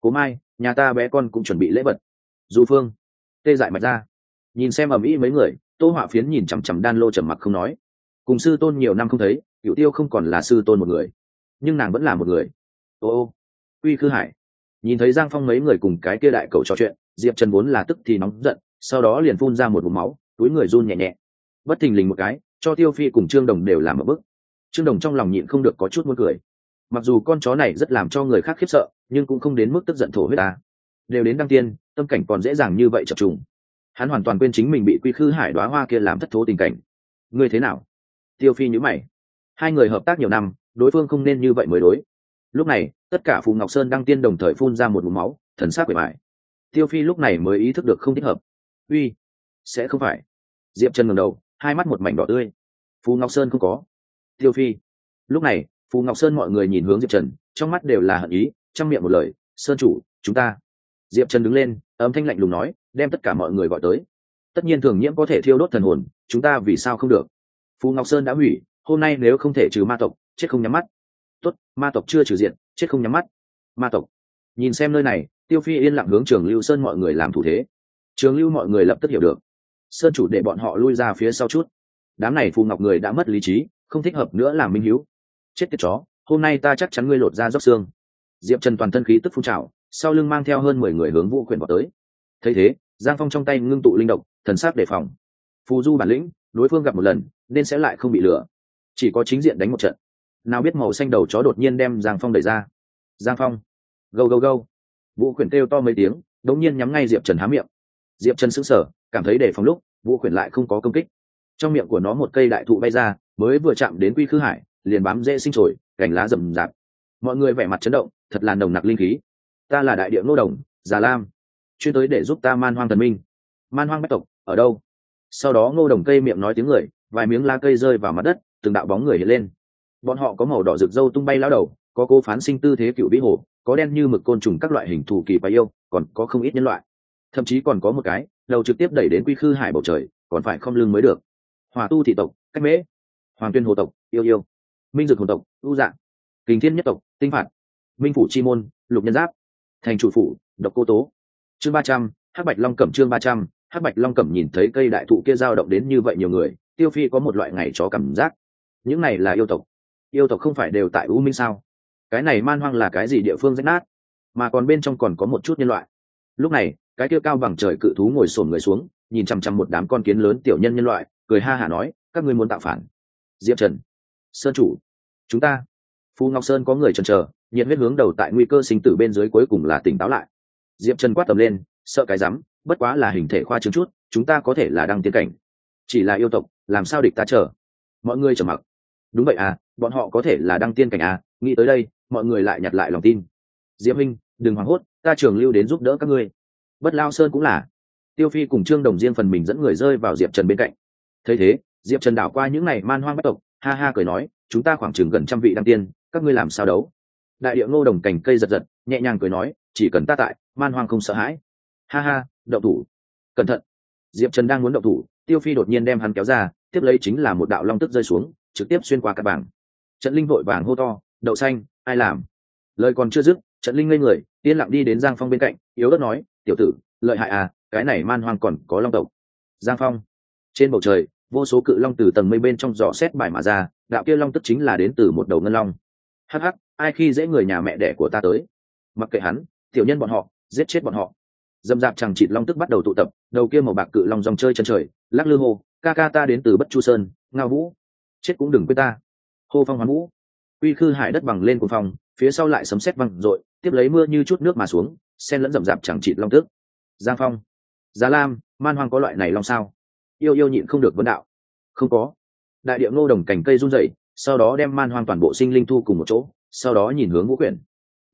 A: Cố mai, nhà ta bé con cũng chuẩn bị lễ vật. Du phương tê dại mạch ra nhìn xem ầm ĩ mấy người, tô họa phiến nhìn chằm chằm đan lô trầm mặc không nói. Cùng sư tôn nhiều năm không thấy cựu tiêu không còn là sư tôn một người, nhưng nàng vẫn là một người. Ô ô uy khư hải. Nhìn thấy giang phong mấy người cùng cái kia đại cầu trò chuyện, diệp trần vốn là tức thì nóng giận, sau đó liền phun ra một vùng máu, túi người run nhẹ nhẹ. Bất thình lình một cái, cho tiêu phi cùng trương đồng đều làm ở bức trương đồng trong lòng nhịn không được có chút muốn cười. Mặc dù con chó này rất làm cho người khác khiếp sợ, nhưng cũng không đến mức tức giận thổ huyết ta đều đến đăng tiên, tâm cảnh còn dễ dàng như vậy chập trùng. Hắn hoàn toàn quên chính mình bị quy khư hải đoá hoa kia làm thất thố tình cảnh. Ngươi thế nào? Tiêu phi nhữ mày. Hai người hợp tác nhiều năm, đối phương không nên như vậy mới đối. Lúc này, tất cả phù ngọc sơn đăng tiên đồng thời phun ra một vùng máu, thần sắc bề mại tiêu phi lúc này mới ý thức được không thích hợp. Uy, sẽ không phải. Diệp chân ngầm đầu, hai mắt một mảnh đỏ tươi. Phù ngọc sơn không có. Tiêu phi, lúc này, phù ngọc sơn mọi người nhìn hướng diệp trần, trong mắt đều là hận ý, trong miệng một lời, sơn chủ, chúng ta diệp trần đứng lên, âm thanh lạnh lùng nói, đem tất cả mọi người gọi tới. Tất nhiên thường nhiễm có thể thiêu đốt thần hồn, chúng ta vì sao không được? Phù ngọc sơn đã hủy, hôm nay nếu không thể trừ ma tộc, chết không nhắm mắt. Tốt, ma tộc chưa trừ diện, chết không nhắm mắt. Ma tộc. Nhìn xem nơi này, tiêu phi yên lặng hướng trường lưu sơn mọi người làm thủ thế. Trường lưu mọi người lập tức hiểu được. Sơn chủ để bọn họ lui ra phía sau chút. Đám này phù ngọc người đã mất lý trí, không thích hợp nữa làm minh hữu chết tiệt chó, hôm nay ta chắc chắn ngươi lột ra dốc xương. Diệp trần toàn thân khí tức phun trào sau lưng mang theo hơn mười người hướng vũ quyền vào tới. Thấy thế giang phong trong tay ngưng tụ linh động, thần sắc đề phòng. Phù du bản lĩnh đối phương gặp một lần nên sẽ lại không bị lừa. Chỉ có chính diện đánh một trận. Nào biết màu xanh đầu chó đột nhiên đem giang phong đẩy ra. Giang phong gâu gâu gâu. Vũ quyền kêu to mấy tiếng đống nhiên nhắm ngay diệp trần há miệng. Diệp trần sững sờ cảm thấy đề phòng lúc vũ quyền lại không có công kích. Trong miệng của nó một cây đại thụ bay ra mới vừa chạm đến quy khư hải liền bám dễ sinh trồi cành lá rầm rạp. Mọi người vẻ mặt chấn động thật là nồng nặc linh khí ta là đại địa ngô đồng, già lam. Chuyên tới để giúp ta man hoang thần minh. Man hoang bách tộc, ở đâu? Sau đó ngô đồng cây miệng nói tiếng người, vài miếng lá cây rơi vào mặt đất, từng đạo bóng người hiện lên. Bọn họ có màu đỏ rực râu tung bay lao đầu, có cô phán sinh tư thế cựu vĩ hồ, có đen như mực côn trùng các loại hình thù kỳ và yêu, còn có không ít nhân loại. Thậm chí còn có một cái, đầu trực tiếp đẩy đến quy khư hải bầu trời, còn phải không lưng mới được. Hòa tu thị tộc, cách mễ. Hoàng tuyên hồ tộc, yêu yêu. Minh dực hồ tộc, ưu dạng kình thiên nhất tộc, tinh phạt. Minh phủ chi môn, lục nhân giáp thành chủ phủ, độc cô tố. Chương ba trăm, hắc bạch long cẩm chương ba trăm, hắc bạch long cẩm nhìn thấy cây đại thụ kia dao động đến như vậy nhiều người, tiêu phi có một loại ngày chó cảm giác. Những này là yêu tộc. Yêu tộc không phải đều tại u minh sao? Cái này man hoang là cái gì địa phương rách nát? Mà còn bên trong còn có một chút nhân loại. Lúc này, cái kia cao bằng trời cự thú ngồi sồn người xuống, nhìn chằm chằm một đám con kiến lớn tiểu nhân nhân loại, cười ha hả nói, các ngươi muốn tạo phản? Diệp trần. Sơn chủ. Chúng ta. Phu ngọc sơn có người trần chờ nhiệt huyết hướng đầu tại nguy cơ sinh tử bên dưới cuối cùng là tỉnh táo lại. Diệp trần quát tầm lên, sợ cái rắm, bất quá là hình thể khoa trương chút, chúng ta có thể là đăng tiến cảnh. Chỉ là yêu tộc, làm sao địch ta chờ? Mọi người chờ mặc. Đúng vậy à bọn họ có thể là đăng tiên cảnh à nghĩ tới đây, mọi người lại nhặt lại lòng tin. Diệp minh đừng hoảng hốt, ta trường lưu đến giúp đỡ các ngươi. Bất lao sơn cũng là. Tiêu phi cùng trương đồng riêng phần mình dẫn người rơi vào diệp trần bên cạnh. Thấy thế, diệp trần đảo qua những n à y man hoang bất tộc, ha ha cười nói, chúng ta khoảng chừng gần trăm vị đăng tiên, các ngươi làm sao đấu? Đại địa ngô đồng cành cây giật giật, nhẹ nhàng cười nói, chỉ cần ta tại, man hoang không sợ hãi. Ha ha đậu thủ. Cẩn thận. Diệp trần đang muốn đậu thủ, tiêu phi đột nhiên đem hắn kéo ra, tiếp lấy chính là một đạo long tức rơi xuống, trực tiếp xuyên qua các bảng trận linh vội vàng hô to, đậu xanh, ai làm? Lời còn chưa dứt, trận linh ngây người, yên lặng đi đến giang phong bên cạnh, yếu đất nói, tiểu tử, lợi hại à cái này man hoang còn có long tộc. Giang phong. Trên bầu trời, vô số cự long từ tầng mây bên trong giỏ xét bài mà ra, đạo kia long tức chính là đến từ một đầu ngân long. Hắc hắc ai khi dễ người nhà mẹ đẻ của ta tới? Mặc kệ hắn tiểu nhân bọn họ giết chết bọn họ. Dâm dạp chẳng chịt long tức bắt đầu tụ tập đầu kia màu bạc cự long dòng chơi chân trời lắc lư hô ca ca ta đến từ bất chu sơn ngao vũ. Chết cũng đừng quên ta. Hô phong hoán vũ. Quy khư hải đất bằng lên cùng phòng, phía sau lại sấm sét văng rội tiếp lấy mưa như chút nước mà xuống sen lẫn rậm rạp chẳng chịt long tức. Giang phong. Giá lam man hoang có loại này long sao? Yêu yêu nhịn không được vấn đạo. Không có. Đại địa ngô đồng cành cây run rẩy sau đó đem man hoang toàn bộ sinh linh thu cùng một chỗ sau đó nhìn hướng vũ quyển.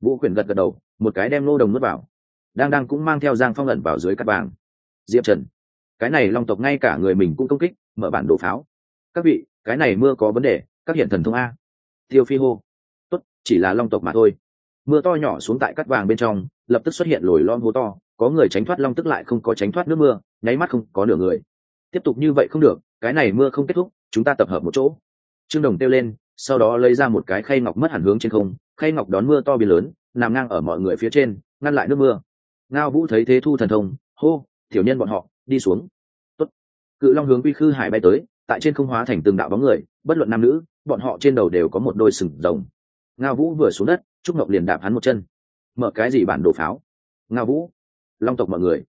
A: Vũ quyển gật gật đầu, một cái đem ngô đồng nuốt vào. Đang đang cũng mang theo giang phong ẩn vào dưới cắt vàng. Diệp trần, cái này long tộc ngay cả người mình cũng công kích, mở bản đồ pháo. Các vị, cái này mưa có vấn đề, các hiện thần thông a. Tiêu phi hô, tốt, chỉ là long tộc mà thôi. Mưa to nhỏ xuống tại cắt vàng bên trong, lập tức xuất hiện lồi lon hố to, có người tránh thoát long tức lại không có tránh thoát nước mưa, nháy mắt không có nửa người. Tiếp tục như vậy không được, cái này mưa không kết thúc, chúng ta tập hợp một chỗ. Trương đồng kêu lên sau đó lấy ra một cái khay ngọc mất hẳn hướng trên không, khay ngọc đón mưa to biển lớn, nằm ngang ở mọi người phía trên, ngăn lại nước mưa. Ngao vũ thấy thế thu thần thông, hô, tiểu nhân bọn họ, đi xuống. Tốt. cự long hướng quy khư hải bay tới, tại trên không hóa thành từng đạo bóng người, bất luận nam nữ, bọn họ trên đầu đều có một đôi sừng rồng. Ngao vũ vừa xuống đất, trúc ngọc liền đạp hắn một chân. Mở cái gì bản đồ pháo? Ngao vũ. Long tộc mọi người,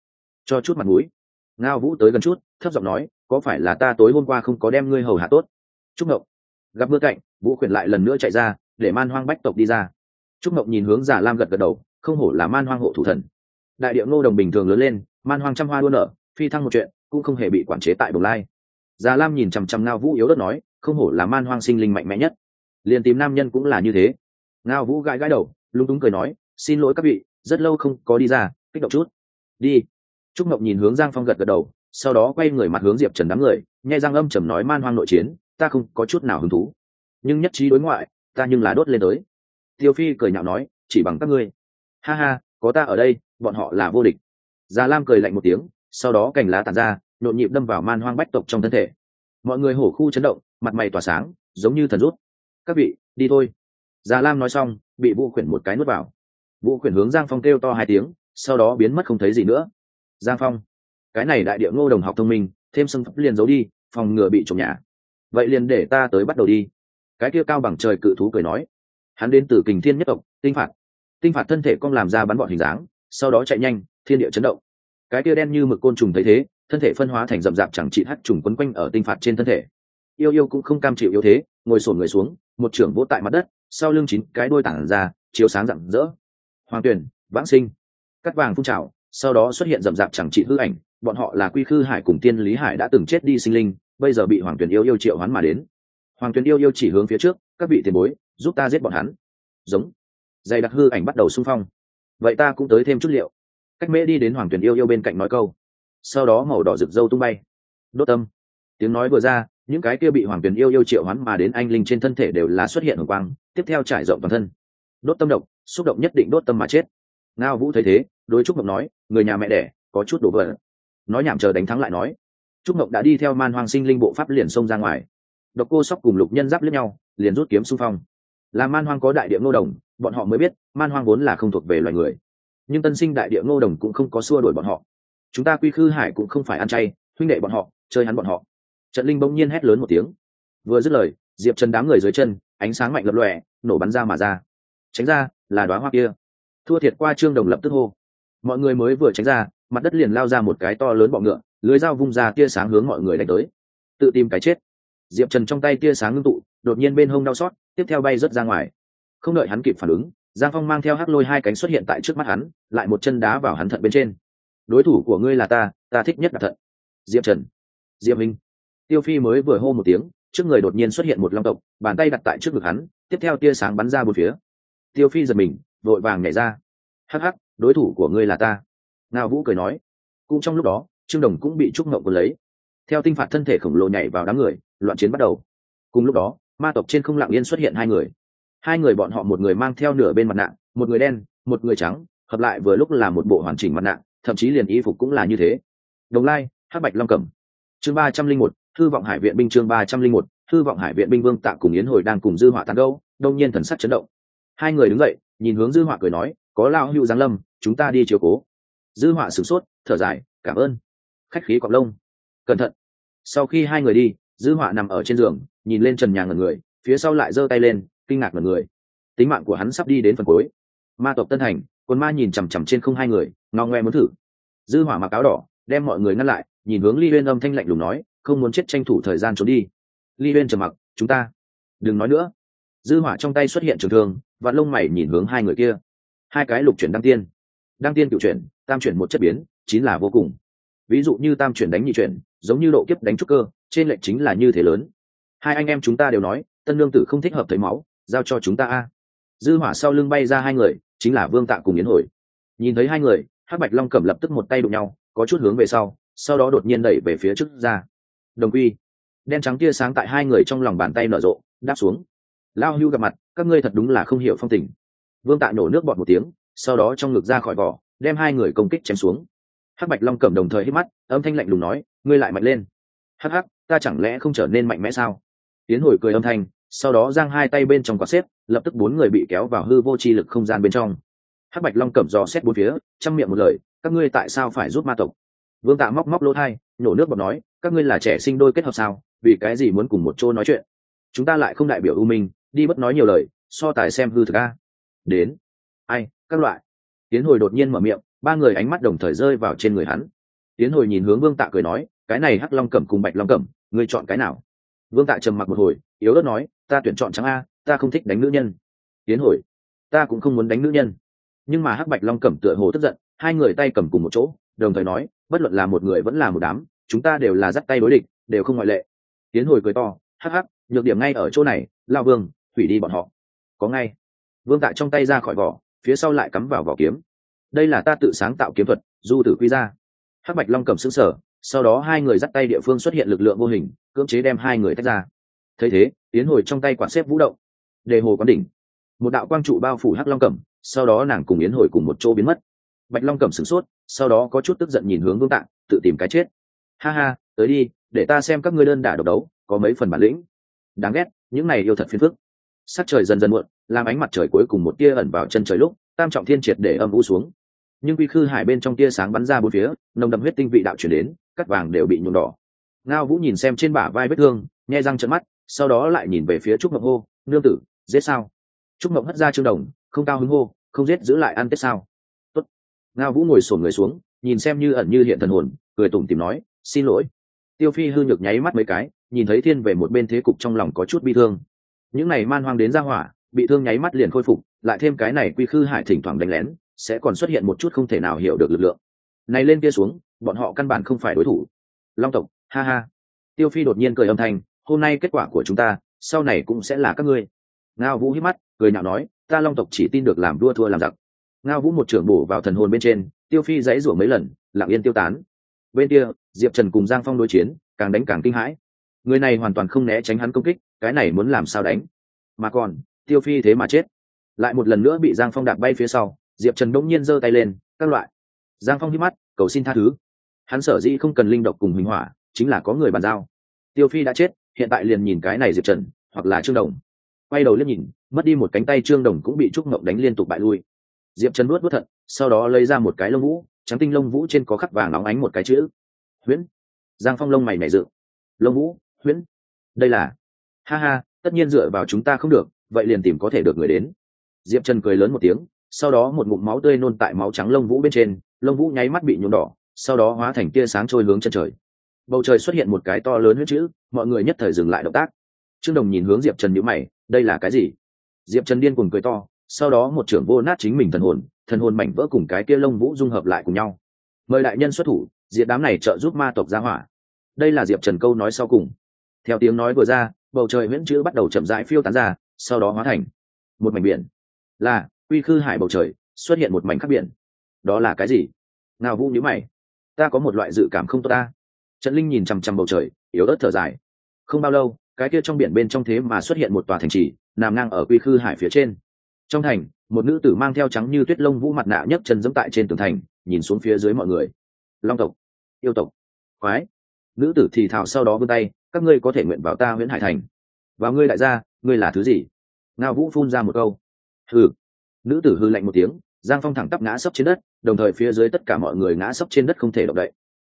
A: cho chút mặt mũi. Ngao vũ tới gần chút, thấp giọng nói, có phải là ta tối hôm qua không có đem ngươi hầu hạ tốt? Trúc ngọc gặp mưa cạnh vũ khuyển lại lần nữa chạy ra, để man hoang bách tộc đi ra. Trúc mộng nhìn hướng giả lam gật gật đầu, không hổ là man hoang hộ thủ thần. Đại điệu ngô đồng bình thường lớn lên, man hoang trăm hoa đua nở, phi thăng một chuyện, cũng không hề bị quản chế tại đồng lai. Già lam nhìn chằm chằm ngao vũ yếu đất nói, không hổ là man hoang sinh linh mạnh mẽ nhất. Liền tìm nam nhân cũng là như thế. Ngao vũ gãi gãi đầu, lúng túng cười nói, xin lỗi các vị, rất lâu không có đi ra, kích động chút. Đi. Trúc mộng nhìn hướng giang phong gật gật đầu, sau đó quay người mặt hướng diệp trần đám người, nhai giang âm trầm nói, man hoang nội chiến, ta không có chút nào hứng thú nhưng nhất trí đối ngoại, ta nhưng là đốt lên tới. Tiêu phi cười nhạo nói, chỉ bằng các ngươi. Ha ha, có ta ở đây, bọn họ là vô địch. Già lam cười lạnh một tiếng, sau đó cành lá tàn ra, nhộn nhịp đâm vào man hoang bách tộc trong thân thể. Mọi người hổ khu chấn động, mặt mày tỏa sáng, giống như thần rút. Các vị, đi thôi. Già lam nói xong, bị vũ khuyển một cái nuốt vào. Vũ khuyển hướng giang phong kêu to hai tiếng, sau đó biến mất không thấy gì nữa. Giang phong, cái này đại địa ngô đồng học thông minh, thêm sân pháp liền giấu đi, phòng ngừa bị trộm nhà. Vậy liền để ta tới bắt đầu đi cái kia cao bằng trời cự thú cười nói, hắn đến từ kình thiên nhất tộc, tinh phạt. Tinh phạt thân thể cong làm ra bắn bọn hình dáng, sau đó chạy nhanh, thiên địa chấn động. Cái kia đen như mực côn trùng thấy thế, thân thể phân hóa thành rậm rạp chẳng trị hắt trùng quấn quanh ở tinh phạt trên thân thể. Yêu yêu cũng không cam chịu yếu thế, ngồi sổn người xuống, một trưởng vỗ tại mặt đất, sau lưng chín cái đôi tảng ra, chiếu sáng rạng rỡ. Hoàng tuyển, vãng sinh. Cắt vàng phun trào, sau đó xuất hiện rậm rạp chẳng trị hư ảnh, bọn họ là quy khư hải cùng tiên lý hải đã từng chết đi sinh linh, bây giờ bị hoàng tuyển yêu yêu triệu hoán mà đến hoàng Tuyền yêu yêu chỉ hướng phía trước, các vị tiền bối, giúp ta giết bọn hắn. Giống. Dày đặc hư ảnh bắt đầu xung phong. Vậy ta cũng tới thêm chút liệu. Cách mễ đi đến hoàng Tuyền yêu yêu bên cạnh nói câu. Sau đó màu đỏ rực râu tung bay. Đốt tâm. Tiếng nói vừa ra, những cái kia bị hoàng Tuyền yêu yêu triệu hoán mà đến anh linh trên thân thể đều là xuất hiện hồng quang, tiếp theo trải rộng toàn thân. Đốt tâm độc, xúc động nhất định đốt tâm mà chết. Ngao vũ thấy thế, đối trúc mộng nói, người nhà mẹ đẻ, có chút đổ vỡ. Nói nhảm chờ đánh thắng lại nói, trúc mộng đã đi theo man hoàng sinh linh bộ pháp liền xông ra ngoài độc cô sóc cùng lục nhân giáp lẫn nhau, liền rút kiếm xung phong. Là man hoang có đại địa ngô đồng, bọn họ mới biết, man hoang vốn là không thuộc về loài người. Nhưng tân sinh đại địa ngô đồng cũng không có xua đuổi bọn họ. Chúng ta quy khư hải cũng không phải ăn chay, huynh đệ bọn họ, chơi hắn bọn họ. Trận linh bỗng nhiên hét lớn một tiếng. Vừa dứt lời, diệp trần đám người dưới chân, ánh sáng mạnh lập lòe, nổ bắn ra mà ra. Tránh ra, là đoá hoa kia. Thua thiệt qua trương đồng lập tức hô. Mọi người mới vừa tránh ra, mặt đất liền lao ra một cái to lớn bọ ngựa, lưới dao vung ra tia sáng hướng mọi người đánh tới. Tự tìm cái chết diệp trần trong tay tia sáng ngưng tụ, đột nhiên bên hông đau xót, tiếp theo bay rớt ra ngoài. Không đợi hắn kịp phản ứng, giang phong mang theo hắc lôi hai cánh xuất hiện tại trước mắt hắn, lại một chân đá vào hắn thận bên trên. Đối thủ của ngươi là ta ta thích nhất là thận. Diệp trần. Diệp minh. Tiêu phi mới vừa hô một tiếng, trước người đột nhiên xuất hiện một long tộc, bàn tay đặt tại trước ngực hắn, tiếp theo tia sáng bắn ra một phía. Tiêu phi giật mình, vội vàng nhảy ra. Hắc hắc, đối thủ của ngươi là ta. Ngao vũ cười nói. Cũng trong lúc đó, trương đồng cũng bị trúc mộng quân lấy theo tinh phạt thân thể khổng lồ nhảy vào đám người loạn chiến bắt đầu. Cùng lúc đó ma tộc trên không lặng yên xuất hiện hai người. Hai người bọn họ một người mang theo nửa bên mặt nạ một người đen một người trắng hợp lại vừa lúc là một bộ hoàn chỉnh mặt nạ thậm chí liền y phục cũng là như thế. Đồng lai hắc bạch long cẩm. Chương ba trăm linh một thư vọng hải viện binh chương ba trăm linh một thư vọng hải viện binh vương tạ cùng yến hồi đang cùng dư họa tàn gâu, đông nhiên thần sắc chấn động. Hai người đứng dậy nhìn hướng dư họa cười nói có lao hữu giáng lâm chúng ta đi chiều cố. Dư họa sửng sốt thở dài cảm ơn. Khách khí cọc lông cẩn thận. Sau khi hai người đi, dư họa nằm ở trên giường, nhìn lên trần nhà ngần người, phía sau lại giơ tay lên, kinh ngạc ngần người. Tính mạng của hắn sắp đi đến phần cuối. Ma tộc tân thành, quân ma nhìn chằm chằm trên không hai người, ngao ngoe muốn thử. Dư hỏa mặc áo đỏ, đem mọi người ngăn lại, nhìn hướng ly uyên âm thanh lạnh lùng nói, không muốn chết tranh thủ thời gian trốn đi. Ly uyên trầm mặc, chúng ta, đừng nói nữa. Dư hỏa trong tay xuất hiện trường thương, và lông mày nhìn hướng hai người kia. Hai cái lục chuyển đăng tiên. Đăng tiên cựu chuyển, tam chuyển một chất biến chính là vô cùng. Ví dụ như tam chuyển đánh nhị chuyển giống như độ kiếp đánh trúc cơ, trên lệnh chính là như thế lớn. Hai anh em chúng ta đều nói, tân lương tử không thích hợp thấy máu, giao cho chúng ta a. Dư hỏa sau lưng bay ra hai người, chính là vương tạ cùng yến hồi. Nhìn thấy hai người, hắc bạch long cẩm lập tức một tay đụng nhau, có chút hướng về sau sau đó đột nhiên đẩy về phía trước ra. Đồng quy. Đen trắng tia sáng tại hai người trong lòng bàn tay nở rộ, đáp xuống. Lao hưu gặp mặt, các ngươi thật đúng là không hiểu phong tình. Vương tạ nổ nước bọt một tiếng, sau đó trong ngực ra khỏi vỏ, đem hai người công kích chém xuống hắc bạch long cầm đồng thời hít mắt, âm thanh lạnh lùng nói, ngươi lại mạnh lên. Hắc hắc, ta chẳng lẽ không trở nên mạnh mẽ sao? Tiến hồi cười âm thanh, sau đó giang hai tay bên trong quạt xếp, lập tức bốn người bị kéo vào hư vô chi lực không gian bên trong. Hắc bạch long cầm dò xét bốn phía, chăm miệng một lời, các ngươi tại sao phải giúp ma tộc? Vương tạ móc móc lỗ thai, nhổ nước bọt nói, các ngươi là trẻ sinh đôi kết hợp sao? Vì cái gì muốn cùng một chỗ nói chuyện? Chúng ta lại không đại biểu ưu minh, đi bất nói nhiều lời, so tài xem hư thực a. Đến. Ai, các loại. Tiến hồi đột nhiên mở miệng ba người ánh mắt đồng thời rơi vào trên người hắn. Tiến hồi nhìn hướng vương tạ cười nói, cái này hắc long cẩm cùng bạch long cẩm, ngươi chọn cái nào? Vương tạ trầm mặc một hồi, yếu ớt nói, ta tuyển chọn trắng a, ta không thích đánh nữ nhân. Tiến hồi, ta cũng không muốn đánh nữ nhân. Nhưng mà hắc bạch long cẩm tựa hồ tức giận, hai người tay cầm cùng một chỗ, đồng thời nói, bất luận là một người vẫn là một đám, chúng ta đều là dắt tay đối địch, đều không ngoại lệ. Tiến hồi cười to, hắc hắc, nhược điểm ngay ở chỗ này lao vương, hủy đi bọn họ. Có ngay. Vương tạ trong tay ra khỏi vỏ, phía sau lại cắm vào vỏ kiếm đây là ta tự sáng tạo kiếm thuật, du tử quy ra. Hắc bạch long cầm xứng sở sau đó hai người dắt tay địa phương xuất hiện lực lượng vô hình, cưỡng chế đem hai người tách ra. Thấy thế tiến hồi trong tay quản xếp vũ động. Đề hồ quán đỉnh. Một đạo quang trụ bao phủ hắc long cẩm sau đó nàng cùng yến hồi cùng một chỗ biến mất. Bạch long cẩm sửng sốt, sau đó có chút tức giận nhìn hướng vương tạng, tự tìm cái chết. Ha ha, tới đi, để ta xem các ngươi đơn đả độc đấu, có mấy phần bản lĩnh. Đáng ghét, những này yêu thật phiền phức. Sắc trời dần dần muộn, làm ánh mặt trời cuối cùng một tia ẩn vào chân trời lúc, tam trọng thiên triệt để âm u xuống nhưng quy khư hải bên trong tia sáng bắn ra bốn phía, nồng đậm huyết tinh vị đạo chuyển đến, cắt vàng đều bị nhuộm đỏ. Ngao vũ nhìn xem trên bả vai vết thương, nhai răng trận mắt, sau đó lại nhìn về phía trúc mộng hô, nương tử, giết sao? Trúc mộng hất ra trương đồng, không cao hứng hô, không giết giữ lại ăn tết sao? Tốt. ngao vũ ngồi sổn người xuống, nhìn xem như ẩn như hiện thần hồn, cười tủm tìm nói, xin lỗi. Tiêu phi hư nhược nháy mắt mấy cái, nhìn thấy thiên về một bên thế cục trong lòng có chút bi thương. Những này man hoang đến ra hỏa, bị thương nháy mắt liền khôi phục, lại thêm cái này quy khư hải thỉnh thoảng đánh lén sẽ còn xuất hiện một chút không thể nào hiểu được lực lượng. Này lên kia xuống, bọn họ căn bản không phải đối thủ. Long tộc, ha ha. Tiêu phi đột nhiên cười âm thanh, hôm nay kết quả của chúng ta, sau này cũng sẽ là các ngươi. Ngao vũ hít mắt, cười nhạo nói, ta long tộc chỉ tin được làm đua thua làm giặc. Ngao vũ một trưởng bổ vào thần hồn bên trên, tiêu phi dãy rủa mấy lần, lặng yên tiêu tán. Bên kia, diệp trần cùng giang phong đối chiến, càng đánh càng kinh hãi. Người này hoàn toàn không né tránh hắn công kích, cái này muốn làm sao đánh? Mà còn, tiêu phi thế mà chết. Lại một lần nữa bị giang phong đạp bay phía sau diệp trần đông nhiên giơ tay lên, các loại. Giang phong hít mắt, cầu xin tha thứ. Hắn sở dĩ không cần linh độc cùng minh hỏa chính là có người bàn giao. Tiêu phi đã chết, hiện tại liền nhìn cái này diệp trần, hoặc là trương đồng. Quay đầu liếc nhìn, mất đi một cánh tay trương đồng cũng bị trúc mộng đánh liên tục bại lui. Diệp trần nuốt nuốt thận, sau đó lấy ra một cái lông vũ, trắng tinh lông vũ trên có khắc vàng nóng ánh một cái chữ. Huyễn. Giang phong lông mày mày dự lông vũ, huyễn. Đây là. Ha ha, tất nhiên dựa vào chúng ta không được, vậy liền tìm có thể được người đến. Diệp trần cười lớn một tiếng sau đó một ngụm máu tươi nôn tại máu trắng lông vũ bên trên, lông vũ nháy mắt bị nhuộm đỏ, sau đó hóa thành tia sáng trôi hướng chân trời. Bầu trời xuất hiện một cái to lớn huyết chữ, mọi người nhất thời dừng lại động tác. Trương đồng nhìn hướng diệp trần nhữ mày, đây là cái gì? Diệp trần điên cuồng cười to, sau đó một trưởng vô nát chính mình thần hồn thần hồn mảnh vỡ cùng cái kia lông vũ dung hợp lại cùng nhau. Mời đại nhân xuất thủ, diệt đám này trợ giúp ma tộc gia hỏa. Đây là diệp trần câu nói sau cùng. Theo tiếng nói vừa ra, bầu trời huyễn chữ bắt đầu chậm rãi phiêu tán ra, sau đó hóa thành một mảnh biển. Là quy khư hải bầu trời xuất hiện một mảnh khắc biển đó là cái gì? Nào vũ nhữ mày. Ta có một loại dự cảm không tốt ta. Trần linh nhìn chằm chằm bầu trời, yếu ớt thở dài. Không bao lâu, cái kia trong biển bên trong thế mà xuất hiện một tòa thành trì, nằm ngang ở quy khư hải phía trên. Trong thành, một nữ tử mang theo trắng như tuyết lông vũ mặt nạ nhấc chân dẫm tại trên tường thành, nhìn xuống phía dưới mọi người. Long tộc, yêu tộc, quái. Nữ tử thì thào sau đó vươn tay, các ngươi có thể nguyện vào ta nguyễn hải thành. Và ngươi đại gia, ngươi là thứ gì? Ngao vũ phun ra một câu. Thử nữ tử hư lạnh một tiếng, giang phong thẳng tắp ngã sấp trên đất, đồng thời phía dưới tất cả mọi người ngã sấp trên đất không thể động đậy.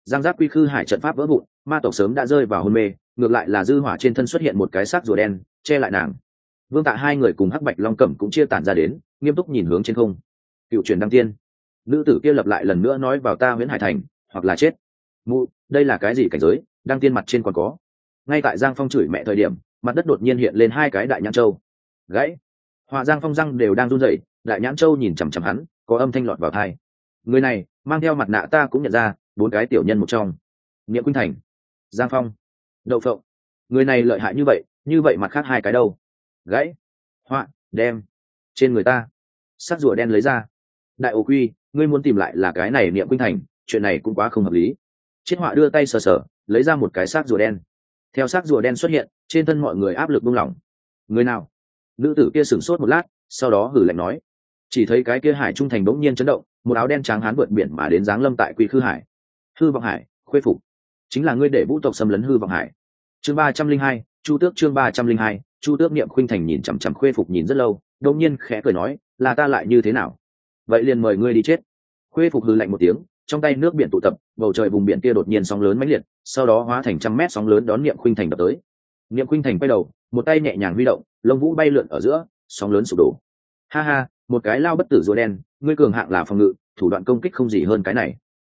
A: Giang giáp quy khư hải trận pháp vỡ vụn, ma tộc sớm đã rơi vào hôn mê, ngược lại là dư hỏa trên thân xuất hiện một cái xác rùa đen, che lại nàng. Vương tạ hai người cùng hắc bạch long cẩm cũng chia tản ra đến, nghiêm túc nhìn hướng trên không. Cựu truyền đăng tiên. Nữ tử kia lập lại lần nữa nói vào ta nguyễn hải thành, hoặc là chết. Mụ, đây là cái gì cảnh giới? Đăng tiên mặt trên còn có. Ngay tại giang phong chửi mẹ thời điểm, mặt đất đột nhiên hiện lên hai cái đại nhãn châu. Gãy. Họa giang phong răng đều đang run rẩy đại nhãn châu nhìn chằm chằm hắn, có âm thanh lọt vào thai người này, mang theo mặt nạ ta cũng nhận ra, bốn cái tiểu nhân một trong. Nghĩa quynh thành, giang phong, đậu phộng. Người này lợi hại như vậy như vậy mặt khác hai cái đâu? Gãy, họa, đem. Trên người ta, sắc rùa đen lấy ra. Đại ô quy, ngươi muốn tìm lại là cái này niệm quynh thành, chuyện này cũng quá không hợp lý. Chiết họa đưa tay sờ sờ, lấy ra một cái xác rùa đen. Theo xác rùa đen xuất hiện, trên thân mọi người áp lực buông lỏng. Người nào? Nữ tử kia sửng sốt một lát, sau đó hử lạnh nói chỉ thấy cái kia hải trung thành bỗng nhiên chấn động, một áo đen trắng hán vượt biển mà đến giáng lâm tại quy khư hải. Hư vọng hải, khuê phục. Chính là ngươi để vũ tộc xâm lấn hư vọng hải. Chương ba trăm linh hai, chu tước chương ba trăm linh hai, chu tước niệm khuynh thành nhìn chằm chằm khuê phục nhìn rất lâu đông nhiên khẽ cười nói, là ta lại như thế nào? Vậy liền mời ngươi đi chết. Khuê phục hư lạnh một tiếng, trong tay nước biển tụ tập, bầu trời vùng biển kia đột nhiên sóng lớn mãnh liệt, sau đó hóa thành trăm mét sóng lớn đón niệm khuynh thành đập tới. Niệm khuynh thành quay đầu, một tay nhẹ nhàng huy động, lông vũ bay lượn ở giữa, sóng lớn sụp đổ. Ha ha một cái lao bất tử rùa đen, ngươi cường hạng là phòng ngự, thủ đoạn công kích không gì hơn cái này.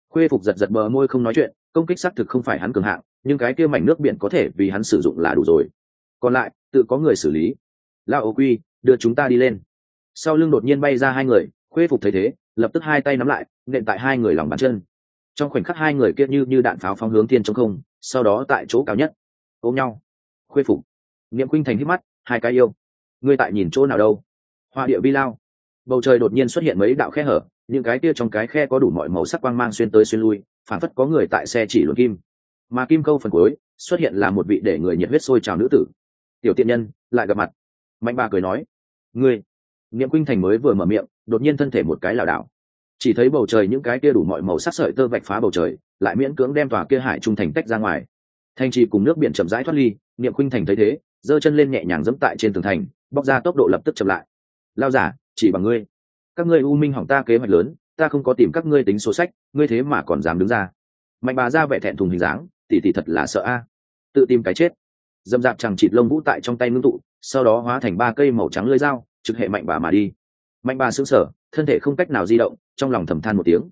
A: Khuê phục giật giật bờ môi không nói chuyện, công kích xác thực không phải hắn cường hạng, nhưng cái kia mảnh nước biển có thể vì hắn sử dụng là đủ rồi. Còn lại, tự có người xử lý. Lao ô quy, đưa chúng ta đi lên. Sau lưng đột nhiên bay ra hai người, khuê phục thấy thế, lập tức hai tay nắm lại, nện tại hai người lòng bàn chân. Trong khoảnh khắc hai người kia như như đạn pháo phóng hướng thiên trong không, sau đó tại chỗ cao nhất. Ôm nhau. Khuê phục. Niệm khuynh thành hít mắt, hai cái yêu. Ngươi tại nhìn chỗ nào đâu? Hoa địa vi lao bầu trời đột nhiên xuất hiện mấy đạo khe hở, những cái kia trong cái khe có đủ mọi màu sắc quang mang xuyên tới xuyên lui phản phất có người tại xe chỉ luận kim. Mà kim câu phần cuối, xuất hiện là một vị để người nhiệt huyết sôi trào nữ tử. Tiểu tiện nhân, lại gặp mặt. Mạnh bà cười nói. Ngươi. Niệm quynh thành mới vừa mở miệng, đột nhiên thân thể một cái lảo đảo. Chỉ thấy bầu trời những cái kia đủ mọi màu sắc sợi tơ vạch phá bầu trời, lại miễn cưỡng đem tòa kia hải trung thành tách ra ngoài. Thành trì cùng nước biển chậm rãi thoát ly, niệm khuynh thành thấy thế, giơ chân lên nhẹ nhàng dẫm tại trên tường thành, bóc ra tốc độ lập tức chậm lại. Lao giả chỉ bằng ngươi. Các ngươi u minh hỏng ta kế hoạch lớn, ta không có tìm các ngươi tính số sách, ngươi thế mà còn dám đứng ra. Mạnh bà ra vẻ thẹn thùng hình dáng tỉ tỉ thật là sợ a. Tự tìm cái chết. Dâm dạp chẳng chịt lông vũ tại trong tay ngưng tụ, sau đó hóa thành ba cây màu trắng lưỡi dao, trực hệ mạnh bà mà đi. Mạnh bà sững sờ, thân thể không cách nào di động, trong lòng thầm than một tiếng.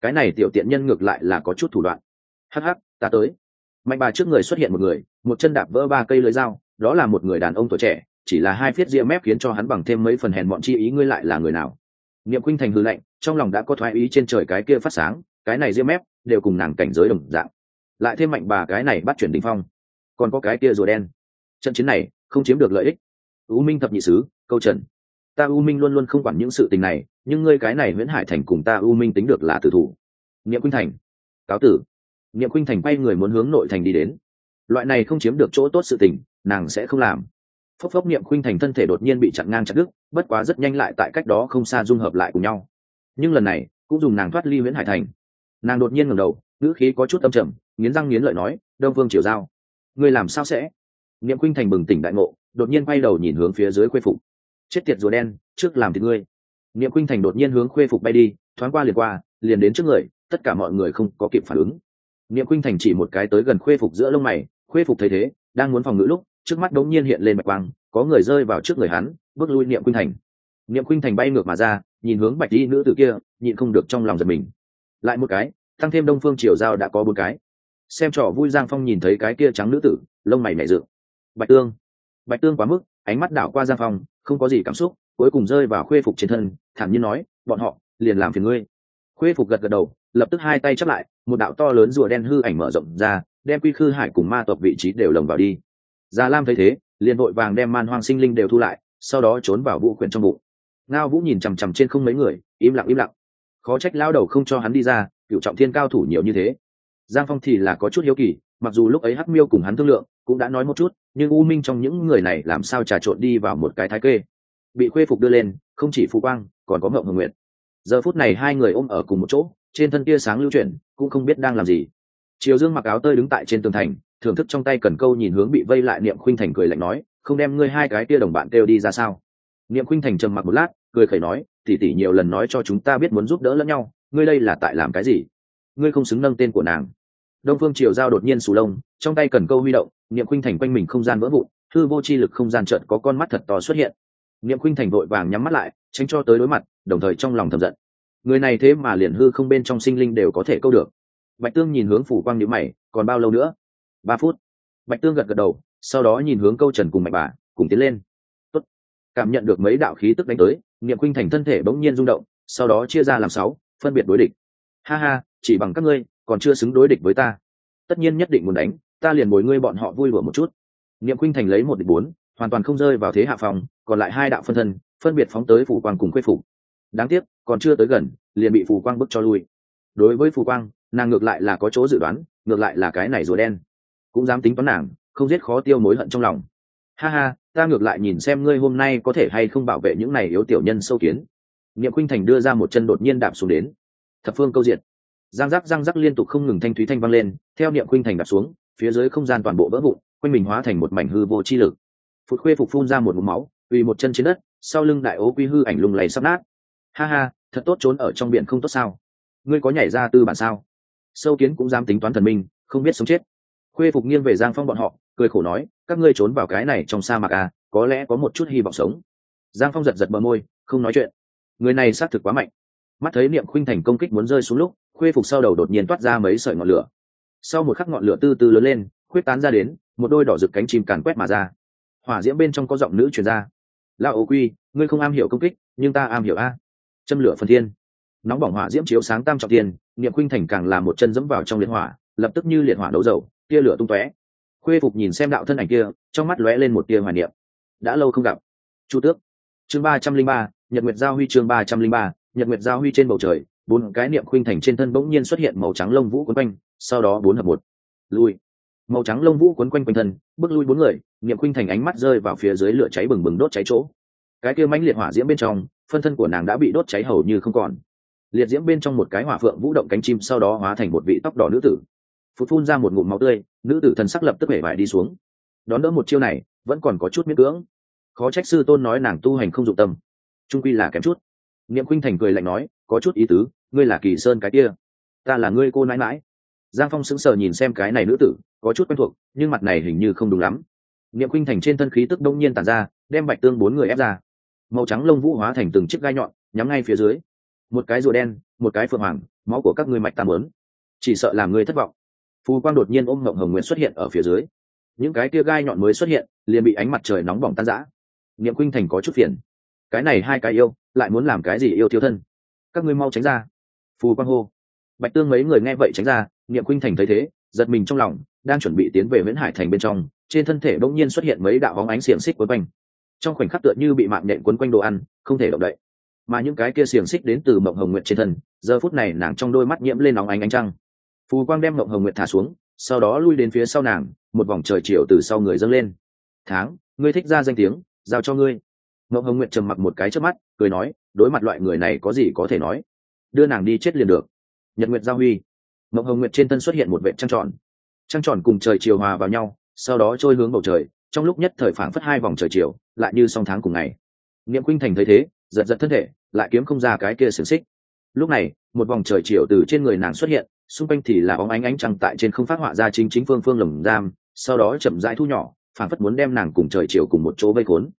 A: Cái này tiểu tiện nhân ngược lại là có chút thủ đoạn. Hắc hắc, ta tới. Mạnh bà trước người xuất hiện một người, một chân đạp vỡ ba cây lưới dao, đó là một người đàn ông tuổi trẻ chỉ là hai phiết ria mép khiến cho hắn bằng thêm mấy phần hèn bọn chi ý, ngươi lại là người nào? Niệm khuynh thành hư lạnh, trong lòng đã có thoái ý trên trời cái kia phát sáng, cái này ria mép đều cùng nàng cảnh giới đồng dạng. Lại thêm mạnh bà cái này bắt chuyển đình phong, còn có cái kia rùa đen. Trận chiến này không chiếm được lợi ích. U minh thập nhị sứ, câu trần. Ta u minh luôn luôn không quản những sự tình này, nhưng ngươi cái này nguyễn hải thành cùng ta u minh tính được là tử thủ. Niệm khuynh thành, cáo tử. Niệm khuynh thành bay người muốn hướng nội thành đi đến. Loại này không chiếm được chỗ tốt sự tình, nàng sẽ không làm phốc phốc niệm khuynh thành thân thể đột nhiên bị chặn ngang chặt đứt, bất quá rất nhanh lại tại cách đó không xa dung hợp lại cùng nhau. Nhưng lần này, cũng dùng nàng thoát ly nguyễn hải thành. Nàng đột nhiên ngẩng đầu, ngữ khí có chút âm trầm, nghiến răng nghiến lợi nói, đông vương triều giao, ngươi làm sao sẽ? Niệm khuynh thành bừng tỉnh đại ngộ, đột nhiên quay đầu nhìn hướng phía dưới khuê phục. Chết tiệt rùa đen, trước làm thì ngươi. Niệm khuynh thành đột nhiên hướng khuê phục bay đi, thoáng qua liền qua, liền đến trước người, tất cả mọi người không có kịp phản ứng. Niệm khuynh thành chỉ một cái tới gần khuê phục giữa lông mày, khuê phục thấy thế, đang muốn phòng ngữ lúc trước mắt đống nhiên hiện lên bạch quang, có người rơi vào trước người hắn, bước lui niệm khuynh thành. Niệm khuynh thành bay ngược mà ra, nhìn hướng bạch y nữ tử kia, nhịn không được trong lòng giật mình. Lại một cái, tăng thêm đông phương triều giao đã có bốn cái. Xem trò vui giang phong nhìn thấy cái kia trắng nữ tử, lông mày nhảy dựng. Bạch tương. Bạch tương quá mức, ánh mắt đảo qua giang phong, không có gì cảm xúc, cuối cùng rơi vào khuê phục trên thân, thản nhiên nói, bọn họ, liền làm phiền ngươi. Khuê phục gật gật đầu, lập tức hai tay chắp lại, một đạo to lớn rùa đen hư ảnh mở rộng ra, đem quy khư hải cùng ma tộc vị trí đều lồng vào đi già lam thấy thế, liền vội vàng đem man hoang sinh linh đều thu lại, sau đó trốn vào vũ quyển trong bụng. Ngao vũ nhìn chằm chằm trên không mấy người, im lặng im lặng. Khó trách lao đầu không cho hắn đi ra, cựu trọng thiên cao thủ nhiều như thế. Giang phong thì là có chút hiếu kỳ, mặc dù lúc ấy hắc miêu cùng hắn thương lượng, cũng đã nói một chút, nhưng u minh trong những người này làm sao trà trộn đi vào một cái thái kê. Bị khuê phục đưa lên, không chỉ phú quang, còn có ngậu hồng nguyện giờ phút này hai người ôm ở cùng một chỗ, trên thân tia sáng lưu chuyển, cũng không biết đang làm gì. Triều dương mặc áo tơi đứng tại trên tường thành thưởng thức trong tay cần câu nhìn hướng bị vây lại niệm khuynh thành cười lạnh nói, không đem ngươi hai cái tia đồng bạn kêu đi ra sao? Niệm khuynh thành trầm mặc một lát, cười khẩy nói tỉ tỉ nhiều lần nói cho chúng ta biết muốn giúp đỡ lẫn nhau, ngươi đây là tại làm cái gì? Ngươi không xứng nâng tên của nàng. Đông phương triều giao đột nhiên sù lông, trong tay cần câu huy động, niệm khuynh thành quanh mình không gian vỡ vụn thư vô chi lực không gian trận có con mắt thật to xuất hiện. Niệm khuynh thành vội vàng nhắm mắt lại, tránh cho tới đối mặt, đồng thời trong lòng thầm giận. Người này thế mà liền hư không bên trong sinh linh đều có thể câu được. Bạch tương nhìn hướng phủ quang nhữ mày, còn bao lâu nữa? Ba phút. Bạch tương gật gật đầu, sau đó nhìn hướng câu trần cùng mạnh bà, cùng tiến lên. Tốt. cảm nhận được mấy đạo khí tức đánh tới, niệm khuynh thành thân thể bỗng nhiên rung động, sau đó chia ra làm sáu, phân biệt đối địch. Ha ha, chỉ bằng các ngươi, còn chưa xứng đối địch với ta. Tất nhiên nhất định muốn đánh, ta liền bồi ngươi bọn họ vui đùa một chút. Niệm khuynh thành lấy một địch bốn, hoàn toàn không rơi vào thế hạ phòng, còn lại hai đạo phân thân, phân biệt phóng tới phủ quang cùng khuê phục. Đáng tiếc, còn chưa tới gần, liền bị phù quang bức cho lui. Đối với phù quang, nàng ngược lại là có chỗ dự đoán, ngược lại là cái này rùa đen cũng dám tính toán nàng, không giết khó tiêu mối hận trong lòng. Ha ha, ta ngược lại nhìn xem ngươi hôm nay có thể hay không bảo vệ những này yếu tiểu nhân sâu kiến. Niệm khuynh thành đưa ra một chân đột nhiên đạp xuống đến. Thập phương câu diệt. Giang giác giang giác liên tục không ngừng thanh thúy thanh vang lên, theo niệm khuynh thành đạp xuống, phía dưới không gian toàn bộ vỡ vụn, quanh mình hóa thành một mảnh hư vô chi lực. Phụt khuê phục phun ra một mũ máu vì một chân trên đất, sau lưng đại ố quy hư ảnh lùng lầy sắp nát. Ha ha, thật tốt trốn ở trong biển không tốt sao? Ngươi có nhảy ra tư bản sao? Sâu kiến cũng dám tính toán thần minh, không biết sống chết khuê phục nghiêng về giang phong bọn họ, cười khổ nói, các ngươi trốn vào cái này trong sa mạc à có lẽ có một chút hy vọng sống. Giang phong giật giật bờ môi, không nói chuyện. Người này xác thực quá mạnh. Mắt thấy niệm khuynh thành công kích muốn rơi xuống lúc, khuê phục sau đầu đột nhiên toát ra mấy sợi ngọn lửa. Sau một khắc ngọn lửa tư tư lớn lên, khuyết tán ra đến, một đôi đỏ rực cánh chim càn quét mà ra. Hỏa diễm bên trong có giọng nữ truyền ra. Lao ô quy, ngươi không am hiểu công kích, nhưng ta am hiểu a. Châm lửa phần thiên. Nóng bỏng hỏa diễm chiếu sáng tam trọng tiền niệm khuynh thành càng là một chân dẫm vào trong liệt hỏa, lập tức như liệt hỏa đấu dầu tia lửa tung tóe. Khuê phục nhìn xem đạo thân ảnh kia, trong mắt lóe lên một tia hoài niệm. Đã lâu không gặp. Chu tước. Chương ba trăm linh ba, nhật nguyệt giao huy chương ba trăm linh ba, nhật nguyệt giao huy trên bầu trời, bốn cái niệm khuynh thành trên thân bỗng nhiên xuất hiện màu trắng lông vũ quấn quanh, sau đó bốn hợp một. Lui. Màu trắng lông vũ quấn quanh quanh thân, bước lui bốn người, niệm khuynh thành ánh mắt rơi vào phía dưới lửa cháy bừng bừng đốt cháy chỗ. Cái kia mãnh liệt hỏa diễm bên trong, phân thân của nàng đã bị đốt cháy hầu như không còn. Liệt diễm bên trong một cái hỏa phượng vũ động cánh chim sau đó hóa thành một vị tóc đỏ nữ tử phụt phun ra một ngụm máu tươi, nữ tử thần sắc lập tức hể vải đi xuống. Đón đỡ một chiêu này, vẫn còn có chút miễn cưỡng. Khó trách sư tôn nói nàng tu hành không dụng tâm. Trung quy là kém chút. Niệm khuynh thành cười lạnh nói, có chút ý tứ, ngươi là kỳ sơn cái kia. Ta là ngươi cô nãi mãi giang phong sững sờ nhìn xem cái này nữ tử, có chút quen thuộc, nhưng mặt này hình như không đúng lắm. Niệm khuynh thành trên thân khí tức đông nhiên tàn ra, đem bạch tương bốn người ép ra. Màu trắng lông vũ hóa thành từng chiếc gai nhọn, nhắm ngay phía dưới. Một cái rùa đen, một cái phượng hoàng, máu của các ngươi mạch tam lớn chỉ sợ làm ngươi thất vọng phù quang đột nhiên ôm mộng hồng nguyện xuất hiện ở phía dưới. Những cái kia gai nhọn mới xuất hiện, liền bị ánh mặt trời nóng bỏng tan rã. Niệm khuynh thành có chút phiền. Cái này hai cái yêu, lại muốn làm cái gì yêu thiếu thân? Các ngươi mau tránh ra. Phù quang hô. Bạch tương mấy người nghe vậy tránh ra, niệm khuynh thành thấy thế, giật mình trong lòng, đang chuẩn bị tiến về viễn hải thành bên trong, trên thân thể bỗng nhiên xuất hiện mấy đạo bóng ánh xiềng xích quấn quanh. Trong khoảnh khắc tựa như bị mạng nhện quấn quanh đồ ăn, không thể động đậy. Mà những cái kia xiềng xích đến từ mộng hồng nguyện trên thân, giờ phút này nàng trong đôi mắt nhiễm lên nóng ánh ánh trăng phù quang đem mộng hồng nguyện thả xuống, sau đó lui đến phía sau nàng, một vòng trời chiều từ sau người dâng lên. Tháng, ngươi thích ra danh tiếng, giao cho ngươi. Mộng hồng nguyện trầm mặc một cái trước mắt, cười nói, đối mặt loại người này có gì có thể nói? Đưa nàng đi chết liền được. Nhật nguyệt giao huy. Mộng hồng nguyệt trên thân xuất hiện một vệ trăng tròn. Trăng tròn cùng trời chiều hòa vào nhau, sau đó trôi hướng bầu trời, trong lúc nhất thời phảng phất hai vòng trời chiều, lại như song tháng cùng ngày. Niệm khuynh thành thấy thế, giật giật thân thể, lại kiếm không ra cái kia xiềng xích. Lúc này, một vòng trời chiều từ trên người nàng xuất hiện xung quanh thì là bóng ánh ánh trăng tại trên không phát họa ra chính chính phương phương lồng giam, sau đó chậm rãi thu nhỏ, phảng phất muốn đem nàng cùng trời chiều cùng một chỗ vây khốn.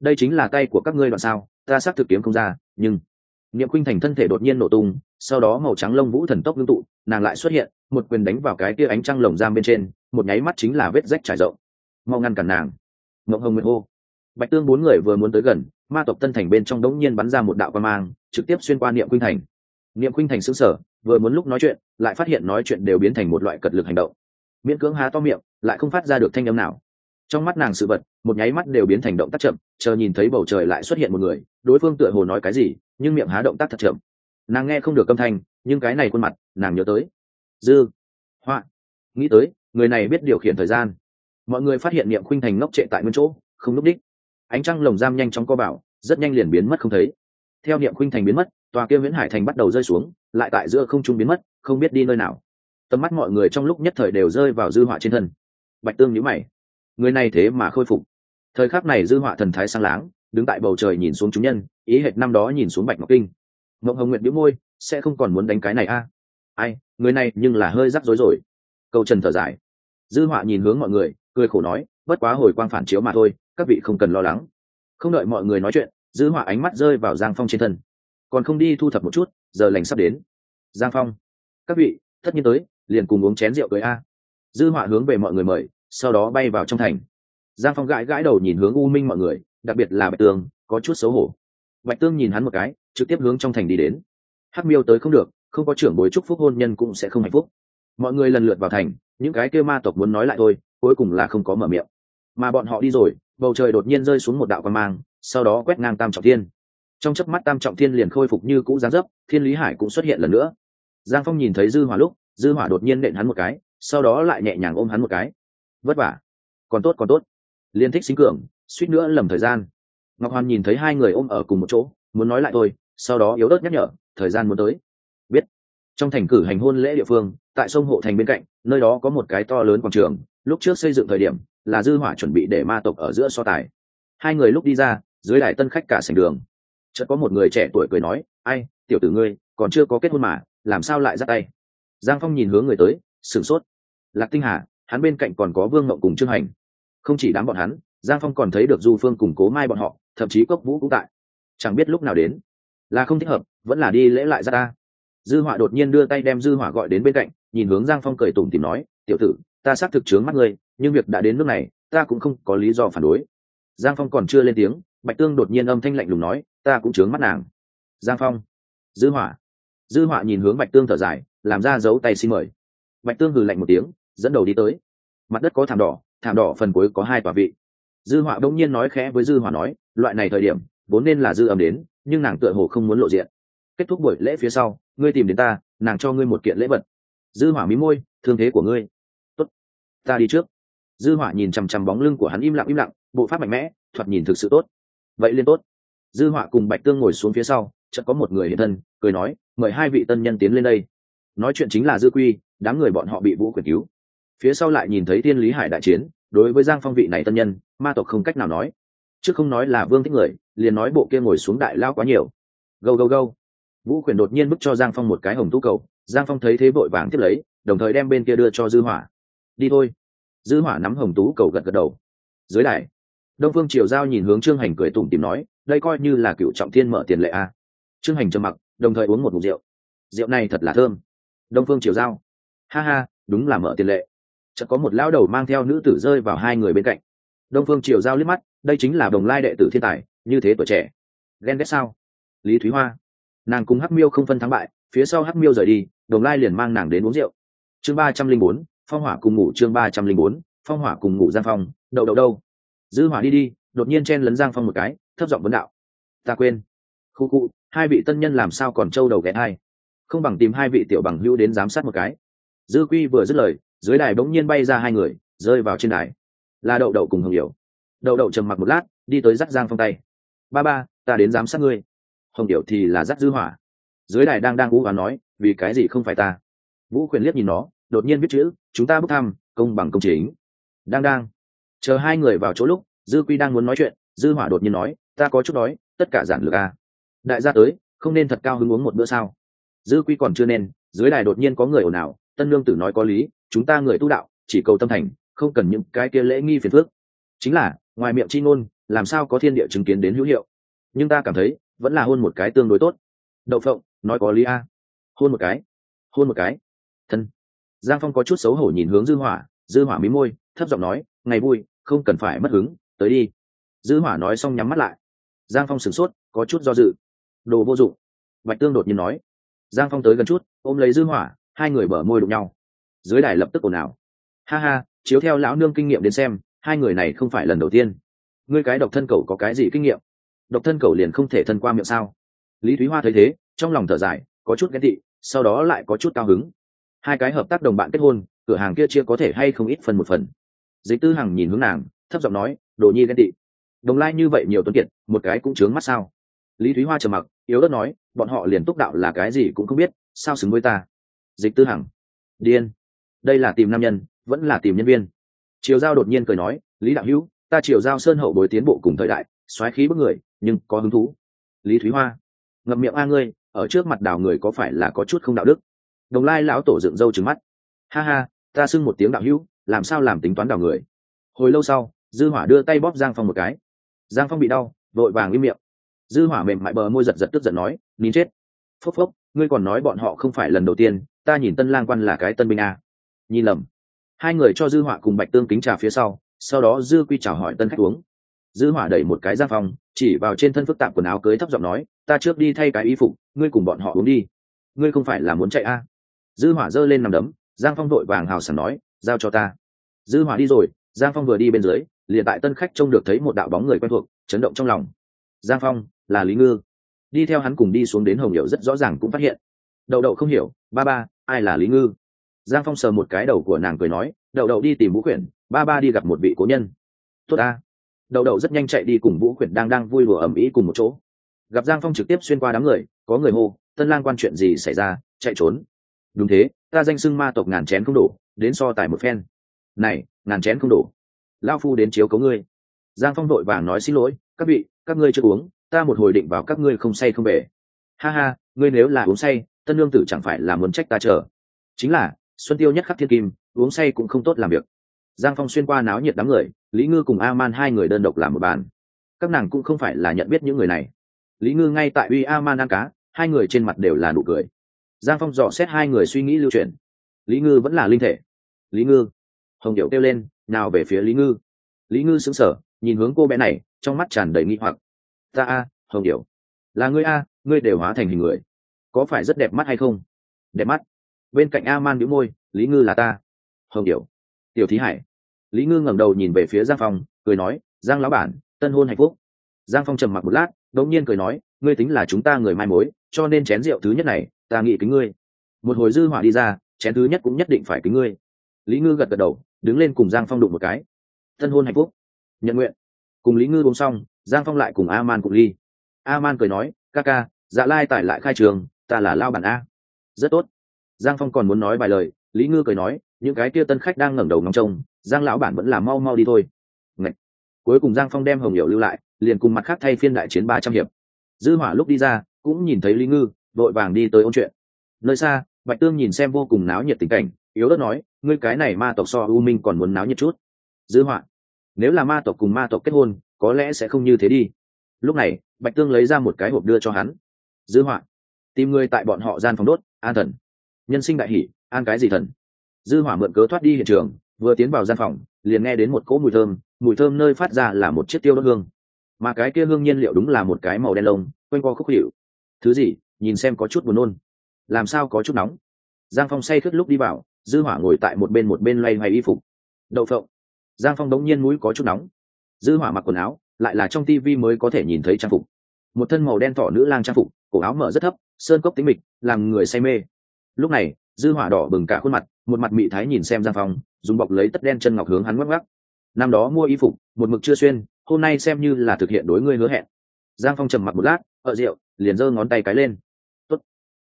A: Đây chính là tay của các ngươi đoạn sao, ta xác thực kiếm không ra, nhưng niệm khuynh thành thân thể đột nhiên nổ tung, sau đó màu trắng lông vũ thần tốc ngưng tụ, nàng lại xuất hiện, một quyền đánh vào cái kia ánh trăng lồng giam bên trên, một nháy mắt chính là vết rách trải rộng. Mau ngăn cản nàng. Mộng hồng nguyện hô. Bạch tương bốn người vừa muốn tới gần, ma tộc tân thành bên trong đống nhiên bắn ra một đạo quan mang, trực tiếp xuyên qua niệm khuynh thành. Niệm khuynh thành xứng sở vừa muốn lúc nói chuyện, lại phát hiện nói chuyện đều biến thành một loại cật lực hành động. Miễn cưỡng há to miệng, lại không phát ra được thanh âm nào. Trong mắt nàng sự vật, một nháy mắt đều biến thành động tác chậm, chờ nhìn thấy bầu trời lại xuất hiện một người, đối phương tựa hồ nói cái gì, nhưng miệng há động tác thật chậm. Nàng nghe không được âm thanh, nhưng cái này khuôn mặt, nàng nhớ tới. Dư, họa. Nghĩ tới, người này biết điều khiển thời gian. Mọi người phát hiện niệm khuynh thành ngốc trệ tại nguyên chỗ, không lúc đích. Ánh trăng lồng giam nhanh chóng co bảo rất nhanh liền biến mất không thấy. Theo niệm khuynh thành biến mất tòa kia viễn hải thành bắt đầu rơi xuống, lại tại giữa không trung biến mất, không biết đi nơi nào. Tầm mắt mọi người trong lúc nhất thời đều rơi vào dư họa trên thân. Bạch tương nhíu mày. Người này thế mà khôi phục. Thời khắc này dư họa thần thái sang láng, đứng tại bầu trời nhìn xuống chúng nhân, ý hệt năm đó nhìn xuống bạch ngọc kinh. Mộng hồng nguyệt biếu môi, sẽ không còn muốn đánh cái này a. Ai, người này nhưng là hơi rắc rối rồi. Câu trần thở dài. Dư họa nhìn hướng mọi người, cười khổ nói, bất quá hồi quang phản chiếu mà thôi, các vị không cần lo lắng. Không đợi mọi người nói chuyện, dư họa ánh mắt rơi vào giang phong trên thân còn không đi thu thập một chút, giờ lành sắp đến. Giang phong, các vị, tất nhiên tới, liền cùng uống chén rượu cưới a. Dư họa hướng về mọi người mời, sau đó bay vào trong thành. Giang phong gãi gãi đầu nhìn hướng u minh mọi người, đặc biệt là bạch tương có chút xấu hổ. Bạch tương nhìn hắn một cái, trực tiếp hướng trong thành đi đến. Hắc miêu tới không được, không có trưởng bối chúc phúc hôn nhân cũng sẽ không hạnh phúc. Mọi người lần lượt vào thành, những cái kêu ma tộc muốn nói lại thôi, cuối cùng là không có mở miệng. Mà bọn họ đi rồi, bầu trời đột nhiên rơi xuống một đạo quan mang, sau đó quét ngang tam trọng thiên trong chớp mắt tam trọng thiên liền khôi phục như cũ giáng dấp, thiên lý hải cũng xuất hiện lần nữa. Giang phong nhìn thấy dư hỏa lúc, dư hỏa đột nhiên nện hắn một cái, sau đó lại nhẹ nhàng ôm hắn một cái. Vất vả. Còn tốt còn tốt. Liên thích sinh cường, suýt nữa lầm thời gian. Ngọc hoàn nhìn thấy hai người ôm ở cùng một chỗ, muốn nói lại thôi, sau đó yếu đớt nhắc nhở, thời gian muốn tới. Biết. Trong thành cử hành hôn lễ địa phương, tại sông hộ thành bên cạnh, nơi đó có một cái to lớn quảng trường, lúc trước xây dựng thời điểm, là dư hỏa chuẩn bị để ma tộc ở giữa so tài. Hai người lúc đi ra, dưới đài tân khách cả sảnh đường chợt có một người trẻ tuổi cười nói, ai, tiểu tử ngươi, còn chưa có kết hôn mà, làm sao lại dắt tay? Giang phong nhìn hướng người tới, sửng sốt. Lạc tinh hà, hắn bên cạnh còn có vương mộng cùng trương hành. Không chỉ đám bọn hắn, giang phong còn thấy được du phương củng cố mai bọn họ, thậm chí cốc vũ cũng tại. Chẳng biết lúc nào đến, là không thích hợp, vẫn là đi lễ lại ra ta. Dư họa đột nhiên đưa tay đem dư họa gọi đến bên cạnh, nhìn hướng giang phong cười tủm tìm nói, tiểu tử, ta xác thực chướng mắt ngươi, nhưng việc đã đến nước này, ta cũng không có lý do phản đối. Giang phong còn chưa lên tiếng bạch tương đột nhiên âm thanh lạnh lùng nói, ta cũng chướng mắt nàng. Giang phong, dư hỏa dư hỏa nhìn hướng bạch tương thở dài, làm ra dấu tay xin mời. Bạch tương hừ lạnh một tiếng, dẫn đầu đi tới. Mặt đất có thảm đỏ thảm đỏ phần cuối có hai tòa vị. Dư họa bỗng nhiên nói khẽ với dư họa nói, loại này thời điểm, vốn nên là dư âm đến, nhưng nàng tựa hồ không muốn lộ diện. Kết thúc buổi lễ phía sau, ngươi tìm đến ta, nàng cho ngươi một kiện lễ vật. Dư hỏa mí môi, thương thế của ngươi. Tốt, ta đi trước. Dư hỏa nhìn chằm chằm bóng lưng của hắn im lặng im lặng, bộ pháp mạnh mẽ, thoạt nhìn thực sự tốt vậy liên tốt. Dư hỏa cùng bạch tương ngồi xuống phía sau, chợt có một người hiện thân, cười nói, mời hai vị tân nhân tiến lên đây. Nói chuyện chính là dư quy, đám người bọn họ bị vũ quyền cứu. Phía sau lại nhìn thấy thiên lý hải đại chiến, đối với giang phong vị này tân nhân, ma tộc không cách nào nói. Chứ không nói là vương thích người, liền nói bộ kia ngồi xuống đại lao quá nhiều. Gâu gâu gâu. Vũ quyền đột nhiên bức cho giang phong một cái hồng tú cầu, giang phong thấy thế vội vàng tiếp lấy, đồng thời đem bên kia đưa cho dư hỏa đi thôi. Dư hỏa nắm hồng tú cầu gật gật đầu. Dưới đài đông phương triều giao nhìn hướng trương hành cười tủm tìm nói, đây coi như là cựu trọng thiên mở tiền lệ a à. trương hành trầm mặc, đồng thời uống một mục rượu. Rượu này thật là thơm. Đông phương triều giao. Ha ha, đúng là mở tiền lệ. Chợt có một lão đầu mang theo nữ tử rơi vào hai người bên cạnh. Đông phương triều giao liếc mắt, đây chính là đồng lai đệ tử thiên tài, như thế tuổi trẻ. Ghen ghét sao? Lý thúy hoa. Nàng cùng hắc miêu không phân thắng bại, phía sau hắc miêu rời đi, đồng lai liền mang nàng đến uống rượu. Chương ba trăm linh bốn, phong hỏa cùng ngủ chương ba trăm linh bốn, phong hỏa cùng ngủ giang phong, đậu đậu đâu? Dư hỏa đi đi đột nhiên chen lấn giang phong một cái thấp giọng vấn đạo. Ta quên. Khu cụ, hai vị tân nhân làm sao còn trâu đầu ghé hai không bằng tìm hai vị tiểu bằng hữu đến giám sát một cái. Dư quy vừa dứt lời dưới đài bỗng nhiên bay ra hai người rơi vào trên đài. Là đậu đậu cùng hồng điểu đậu đậu trầm mặc một lát đi tới dắt giang phong tay. Ba ba ta đến giám sát ngươi. Hồng điểu thì là dắt dư hỏa. Dưới đài đang đang vũ và nói vì cái gì không phải ta? Vũ quyền liếc nhìn nó đột nhiên viết chữ chúng ta bốc thăm công bằng công chính. Đang đang chờ hai người vào chỗ lúc, dư quy đang muốn nói chuyện, dư hỏa đột nhiên nói, ta có chút đói, tất cả giản lược a đại gia tới, không nên thật cao hứng uống một bữa sao? Dư quy còn chưa nên, dưới đài đột nhiên có người ồn ào, tân lương tử nói có lý, chúng ta người tu đạo, chỉ cầu tâm thành, không cần những cái kia lễ nghi phiền phước chính là, ngoài miệng chi ngôn, làm sao có thiên địa chứng kiến đến hữu hiệu? Nhưng ta cảm thấy, vẫn là hôn một cái tương đối tốt. Đậu phộng, nói có lý a hôn một cái, hôn một cái. Thân. Giang phong có chút xấu hổ nhìn hướng dư hỏa dư hỏa mí môi, thấp giọng nói, ngày vui không cần phải mất hứng, tới đi. Dư hỏa nói xong nhắm mắt lại. Giang phong sửng sốt, có chút do dự. Đồ vô dụng. Bạch tương đột nhiên nói. Giang phong tới gần chút, ôm lấy dư hỏa, hai người bở môi đụng nhau. Dưới đài lập tức ồn ào. Ha ha, chiếu theo lão nương kinh nghiệm đến xem, hai người này không phải lần đầu tiên. Ngươi cái độc thân cầu có cái gì kinh nghiệm? Độc thân cầu liền không thể thân qua miệng sao? Lý thúy hoa thấy thế, trong lòng thở dài, có chút ghen tị, sau đó lại có chút cao hứng. Hai cái hợp tác đồng bạn kết hôn, cửa hàng kia chia có thể hay không ít phần một phần dịch tư hằng nhìn hướng nàng, thấp giọng nói, đồ nhi ghen tị. Đồng lai như vậy nhiều tuấn kiệt, một cái cũng chướng mắt sao? Lý thúy hoa trầm mặc, yếu đất nói, bọn họ liền túc đạo là cái gì cũng không biết, sao xứng với ta? Dịch tư hằng, điên. Đây là tìm nam nhân, vẫn là tìm nhân viên. Triều giao đột nhiên cười nói, lý đạo hữu, ta triều giao sơn hậu bối tiến bộ cùng thời đại, xoáy khí bức người, nhưng có hứng thú. Lý thúy hoa, ngậm miệng a ngươi, ở trước mặt đào người có phải là có chút không đạo đức? Đồng lai lão tổ dựng râu trừng mắt, ha ha, ta xưng một tiếng đạo hữu làm sao làm tính toán đào người. Hồi lâu sau, dư hỏa đưa tay bóp giang phong một cái. Giang phong bị đau, vội vàng im miệng. Dư hỏa mềm mại bờ môi giật giật tức giận nói, nín chết. Phốc phốc, ngươi còn nói bọn họ không phải lần đầu tiên, ta nhìn tân lang quan là cái tân binh a. Nhìn lầm. Hai người cho dư hỏa cùng bạch tương kính trà phía sau sau đó dư quy chào hỏi tân khách uống. Dư hỏa đẩy một cái giang phong, chỉ vào trên thân phức tạp quần áo cưới thấp giọng nói, ta trước đi thay cái y phục, ngươi cùng bọn họ uống đi. Ngươi không phải là muốn chạy a. À? dư hỏa giơ lên nằm đấm, giang phong đội vàng hào sảng nói giao cho ta. Dư hỏa đi rồi, giang phong vừa đi bên dưới, liền tại tân khách trông được thấy một đạo bóng người quen thuộc, chấn động trong lòng. Giang phong, là lý ngư. Đi theo hắn cùng đi xuống đến hồng hiệu rất rõ ràng cũng phát hiện. Đậu đậu không hiểu, ba ba, ai là lý ngư? Giang phong sờ một cái đầu của nàng cười nói, đậu đậu đi tìm vũ quyển, ba ba đi gặp một vị cố nhân. Tốt ta. Đậu đậu rất nhanh chạy đi cùng vũ quyển đang đang vui lùa ẩm ý cùng một chỗ. Gặp giang phong trực tiếp xuyên qua đám người, có người hô, tân lang quan chuyện gì xảy ra? Chạy trốn. Đúng thế, ta danh xưng ma tộc ngàn chén không đủ đến so tài một phen. Này, ngàn chén không đủ. lao phu đến chiếu cấu ngươi. Giang phong đội vàng nói xin lỗi, các vị, các ngươi chưa uống, ta một hồi định vào các ngươi không say không về. Ha ha, ngươi nếu là uống say, tân lương tử chẳng phải là muốn trách ta chờ. Chính là, xuân tiêu nhất khắc thiên kim, uống say cũng không tốt làm việc. Giang phong xuyên qua náo nhiệt đám người, lý ngư cùng a man hai người đơn độc làm một bàn. Các nàng cũng không phải là nhận biết những người này. Lý ngư ngay tại uy a man ăn cá, hai người trên mặt đều là nụ cười. Giang phong dò xét hai người suy nghĩ lưu truyền lý ngư vẫn là linh thể lý ngư. Hồng điệu kêu lên, nào về phía lý ngư. Lý ngư sững sờ, nhìn hướng cô bé này, trong mắt tràn đầy nghi hoặc. Ta a, hồng điệu là ngươi a, ngươi đều hóa thành hình người. Có phải rất đẹp mắt hay không? Đẹp mắt. Bên cạnh a man đĩu môi, lý ngư là ta. Hồng điệu tiểu thí hải. Lý ngư ngẩng đầu nhìn về phía giang phong, cười nói, giang lão bản, tân hôn hạnh phúc. Giang phong trầm mặc một lát, đột nhiên cười nói, ngươi tính là chúng ta người mai mối, cho nên chén rượu thứ nhất này, ta nghĩ kính ngươi. Một hồi dư hỏa đi ra, chén thứ nhất cũng nhất định phải kính ngươi lý ngư gật gật đầu, đứng lên cùng giang phong đụng một cái. Tân hôn hạnh phúc. Nhận nguyện. Cùng lý ngư uống xong, giang phong lại cùng a man cùng ly. A man cười nói, ca ca dạ lai tải lại khai trường, ta là lao bản a. Rất tốt. Giang phong còn muốn nói vài lời, lý ngư cười nói, những cái kia tân khách đang ngẩng đầu ngóng trông, giang lão bản vẫn là mau mau đi thôi. Ngậy. cuối cùng giang phong đem hồng hiệu lưu lại, liền cùng mặt khác thay phiên đại chiến ba trăm hiệp. Dư hỏa lúc đi ra, cũng nhìn thấy lý ngư, vội vàng đi tới ôn chuyện. Nơi xa, bạch tương nhìn xem vô cùng náo nhiệt tình cảnh yếu đất nói, ngươi cái này ma tộc so u minh còn muốn náo nhiệt chút. Dư họa nếu là ma tộc cùng ma tộc kết hôn, có lẽ sẽ không như thế đi. Lúc này, bạch tương lấy ra một cái hộp đưa cho hắn. Dư họa tìm người tại bọn họ gian phòng đốt, an thần. Nhân sinh đại hỷ, an cái gì thần? Dư hỏa mượn cớ thoát đi hiện trường, vừa tiến vào gian phòng, liền nghe đến một cỗ mùi thơm mùi thơm nơi phát ra là một chiếc tiêu đốt hương. Mà cái kia hương nhiên liệu đúng là một cái màu đen lông, quanh co khúc hiệu thứ gì, nhìn xem có chút buồn nôn. Làm sao có chút nóng? Giang phong say khướt lúc đi vào dư hỏa ngồi tại một bên một bên loay hoay y phục. Đậu phộng. Giang phong đống nhiên mũi có chút nóng. Dư hỏa mặc quần áo, lại là trong tivi mới có thể nhìn thấy trang phục. Một thân màu đen thỏ nữ lang trang phục, cổ áo mở rất thấp, sơn cốc tính mịch, làm người say mê. Lúc này, dư hỏa đỏ bừng cả khuôn mặt, một mặt mị thái nhìn xem giang phong, dùng bọc lấy tất đen chân ngọc hướng hắn ngoắc ngoắc. Năm đó mua y phục, một mực chưa xuyên, hôm nay xem như là thực hiện đối ngươi hứa hẹn. Giang phong trầm mặt một lát, ở rượu, liền giơ ngón tay cái lên. Tốt.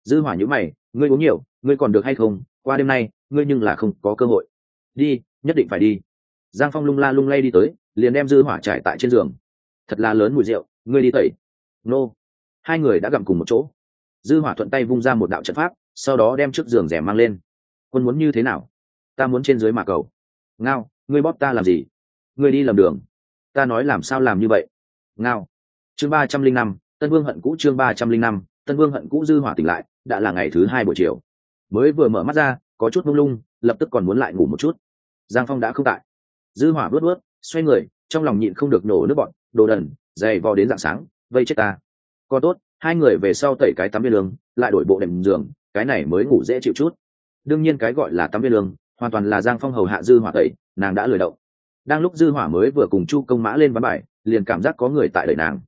A: dư hỏa nhíu mày, ngươi uống nhiều, ngươi còn được hay không? Qua đêm nay, ngươi nhưng là không có cơ hội. Đi, nhất định phải đi. Giang phong lung la lung lay đi tới, liền đem dư hỏa trải tại trên giường. Thật là lớn mùi rượu, ngươi đi tẩy. Nô. Hai người đã gặm cùng một chỗ. Dư hỏa thuận tay vung ra một đạo trận pháp, sau đó đem trước giường rẻ mang lên. Quân muốn như thế nào? Ta muốn trên dưới mà cầu. Ngao, ngươi bóp ta làm gì? Ngươi đi lầm đường. Ta nói làm sao làm như vậy? Ngao. Chương ba trăm linh năm, tân vương hận cũ chương ba trăm linh năm, tân vương hận cũ dư hỏa tỉnh lại, đã là ngày thứ hai buổi chiều mới vừa mở mắt ra, có chút mông lung, lập tức còn muốn lại ngủ một chút. Giang phong đã không tại. Dư hỏa vớt vớt xoay người, trong lòng nhịn không được nổ nước bọn đồ đần, dày vò đến dạng sáng, vây chết ta. Còn tốt, hai người về sau tẩy cái tắm viên lương, lại đổi bộ đệm giường, cái này mới ngủ dễ chịu chút. Đương nhiên cái gọi là tắm viên lương, hoàn toàn là giang phong hầu hạ dư hỏa tẩy, nàng đã lười động. Đang lúc dư hỏa mới vừa cùng chu công mã lên ván bài, liền cảm giác có người tại đợi nàng.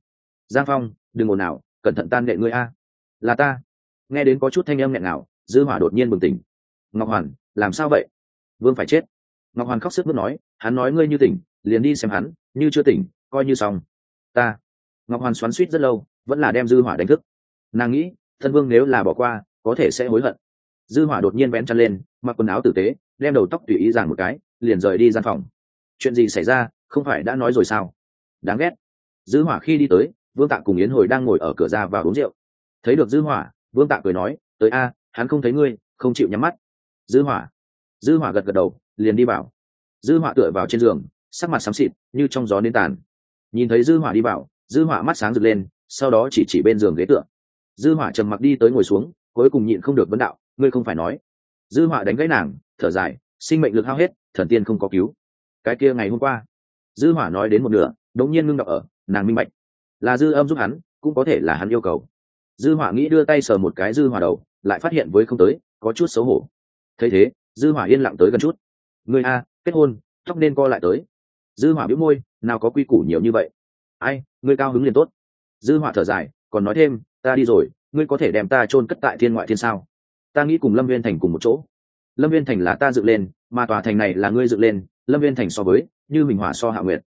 A: Giang phong, đừng ồn nào cẩn thận tan nghệ ngươi a. Là ta. Nghe đến có chút thanh âm nghẹn nào dư hỏa đột nhiên bừng tỉnh. Ngọc hoàn, làm sao vậy? Vương phải chết. Ngọc hoàn khóc sức mướt nói, hắn nói ngươi như tỉnh, liền đi xem hắn, như chưa tỉnh, coi như xong. Ta. Ngọc hoàn xoắn suýt rất lâu, vẫn là đem dư hỏa đánh thức. Nàng nghĩ, thân vương nếu là bỏ qua, có thể sẽ hối hận. Dư hỏa đột nhiên bén chăn lên, mặc quần áo tử tế, đem đầu tóc tùy ý giàn một cái, liền rời đi gian phòng. Chuyện gì xảy ra, không phải đã nói rồi sao? Đáng ghét. Dư hỏa khi đi tới, vương tạ cùng yến hồi đang ngồi ở cửa ra vào uống rượu. Thấy được dư hỏa, vương tạ cười nói, tới a hắn không thấy ngươi, không chịu nhắm mắt. Dư hỏa dư hỏa gật gật đầu, liền đi vào. Dư hỏa tựa vào trên giường, sắc mặt xám xịt, như trong gió nên tàn. Nhìn thấy dư hỏa đi vào, dư hỏa mắt sáng rực lên, sau đó chỉ chỉ bên giường ghế tựa. Dư hỏa trầm mặc đi tới ngồi xuống, cuối cùng nhịn không được vấn đạo, ngươi không phải nói. Dư hỏa đánh gãy nàng, thở dài, sinh mệnh lực hao hết, thần tiên không có cứu. Cái kia ngày hôm qua, dư hỏa nói đến một nửa, đống nhiên ngưng đọc ở, nàng minh bạch. Là dư âm giúp hắn, cũng có thể là hắn yêu cầu. Dư hỏa nghĩ đưa tay sờ một cái dư hỏa đầu lại phát hiện với không tới, có chút xấu hổ. Thấy thế, dư hỏa yên lặng tới gần chút. Người a, kết hôn, tóc nên co lại tới. Dư hỏa bĩu môi, nào có quy củ nhiều như vậy. Ai, ngươi cao hứng liền tốt. Dư hỏa thở dài, còn nói thêm, ta đi rồi, ngươi có thể đem ta chôn cất tại thiên ngoại thiên sao? Ta nghĩ cùng lâm viên thành cùng một chỗ. Lâm viên thành là ta dựng lên, mà tòa thành này là ngươi dựng lên, lâm viên thành so với, như mình hỏa so hạ nguyệt.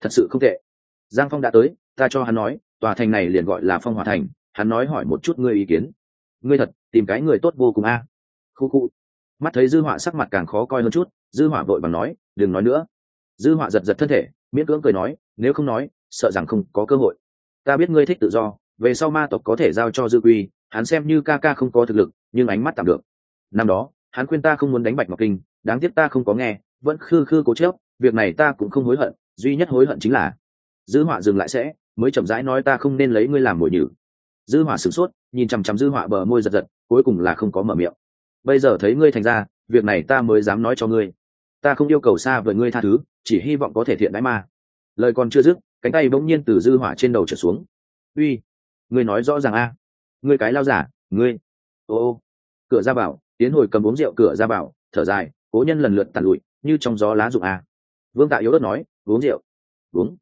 A: Thật sự không tệ. Giang phong đã tới, ta cho hắn nói, tòa thành này liền gọi là phong hỏa thành, hắn nói hỏi một chút ngươi ý kiến ngươi thật, tìm cái người tốt vô cùng a. Khu khu. Mắt thấy dư họa sắc mặt càng khó coi hơn chút, dư họa vội bằng nói, đừng nói nữa. Dư họa giật giật thân thể, miễn cưỡng cười nói, nếu không nói, sợ rằng không có cơ hội. Ta biết ngươi thích tự do, về sau ma tộc có thể giao cho dư quy, hắn xem như ca ca không có thực lực, nhưng ánh mắt tạm được. Năm đó, hắn khuyên ta không muốn đánh bạch ngọc kinh, đáng tiếc ta không có nghe, vẫn khư khư cố chớp việc này ta cũng không hối hận, duy nhất hối hận chính là, dư họa dừng lại sẽ, mới chậm rãi nói ta không nên lấy ngươi làm mồi nhử. Dư họa sửng sốt nhìn chằm chằm dư họa bờ môi giật giật, cuối cùng là không có mở miệng. Bây giờ thấy ngươi thành ra, việc này ta mới dám nói cho ngươi. Ta không yêu cầu xa với ngươi tha thứ, chỉ hy vọng có thể thiện đãi ma. Lời còn chưa dứt, cánh tay bỗng nhiên từ dư hỏa trên đầu trở xuống. Uy, ngươi nói rõ ràng a. Ngươi cái lao giả, ngươi. Ô ô. Cửa ra bảo tiến hồi cầm uống rượu cửa ra bảo thở dài, cố nhân lần lượt tàn lụi, như trong gió lá rụng a. Vương tạ yếu đất nói, uống rượu. Uống.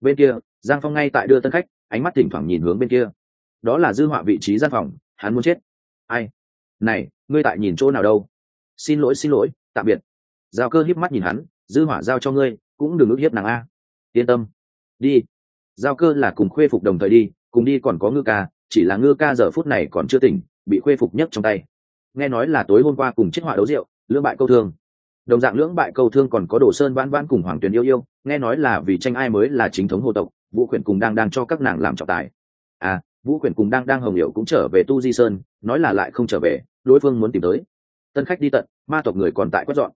A: Bên kia, giang phong ngay tại đưa tân khách, ánh mắt thỉnh thoảng nhìn hướng bên kia đó là dư họa vị trí gian phòng, hắn muốn chết. Ai? Này, ngươi tại nhìn chỗ nào đâu? Xin lỗi xin lỗi, tạm biệt. Giao cơ híp mắt nhìn hắn, dư hỏa giao cho ngươi, cũng đừng ức hiếp nàng a. Yên tâm. Đi. Giao cơ là cùng khuê phục đồng thời đi, cùng đi còn có ngư ca, chỉ là ngư ca giờ phút này còn chưa tỉnh, bị khuê phục nhất trong tay. Nghe nói là tối hôm qua cùng chết họa đấu rượu, lưỡng bại câu thương. Đồng dạng lưỡng bại câu thương còn có đồ sơn vãn vãn cùng hoàng tuyền yêu yêu, nghe nói là vì tranh ai mới là chính thống hồ tộc, vũ quyển cùng đang đang cho các nàng làm trọng tài. À vũ quyển cùng đang đang hồng hiệu cũng trở về tu di sơn, nói là lại không trở về, đối phương muốn tìm tới. Tân khách đi tận, ma tộc người còn tại quét dọn.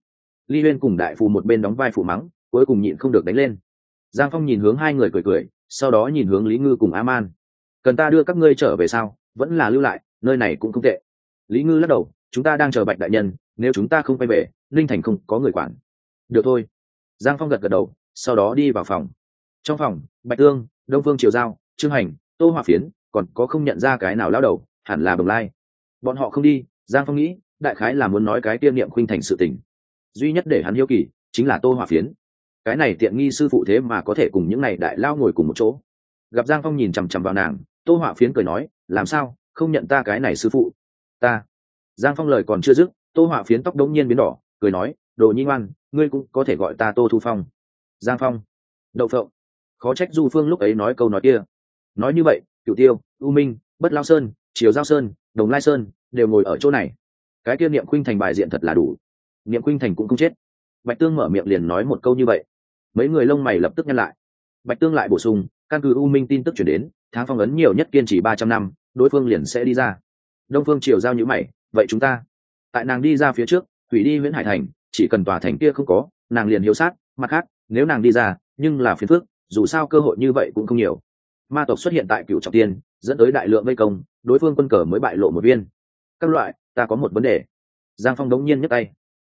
A: Ly huyên cùng đại phù một bên đóng vai phù mắng, cuối cùng nhịn không được đánh lên. Giang phong nhìn hướng hai người cười cười, sau đó nhìn hướng lý ngư cùng a man. Cần ta đưa các ngươi trở về sao? Vẫn là lưu lại, nơi này cũng không tệ. Lý ngư lắc đầu, chúng ta đang chờ bạch đại nhân, nếu chúng ta không quay về linh thành không có người quản. Được thôi. Giang phong gật gật đầu, sau đó đi vào phòng. Trong phòng, bạch tương, đông phương triều giao, trương hành, tô hòa phiến còn có không nhận ra cái nào lao đầu, hẳn là bồng lai. Bọn họ không đi, giang phong nghĩ, đại khái là muốn nói cái tiên niệm khuynh thành sự tình. Duy nhất để hắn hiếu kỳ, chính là tô hòa phiến. Cái này tiện nghi sư phụ thế mà có thể cùng những này đại lao ngồi cùng một chỗ. Gặp giang phong nhìn chằm chằm vào nàng, tô họa phiến cười nói, làm sao? Không nhận ta cái này sư phụ? Ta. Giang phong lời còn chưa dứt, tô họa phiến tóc đống nhiên biến đỏ, cười nói, đồ nhi ngoan, ngươi cũng có thể gọi ta tô thu phong. Giang phong. Đậu phộng. Khó trách du phương lúc ấy nói câu nói kia. Nói như vậy cựu tiêu, u minh, bất lao sơn, triều giao sơn, đồng lai sơn đều ngồi ở chỗ này. Cái kia niệm khuynh thành bài diện thật là đủ. Niệm khuynh thành cũng không chết. Bạch tương mở miệng liền nói một câu như vậy. Mấy người lông mày lập tức nhăn lại. Bạch tương lại bổ sung, căn cứ u minh tin tức chuyển đến, tháng phong ấn nhiều nhất kiên trì ba trăm năm, đối phương liền sẽ đi ra. Đông phương triều giao nhữ mày, vậy chúng ta? Tại nàng đi ra phía trước hủy đi nguyễn hải thành, chỉ cần tòa thành kia không có, nàng liền hiếu sát, mặt khác, nếu nàng đi ra, nhưng là phiền phước dù sao cơ hội như vậy cũng không nhiều ma tộc xuất hiện tại cựu trọng tiên, dẫn tới đại lượng vây công, đối phương quân cờ mới bại lộ một viên. Các loại, ta có một vấn đề. Giang phong đống nhiên nhấc tay.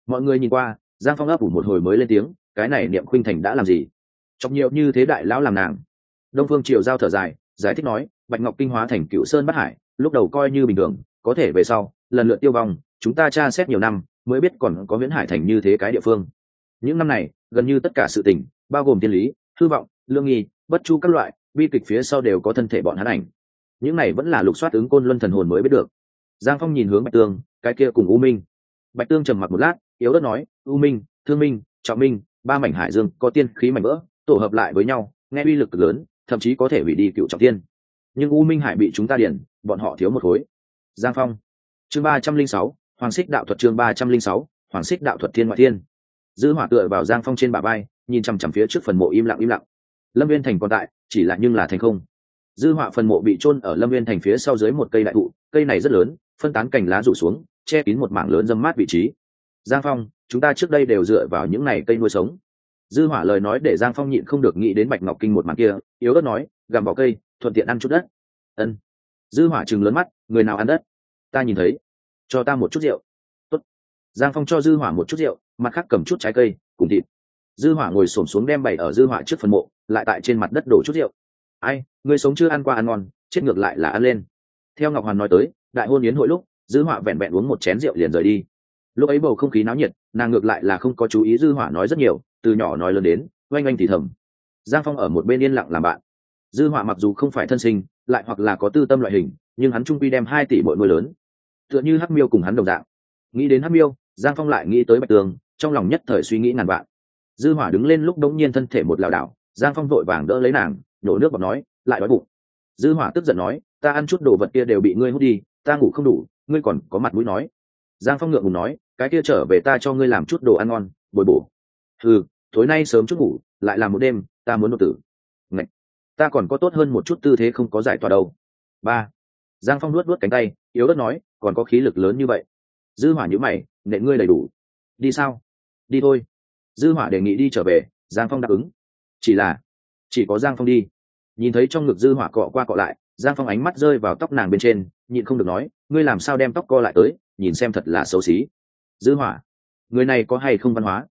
A: Mọi người nhìn qua, giang phong ấp ủ một hồi mới lên tiếng, cái này niệm khuynh thành đã làm gì? Chọc nhiều như thế đại lão làm nàng. Đông phương triều giao thở dài, giải thích nói, bạch ngọc kinh hóa thành cựu sơn bắc hải, lúc đầu coi như bình thường, có thể về sau, lần lượt tiêu vong, chúng ta tra xét nhiều năm, mới biết còn có viễn hải thành như thế cái địa phương. Những năm này, gần như tất cả sự tình, bao gồm thiên lý, hư vọng, lương nghi, bất chu các loại bi kịch phía sau đều có thân thể bọn hắn ảnh. Những này vẫn là lục soát ứng côn luân thần hồn mới biết được. Giang phong nhìn hướng bạch tương, cái kia cùng u minh. Bạch tương trầm mặc một lát, yếu đất nói, u minh, thương minh, trọng minh, ba mảnh hải dương có tiên khí mảnh vỡ, tổ hợp lại với nhau, nghe uy lực lớn, thậm chí có thể hủy đi cựu trọng tiên. Nhưng u minh hải bị chúng ta điển bọn họ thiếu một khối. Giang phong. Chương ba trăm linh sáu, hoàng xích đạo thuật chương ba trăm linh sáu, hoàng xích đạo thuật thiên ngoại thiên. Dư hỏa tựa vào giang phong trên bả vai, nhìn chằm chằm phía trước phần mộ im lặng im lặng lâm viên thành còn tại, chỉ là nhưng là thành không. Dư họa phần mộ bị chôn ở lâm viên thành phía sau dưới một cây đại thụ, cây này rất lớn, phân tán cành lá rủ xuống, che kín một mảng lớn dâm mát vị trí. Giang phong, chúng ta trước đây đều dựa vào những này cây nuôi sống. Dư hỏa lời nói để giang phong nhịn không được nghĩ đến bạch ngọc kinh một màn kia, yếu ớt nói, gặm vào cây, thuận tiện ăn chút đất. Ân. Dư hỏa chừng lớn mắt, người nào ăn đất? Ta nhìn thấy. Cho ta một chút rượu. Tốt. giang phong cho dư hỏa một chút rượu, mặt khác cầm chút trái cây, cùng thịt. Dư hỏa ngồi xổm xuống đem bày ở dư hỏa trước phần mộ lại tại trên mặt đất đổ chút rượu. Ai người sống chưa ăn qua ăn ngon, chết ngược lại là ăn lên. Theo ngọc hoàn nói tới, đại hôn yến hội lúc, dư họa vẹn vẹn uống một chén rượu liền rời đi. Lúc ấy bầu không khí náo nhiệt, nàng ngược lại là không có chú ý dư hỏa nói rất nhiều, từ nhỏ nói lớn đến, oanh oanh thì thầm. Giang phong ở một bên yên lặng làm bạn. Dư hỏa mặc dù không phải thân sinh, lại hoặc là có tư tâm loại hình, nhưng hắn trung quy đem hai tỷ bội nuôi lớn. Tựa như hắc miêu cùng hắn đồng dạng. Nghĩ đến hắc miêu, giang phong lại nghĩ tới bạch tường, trong lòng nhất thời suy nghĩ ngàn vạn. Dư hỏa đứng lên lúc đống nhiên thân thể một lảo đảo giang phong vội vàng đỡ lấy nàng, nhổ nước bọt nói, lại đói bụng. Dư hỏa tức giận nói, ta ăn chút đồ vật kia đều bị ngươi hút đi, ta ngủ không đủ, ngươi còn có mặt mũi nói. Giang phong ngượng ngùng nói, cái kia trở về ta cho ngươi làm chút đồ ăn ngon, bồi bổ. Ừ tối nay sớm chút ngủ, lại làm một đêm, ta muốn nô tử. Ngậy! ta còn có tốt hơn một chút tư thế không có giải tỏa đâu. Ba, giang phong nuốt nuốt cánh tay, yếu đất nói, còn có khí lực lớn như vậy. Dư hỏa nhíu mày, nện ngươi đầy đủ. Đi sao? Đi thôi. Dư hỏa đề nghị đi trở về, giang phong đáp ứng chỉ là, chỉ có giang phong đi. Nhìn thấy trong ngực dư hỏa cọ qua cọ lại, giang phong ánh mắt rơi vào tóc nàng bên trên, nhịn không được nói, ngươi làm sao đem tóc co lại tới, nhìn xem thật là xấu xí. Dư hỏa, người này có hay không văn hóa?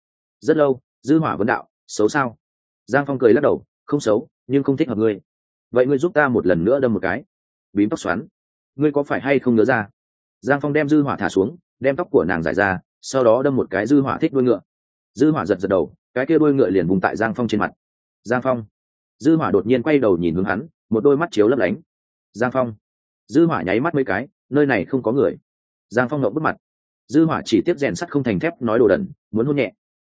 A: Rất lâu, dư hỏa vấn đạo, xấu sao? Giang phong cười lắc đầu, không xấu, nhưng không thích hợp ngươi. Vậy ngươi giúp ta một lần nữa đâm một cái. Bím tóc xoắn. Ngươi có phải hay không nhớ ra? Giang phong đem dư hỏa thả xuống, đem tóc của nàng giải ra, sau đó đâm một cái dư hỏa thích đuôi ngựa. Dư hỏa giật giật đầu, cái kia đuôi ngựa liền vùng tại giang phong trên mặt giang phong. Dư hỏa đột nhiên quay đầu nhìn hướng hắn, một đôi mắt chiếu lấp lánh. Giang phong. Dư hỏa nháy mắt mấy cái, nơi này không có người. Giang phong ngậm bứt mặt. Dư hỏa chỉ tiếp rèn sắt không thành thép nói đồ đần, muốn hôn nhẹ.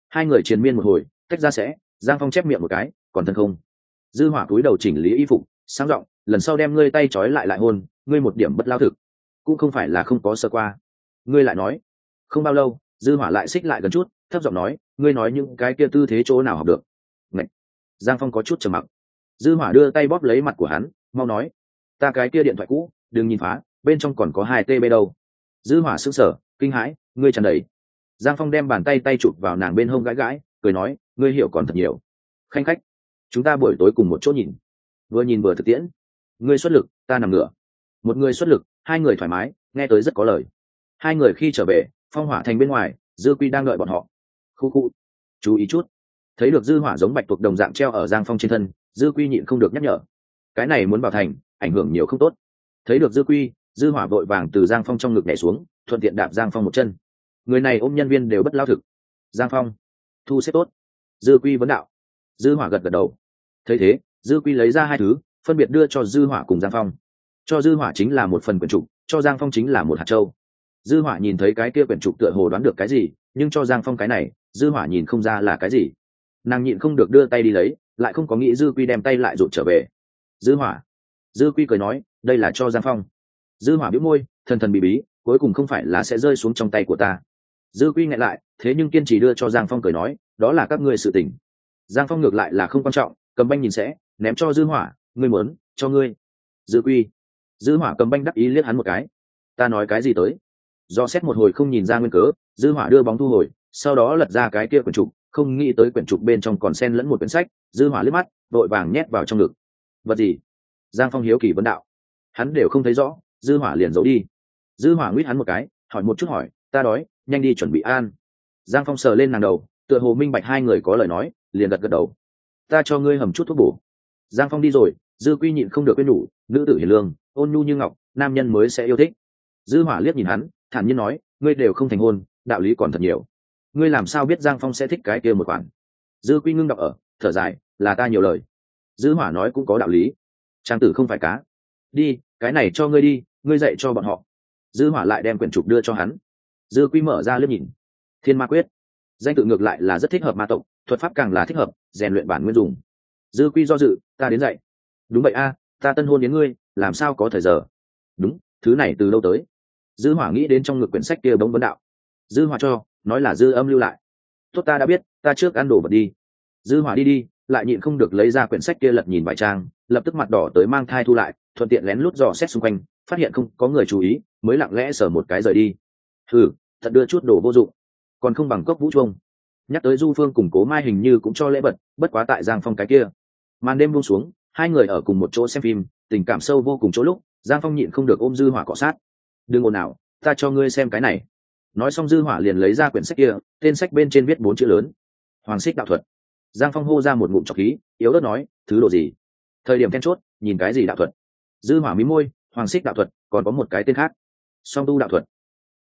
A: Hai người triền miên một hồi, tách ra sẽ, giang phong chép miệng một cái, còn thân không? Dư hỏa cúi đầu chỉnh lý y phục, sáng giọng, lần sau đem ngươi tay trói lại lại hôn, ngươi một điểm bất lao thực. Cũng không phải là không có sơ qua. Ngươi lại nói. Không bao lâu, dư hỏa lại xích lại gần chút, thấp giọng nói, ngươi nói những cái kia tư thế chỗ nào học được? Giang phong có chút trầm mặc. Dư hỏa đưa tay bóp lấy mặt của hắn, mau nói, ta cái kia điện thoại cũ, đừng nhìn phá, bên trong còn có hai tb đâu. Dư hỏa sững sờ, kinh hãi, ngươi tràn đầy. Giang phong đem bàn tay tay chụp vào nàng bên hông gãi gãi, cười nói, ngươi hiểu còn thật nhiều. Khanh khách, chúng ta buổi tối cùng một chỗ nhìn. Vừa nhìn vừa thực tiễn. Ngươi xuất lực, ta nằm ngửa. Một người xuất lực, hai người thoải mái, nghe tới rất có lời. Hai người khi trở về, phong hỏa thành bên ngoài, dư quy đang đợi bọn họ. Khu khu, chú ý chút thấy được dư hỏa giống bạch tuộc đồng dạng treo ở giang phong trên thân, dư quy nhịn không được nhắc nhở. Cái này muốn vào thành, ảnh hưởng nhiều không tốt. Thấy được dư quy, dư hỏa vội vàng từ giang phong trong ngực nhảy xuống, thuận tiện đạp giang phong một chân. Người này ôm nhân viên đều bất lao thực. Giang phong, thu xếp tốt. Dư quy vấn đạo. Dư hỏa gật gật đầu. Thấy thế, dư quy lấy ra hai thứ, phân biệt đưa cho dư hỏa cùng giang phong. Cho dư hỏa chính là một phần quyển trục, cho giang phong chính là một hạt châu. Dư hỏa nhìn thấy cái kia quyển trục tựa hồ đoán được cái gì, nhưng cho giang phong cái này, dư hỏa nhìn không ra là cái gì nàng nhịn không được đưa tay đi lấy, lại không có nghĩ dư quy đem tay lại rụt trở về. Dư hỏa. Dư quy cười nói, đây là cho giang phong. Dư hỏa bĩu môi, thần thần bí bí, cuối cùng không phải là sẽ rơi xuống trong tay của ta. Dư quy ngại lại, thế nhưng kiên trì đưa cho giang phong cười nói, đó là các ngươi sự tình. Giang phong ngược lại là không quan trọng, cầm banh nhìn sẽ, ném cho dư hỏa, ngươi muốn, cho ngươi. Dư quy. Dư hỏa cầm banh đắc ý liếc hắn một cái. Ta nói cái gì tới? Do xét một hồi không nhìn ra nguyên cớ, dư hỏa đưa bóng thu hồi, sau đó lật ra cái kia quần trục không nghĩ tới quyển trục bên trong còn xen lẫn một quyển sách, dư hỏa liếc mắt, vội vàng nhét vào trong ngực. Vật gì? Giang phong hiếu kỳ vấn đạo. Hắn đều không thấy rõ, dư hỏa liền giấu đi. Dư hỏa nguyết hắn một cái, hỏi một chút hỏi, ta đói, nhanh đi chuẩn bị an giang phong sờ lên nàng đầu, tựa hồ minh bạch hai người có lời nói, liền gật gật đầu. Ta cho ngươi hầm chút thuốc bổ. Giang phong đi rồi, dư quy nhịn không được quên nhủ nữ tử hiền lương, ôn nhu như ngọc, nam nhân mới sẽ yêu thích. Dư hỏa liếc nhìn hắn, thản nhiên nói, ngươi đều không thành hôn, đạo lý còn thật nhiều ngươi làm sao biết giang phong sẽ thích cái kia một khoản? Dư quy ngưng đọc ở, thở dài, là ta nhiều lời. Dư hỏa nói cũng có đạo lý. Trang tử không phải cá. Đi, cái này cho ngươi đi, ngươi dạy cho bọn họ. Dư hỏa lại đem quyển trục đưa cho hắn. Dư quy mở ra liếc nhìn. Thiên ma quyết. Danh tự ngược lại là rất thích hợp ma tộc, thuật pháp càng là thích hợp, rèn luyện bản nguyên dùng. Dư quy do dự, ta đến dạy. Đúng vậy a, ta tân hôn đến ngươi, làm sao có thời giờ? Đúng, thứ này từ lâu tới? Dư hỏa nghĩ đến trong ngực quyển sách kia bỗng vấn đạo. Dư hỏa cho nói là dư âm lưu lại. Tốt ta đã biết, ta trước ăn đồ vật đi. Dư hỏa đi đi, lại nhịn không được lấy ra quyển sách kia lật nhìn vài trang, lập tức mặt đỏ tới mang thai thu lại, thuận tiện lén lút dò xét xung quanh, phát hiện không có người chú ý, mới lặng lẽ sờ một cái rời đi. Thử thật đưa chút đồ vô dụng. Còn không bằng cốc vũ trung nhắc tới du phương củng cố mai hình như cũng cho lễ vật, bất quá tại giang phong cái kia. Màn đêm buông xuống, hai người ở cùng một chỗ xem phim, tình cảm sâu vô cùng chỗ lúc, giang phong nhịn không được ôm dư hỏa cọ sát. Đừng ồn nào ta cho ngươi xem cái này nói xong dư hỏa liền lấy ra quyển sách kia, tên sách bên trên viết bốn chữ lớn. Hoàng xích đạo thuật. Giang phong hô ra một ngụm trọc khí, yếu ớt nói, thứ độ gì? Thời điểm then chốt, nhìn cái gì đạo thuật? Dư hỏa mí môi, hoàng xích đạo thuật, còn có một cái tên khác. Song tu đạo thuật.